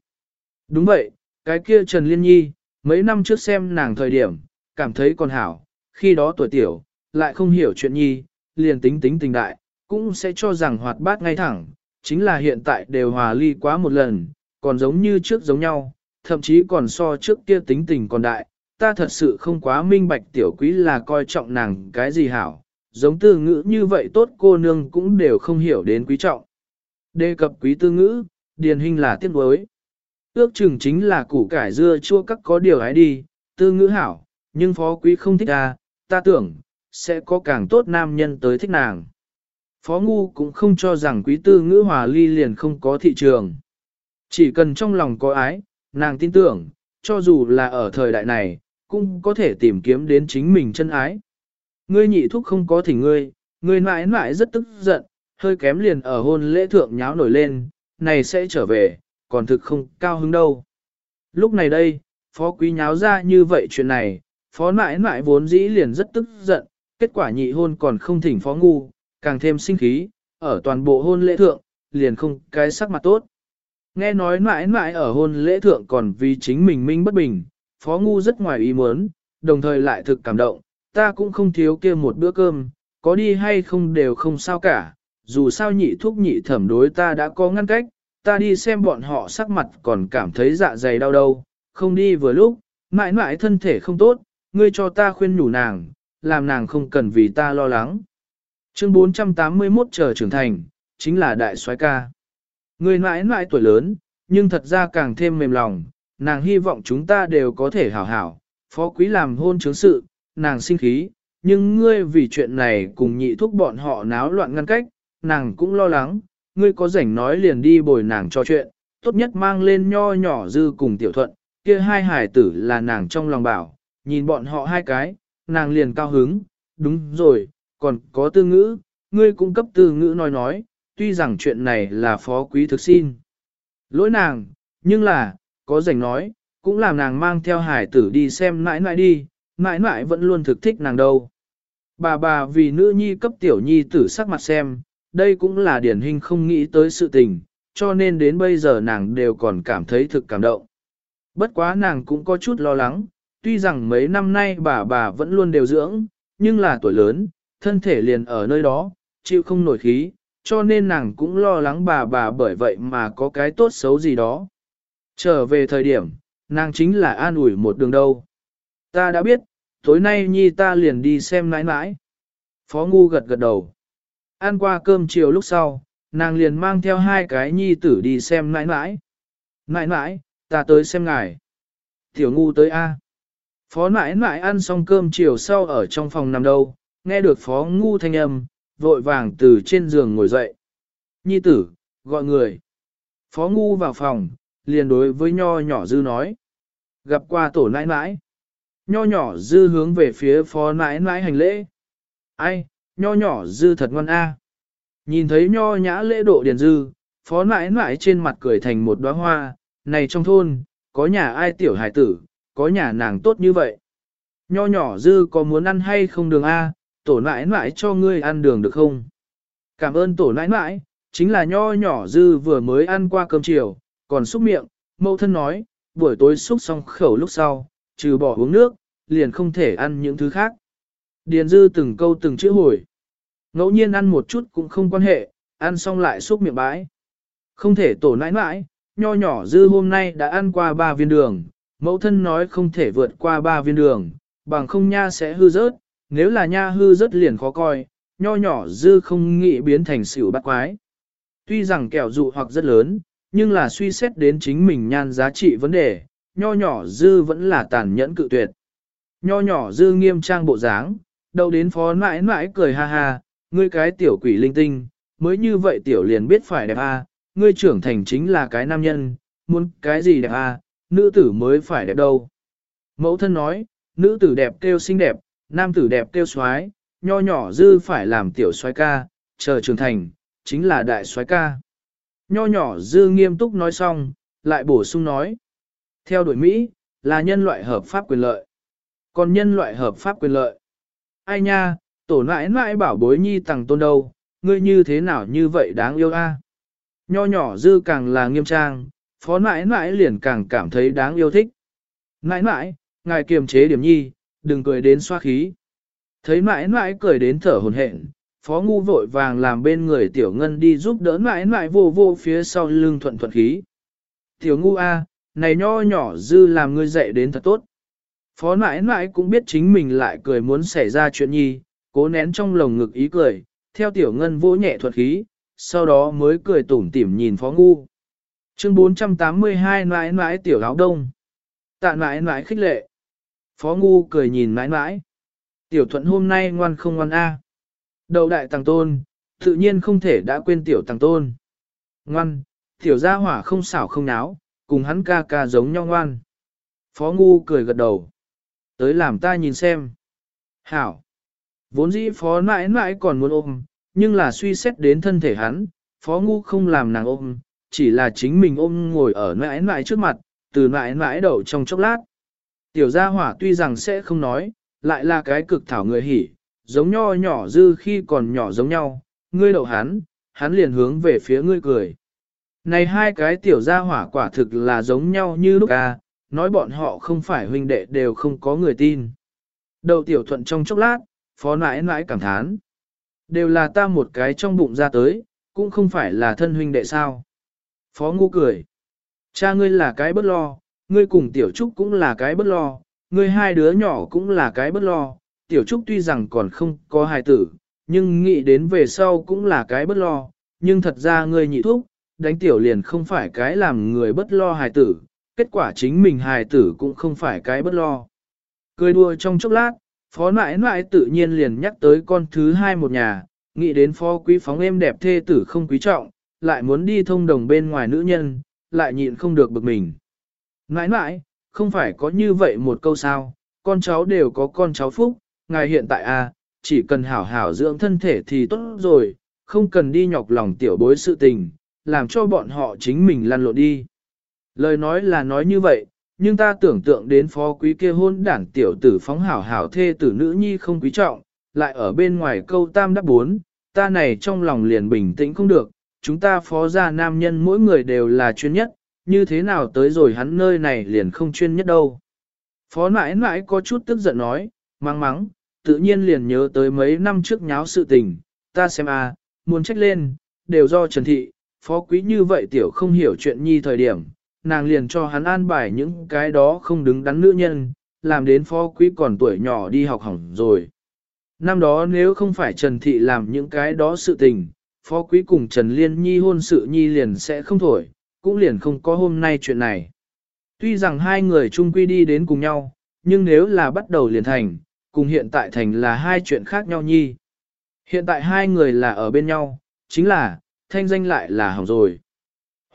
Đúng vậy, cái kia Trần Liên Nhi, mấy năm trước xem nàng thời điểm, cảm thấy còn hảo, khi đó tuổi tiểu, lại không hiểu chuyện nhi, liền tính tính tình đại, cũng sẽ cho rằng hoạt bát ngay thẳng, chính là hiện tại đều hòa ly quá một lần, còn giống như trước giống nhau, thậm chí còn so trước kia tính tình còn đại, ta thật sự không quá minh bạch tiểu quý là coi trọng nàng cái gì hảo, giống tư ngữ như vậy tốt cô nương cũng đều không hiểu đến quý trọng. Đề cập quý tư ngữ, điền hình là tiếc đối. Ước chừng chính là củ cải dưa chua các có điều ấy đi, tư ngữ hảo, nhưng phó quý không thích ta, ta tưởng, sẽ có càng tốt nam nhân tới thích nàng. Phó ngu cũng không cho rằng quý tư ngữ hòa ly liền không có thị trường. Chỉ cần trong lòng có ái, nàng tin tưởng, cho dù là ở thời đại này, cũng có thể tìm kiếm đến chính mình chân ái. Ngươi nhị thúc không có thỉnh ngươi, ngươi mãi mãi rất tức giận, hơi kém liền ở hôn lễ thượng nháo nổi lên, này sẽ trở về, còn thực không cao hứng đâu. Lúc này đây, phó quý nháo ra như vậy chuyện này, phó mãi mãi vốn dĩ liền rất tức giận, kết quả nhị hôn còn không thỉnh phó ngu, càng thêm sinh khí, ở toàn bộ hôn lễ thượng, liền không cái sắc mặt tốt. Nghe nói mãi mãi ở hôn lễ thượng còn vì chính mình minh bất bình, phó ngu rất ngoài ý muốn, đồng thời lại thực cảm động, ta cũng không thiếu kia một bữa cơm, có đi hay không đều không sao cả, dù sao nhị thuốc nhị thẩm đối ta đã có ngăn cách, ta đi xem bọn họ sắc mặt còn cảm thấy dạ dày đau đâu, không đi vừa lúc, mãi mãi thân thể không tốt, ngươi cho ta khuyên nhủ nàng, làm nàng không cần vì ta lo lắng. Chương 481 chờ trưởng thành, chính là đại soái ca. người mãi mãi tuổi lớn, nhưng thật ra càng thêm mềm lòng, nàng hy vọng chúng ta đều có thể hảo hảo, phó quý làm hôn chứng sự, nàng sinh khí, nhưng ngươi vì chuyện này cùng nhị thúc bọn họ náo loạn ngăn cách, nàng cũng lo lắng, ngươi có rảnh nói liền đi bồi nàng cho chuyện, tốt nhất mang lên nho nhỏ dư cùng tiểu thuận, kia hai hải tử là nàng trong lòng bảo, nhìn bọn họ hai cái, nàng liền cao hứng, đúng rồi, còn có tư ngữ, ngươi cung cấp tư ngữ nói nói, tuy rằng chuyện này là phó quý thực xin. Lỗi nàng, nhưng là, có rảnh nói, cũng làm nàng mang theo hải tử đi xem nãi nãi đi, nãi nãi vẫn luôn thực thích nàng đâu. Bà bà vì nữ nhi cấp tiểu nhi tử sắc mặt xem, đây cũng là điển hình không nghĩ tới sự tình, cho nên đến bây giờ nàng đều còn cảm thấy thực cảm động. Bất quá nàng cũng có chút lo lắng, tuy rằng mấy năm nay bà bà vẫn luôn đều dưỡng, nhưng là tuổi lớn, thân thể liền ở nơi đó, chịu không nổi khí, cho nên nàng cũng lo lắng bà bà bởi vậy mà có cái tốt xấu gì đó. Trở về thời điểm, nàng chính là an ủi một đường đâu. Ta đã biết, tối nay nhi ta liền đi xem nãi nãi. Phó Ngu gật gật đầu. Ăn qua cơm chiều lúc sau, nàng liền mang theo hai cái nhi tử đi xem nãi nãi. Nãi nãi, ta tới xem ngài. Tiểu Ngu tới A. Phó nãi nãi ăn xong cơm chiều sau ở trong phòng nằm đâu, nghe được Phó Ngu thanh âm, vội vàng từ trên giường ngồi dậy. Nhi tử, gọi người. Phó Ngu vào phòng, liền đối với nho nhỏ dư nói. Gặp qua tổ nãi nãi. Nho nhỏ dư hướng về phía phó nãi nãi hành lễ. Ai, nho nhỏ dư thật ngoan a. Nhìn thấy nho nhã lễ độ điền dư, phó nãi nãi trên mặt cười thành một đóa hoa, này trong thôn, có nhà ai tiểu hải tử, có nhà nàng tốt như vậy. Nho nhỏ dư có muốn ăn hay không đường a, tổ nãi nãi cho ngươi ăn đường được không? Cảm ơn tổ nãi nãi, chính là nho nhỏ dư vừa mới ăn qua cơm chiều, còn xúc miệng, Mẫu thân nói, buổi tối xúc xong khẩu lúc sau, trừ bỏ uống nước, liền không thể ăn những thứ khác. Điền dư từng câu từng chữ hồi. Ngẫu nhiên ăn một chút cũng không quan hệ, ăn xong lại xúc miệng bãi. Không thể tổ nãi nãi, nho nhỏ dư hôm nay đã ăn qua ba viên đường, mẫu thân nói không thể vượt qua ba viên đường, bằng không nha sẽ hư rớt, nếu là nha hư rất liền khó coi, nho nhỏ dư không nghĩ biến thành xỉu bắt quái. Tuy rằng kẻo dụ hoặc rất lớn, nhưng là suy xét đến chính mình nhan giá trị vấn đề, nho nhỏ dư vẫn là tàn nhẫn cự tuyệt. Nho nhỏ dư nghiêm trang bộ dáng, đầu đến phó mãi mãi cười ha ha, ngươi cái tiểu quỷ linh tinh, mới như vậy tiểu liền biết phải đẹp a, à, ngươi trưởng thành chính là cái nam nhân, muốn cái gì đẹp a, à, nữ tử mới phải đẹp đâu. Mẫu thân nói, nữ tử đẹp kêu xinh đẹp, nam tử đẹp tiêu xoái, nho nhỏ dư phải làm tiểu xoái ca, chờ trưởng thành, chính là đại xoái ca. Nho nhỏ dư nghiêm túc nói xong, lại bổ sung nói. Theo đuổi Mỹ, là nhân loại hợp pháp quyền lợi. Còn nhân loại hợp pháp quyền lợi. Ai nha, tổ nãi nãi bảo bối nhi tàng tôn đâu, ngươi như thế nào như vậy đáng yêu a? Nho nhỏ dư càng là nghiêm trang, phó nãi nãi liền càng cảm thấy đáng yêu thích. Nãi nãi, ngài kiềm chế điểm nhi, đừng cười đến xoa khí. Thấy mãi mãi cười đến thở hồn hển, phó ngu vội vàng làm bên người tiểu ngân đi giúp đỡ mãi mãi vô vô phía sau lưng thuận thuận khí. Tiểu ngu a, này nho nhỏ dư làm ngươi dạy đến thật tốt. Phó mãi mãi cũng biết chính mình lại cười muốn xảy ra chuyện nhi, cố nén trong lồng ngực ý cười, theo tiểu ngân vỗ nhẹ thuật khí, sau đó mới cười tủm tỉm nhìn phó ngu. Chương 482 mãi mãi tiểu áo đông. Tạ mãi mãi khích lệ. Phó ngu cười nhìn mãi mãi. Tiểu thuận hôm nay ngoan không ngoan a. Đầu đại Tàng tôn, tự nhiên không thể đã quên tiểu Tàng tôn. Ngoan, tiểu gia hỏa không xảo không náo, cùng hắn ca ca giống nhau ngoan. Phó ngu cười gật đầu. Tới làm ta nhìn xem. Hảo. Vốn dĩ phó mãi mãi còn muốn ôm, nhưng là suy xét đến thân thể hắn, phó ngu không làm nàng ôm, chỉ là chính mình ôm ngồi ở mãi mãi trước mặt, từ mãi mãi đầu trong chốc lát. Tiểu gia hỏa tuy rằng sẽ không nói, lại là cái cực thảo người hỉ, giống nho nhỏ dư khi còn nhỏ giống nhau, ngươi đậu hắn, hắn liền hướng về phía ngươi cười. Này hai cái tiểu gia hỏa quả thực là giống nhau như lúc ca, nói bọn họ không phải huynh đệ đều không có người tin. Đầu tiểu thuận trong chốc lát, phó nãi nãi cảm thán. Đều là ta một cái trong bụng ra tới, cũng không phải là thân huynh đệ sao. Phó ngu cười. Cha ngươi là cái bất lo, ngươi cùng tiểu trúc cũng là cái bất lo, ngươi hai đứa nhỏ cũng là cái bất lo. Tiểu trúc tuy rằng còn không có hài tử, nhưng nghĩ đến về sau cũng là cái bất lo, nhưng thật ra ngươi nhị thúc đánh tiểu liền không phải cái làm người bất lo hài tử, kết quả chính mình hài tử cũng không phải cái bất lo. Cười đùa trong chốc lát, phó nãi nãi tự nhiên liền nhắc tới con thứ hai một nhà, nghĩ đến phó quý phóng em đẹp thê tử không quý trọng, lại muốn đi thông đồng bên ngoài nữ nhân, lại nhịn không được bực mình. Nãi nãi, không phải có như vậy một câu sao, con cháu đều có con cháu phúc, ngài hiện tại à, chỉ cần hảo hảo dưỡng thân thể thì tốt rồi, không cần đi nhọc lòng tiểu bối sự tình, làm cho bọn họ chính mình lăn lộn đi. Lời nói là nói như vậy, nhưng ta tưởng tượng đến phó quý kia hôn đản tiểu tử phóng hảo hảo thê tử nữ nhi không quý trọng, lại ở bên ngoài câu tam đáp bốn, ta này trong lòng liền bình tĩnh không được, chúng ta phó gia nam nhân mỗi người đều là chuyên nhất, như thế nào tới rồi hắn nơi này liền không chuyên nhất đâu. Phó mãi mãi có chút tức giận nói, mang mắng, tự nhiên liền nhớ tới mấy năm trước nháo sự tình, ta xem à, muốn trách lên, đều do Trần Thị, phó quý như vậy tiểu không hiểu chuyện nhi thời điểm, nàng liền cho hắn an bài những cái đó không đứng đắn nữ nhân, làm đến phó quý còn tuổi nhỏ đi học hỏng rồi. Năm đó nếu không phải Trần Thị làm những cái đó sự tình, phó quý cùng Trần Liên Nhi hôn sự Nhi liền sẽ không thổi, cũng liền không có hôm nay chuyện này. Tuy rằng hai người chung quy đi đến cùng nhau, nhưng nếu là bắt đầu liền thành, cùng hiện tại thành là hai chuyện khác nhau Nhi. Hiện tại hai người là ở bên nhau, chính là, thanh danh lại là hỏng rồi.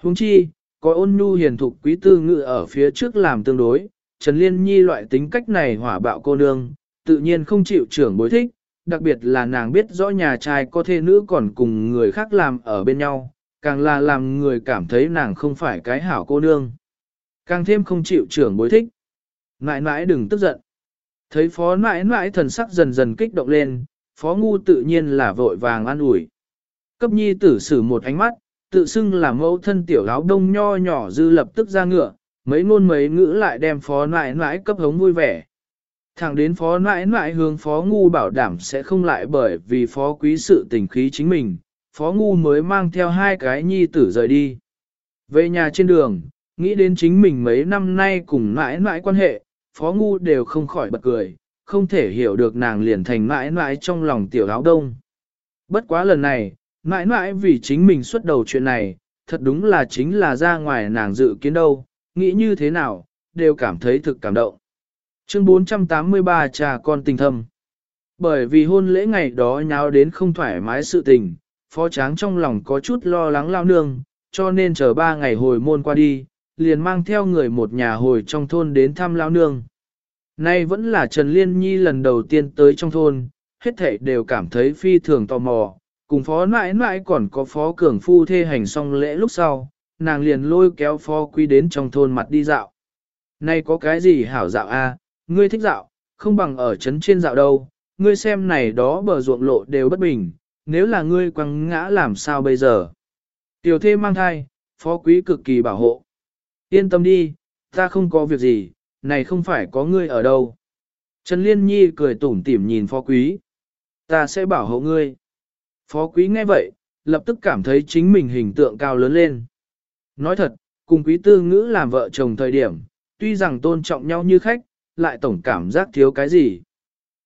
Huống chi, có ôn nhu hiền thục quý tư ngự ở phía trước làm tương đối, Trần Liên Nhi loại tính cách này hỏa bạo cô nương, tự nhiên không chịu trưởng bối thích, đặc biệt là nàng biết rõ nhà trai có thê nữ còn cùng người khác làm ở bên nhau, càng là làm người cảm thấy nàng không phải cái hảo cô nương. Càng thêm không chịu trưởng bối thích. Nãi nãi đừng tức giận. Thấy phó nãi nãi thần sắc dần dần kích động lên, phó ngu tự nhiên là vội vàng an ủi. Cấp nhi tử sử một ánh mắt, tự xưng là mẫu thân tiểu áo đông nho nhỏ dư lập tức ra ngựa, mấy ngôn mấy ngữ lại đem phó nãi nãi cấp hống vui vẻ. Thẳng đến phó nãi nãi hướng phó ngu bảo đảm sẽ không lại bởi vì phó quý sự tình khí chính mình, phó ngu mới mang theo hai cái nhi tử rời đi. Về nhà trên đường, nghĩ đến chính mình mấy năm nay cùng mãi mãi quan hệ, phó ngu đều không khỏi bật cười, không thể hiểu được nàng liền thành mãi mãi trong lòng tiểu áo đông. Bất quá lần này, Mãi mãi vì chính mình xuất đầu chuyện này, thật đúng là chính là ra ngoài nàng dự kiến đâu, nghĩ như thế nào, đều cảm thấy thực cảm động. Chương 483 trà con tình thâm. Bởi vì hôn lễ ngày đó nháo đến không thoải mái sự tình, phó tráng trong lòng có chút lo lắng lao nương, cho nên chờ ba ngày hồi môn qua đi, liền mang theo người một nhà hồi trong thôn đến thăm lao nương. Nay vẫn là Trần Liên Nhi lần đầu tiên tới trong thôn, hết thảy đều cảm thấy phi thường tò mò, cùng phó mãi mãi còn có phó cường phu thê hành xong lễ lúc sau, nàng liền lôi kéo phó quý đến trong thôn mặt đi dạo. Nay có cái gì hảo dạo a? ngươi thích dạo, không bằng ở trấn trên dạo đâu, ngươi xem này đó bờ ruộng lộ đều bất bình, nếu là ngươi quăng ngã làm sao bây giờ. Tiểu thê mang thai, phó quý cực kỳ bảo hộ. Yên tâm đi, ta không có việc gì, này không phải có ngươi ở đâu. Trần Liên Nhi cười tủm tỉm nhìn phó quý. Ta sẽ bảo hộ ngươi. Phó quý nghe vậy, lập tức cảm thấy chính mình hình tượng cao lớn lên. Nói thật, cùng quý tư ngữ làm vợ chồng thời điểm, tuy rằng tôn trọng nhau như khách, lại tổng cảm giác thiếu cái gì.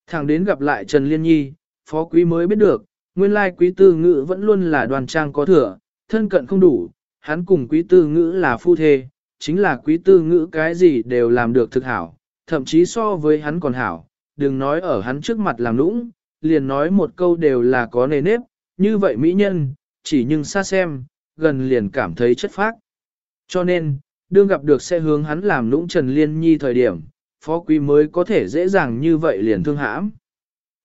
Thằng đến gặp lại Trần Liên Nhi, phó quý mới biết được, nguyên lai quý tư ngữ vẫn luôn là đoàn trang có thừa, thân cận không đủ, hắn cùng quý tư ngữ là phu thê, chính là quý tư ngữ cái gì đều làm được thực hảo, thậm chí so với hắn còn hảo, đừng nói ở hắn trước mặt làm nũng, liền nói một câu đều là có nề nếp, như vậy mỹ nhân, chỉ nhưng xa xem, gần liền cảm thấy chất phác. Cho nên, đương gặp được sẽ hướng hắn làm nũng Trần Liên Nhi thời điểm, phó quý mới có thể dễ dàng như vậy liền thương hãm.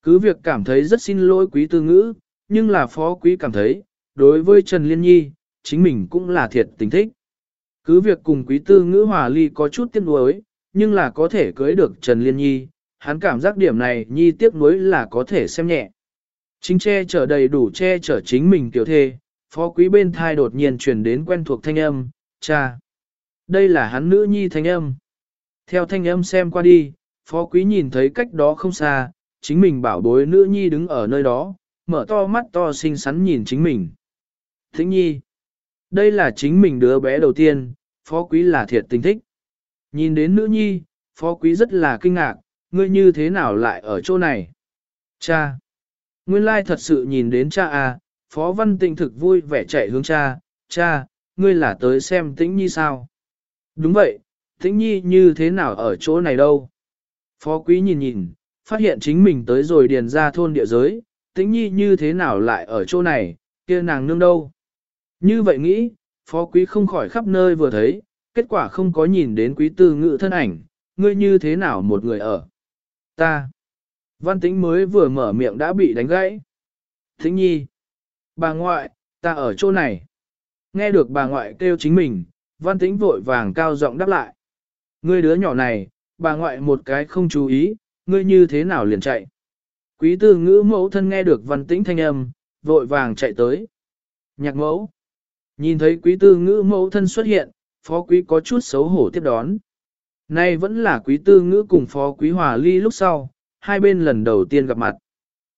Cứ việc cảm thấy rất xin lỗi quý tư ngữ, nhưng là phó quý cảm thấy, đối với Trần Liên Nhi, chính mình cũng là thiệt tình thích. Cứ việc cùng quý tư ngữ hòa ly có chút tiếc nuối, nhưng là có thể cưới được Trần Liên Nhi, hắn cảm giác điểm này Nhi tiếc nuối là có thể xem nhẹ. Chính che chở đầy đủ che chở chính mình tiểu thê, phó quý bên thai đột nhiên truyền đến quen thuộc thanh âm, cha. Đây là hắn nữ nhi thanh âm. Theo thanh âm xem qua đi, phó quý nhìn thấy cách đó không xa, chính mình bảo bối nữ nhi đứng ở nơi đó, mở to mắt to xinh xắn nhìn chính mình. Thính nhi. Đây là chính mình đứa bé đầu tiên, phó quý là thiệt tình thích. Nhìn đến nữ nhi, phó quý rất là kinh ngạc, ngươi như thế nào lại ở chỗ này? Cha! Nguyên lai thật sự nhìn đến cha à, phó văn tịnh thực vui vẻ chạy hướng cha, cha, ngươi là tới xem tĩnh nhi sao? Đúng vậy, tĩnh nhi như thế nào ở chỗ này đâu? Phó quý nhìn nhìn, phát hiện chính mình tới rồi điền ra thôn địa giới, tĩnh nhi như thế nào lại ở chỗ này, kia nàng nương đâu? Như vậy nghĩ, phó quý không khỏi khắp nơi vừa thấy, kết quả không có nhìn đến quý tư ngự thân ảnh, ngươi như thế nào một người ở. Ta. Văn tĩnh mới vừa mở miệng đã bị đánh gãy. tĩnh nhi. Bà ngoại, ta ở chỗ này. Nghe được bà ngoại kêu chính mình, văn tĩnh vội vàng cao giọng đáp lại. Ngươi đứa nhỏ này, bà ngoại một cái không chú ý, ngươi như thế nào liền chạy. Quý tư ngữ mẫu thân nghe được văn tĩnh thanh âm, vội vàng chạy tới. Nhạc mẫu. Nhìn thấy quý tư ngữ mẫu thân xuất hiện, phó quý có chút xấu hổ tiếp đón. Nay vẫn là quý tư ngữ cùng phó quý hòa ly lúc sau, hai bên lần đầu tiên gặp mặt.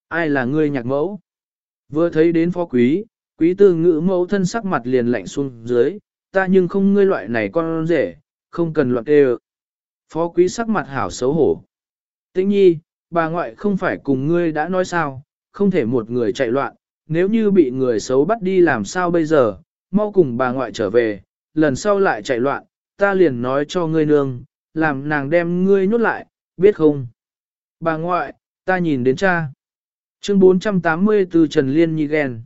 Ai là ngươi nhạc mẫu? Vừa thấy đến phó quý, quý tư ngữ mẫu thân sắc mặt liền lạnh xuống dưới, ta nhưng không ngươi loại này con rể, không cần loạn kê Phó quý sắc mặt hảo xấu hổ. Tĩnh nhi, bà ngoại không phải cùng ngươi đã nói sao, không thể một người chạy loạn, nếu như bị người xấu bắt đi làm sao bây giờ, mau cùng bà ngoại trở về, lần sau lại chạy loạn, ta liền nói cho ngươi nương, làm nàng đem ngươi nhốt lại, biết không? Bà ngoại, ta nhìn đến cha. Chương 480 từ Trần Liên Nhi ghen.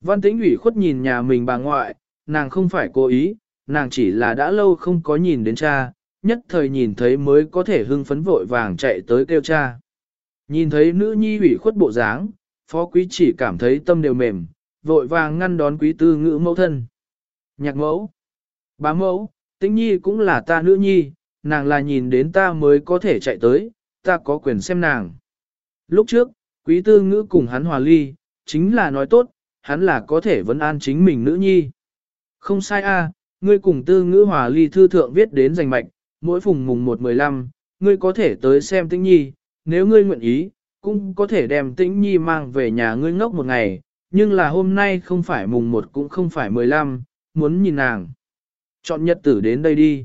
Văn tĩnh ủy khuất nhìn nhà mình bà ngoại, nàng không phải cố ý, nàng chỉ là đã lâu không có nhìn đến cha, nhất thời nhìn thấy mới có thể hưng phấn vội vàng chạy tới kêu cha. Nhìn thấy nữ nhi ủy khuất bộ dáng, phó quý chỉ cảm thấy tâm đều mềm, vội vàng ngăn đón quý tư ngữ mẫu thân. Nhạc mẫu, bá mẫu, tĩnh nhi cũng là ta nữ nhi, nàng là nhìn đến ta mới có thể chạy tới, ta có quyền xem nàng. Lúc trước, quý tư ngữ cùng hắn hòa ly, chính là nói tốt, hắn là có thể vấn an chính mình nữ nhi. Không sai a, ngươi cùng tư ngữ hòa ly thư thượng viết đến giành mạch, mỗi phùng mùng 1-15, ngươi có thể tới xem tĩnh nhi, nếu ngươi nguyện ý, cũng có thể đem tĩnh nhi mang về nhà ngươi ngốc một ngày, nhưng là hôm nay không phải mùng 1 cũng không phải 15, muốn nhìn nàng. Chọn nhật tử đến đây đi.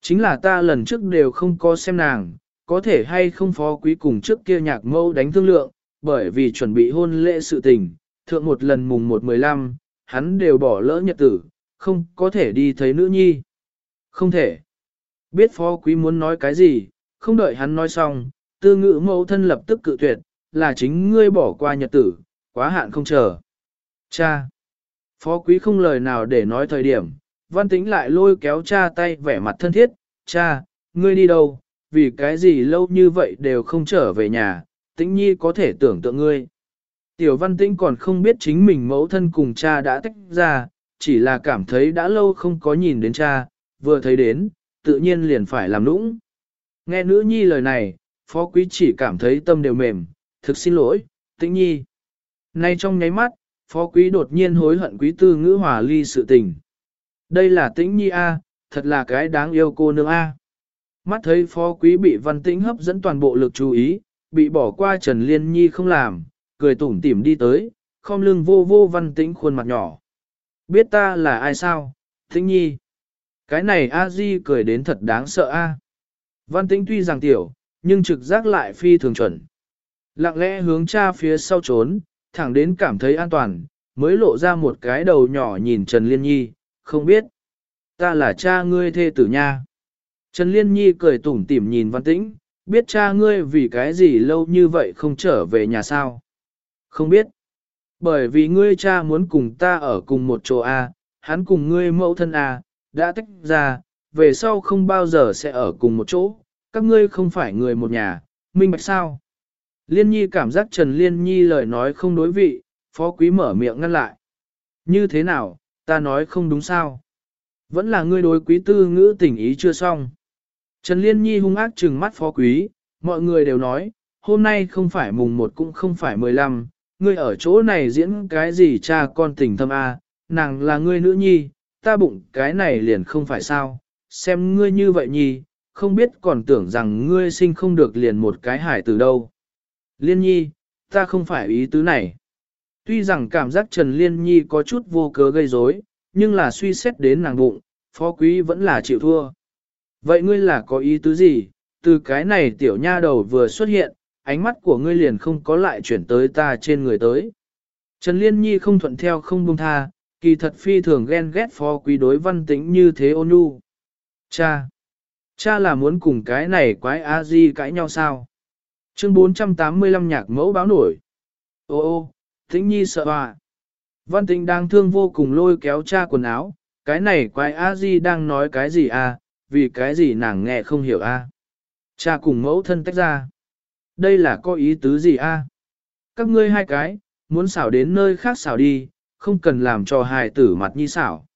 Chính là ta lần trước đều không có xem nàng, có thể hay không phó quý cùng trước kia nhạc mâu đánh thương lượng, bởi vì chuẩn bị hôn lễ sự tình, thượng một lần mùng 1-15, hắn đều bỏ lỡ nhật tử, không có thể đi thấy nữ nhi. Không thể. Biết phó quý muốn nói cái gì, không đợi hắn nói xong, tư ngữ mẫu thân lập tức cự tuyệt, là chính ngươi bỏ qua nhật tử, quá hạn không chờ. Cha. Phó quý không lời nào để nói thời điểm, văn tính lại lôi kéo cha tay vẻ mặt thân thiết, cha, ngươi đi đâu, vì cái gì lâu như vậy đều không trở về nhà, tĩnh nhi có thể tưởng tượng ngươi. Tiểu văn tĩnh còn không biết chính mình mẫu thân cùng cha đã tách ra, chỉ là cảm thấy đã lâu không có nhìn đến cha, vừa thấy đến, tự nhiên liền phải làm nũng. Nghe nữ nhi lời này, phó quý chỉ cảm thấy tâm đều mềm, thực xin lỗi, tĩnh nhi. Nay trong nháy mắt, phó quý đột nhiên hối hận quý tư ngữ hòa ly sự tình. Đây là tĩnh nhi A, thật là cái đáng yêu cô nương A. Mắt thấy phó quý bị văn tĩnh hấp dẫn toàn bộ lực chú ý, bị bỏ qua Trần Liên Nhi không làm, cười tủm tỉm đi tới, không lưng vô vô văn tĩnh khuôn mặt nhỏ. Biết ta là ai sao, tĩnh nhi. Cái này a di cười đến thật đáng sợ a. Văn tĩnh tuy rằng tiểu, nhưng trực giác lại phi thường chuẩn. Lặng lẽ hướng cha phía sau trốn, thẳng đến cảm thấy an toàn, mới lộ ra một cái đầu nhỏ nhìn Trần Liên Nhi, không biết. Ta là cha ngươi thê tử nha. Trần Liên Nhi cười tủm tỉm nhìn Văn Tĩnh, biết cha ngươi vì cái gì lâu như vậy không trở về nhà sao? Không biết. Bởi vì ngươi cha muốn cùng ta ở cùng một chỗ A, hắn cùng ngươi mẫu thân A, đã tách ra, về sau không bao giờ sẽ ở cùng một chỗ, các ngươi không phải người một nhà, minh bạch sao? Liên Nhi cảm giác Trần Liên Nhi lời nói không đối vị, phó quý mở miệng ngăn lại. Như thế nào, ta nói không đúng sao? Vẫn là ngươi đối quý tư ngữ tình ý chưa xong. Trần Liên Nhi hung ác trừng mắt phó quý, mọi người đều nói, hôm nay không phải mùng một cũng không phải mười lăm, ngươi ở chỗ này diễn cái gì cha con tình thâm a, nàng là ngươi nữ nhi, ta bụng cái này liền không phải sao, xem ngươi như vậy nhi, không biết còn tưởng rằng ngươi sinh không được liền một cái hải từ đâu. Liên nhi, ta không phải ý tứ này. Tuy rằng cảm giác Trần Liên Nhi có chút vô cớ gây rối, nhưng là suy xét đến nàng bụng, phó quý vẫn là chịu thua. Vậy ngươi là có ý tứ gì? Từ cái này tiểu nha đầu vừa xuất hiện, ánh mắt của ngươi liền không có lại chuyển tới ta trên người tới. Trần Liên Nhi không thuận theo không buông tha, kỳ thật phi thường ghen ghét phó quý đối văn tĩnh như thế ôn nhu. Cha! Cha là muốn cùng cái này quái a di cãi nhau sao? Chương 485 nhạc mẫu báo nổi. Ô ô, tĩnh nhi sợ à. Văn tĩnh đang thương vô cùng lôi kéo cha quần áo, cái này quái a di đang nói cái gì à, vì cái gì nàng nghe không hiểu a à? Cha cùng mẫu thân tách ra. Đây là có ý tứ gì a? Các ngươi hai cái, muốn xảo đến nơi khác xảo đi, không cần làm cho hài tử mặt nhi xảo.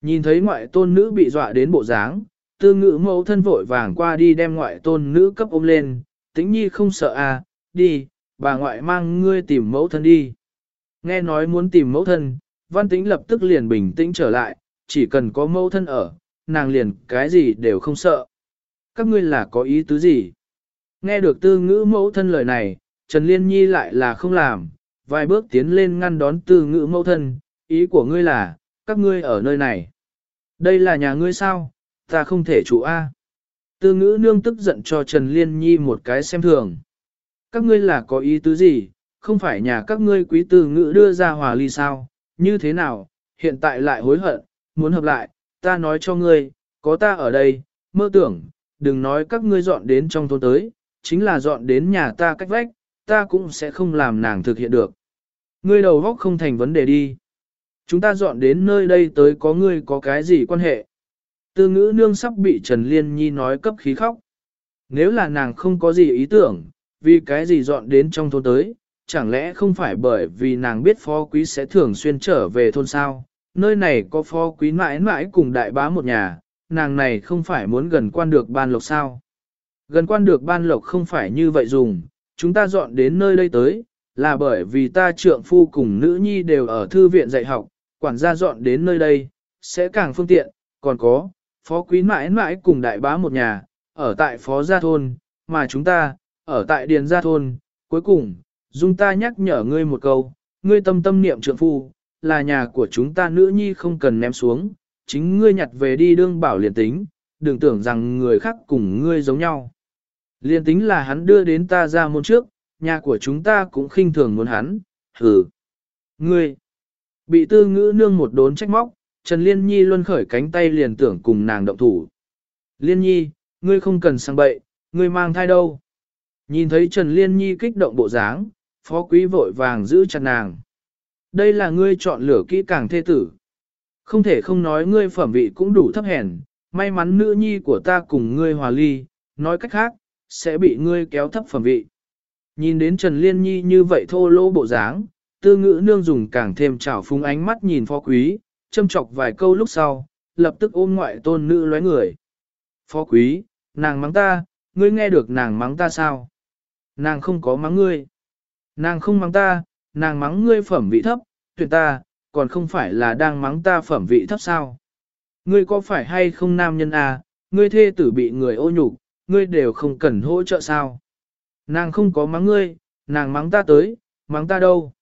Nhìn thấy ngoại tôn nữ bị dọa đến bộ dáng, tư ngữ mẫu thân vội vàng qua đi đem ngoại tôn nữ cấp ôm lên, tĩnh nhi không sợ à, đi, bà ngoại mang ngươi tìm mẫu thân đi. Nghe nói muốn tìm mẫu thân, văn tĩnh lập tức liền bình tĩnh trở lại, chỉ cần có mẫu thân ở, nàng liền cái gì đều không sợ. Các ngươi là có ý tứ gì? Nghe được tư ngữ mẫu thân lời này, Trần Liên Nhi lại là không làm, vài bước tiến lên ngăn đón tư ngữ mẫu thân, ý của ngươi là, các ngươi ở nơi này. Đây là nhà ngươi sao, ta không thể chủ A. Tư ngữ nương tức giận cho Trần Liên Nhi một cái xem thường. Các ngươi là có ý tứ gì, không phải nhà các ngươi quý tư ngữ đưa ra hòa ly sao, như thế nào, hiện tại lại hối hận, muốn hợp lại, ta nói cho ngươi, có ta ở đây, mơ tưởng, đừng nói các ngươi dọn đến trong thôn tới, chính là dọn đến nhà ta cách vách, ta cũng sẽ không làm nàng thực hiện được. Ngươi đầu góc không thành vấn đề đi. Chúng ta dọn đến nơi đây tới có ngươi có cái gì quan hệ. Tư ngữ nương sắp bị Trần Liên Nhi nói cấp khí khóc. Nếu là nàng không có gì ý tưởng, vì cái gì dọn đến trong thôn tới, chẳng lẽ không phải bởi vì nàng biết phó quý sẽ thường xuyên trở về thôn sao, nơi này có phó quý mãi mãi cùng đại bá một nhà, nàng này không phải muốn gần quan được ban lộc sao. Gần quan được ban lộc không phải như vậy dùng, chúng ta dọn đến nơi đây tới, là bởi vì ta trượng phu cùng nữ nhi đều ở thư viện dạy học, quản gia dọn đến nơi đây, sẽ càng phương tiện, còn có, phó quý mãi mãi cùng đại bá một nhà, ở tại phó gia thôn, mà chúng ta, ở tại điền gia thôn, cuối cùng, dung ta nhắc nhở ngươi một câu, ngươi tâm tâm niệm trượng phu, là nhà của chúng ta nữ nhi không cần ném xuống, chính ngươi nhặt về đi đương bảo liền tính, đừng tưởng rằng người khác cùng ngươi giống nhau. Liên tính là hắn đưa đến ta ra môn trước, nhà của chúng ta cũng khinh thường muốn hắn, hừ. Ngươi, bị tư ngữ nương một đốn trách móc, Trần Liên Nhi luôn khởi cánh tay liền tưởng cùng nàng động thủ. Liên Nhi, ngươi không cần sang bậy, ngươi mang thai đâu. Nhìn thấy Trần Liên Nhi kích động bộ dáng, phó quý vội vàng giữ chặt nàng. Đây là ngươi chọn lửa kỹ càng thê tử. Không thể không nói ngươi phẩm vị cũng đủ thấp hèn, may mắn nữ nhi của ta cùng ngươi hòa ly, nói cách khác, sẽ bị ngươi kéo thấp phẩm vị. Nhìn đến Trần Liên Nhi như vậy thô lỗ bộ dáng, tư ngữ nương dùng càng thêm trào phúng ánh mắt nhìn phó quý, châm chọc vài câu lúc sau, lập tức ôm ngoại tôn nữ lóe người. Phó quý, nàng mắng ta, ngươi nghe được nàng mắng ta sao? Nàng không có mắng ngươi. Nàng không mắng ta, nàng mắng ngươi phẩm vị thấp, tuyệt ta, còn không phải là đang mắng ta phẩm vị thấp sao? Ngươi có phải hay không nam nhân à, ngươi thê tử bị người ô nhục, ngươi đều không cần hỗ trợ sao? Nàng không có mắng ngươi, nàng mắng ta tới, mắng ta đâu?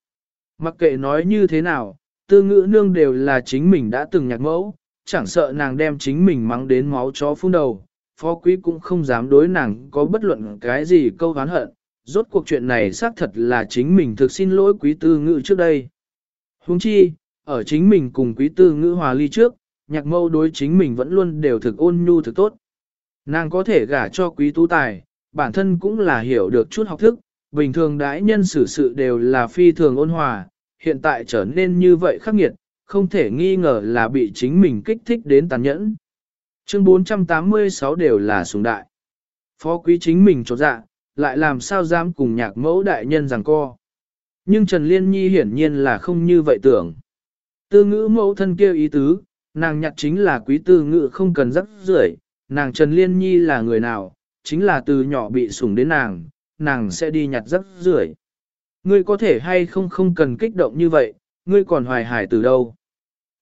Mặc kệ nói như thế nào, tư ngữ nương đều là chính mình đã từng nhạc mẫu, chẳng sợ nàng đem chính mình mắng đến máu chó phun đầu, phó quý cũng không dám đối nàng có bất luận cái gì câu hán hận, rốt cuộc chuyện này xác thật là chính mình thực xin lỗi quý tư ngữ trước đây. Huống chi, ở chính mình cùng quý tư ngữ hòa ly trước, nhạc mâu đối chính mình vẫn luôn đều thực ôn nhu thực tốt. Nàng có thể gả cho quý tú tài, bản thân cũng là hiểu được chút học thức, bình thường đãi nhân xử sự đều là phi thường ôn hòa, hiện tại trở nên như vậy khắc nghiệt, không thể nghi ngờ là bị chính mình kích thích đến tàn nhẫn. Chương 486 đều là sùng đại. Phó quý chính mình trột dạ, lại làm sao dám cùng nhạc mẫu đại nhân rằng co. Nhưng Trần Liên Nhi hiển nhiên là không như vậy tưởng. Tư ngữ mẫu thân kêu ý tứ, nàng nhặt chính là quý tư ngữ không cần rắc rưởi nàng Trần Liên Nhi là người nào, chính là từ nhỏ bị sủng đến nàng, nàng sẽ đi nhặt rất rưởi Ngươi có thể hay không không cần kích động như vậy, ngươi còn hoài hải từ đâu.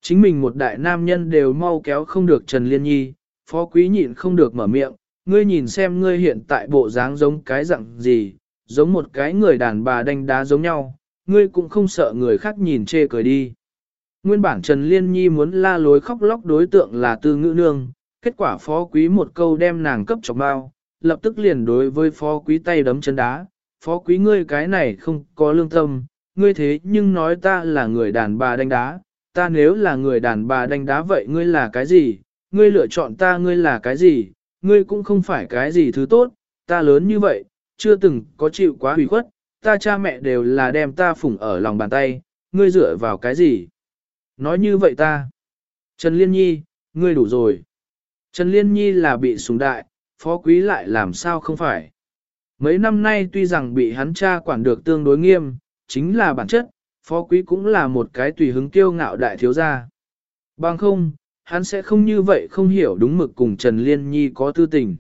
Chính mình một đại nam nhân đều mau kéo không được Trần Liên Nhi, phó quý nhịn không được mở miệng, ngươi nhìn xem ngươi hiện tại bộ dáng giống cái dạng gì, giống một cái người đàn bà đánh đá giống nhau, ngươi cũng không sợ người khác nhìn chê cười đi. Nguyên bản Trần Liên Nhi muốn la lối khóc lóc đối tượng là tư ngữ nương, kết quả phó quý một câu đem nàng cấp chọc bao, lập tức liền đối với phó quý tay đấm chân đá, phó quý ngươi cái này không có lương tâm, ngươi thế nhưng nói ta là người đàn bà đánh đá, ta nếu là người đàn bà đánh đá vậy ngươi là cái gì, ngươi lựa chọn ta ngươi là cái gì, ngươi cũng không phải cái gì thứ tốt, ta lớn như vậy, chưa từng có chịu quá hủy khuất, ta cha mẹ đều là đem ta phủng ở lòng bàn tay, ngươi dựa vào cái gì? Nói như vậy ta. Trần Liên Nhi, ngươi đủ rồi. Trần Liên Nhi là bị súng đại, phó quý lại làm sao không phải. Mấy năm nay tuy rằng bị hắn cha quản được tương đối nghiêm, chính là bản chất, phó quý cũng là một cái tùy hứng kiêu ngạo đại thiếu gia. Bằng không, hắn sẽ không như vậy không hiểu đúng mực cùng Trần Liên Nhi có tư tình.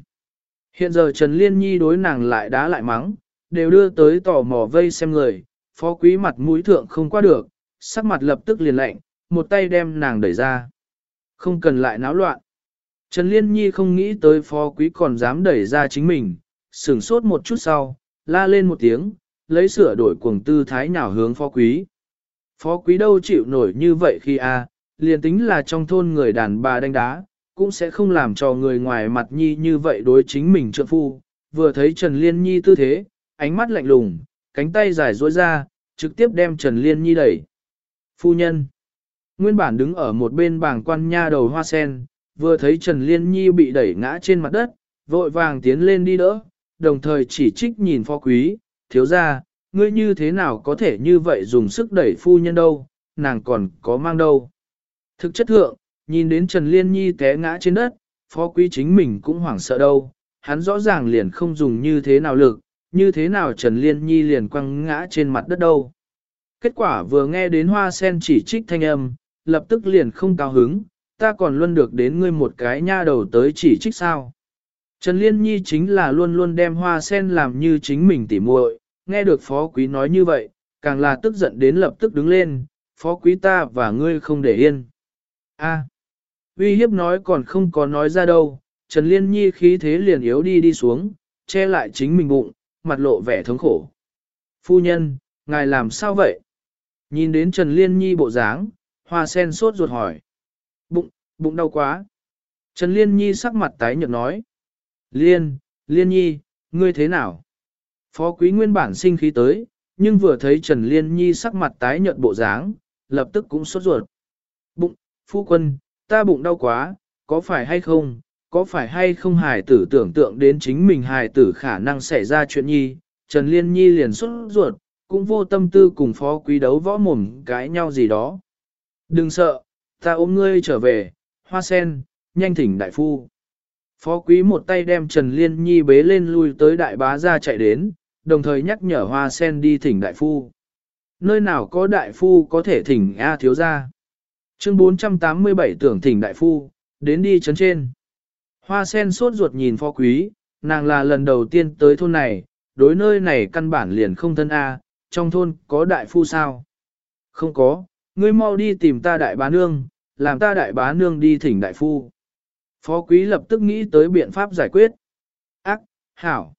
Hiện giờ Trần Liên Nhi đối nàng lại đá lại mắng, đều đưa tới tò mò vây xem người, phó quý mặt mũi thượng không qua được, sắc mặt lập tức liền lạnh, một tay đem nàng đẩy ra. Không cần lại náo loạn. Trần Liên Nhi không nghĩ tới phó quý còn dám đẩy ra chính mình, sửng sốt một chút sau, la lên một tiếng, lấy sửa đổi cuồng tư thái nào hướng phó quý. Phó quý đâu chịu nổi như vậy khi a liền tính là trong thôn người đàn bà đánh đá, cũng sẽ không làm cho người ngoài mặt nhi như vậy đối chính mình trượng phu. Vừa thấy Trần Liên Nhi tư thế, ánh mắt lạnh lùng, cánh tay dài duỗi ra, trực tiếp đem Trần Liên Nhi đẩy. Phu nhân. Nguyên bản đứng ở một bên bảng quan nha đầu hoa sen, vừa thấy Trần Liên Nhi bị đẩy ngã trên mặt đất, vội vàng tiến lên đi đỡ, đồng thời chỉ trích nhìn phó quý, thiếu ra, ngươi như thế nào có thể như vậy dùng sức đẩy phu nhân đâu, nàng còn có mang đâu. Thực chất thượng, nhìn đến Trần Liên Nhi té ngã trên đất, phó quý chính mình cũng hoảng sợ đâu, hắn rõ ràng liền không dùng như thế nào lực, như thế nào Trần Liên Nhi liền quăng ngã trên mặt đất đâu. Kết quả vừa nghe đến hoa sen chỉ trích thanh âm, lập tức liền không cao hứng, ta còn luôn được đến ngươi một cái nha đầu tới chỉ trích sao. Trần Liên Nhi chính là luôn luôn đem hoa sen làm như chính mình tỉ muội, nghe được phó quý nói như vậy, càng là tức giận đến lập tức đứng lên, phó quý ta và ngươi không để yên. A. uy hiếp nói còn không có nói ra đâu, Trần Liên Nhi khí thế liền yếu đi đi xuống, che lại chính mình bụng, mặt lộ vẻ thống khổ. Phu nhân, ngài làm sao vậy? Nhìn đến Trần Liên Nhi bộ dáng, hoa sen sốt ruột hỏi. Bụng, đau quá. Trần Liên Nhi sắc mặt tái nhợt nói. Liên, Liên Nhi, ngươi thế nào? Phó quý nguyên bản sinh khí tới, nhưng vừa thấy Trần Liên Nhi sắc mặt tái nhợt bộ dáng, lập tức cũng sốt ruột. Bụng, phu quân, ta bụng đau quá, có phải hay không, có phải hay không hài tử tưởng tượng đến chính mình hài tử khả năng xảy ra chuyện nhi, Trần Liên Nhi liền sốt ruột, cũng vô tâm tư cùng phó quý đấu võ mồm cái nhau gì đó. Đừng sợ, ta ôm ngươi trở về, hoa sen, nhanh thỉnh đại phu. Phó quý một tay đem Trần Liên Nhi bế lên lui tới đại bá ra chạy đến, đồng thời nhắc nhở hoa sen đi thỉnh đại phu. Nơi nào có đại phu có thể thỉnh A thiếu ra. Chương 487 tưởng thỉnh đại phu, đến đi chấn trên. Hoa sen sốt ruột nhìn phó quý, nàng là lần đầu tiên tới thôn này, đối nơi này căn bản liền không thân A, trong thôn có đại phu sao? Không có, ngươi mau đi tìm ta đại bá nương, làm ta đại bá nương đi thỉnh đại phu. Phó quý lập tức nghĩ tới biện pháp giải quyết. Ác, hảo.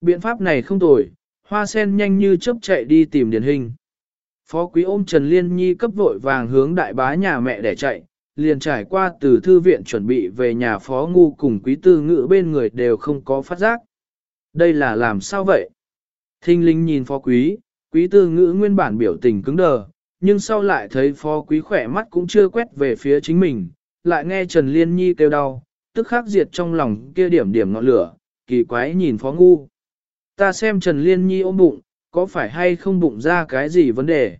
Biện pháp này không tồi, hoa sen nhanh như chớp chạy đi tìm điển hình. Phó quý ôm Trần Liên Nhi cấp vội vàng hướng đại bá nhà mẹ để chạy, liền trải qua từ thư viện chuẩn bị về nhà phó ngu cùng quý tư ngữ bên người đều không có phát giác. Đây là làm sao vậy? Thinh linh nhìn phó quý, quý tư ngữ nguyên bản biểu tình cứng đờ, nhưng sau lại thấy phó quý khỏe mắt cũng chưa quét về phía chính mình, lại nghe Trần Liên Nhi kêu đau, tức khắc diệt trong lòng kia điểm điểm ngọn lửa, kỳ quái nhìn phó ngu. Ta xem Trần Liên Nhi ôm bụng, có phải hay không bụng ra cái gì vấn đề?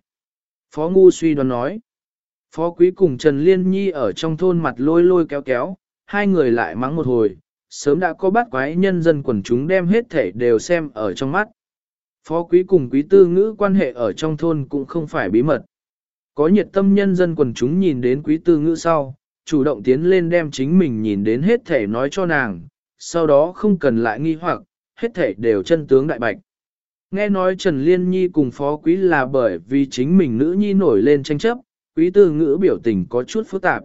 Phó ngu suy đoán nói. Phó quý cùng Trần Liên Nhi ở trong thôn mặt lôi lôi kéo kéo, hai người lại mắng một hồi, sớm đã có bắt quái nhân dân quần chúng đem hết thể đều xem ở trong mắt. Phó quý cùng quý tư ngữ quan hệ ở trong thôn cũng không phải bí mật. Có nhiệt tâm nhân dân quần chúng nhìn đến quý tư ngữ sau, chủ động tiến lên đem chính mình nhìn đến hết thể nói cho nàng, sau đó không cần lại nghi hoặc, hết thể đều chân tướng đại bạch. Nghe nói Trần Liên Nhi cùng phó quý là bởi vì chính mình nữ nhi nổi lên tranh chấp, quý tư ngữ biểu tình có chút phức tạp.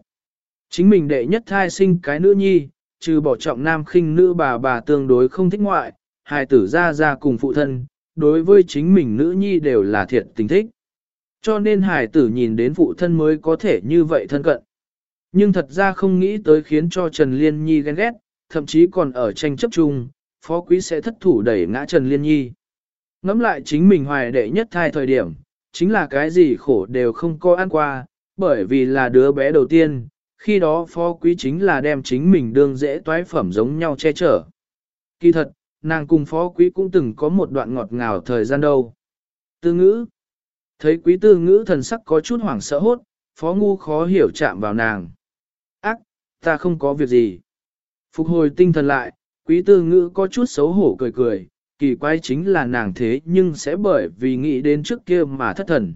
Chính mình đệ nhất thai sinh cái nữ nhi, trừ bỏ trọng nam khinh nữ bà bà tương đối không thích ngoại, hài tử ra ra cùng phụ thân, đối với chính mình nữ nhi đều là thiệt tình thích. Cho nên hải tử nhìn đến phụ thân mới có thể như vậy thân cận. Nhưng thật ra không nghĩ tới khiến cho Trần Liên Nhi ghen ghét, thậm chí còn ở tranh chấp chung, phó quý sẽ thất thủ đẩy ngã Trần Liên Nhi. Ngắm lại chính mình hoài đệ nhất thai thời điểm, chính là cái gì khổ đều không có ăn qua, bởi vì là đứa bé đầu tiên, khi đó phó quý chính là đem chính mình đương dễ toái phẩm giống nhau che chở. Kỳ thật, nàng cùng phó quý cũng từng có một đoạn ngọt ngào thời gian đâu. Tư ngữ Thấy quý tư ngữ thần sắc có chút hoảng sợ hốt, phó ngu khó hiểu chạm vào nàng. Ác, ta không có việc gì. Phục hồi tinh thần lại, quý tư ngữ có chút xấu hổ cười cười, kỳ quái chính là nàng thế nhưng sẽ bởi vì nghĩ đến trước kia mà thất thần.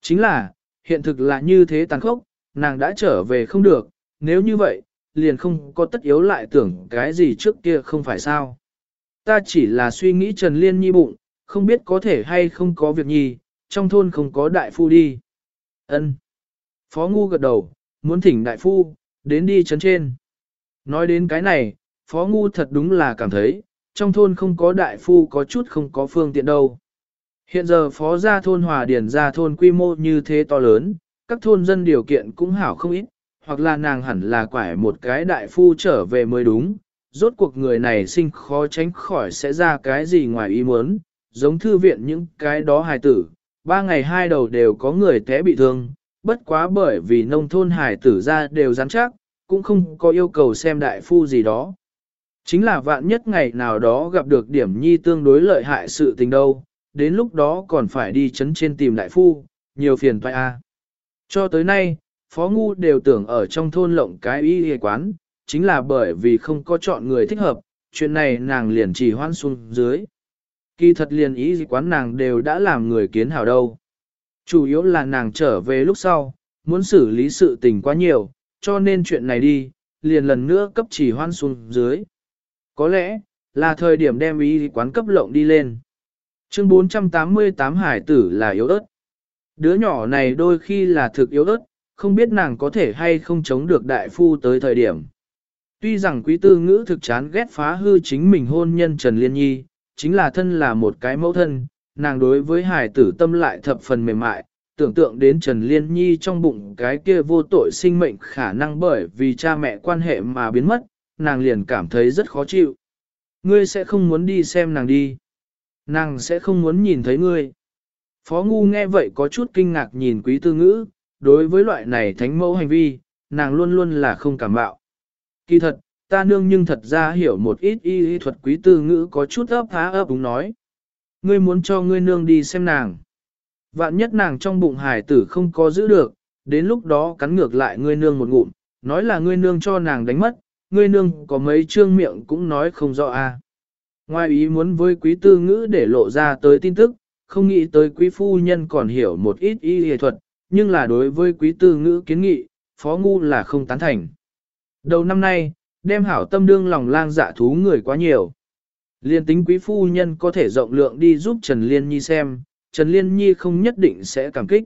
Chính là, hiện thực là như thế tàn khốc, nàng đã trở về không được, nếu như vậy, liền không có tất yếu lại tưởng cái gì trước kia không phải sao. Ta chỉ là suy nghĩ Trần Liên Nhi bụng, không biết có thể hay không có việc nhi, trong thôn không có đại phu đi. Ân. Phó Ngu gật đầu, muốn thỉnh đại phu, đến đi chấn trên. Nói đến cái này, Phó Ngu thật đúng là cảm thấy, trong thôn không có đại phu có chút không có phương tiện đâu. Hiện giờ phó gia thôn hòa điển gia thôn quy mô như thế to lớn, các thôn dân điều kiện cũng hảo không ít, hoặc là nàng hẳn là quải một cái đại phu trở về mới đúng, rốt cuộc người này sinh khó tránh khỏi sẽ ra cái gì ngoài ý muốn, giống thư viện những cái đó hài tử, ba ngày hai đầu đều có người té bị thương, bất quá bởi vì nông thôn hài tử ra đều rắn chắc, cũng không có yêu cầu xem đại phu gì đó. Chính là vạn nhất ngày nào đó gặp được điểm nhi tương đối lợi hại sự tình đâu, đến lúc đó còn phải đi chấn trên tìm đại phu, nhiều phiền toại a. Cho tới nay, Phó Ngu đều tưởng ở trong thôn lộng cái y y quán, chính là bởi vì không có chọn người thích hợp, chuyện này nàng liền chỉ hoan xuống dưới. Kỳ thật liền ý gì quán nàng đều đã làm người kiến hảo đâu. Chủ yếu là nàng trở về lúc sau, muốn xử lý sự tình quá nhiều, cho nên chuyện này đi, liền lần nữa cấp chỉ hoan xuống dưới. Có lẽ, là thời điểm đem ý gì quán cấp lộng đi lên. Chương 488 hải tử là yếu ớt. Đứa nhỏ này đôi khi là thực yếu ớt, không biết nàng có thể hay không chống được đại phu tới thời điểm. Tuy rằng quý tư ngữ thực chán ghét phá hư chính mình hôn nhân Trần Liên Nhi, chính là thân là một cái mẫu thân, nàng đối với hải tử tâm lại thập phần mềm mại, tưởng tượng đến Trần Liên Nhi trong bụng cái kia vô tội sinh mệnh khả năng bởi vì cha mẹ quan hệ mà biến mất, nàng liền cảm thấy rất khó chịu. Ngươi sẽ không muốn đi xem nàng đi. Nàng sẽ không muốn nhìn thấy ngươi. Phó Ngu nghe vậy có chút kinh ngạc nhìn quý tư ngữ, đối với loại này thánh mẫu hành vi, nàng luôn luôn là không cảm bạo. Kỳ thật, ta nương nhưng thật ra hiểu một ít y y thuật quý tư ngữ có chút ấp há ấp đúng nói. Ngươi muốn cho ngươi nương đi xem nàng. Vạn nhất nàng trong bụng hải tử không có giữ được, đến lúc đó cắn ngược lại ngươi nương một ngụm, nói là ngươi nương cho nàng đánh mất, ngươi nương có mấy trương miệng cũng nói không rõ a. Ngoài ý muốn với quý tư ngữ để lộ ra tới tin tức, không nghĩ tới quý phu nhân còn hiểu một ít y y thuật, nhưng là đối với quý tư ngữ kiến nghị, phó ngu là không tán thành. Đầu năm nay, đem hảo tâm đương lòng lang dạ thú người quá nhiều. Liên tính quý phu nhân có thể rộng lượng đi giúp Trần Liên Nhi xem, Trần Liên Nhi không nhất định sẽ cảm kích.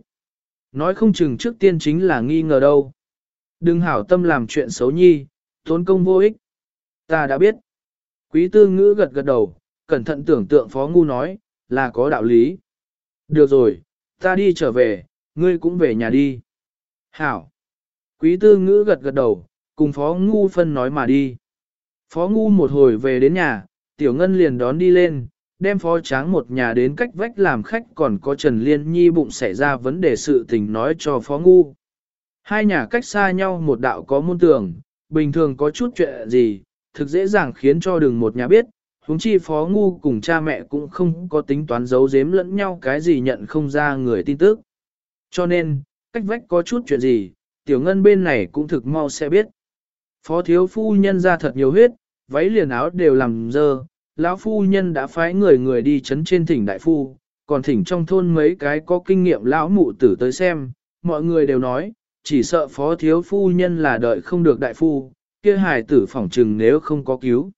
Nói không chừng trước tiên chính là nghi ngờ đâu. Đừng hảo tâm làm chuyện xấu nhi, tốn công vô ích. Ta đã biết. Quý tư ngữ gật gật đầu, cẩn thận tưởng tượng phó ngu nói, là có đạo lý. Được rồi, ta đi trở về, ngươi cũng về nhà đi. Hảo. Quý tư ngữ gật gật đầu, cùng phó ngu phân nói mà đi. Phó ngu một hồi về đến nhà, tiểu ngân liền đón đi lên, đem phó tráng một nhà đến cách vách làm khách còn có Trần Liên Nhi bụng xảy ra vấn đề sự tình nói cho phó ngu. Hai nhà cách xa nhau một đạo có môn tường, bình thường có chút chuyện gì, thực dễ dàng khiến cho đường một nhà biết, huống chi phó ngu cùng cha mẹ cũng không có tính toán giấu giếm lẫn nhau cái gì nhận không ra người tin tức. Cho nên, cách vách có chút chuyện gì, tiểu ngân bên này cũng thực mau sẽ biết. Phó thiếu phu nhân ra thật nhiều huyết, váy liền áo đều làm dơ, lão phu nhân đã phái người người đi chấn trên thỉnh đại phu, còn thỉnh trong thôn mấy cái có kinh nghiệm lão mụ tử tới xem, mọi người đều nói, chỉ sợ phó thiếu phu nhân là đợi không được đại phu, kia hài tử phỏng trừng nếu không có cứu.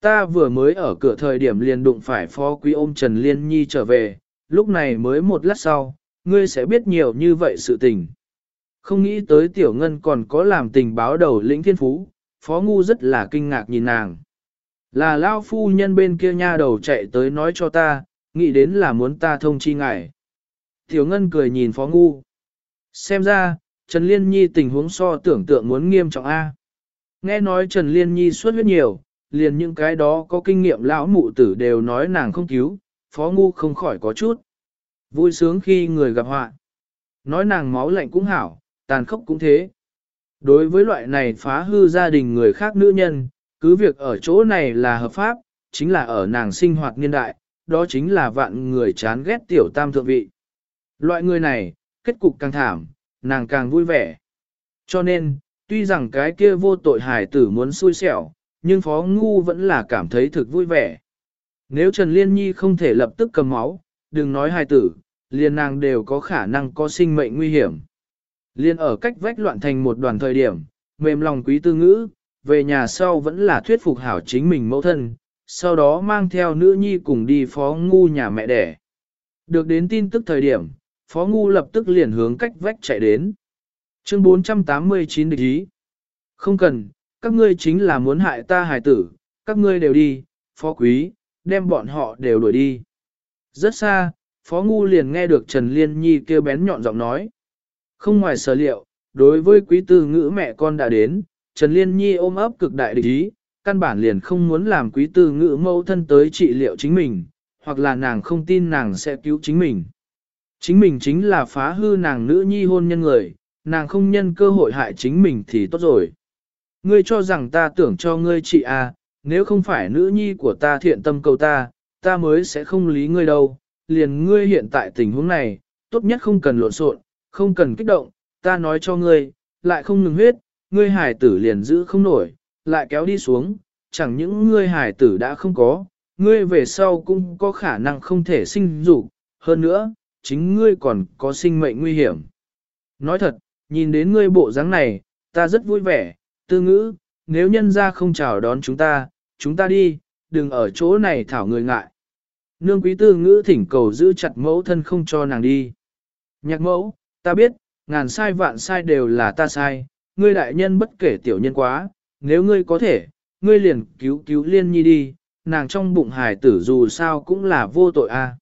Ta vừa mới ở cửa thời điểm liền đụng phải phó quý ôm Trần Liên Nhi trở về, lúc này mới một lát sau, ngươi sẽ biết nhiều như vậy sự tình. Không nghĩ tới tiểu ngân còn có làm tình báo đầu lĩnh thiên phú, phó ngu rất là kinh ngạc nhìn nàng. Là lao phu nhân bên kia nha đầu chạy tới nói cho ta, nghĩ đến là muốn ta thông chi ngại. Tiểu ngân cười nhìn phó ngu. Xem ra, Trần Liên Nhi tình huống so tưởng tượng muốn nghiêm trọng A. Nghe nói Trần Liên Nhi suốt huyết nhiều, liền những cái đó có kinh nghiệm lão mụ tử đều nói nàng không cứu, phó ngu không khỏi có chút. Vui sướng khi người gặp họa. Nói nàng máu lạnh cũng hảo, tàn khốc cũng thế. Đối với loại này phá hư gia đình người khác nữ nhân, cứ việc ở chỗ này là hợp pháp, chính là ở nàng sinh hoạt niên đại, đó chính là vạn người chán ghét tiểu tam thượng vị. Loại người này, kết cục càng thảm, nàng càng vui vẻ. Cho nên, tuy rằng cái kia vô tội hải tử muốn xui xẻo, nhưng Phó Ngu vẫn là cảm thấy thực vui vẻ. Nếu Trần Liên Nhi không thể lập tức cầm máu, đừng nói hài tử, liền nàng đều có khả năng có sinh mệnh nguy hiểm. Liên ở cách vách loạn thành một đoàn thời điểm, mềm lòng quý tư ngữ, về nhà sau vẫn là thuyết phục hảo chính mình mẫu thân, sau đó mang theo nữ nhi cùng đi phó ngu nhà mẹ đẻ. Được đến tin tức thời điểm, phó ngu lập tức liền hướng cách vách chạy đến. Chương 489 địch ý. Không cần, các ngươi chính là muốn hại ta hài tử, các ngươi đều đi, phó quý, đem bọn họ đều đuổi đi. Rất xa, phó ngu liền nghe được Trần Liên Nhi kêu bén nhọn giọng nói. Không ngoài sở liệu, đối với quý tư ngữ mẹ con đã đến, Trần Liên Nhi ôm ấp cực đại địch ý, căn bản liền không muốn làm quý tư ngữ mẫu thân tới trị liệu chính mình, hoặc là nàng không tin nàng sẽ cứu chính mình. Chính mình chính là phá hư nàng nữ nhi hôn nhân người, nàng không nhân cơ hội hại chính mình thì tốt rồi. Ngươi cho rằng ta tưởng cho ngươi chị à, nếu không phải nữ nhi của ta thiện tâm cầu ta, ta mới sẽ không lý ngươi đâu, liền ngươi hiện tại tình huống này, tốt nhất không cần lộn xộn, không cần kích động, ta nói cho ngươi, lại không ngừng huyết, ngươi hải tử liền giữ không nổi, lại kéo đi xuống, chẳng những ngươi hải tử đã không có, ngươi về sau cũng có khả năng không thể sinh dục, hơn nữa, chính ngươi còn có sinh mệnh nguy hiểm. Nói thật, nhìn đến ngươi bộ dáng này, ta rất vui vẻ, tư ngữ, nếu nhân ra không chào đón chúng ta, chúng ta đi, đừng ở chỗ này thảo người ngại. Nương quý tư ngữ thỉnh cầu giữ chặt mẫu thân không cho nàng đi. Nhạc mẫu, ta biết, ngàn sai vạn sai đều là ta sai, ngươi đại nhân bất kể tiểu nhân quá, nếu ngươi có thể, ngươi liền cứu cứu liên nhi đi, nàng trong bụng hài tử dù sao cũng là vô tội a.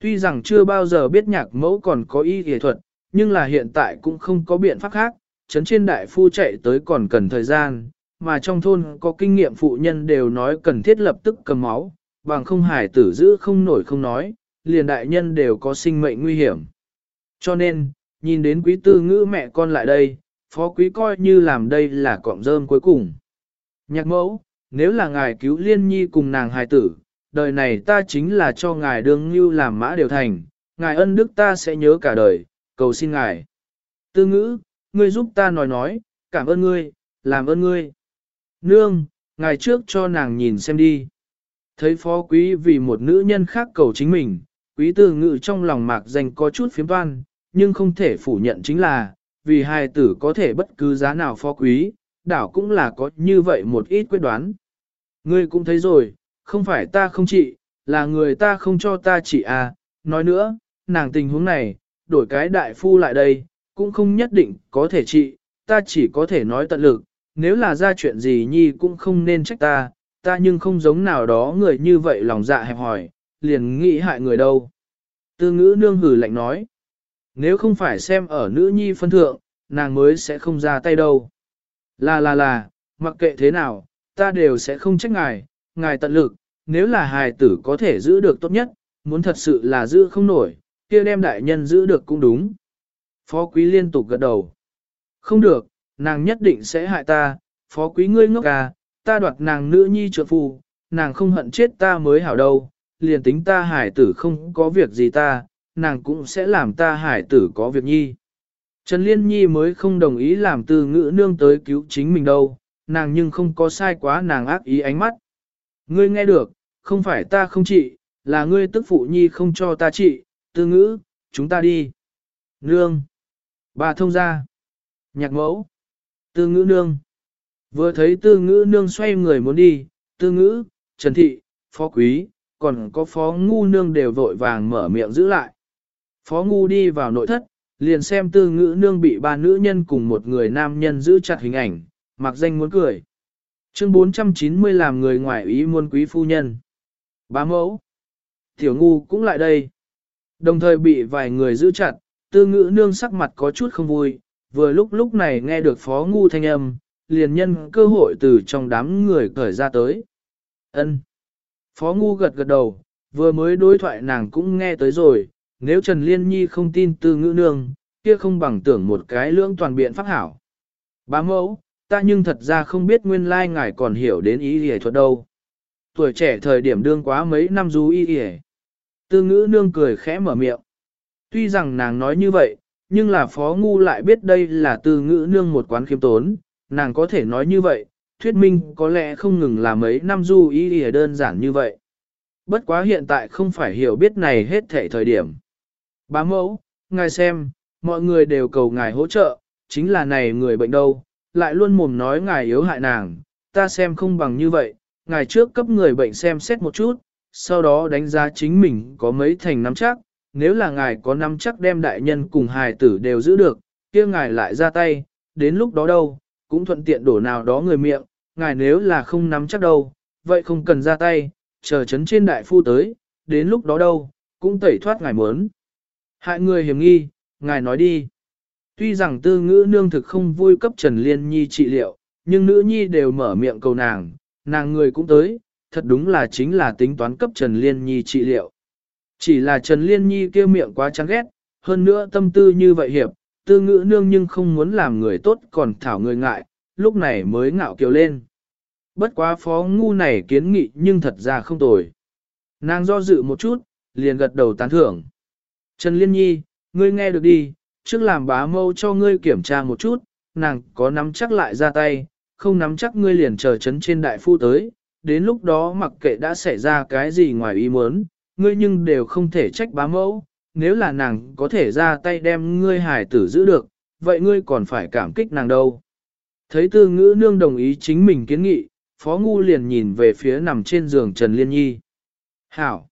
Tuy rằng chưa bao giờ biết nhạc mẫu còn có y nghệ thuật, nhưng là hiện tại cũng không có biện pháp khác, chấn trên đại phu chạy tới còn cần thời gian, mà trong thôn có kinh nghiệm phụ nhân đều nói cần thiết lập tức cầm máu, bằng không hải tử giữ không nổi không nói, liền đại nhân đều có sinh mệnh nguy hiểm. Cho nên, nhìn đến quý tư ngữ mẹ con lại đây, phó quý coi như làm đây là cọng rơm cuối cùng. Nhạc mẫu, nếu là ngài cứu liên nhi cùng nàng hài tử, đời này ta chính là cho ngài đương như làm mã điều thành, ngài ân đức ta sẽ nhớ cả đời, cầu xin ngài. Tư ngữ, ngươi giúp ta nói nói, cảm ơn ngươi, làm ơn ngươi. Nương, ngài trước cho nàng nhìn xem đi. Thấy phó quý vì một nữ nhân khác cầu chính mình, quý tư ngữ trong lòng mạc danh có chút phiếm toan, nhưng không thể phủ nhận chính là, vì hai tử có thể bất cứ giá nào phó quý, đảo cũng là có như vậy một ít quyết đoán. Ngươi cũng thấy rồi, không phải ta không trị, là người ta không cho ta trị à, nói nữa, nàng tình huống này, đổi cái đại phu lại đây, cũng không nhất định có thể trị, ta chỉ có thể nói tận lực, nếu là ra chuyện gì nhi cũng không nên trách ta, ta nhưng không giống nào đó người như vậy lòng dạ hẹp hỏi, liền nghĩ hại người đâu. Tư ngữ nương hử lạnh nói, nếu không phải xem ở nữ nhi phân thượng, nàng mới sẽ không ra tay đâu. Là là là, mặc kệ thế nào, ta đều sẽ không trách ngài, ngài tận lực, nếu là hài tử có thể giữ được tốt nhất, muốn thật sự là giữ không nổi, kia đem đại nhân giữ được cũng đúng. Phó quý liên tục gật đầu. Không được, nàng nhất định sẽ hại ta, phó quý ngươi ngốc à, ta đoạt nàng nữ nhi trợ phù, nàng không hận chết ta mới hảo đâu, liền tính ta hải tử không có việc gì ta, nàng cũng sẽ làm ta hải tử có việc nhi. Trần Liên Nhi mới không đồng ý làm từ ngữ nương tới cứu chính mình đâu, nàng nhưng không có sai quá nàng ác ý ánh mắt. Ngươi nghe được, không phải ta không trị, là ngươi tức phụ nhi không cho ta trị, từ ngữ, chúng ta đi. Nương. Bà thông ra. Nhạc mẫu. Tư ngữ nương. Vừa thấy tư ngữ nương xoay người muốn đi, tư ngữ, trần thị, phó quý, còn có phó ngu nương đều vội vàng mở miệng giữ lại. Phó ngu đi vào nội thất, liền xem tư ngữ nương bị ba nữ nhân cùng một người nam nhân giữ chặt hình ảnh, mặc danh muốn cười. Chương 490 làm người ngoài ý muôn quý phu nhân. Bá mẫu. Tiểu ngu cũng lại đây. Đồng thời bị vài người giữ chặt, tư ngữ nương sắc mặt có chút không vui, vừa lúc lúc này nghe được phó ngu thanh âm, liền nhân cơ hội từ trong đám người cởi ra tới. ân Phó ngu gật gật đầu, vừa mới đối thoại nàng cũng nghe tới rồi, nếu Trần Liên Nhi không tin tư ngữ nương, kia không bằng tưởng một cái lưỡng toàn biện pháp hảo. Bá mẫu, ta nhưng thật ra không biết nguyên lai ngài còn hiểu đến ý hề thuật đâu. Tuổi trẻ thời điểm đương quá mấy năm du y hề. Tư ngữ nương cười khẽ mở miệng. Tuy rằng nàng nói như vậy, nhưng là phó ngu lại biết đây là tư ngữ nương một quán khiêm tốn, nàng có thể nói như vậy, thuyết minh có lẽ không ngừng là mấy năm du y hề đơn giản như vậy. Bất quá hiện tại không phải hiểu biết này hết thể thời điểm. Bá mẫu, ngài xem, mọi người đều cầu ngài hỗ trợ, chính là này người bệnh đâu, lại luôn mồm nói ngài yếu hại nàng, ta xem không bằng như vậy, ngài trước cấp người bệnh xem xét một chút, sau đó đánh giá chính mình có mấy thành nắm chắc, nếu là ngài có nắm chắc đem đại nhân cùng hài tử đều giữ được, kia ngài lại ra tay, đến lúc đó đâu, cũng thuận tiện đổ nào đó người miệng, ngài nếu là không nắm chắc đâu, vậy không cần ra tay, chờ chấn trên đại phu tới, đến lúc đó đâu, cũng tẩy thoát ngài muốn. Hại người hiểm nghi, ngài nói đi. Tuy rằng tư ngữ nương thực không vui cấp Trần Liên Nhi trị liệu, nhưng nữ nhi đều mở miệng cầu nàng, nàng người cũng tới, thật đúng là chính là tính toán cấp Trần Liên Nhi trị liệu. Chỉ là Trần Liên Nhi kêu miệng quá chán ghét, hơn nữa tâm tư như vậy hiệp, tư ngữ nương nhưng không muốn làm người tốt còn thảo người ngại, lúc này mới ngạo kiều lên. Bất quá phó ngu này kiến nghị nhưng thật ra không tồi. Nàng do dự một chút, liền gật đầu tán thưởng. Trần Liên Nhi, ngươi nghe được đi, trước làm bá mâu cho ngươi kiểm tra một chút, nàng có nắm chắc lại ra tay, không nắm chắc ngươi liền chờ chấn trên đại phu tới, đến lúc đó mặc kệ đã xảy ra cái gì ngoài ý muốn, ngươi nhưng đều không thể trách bá mẫu, nếu là nàng có thể ra tay đem ngươi hải tử giữ được, vậy ngươi còn phải cảm kích nàng đâu. Thấy tư ngữ nương đồng ý chính mình kiến nghị, phó ngu liền nhìn về phía nằm trên giường Trần Liên Nhi. Hảo!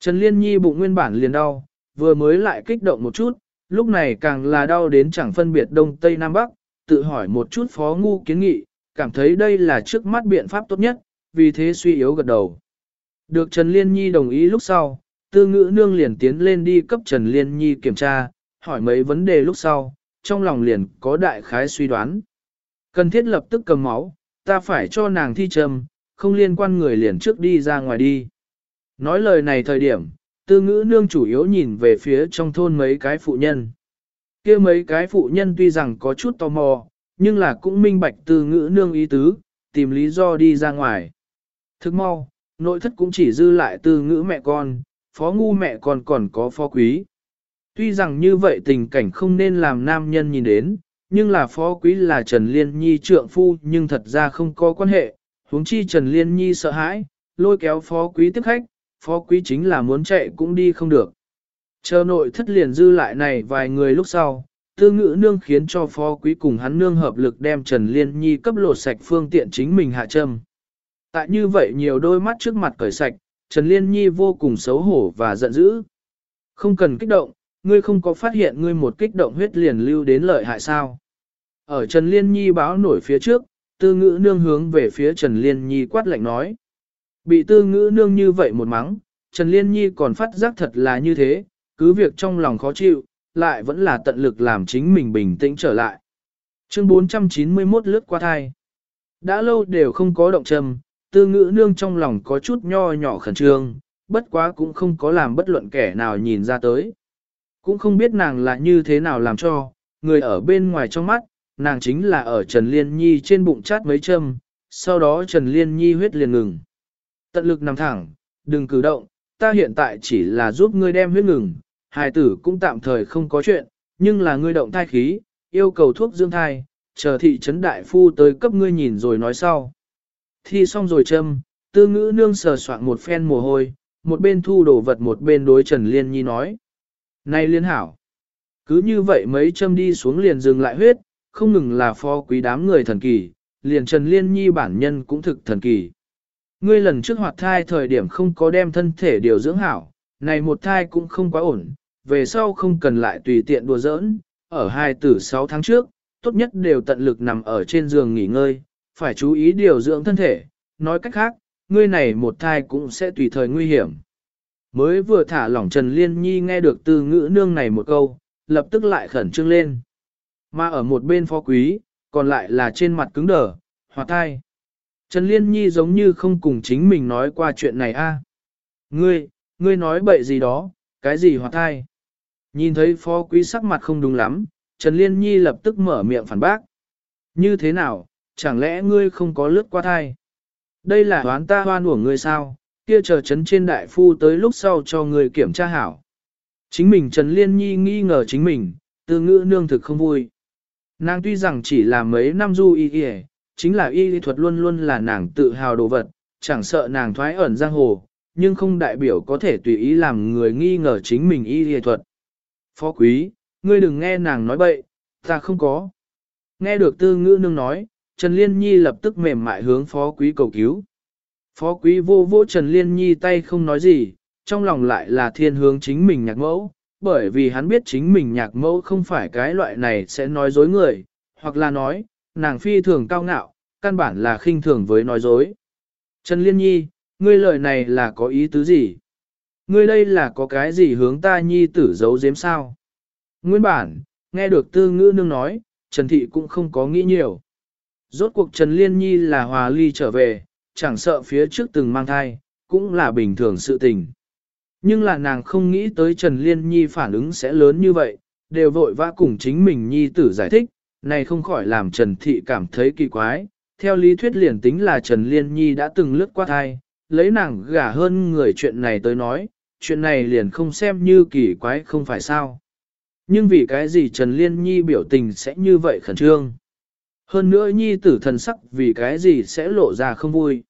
Trần Liên Nhi bụng nguyên bản liền đau, vừa mới lại kích động một chút, lúc này càng là đau đến chẳng phân biệt đông tây nam bắc, tự hỏi một chút phó ngu kiến nghị, cảm thấy đây là trước mắt biện pháp tốt nhất, vì thế suy yếu gật đầu. Được Trần Liên Nhi đồng ý lúc sau, tư ngữ nương liền tiến lên đi cấp Trần Liên Nhi kiểm tra, hỏi mấy vấn đề lúc sau, trong lòng liền có đại khái suy đoán. Cần thiết lập tức cầm máu, ta phải cho nàng thi trầm, không liên quan người liền trước đi ra ngoài đi. Nói lời này thời điểm, tư ngữ nương chủ yếu nhìn về phía trong thôn mấy cái phụ nhân. kia mấy cái phụ nhân tuy rằng có chút tò mò, nhưng là cũng minh bạch tư ngữ nương ý tứ, tìm lý do đi ra ngoài. Thức mau, nội thất cũng chỉ dư lại tư ngữ mẹ con, phó ngu mẹ con còn có phó quý. Tuy rằng như vậy tình cảnh không nên làm nam nhân nhìn đến, nhưng là phó quý là Trần Liên Nhi trượng phu nhưng thật ra không có quan hệ, huống chi Trần Liên Nhi sợ hãi, lôi kéo phó quý tiếp khách, phó quý chính là muốn chạy cũng đi không được. Chờ nội thất liền dư lại này vài người lúc sau, tư ngữ nương khiến cho phó quý cùng hắn nương hợp lực đem Trần Liên Nhi cấp lột sạch phương tiện chính mình hạ châm. Tại như vậy nhiều đôi mắt trước mặt cởi sạch, Trần Liên Nhi vô cùng xấu hổ và giận dữ. Không cần kích động, ngươi không có phát hiện ngươi một kích động huyết liền lưu đến lợi hại sao. Ở Trần Liên Nhi báo nổi phía trước, tư ngữ nương hướng về phía Trần Liên Nhi quát lạnh nói. Bị tư ngữ nương như vậy một mắng, Trần Liên Nhi còn phát giác thật là như thế, cứ việc trong lòng khó chịu, lại vẫn là tận lực làm chính mình bình tĩnh trở lại. Chương 491 lướt qua thai. Đã lâu đều không có động trầm, tư ngữ nương trong lòng có chút nho nhỏ khẩn trương, bất quá cũng không có làm bất luận kẻ nào nhìn ra tới. Cũng không biết nàng là như thế nào làm cho, người ở bên ngoài trong mắt, nàng chính là ở Trần Liên Nhi trên bụng chát mấy châm, sau đó Trần Liên Nhi huyết liền ngừng. Tận lực nằm thẳng, đừng cử động, ta hiện tại chỉ là giúp ngươi đem huyết ngừng, hài tử cũng tạm thời không có chuyện, nhưng là ngươi động thai khí, yêu cầu thuốc dưỡng thai, chờ thị trấn đại phu tới cấp ngươi nhìn rồi nói sau. Thi xong rồi châm, tư ngữ nương sờ soạn một phen mồ hôi, một bên thu đồ vật một bên đối Trần Liên Nhi nói. Này liên hảo, cứ như vậy mấy châm đi xuống liền dừng lại huyết, không ngừng là phó quý đám người thần kỳ, liền Trần Liên Nhi bản nhân cũng thực thần kỳ. Ngươi lần trước hoạt thai thời điểm không có đem thân thể điều dưỡng hảo, này một thai cũng không quá ổn, về sau không cần lại tùy tiện đùa giỡn, ở hai tử 6 tháng trước, tốt nhất đều tận lực nằm ở trên giường nghỉ ngơi, phải chú ý điều dưỡng thân thể, nói cách khác, ngươi này một thai cũng sẽ tùy thời nguy hiểm. Mới vừa thả lỏng Trần Liên Nhi nghe được từ ngữ nương này một câu, lập tức lại khẩn trương lên. Mà ở một bên phó quý, còn lại là trên mặt cứng đờ, hoạt thai. Trần Liên Nhi giống như không cùng chính mình nói qua chuyện này a. Ngươi, ngươi nói bậy gì đó, cái gì hoạt thai. Nhìn thấy phó quý sắc mặt không đúng lắm, Trần Liên Nhi lập tức mở miệng phản bác. Như thế nào, chẳng lẽ ngươi không có lướt qua thai? Đây là đoán ta hoan của ngươi sao, kia chờ chấn trên đại phu tới lúc sau cho ngươi kiểm tra hảo. Chính mình Trần Liên Nhi nghi ngờ chính mình, từ ngữ nương thực không vui. Nàng tuy rằng chỉ là mấy năm du y y, chính là y lý thuật luôn luôn là nàng tự hào đồ vật, chẳng sợ nàng thoái ẩn giang hồ, nhưng không đại biểu có thể tùy ý làm người nghi ngờ chính mình y lý thuật. Phó quý, ngươi đừng nghe nàng nói bậy, ta không có. Nghe được tư ngữ nương nói, Trần Liên Nhi lập tức mềm mại hướng phó quý cầu cứu. Phó quý vô vô Trần Liên Nhi tay không nói gì, trong lòng lại là thiên hướng chính mình nhạc mẫu, bởi vì hắn biết chính mình nhạc mẫu không phải cái loại này sẽ nói dối người, hoặc là nói, nàng phi thường cao ngạo, căn bản là khinh thường với nói dối. Trần Liên Nhi, ngươi lời này là có ý tứ gì? Ngươi đây là có cái gì hướng ta nhi tử giấu giếm sao? Nguyên bản, nghe được tư ngữ nương nói, Trần Thị cũng không có nghĩ nhiều. Rốt cuộc Trần Liên Nhi là hòa ly trở về, chẳng sợ phía trước từng mang thai, cũng là bình thường sự tình. Nhưng là nàng không nghĩ tới Trần Liên Nhi phản ứng sẽ lớn như vậy, đều vội vã cùng chính mình Nhi tử giải thích, này không khỏi làm Trần Thị cảm thấy kỳ quái. Theo lý thuyết liền tính là Trần Liên Nhi đã từng lướt qua thai, lấy nàng gả hơn người chuyện này tới nói, chuyện này liền không xem như kỳ quái không phải sao. Nhưng vì cái gì Trần Liên Nhi biểu tình sẽ như vậy khẩn trương? Hơn nữa Nhi tử thần sắc vì cái gì sẽ lộ ra không vui?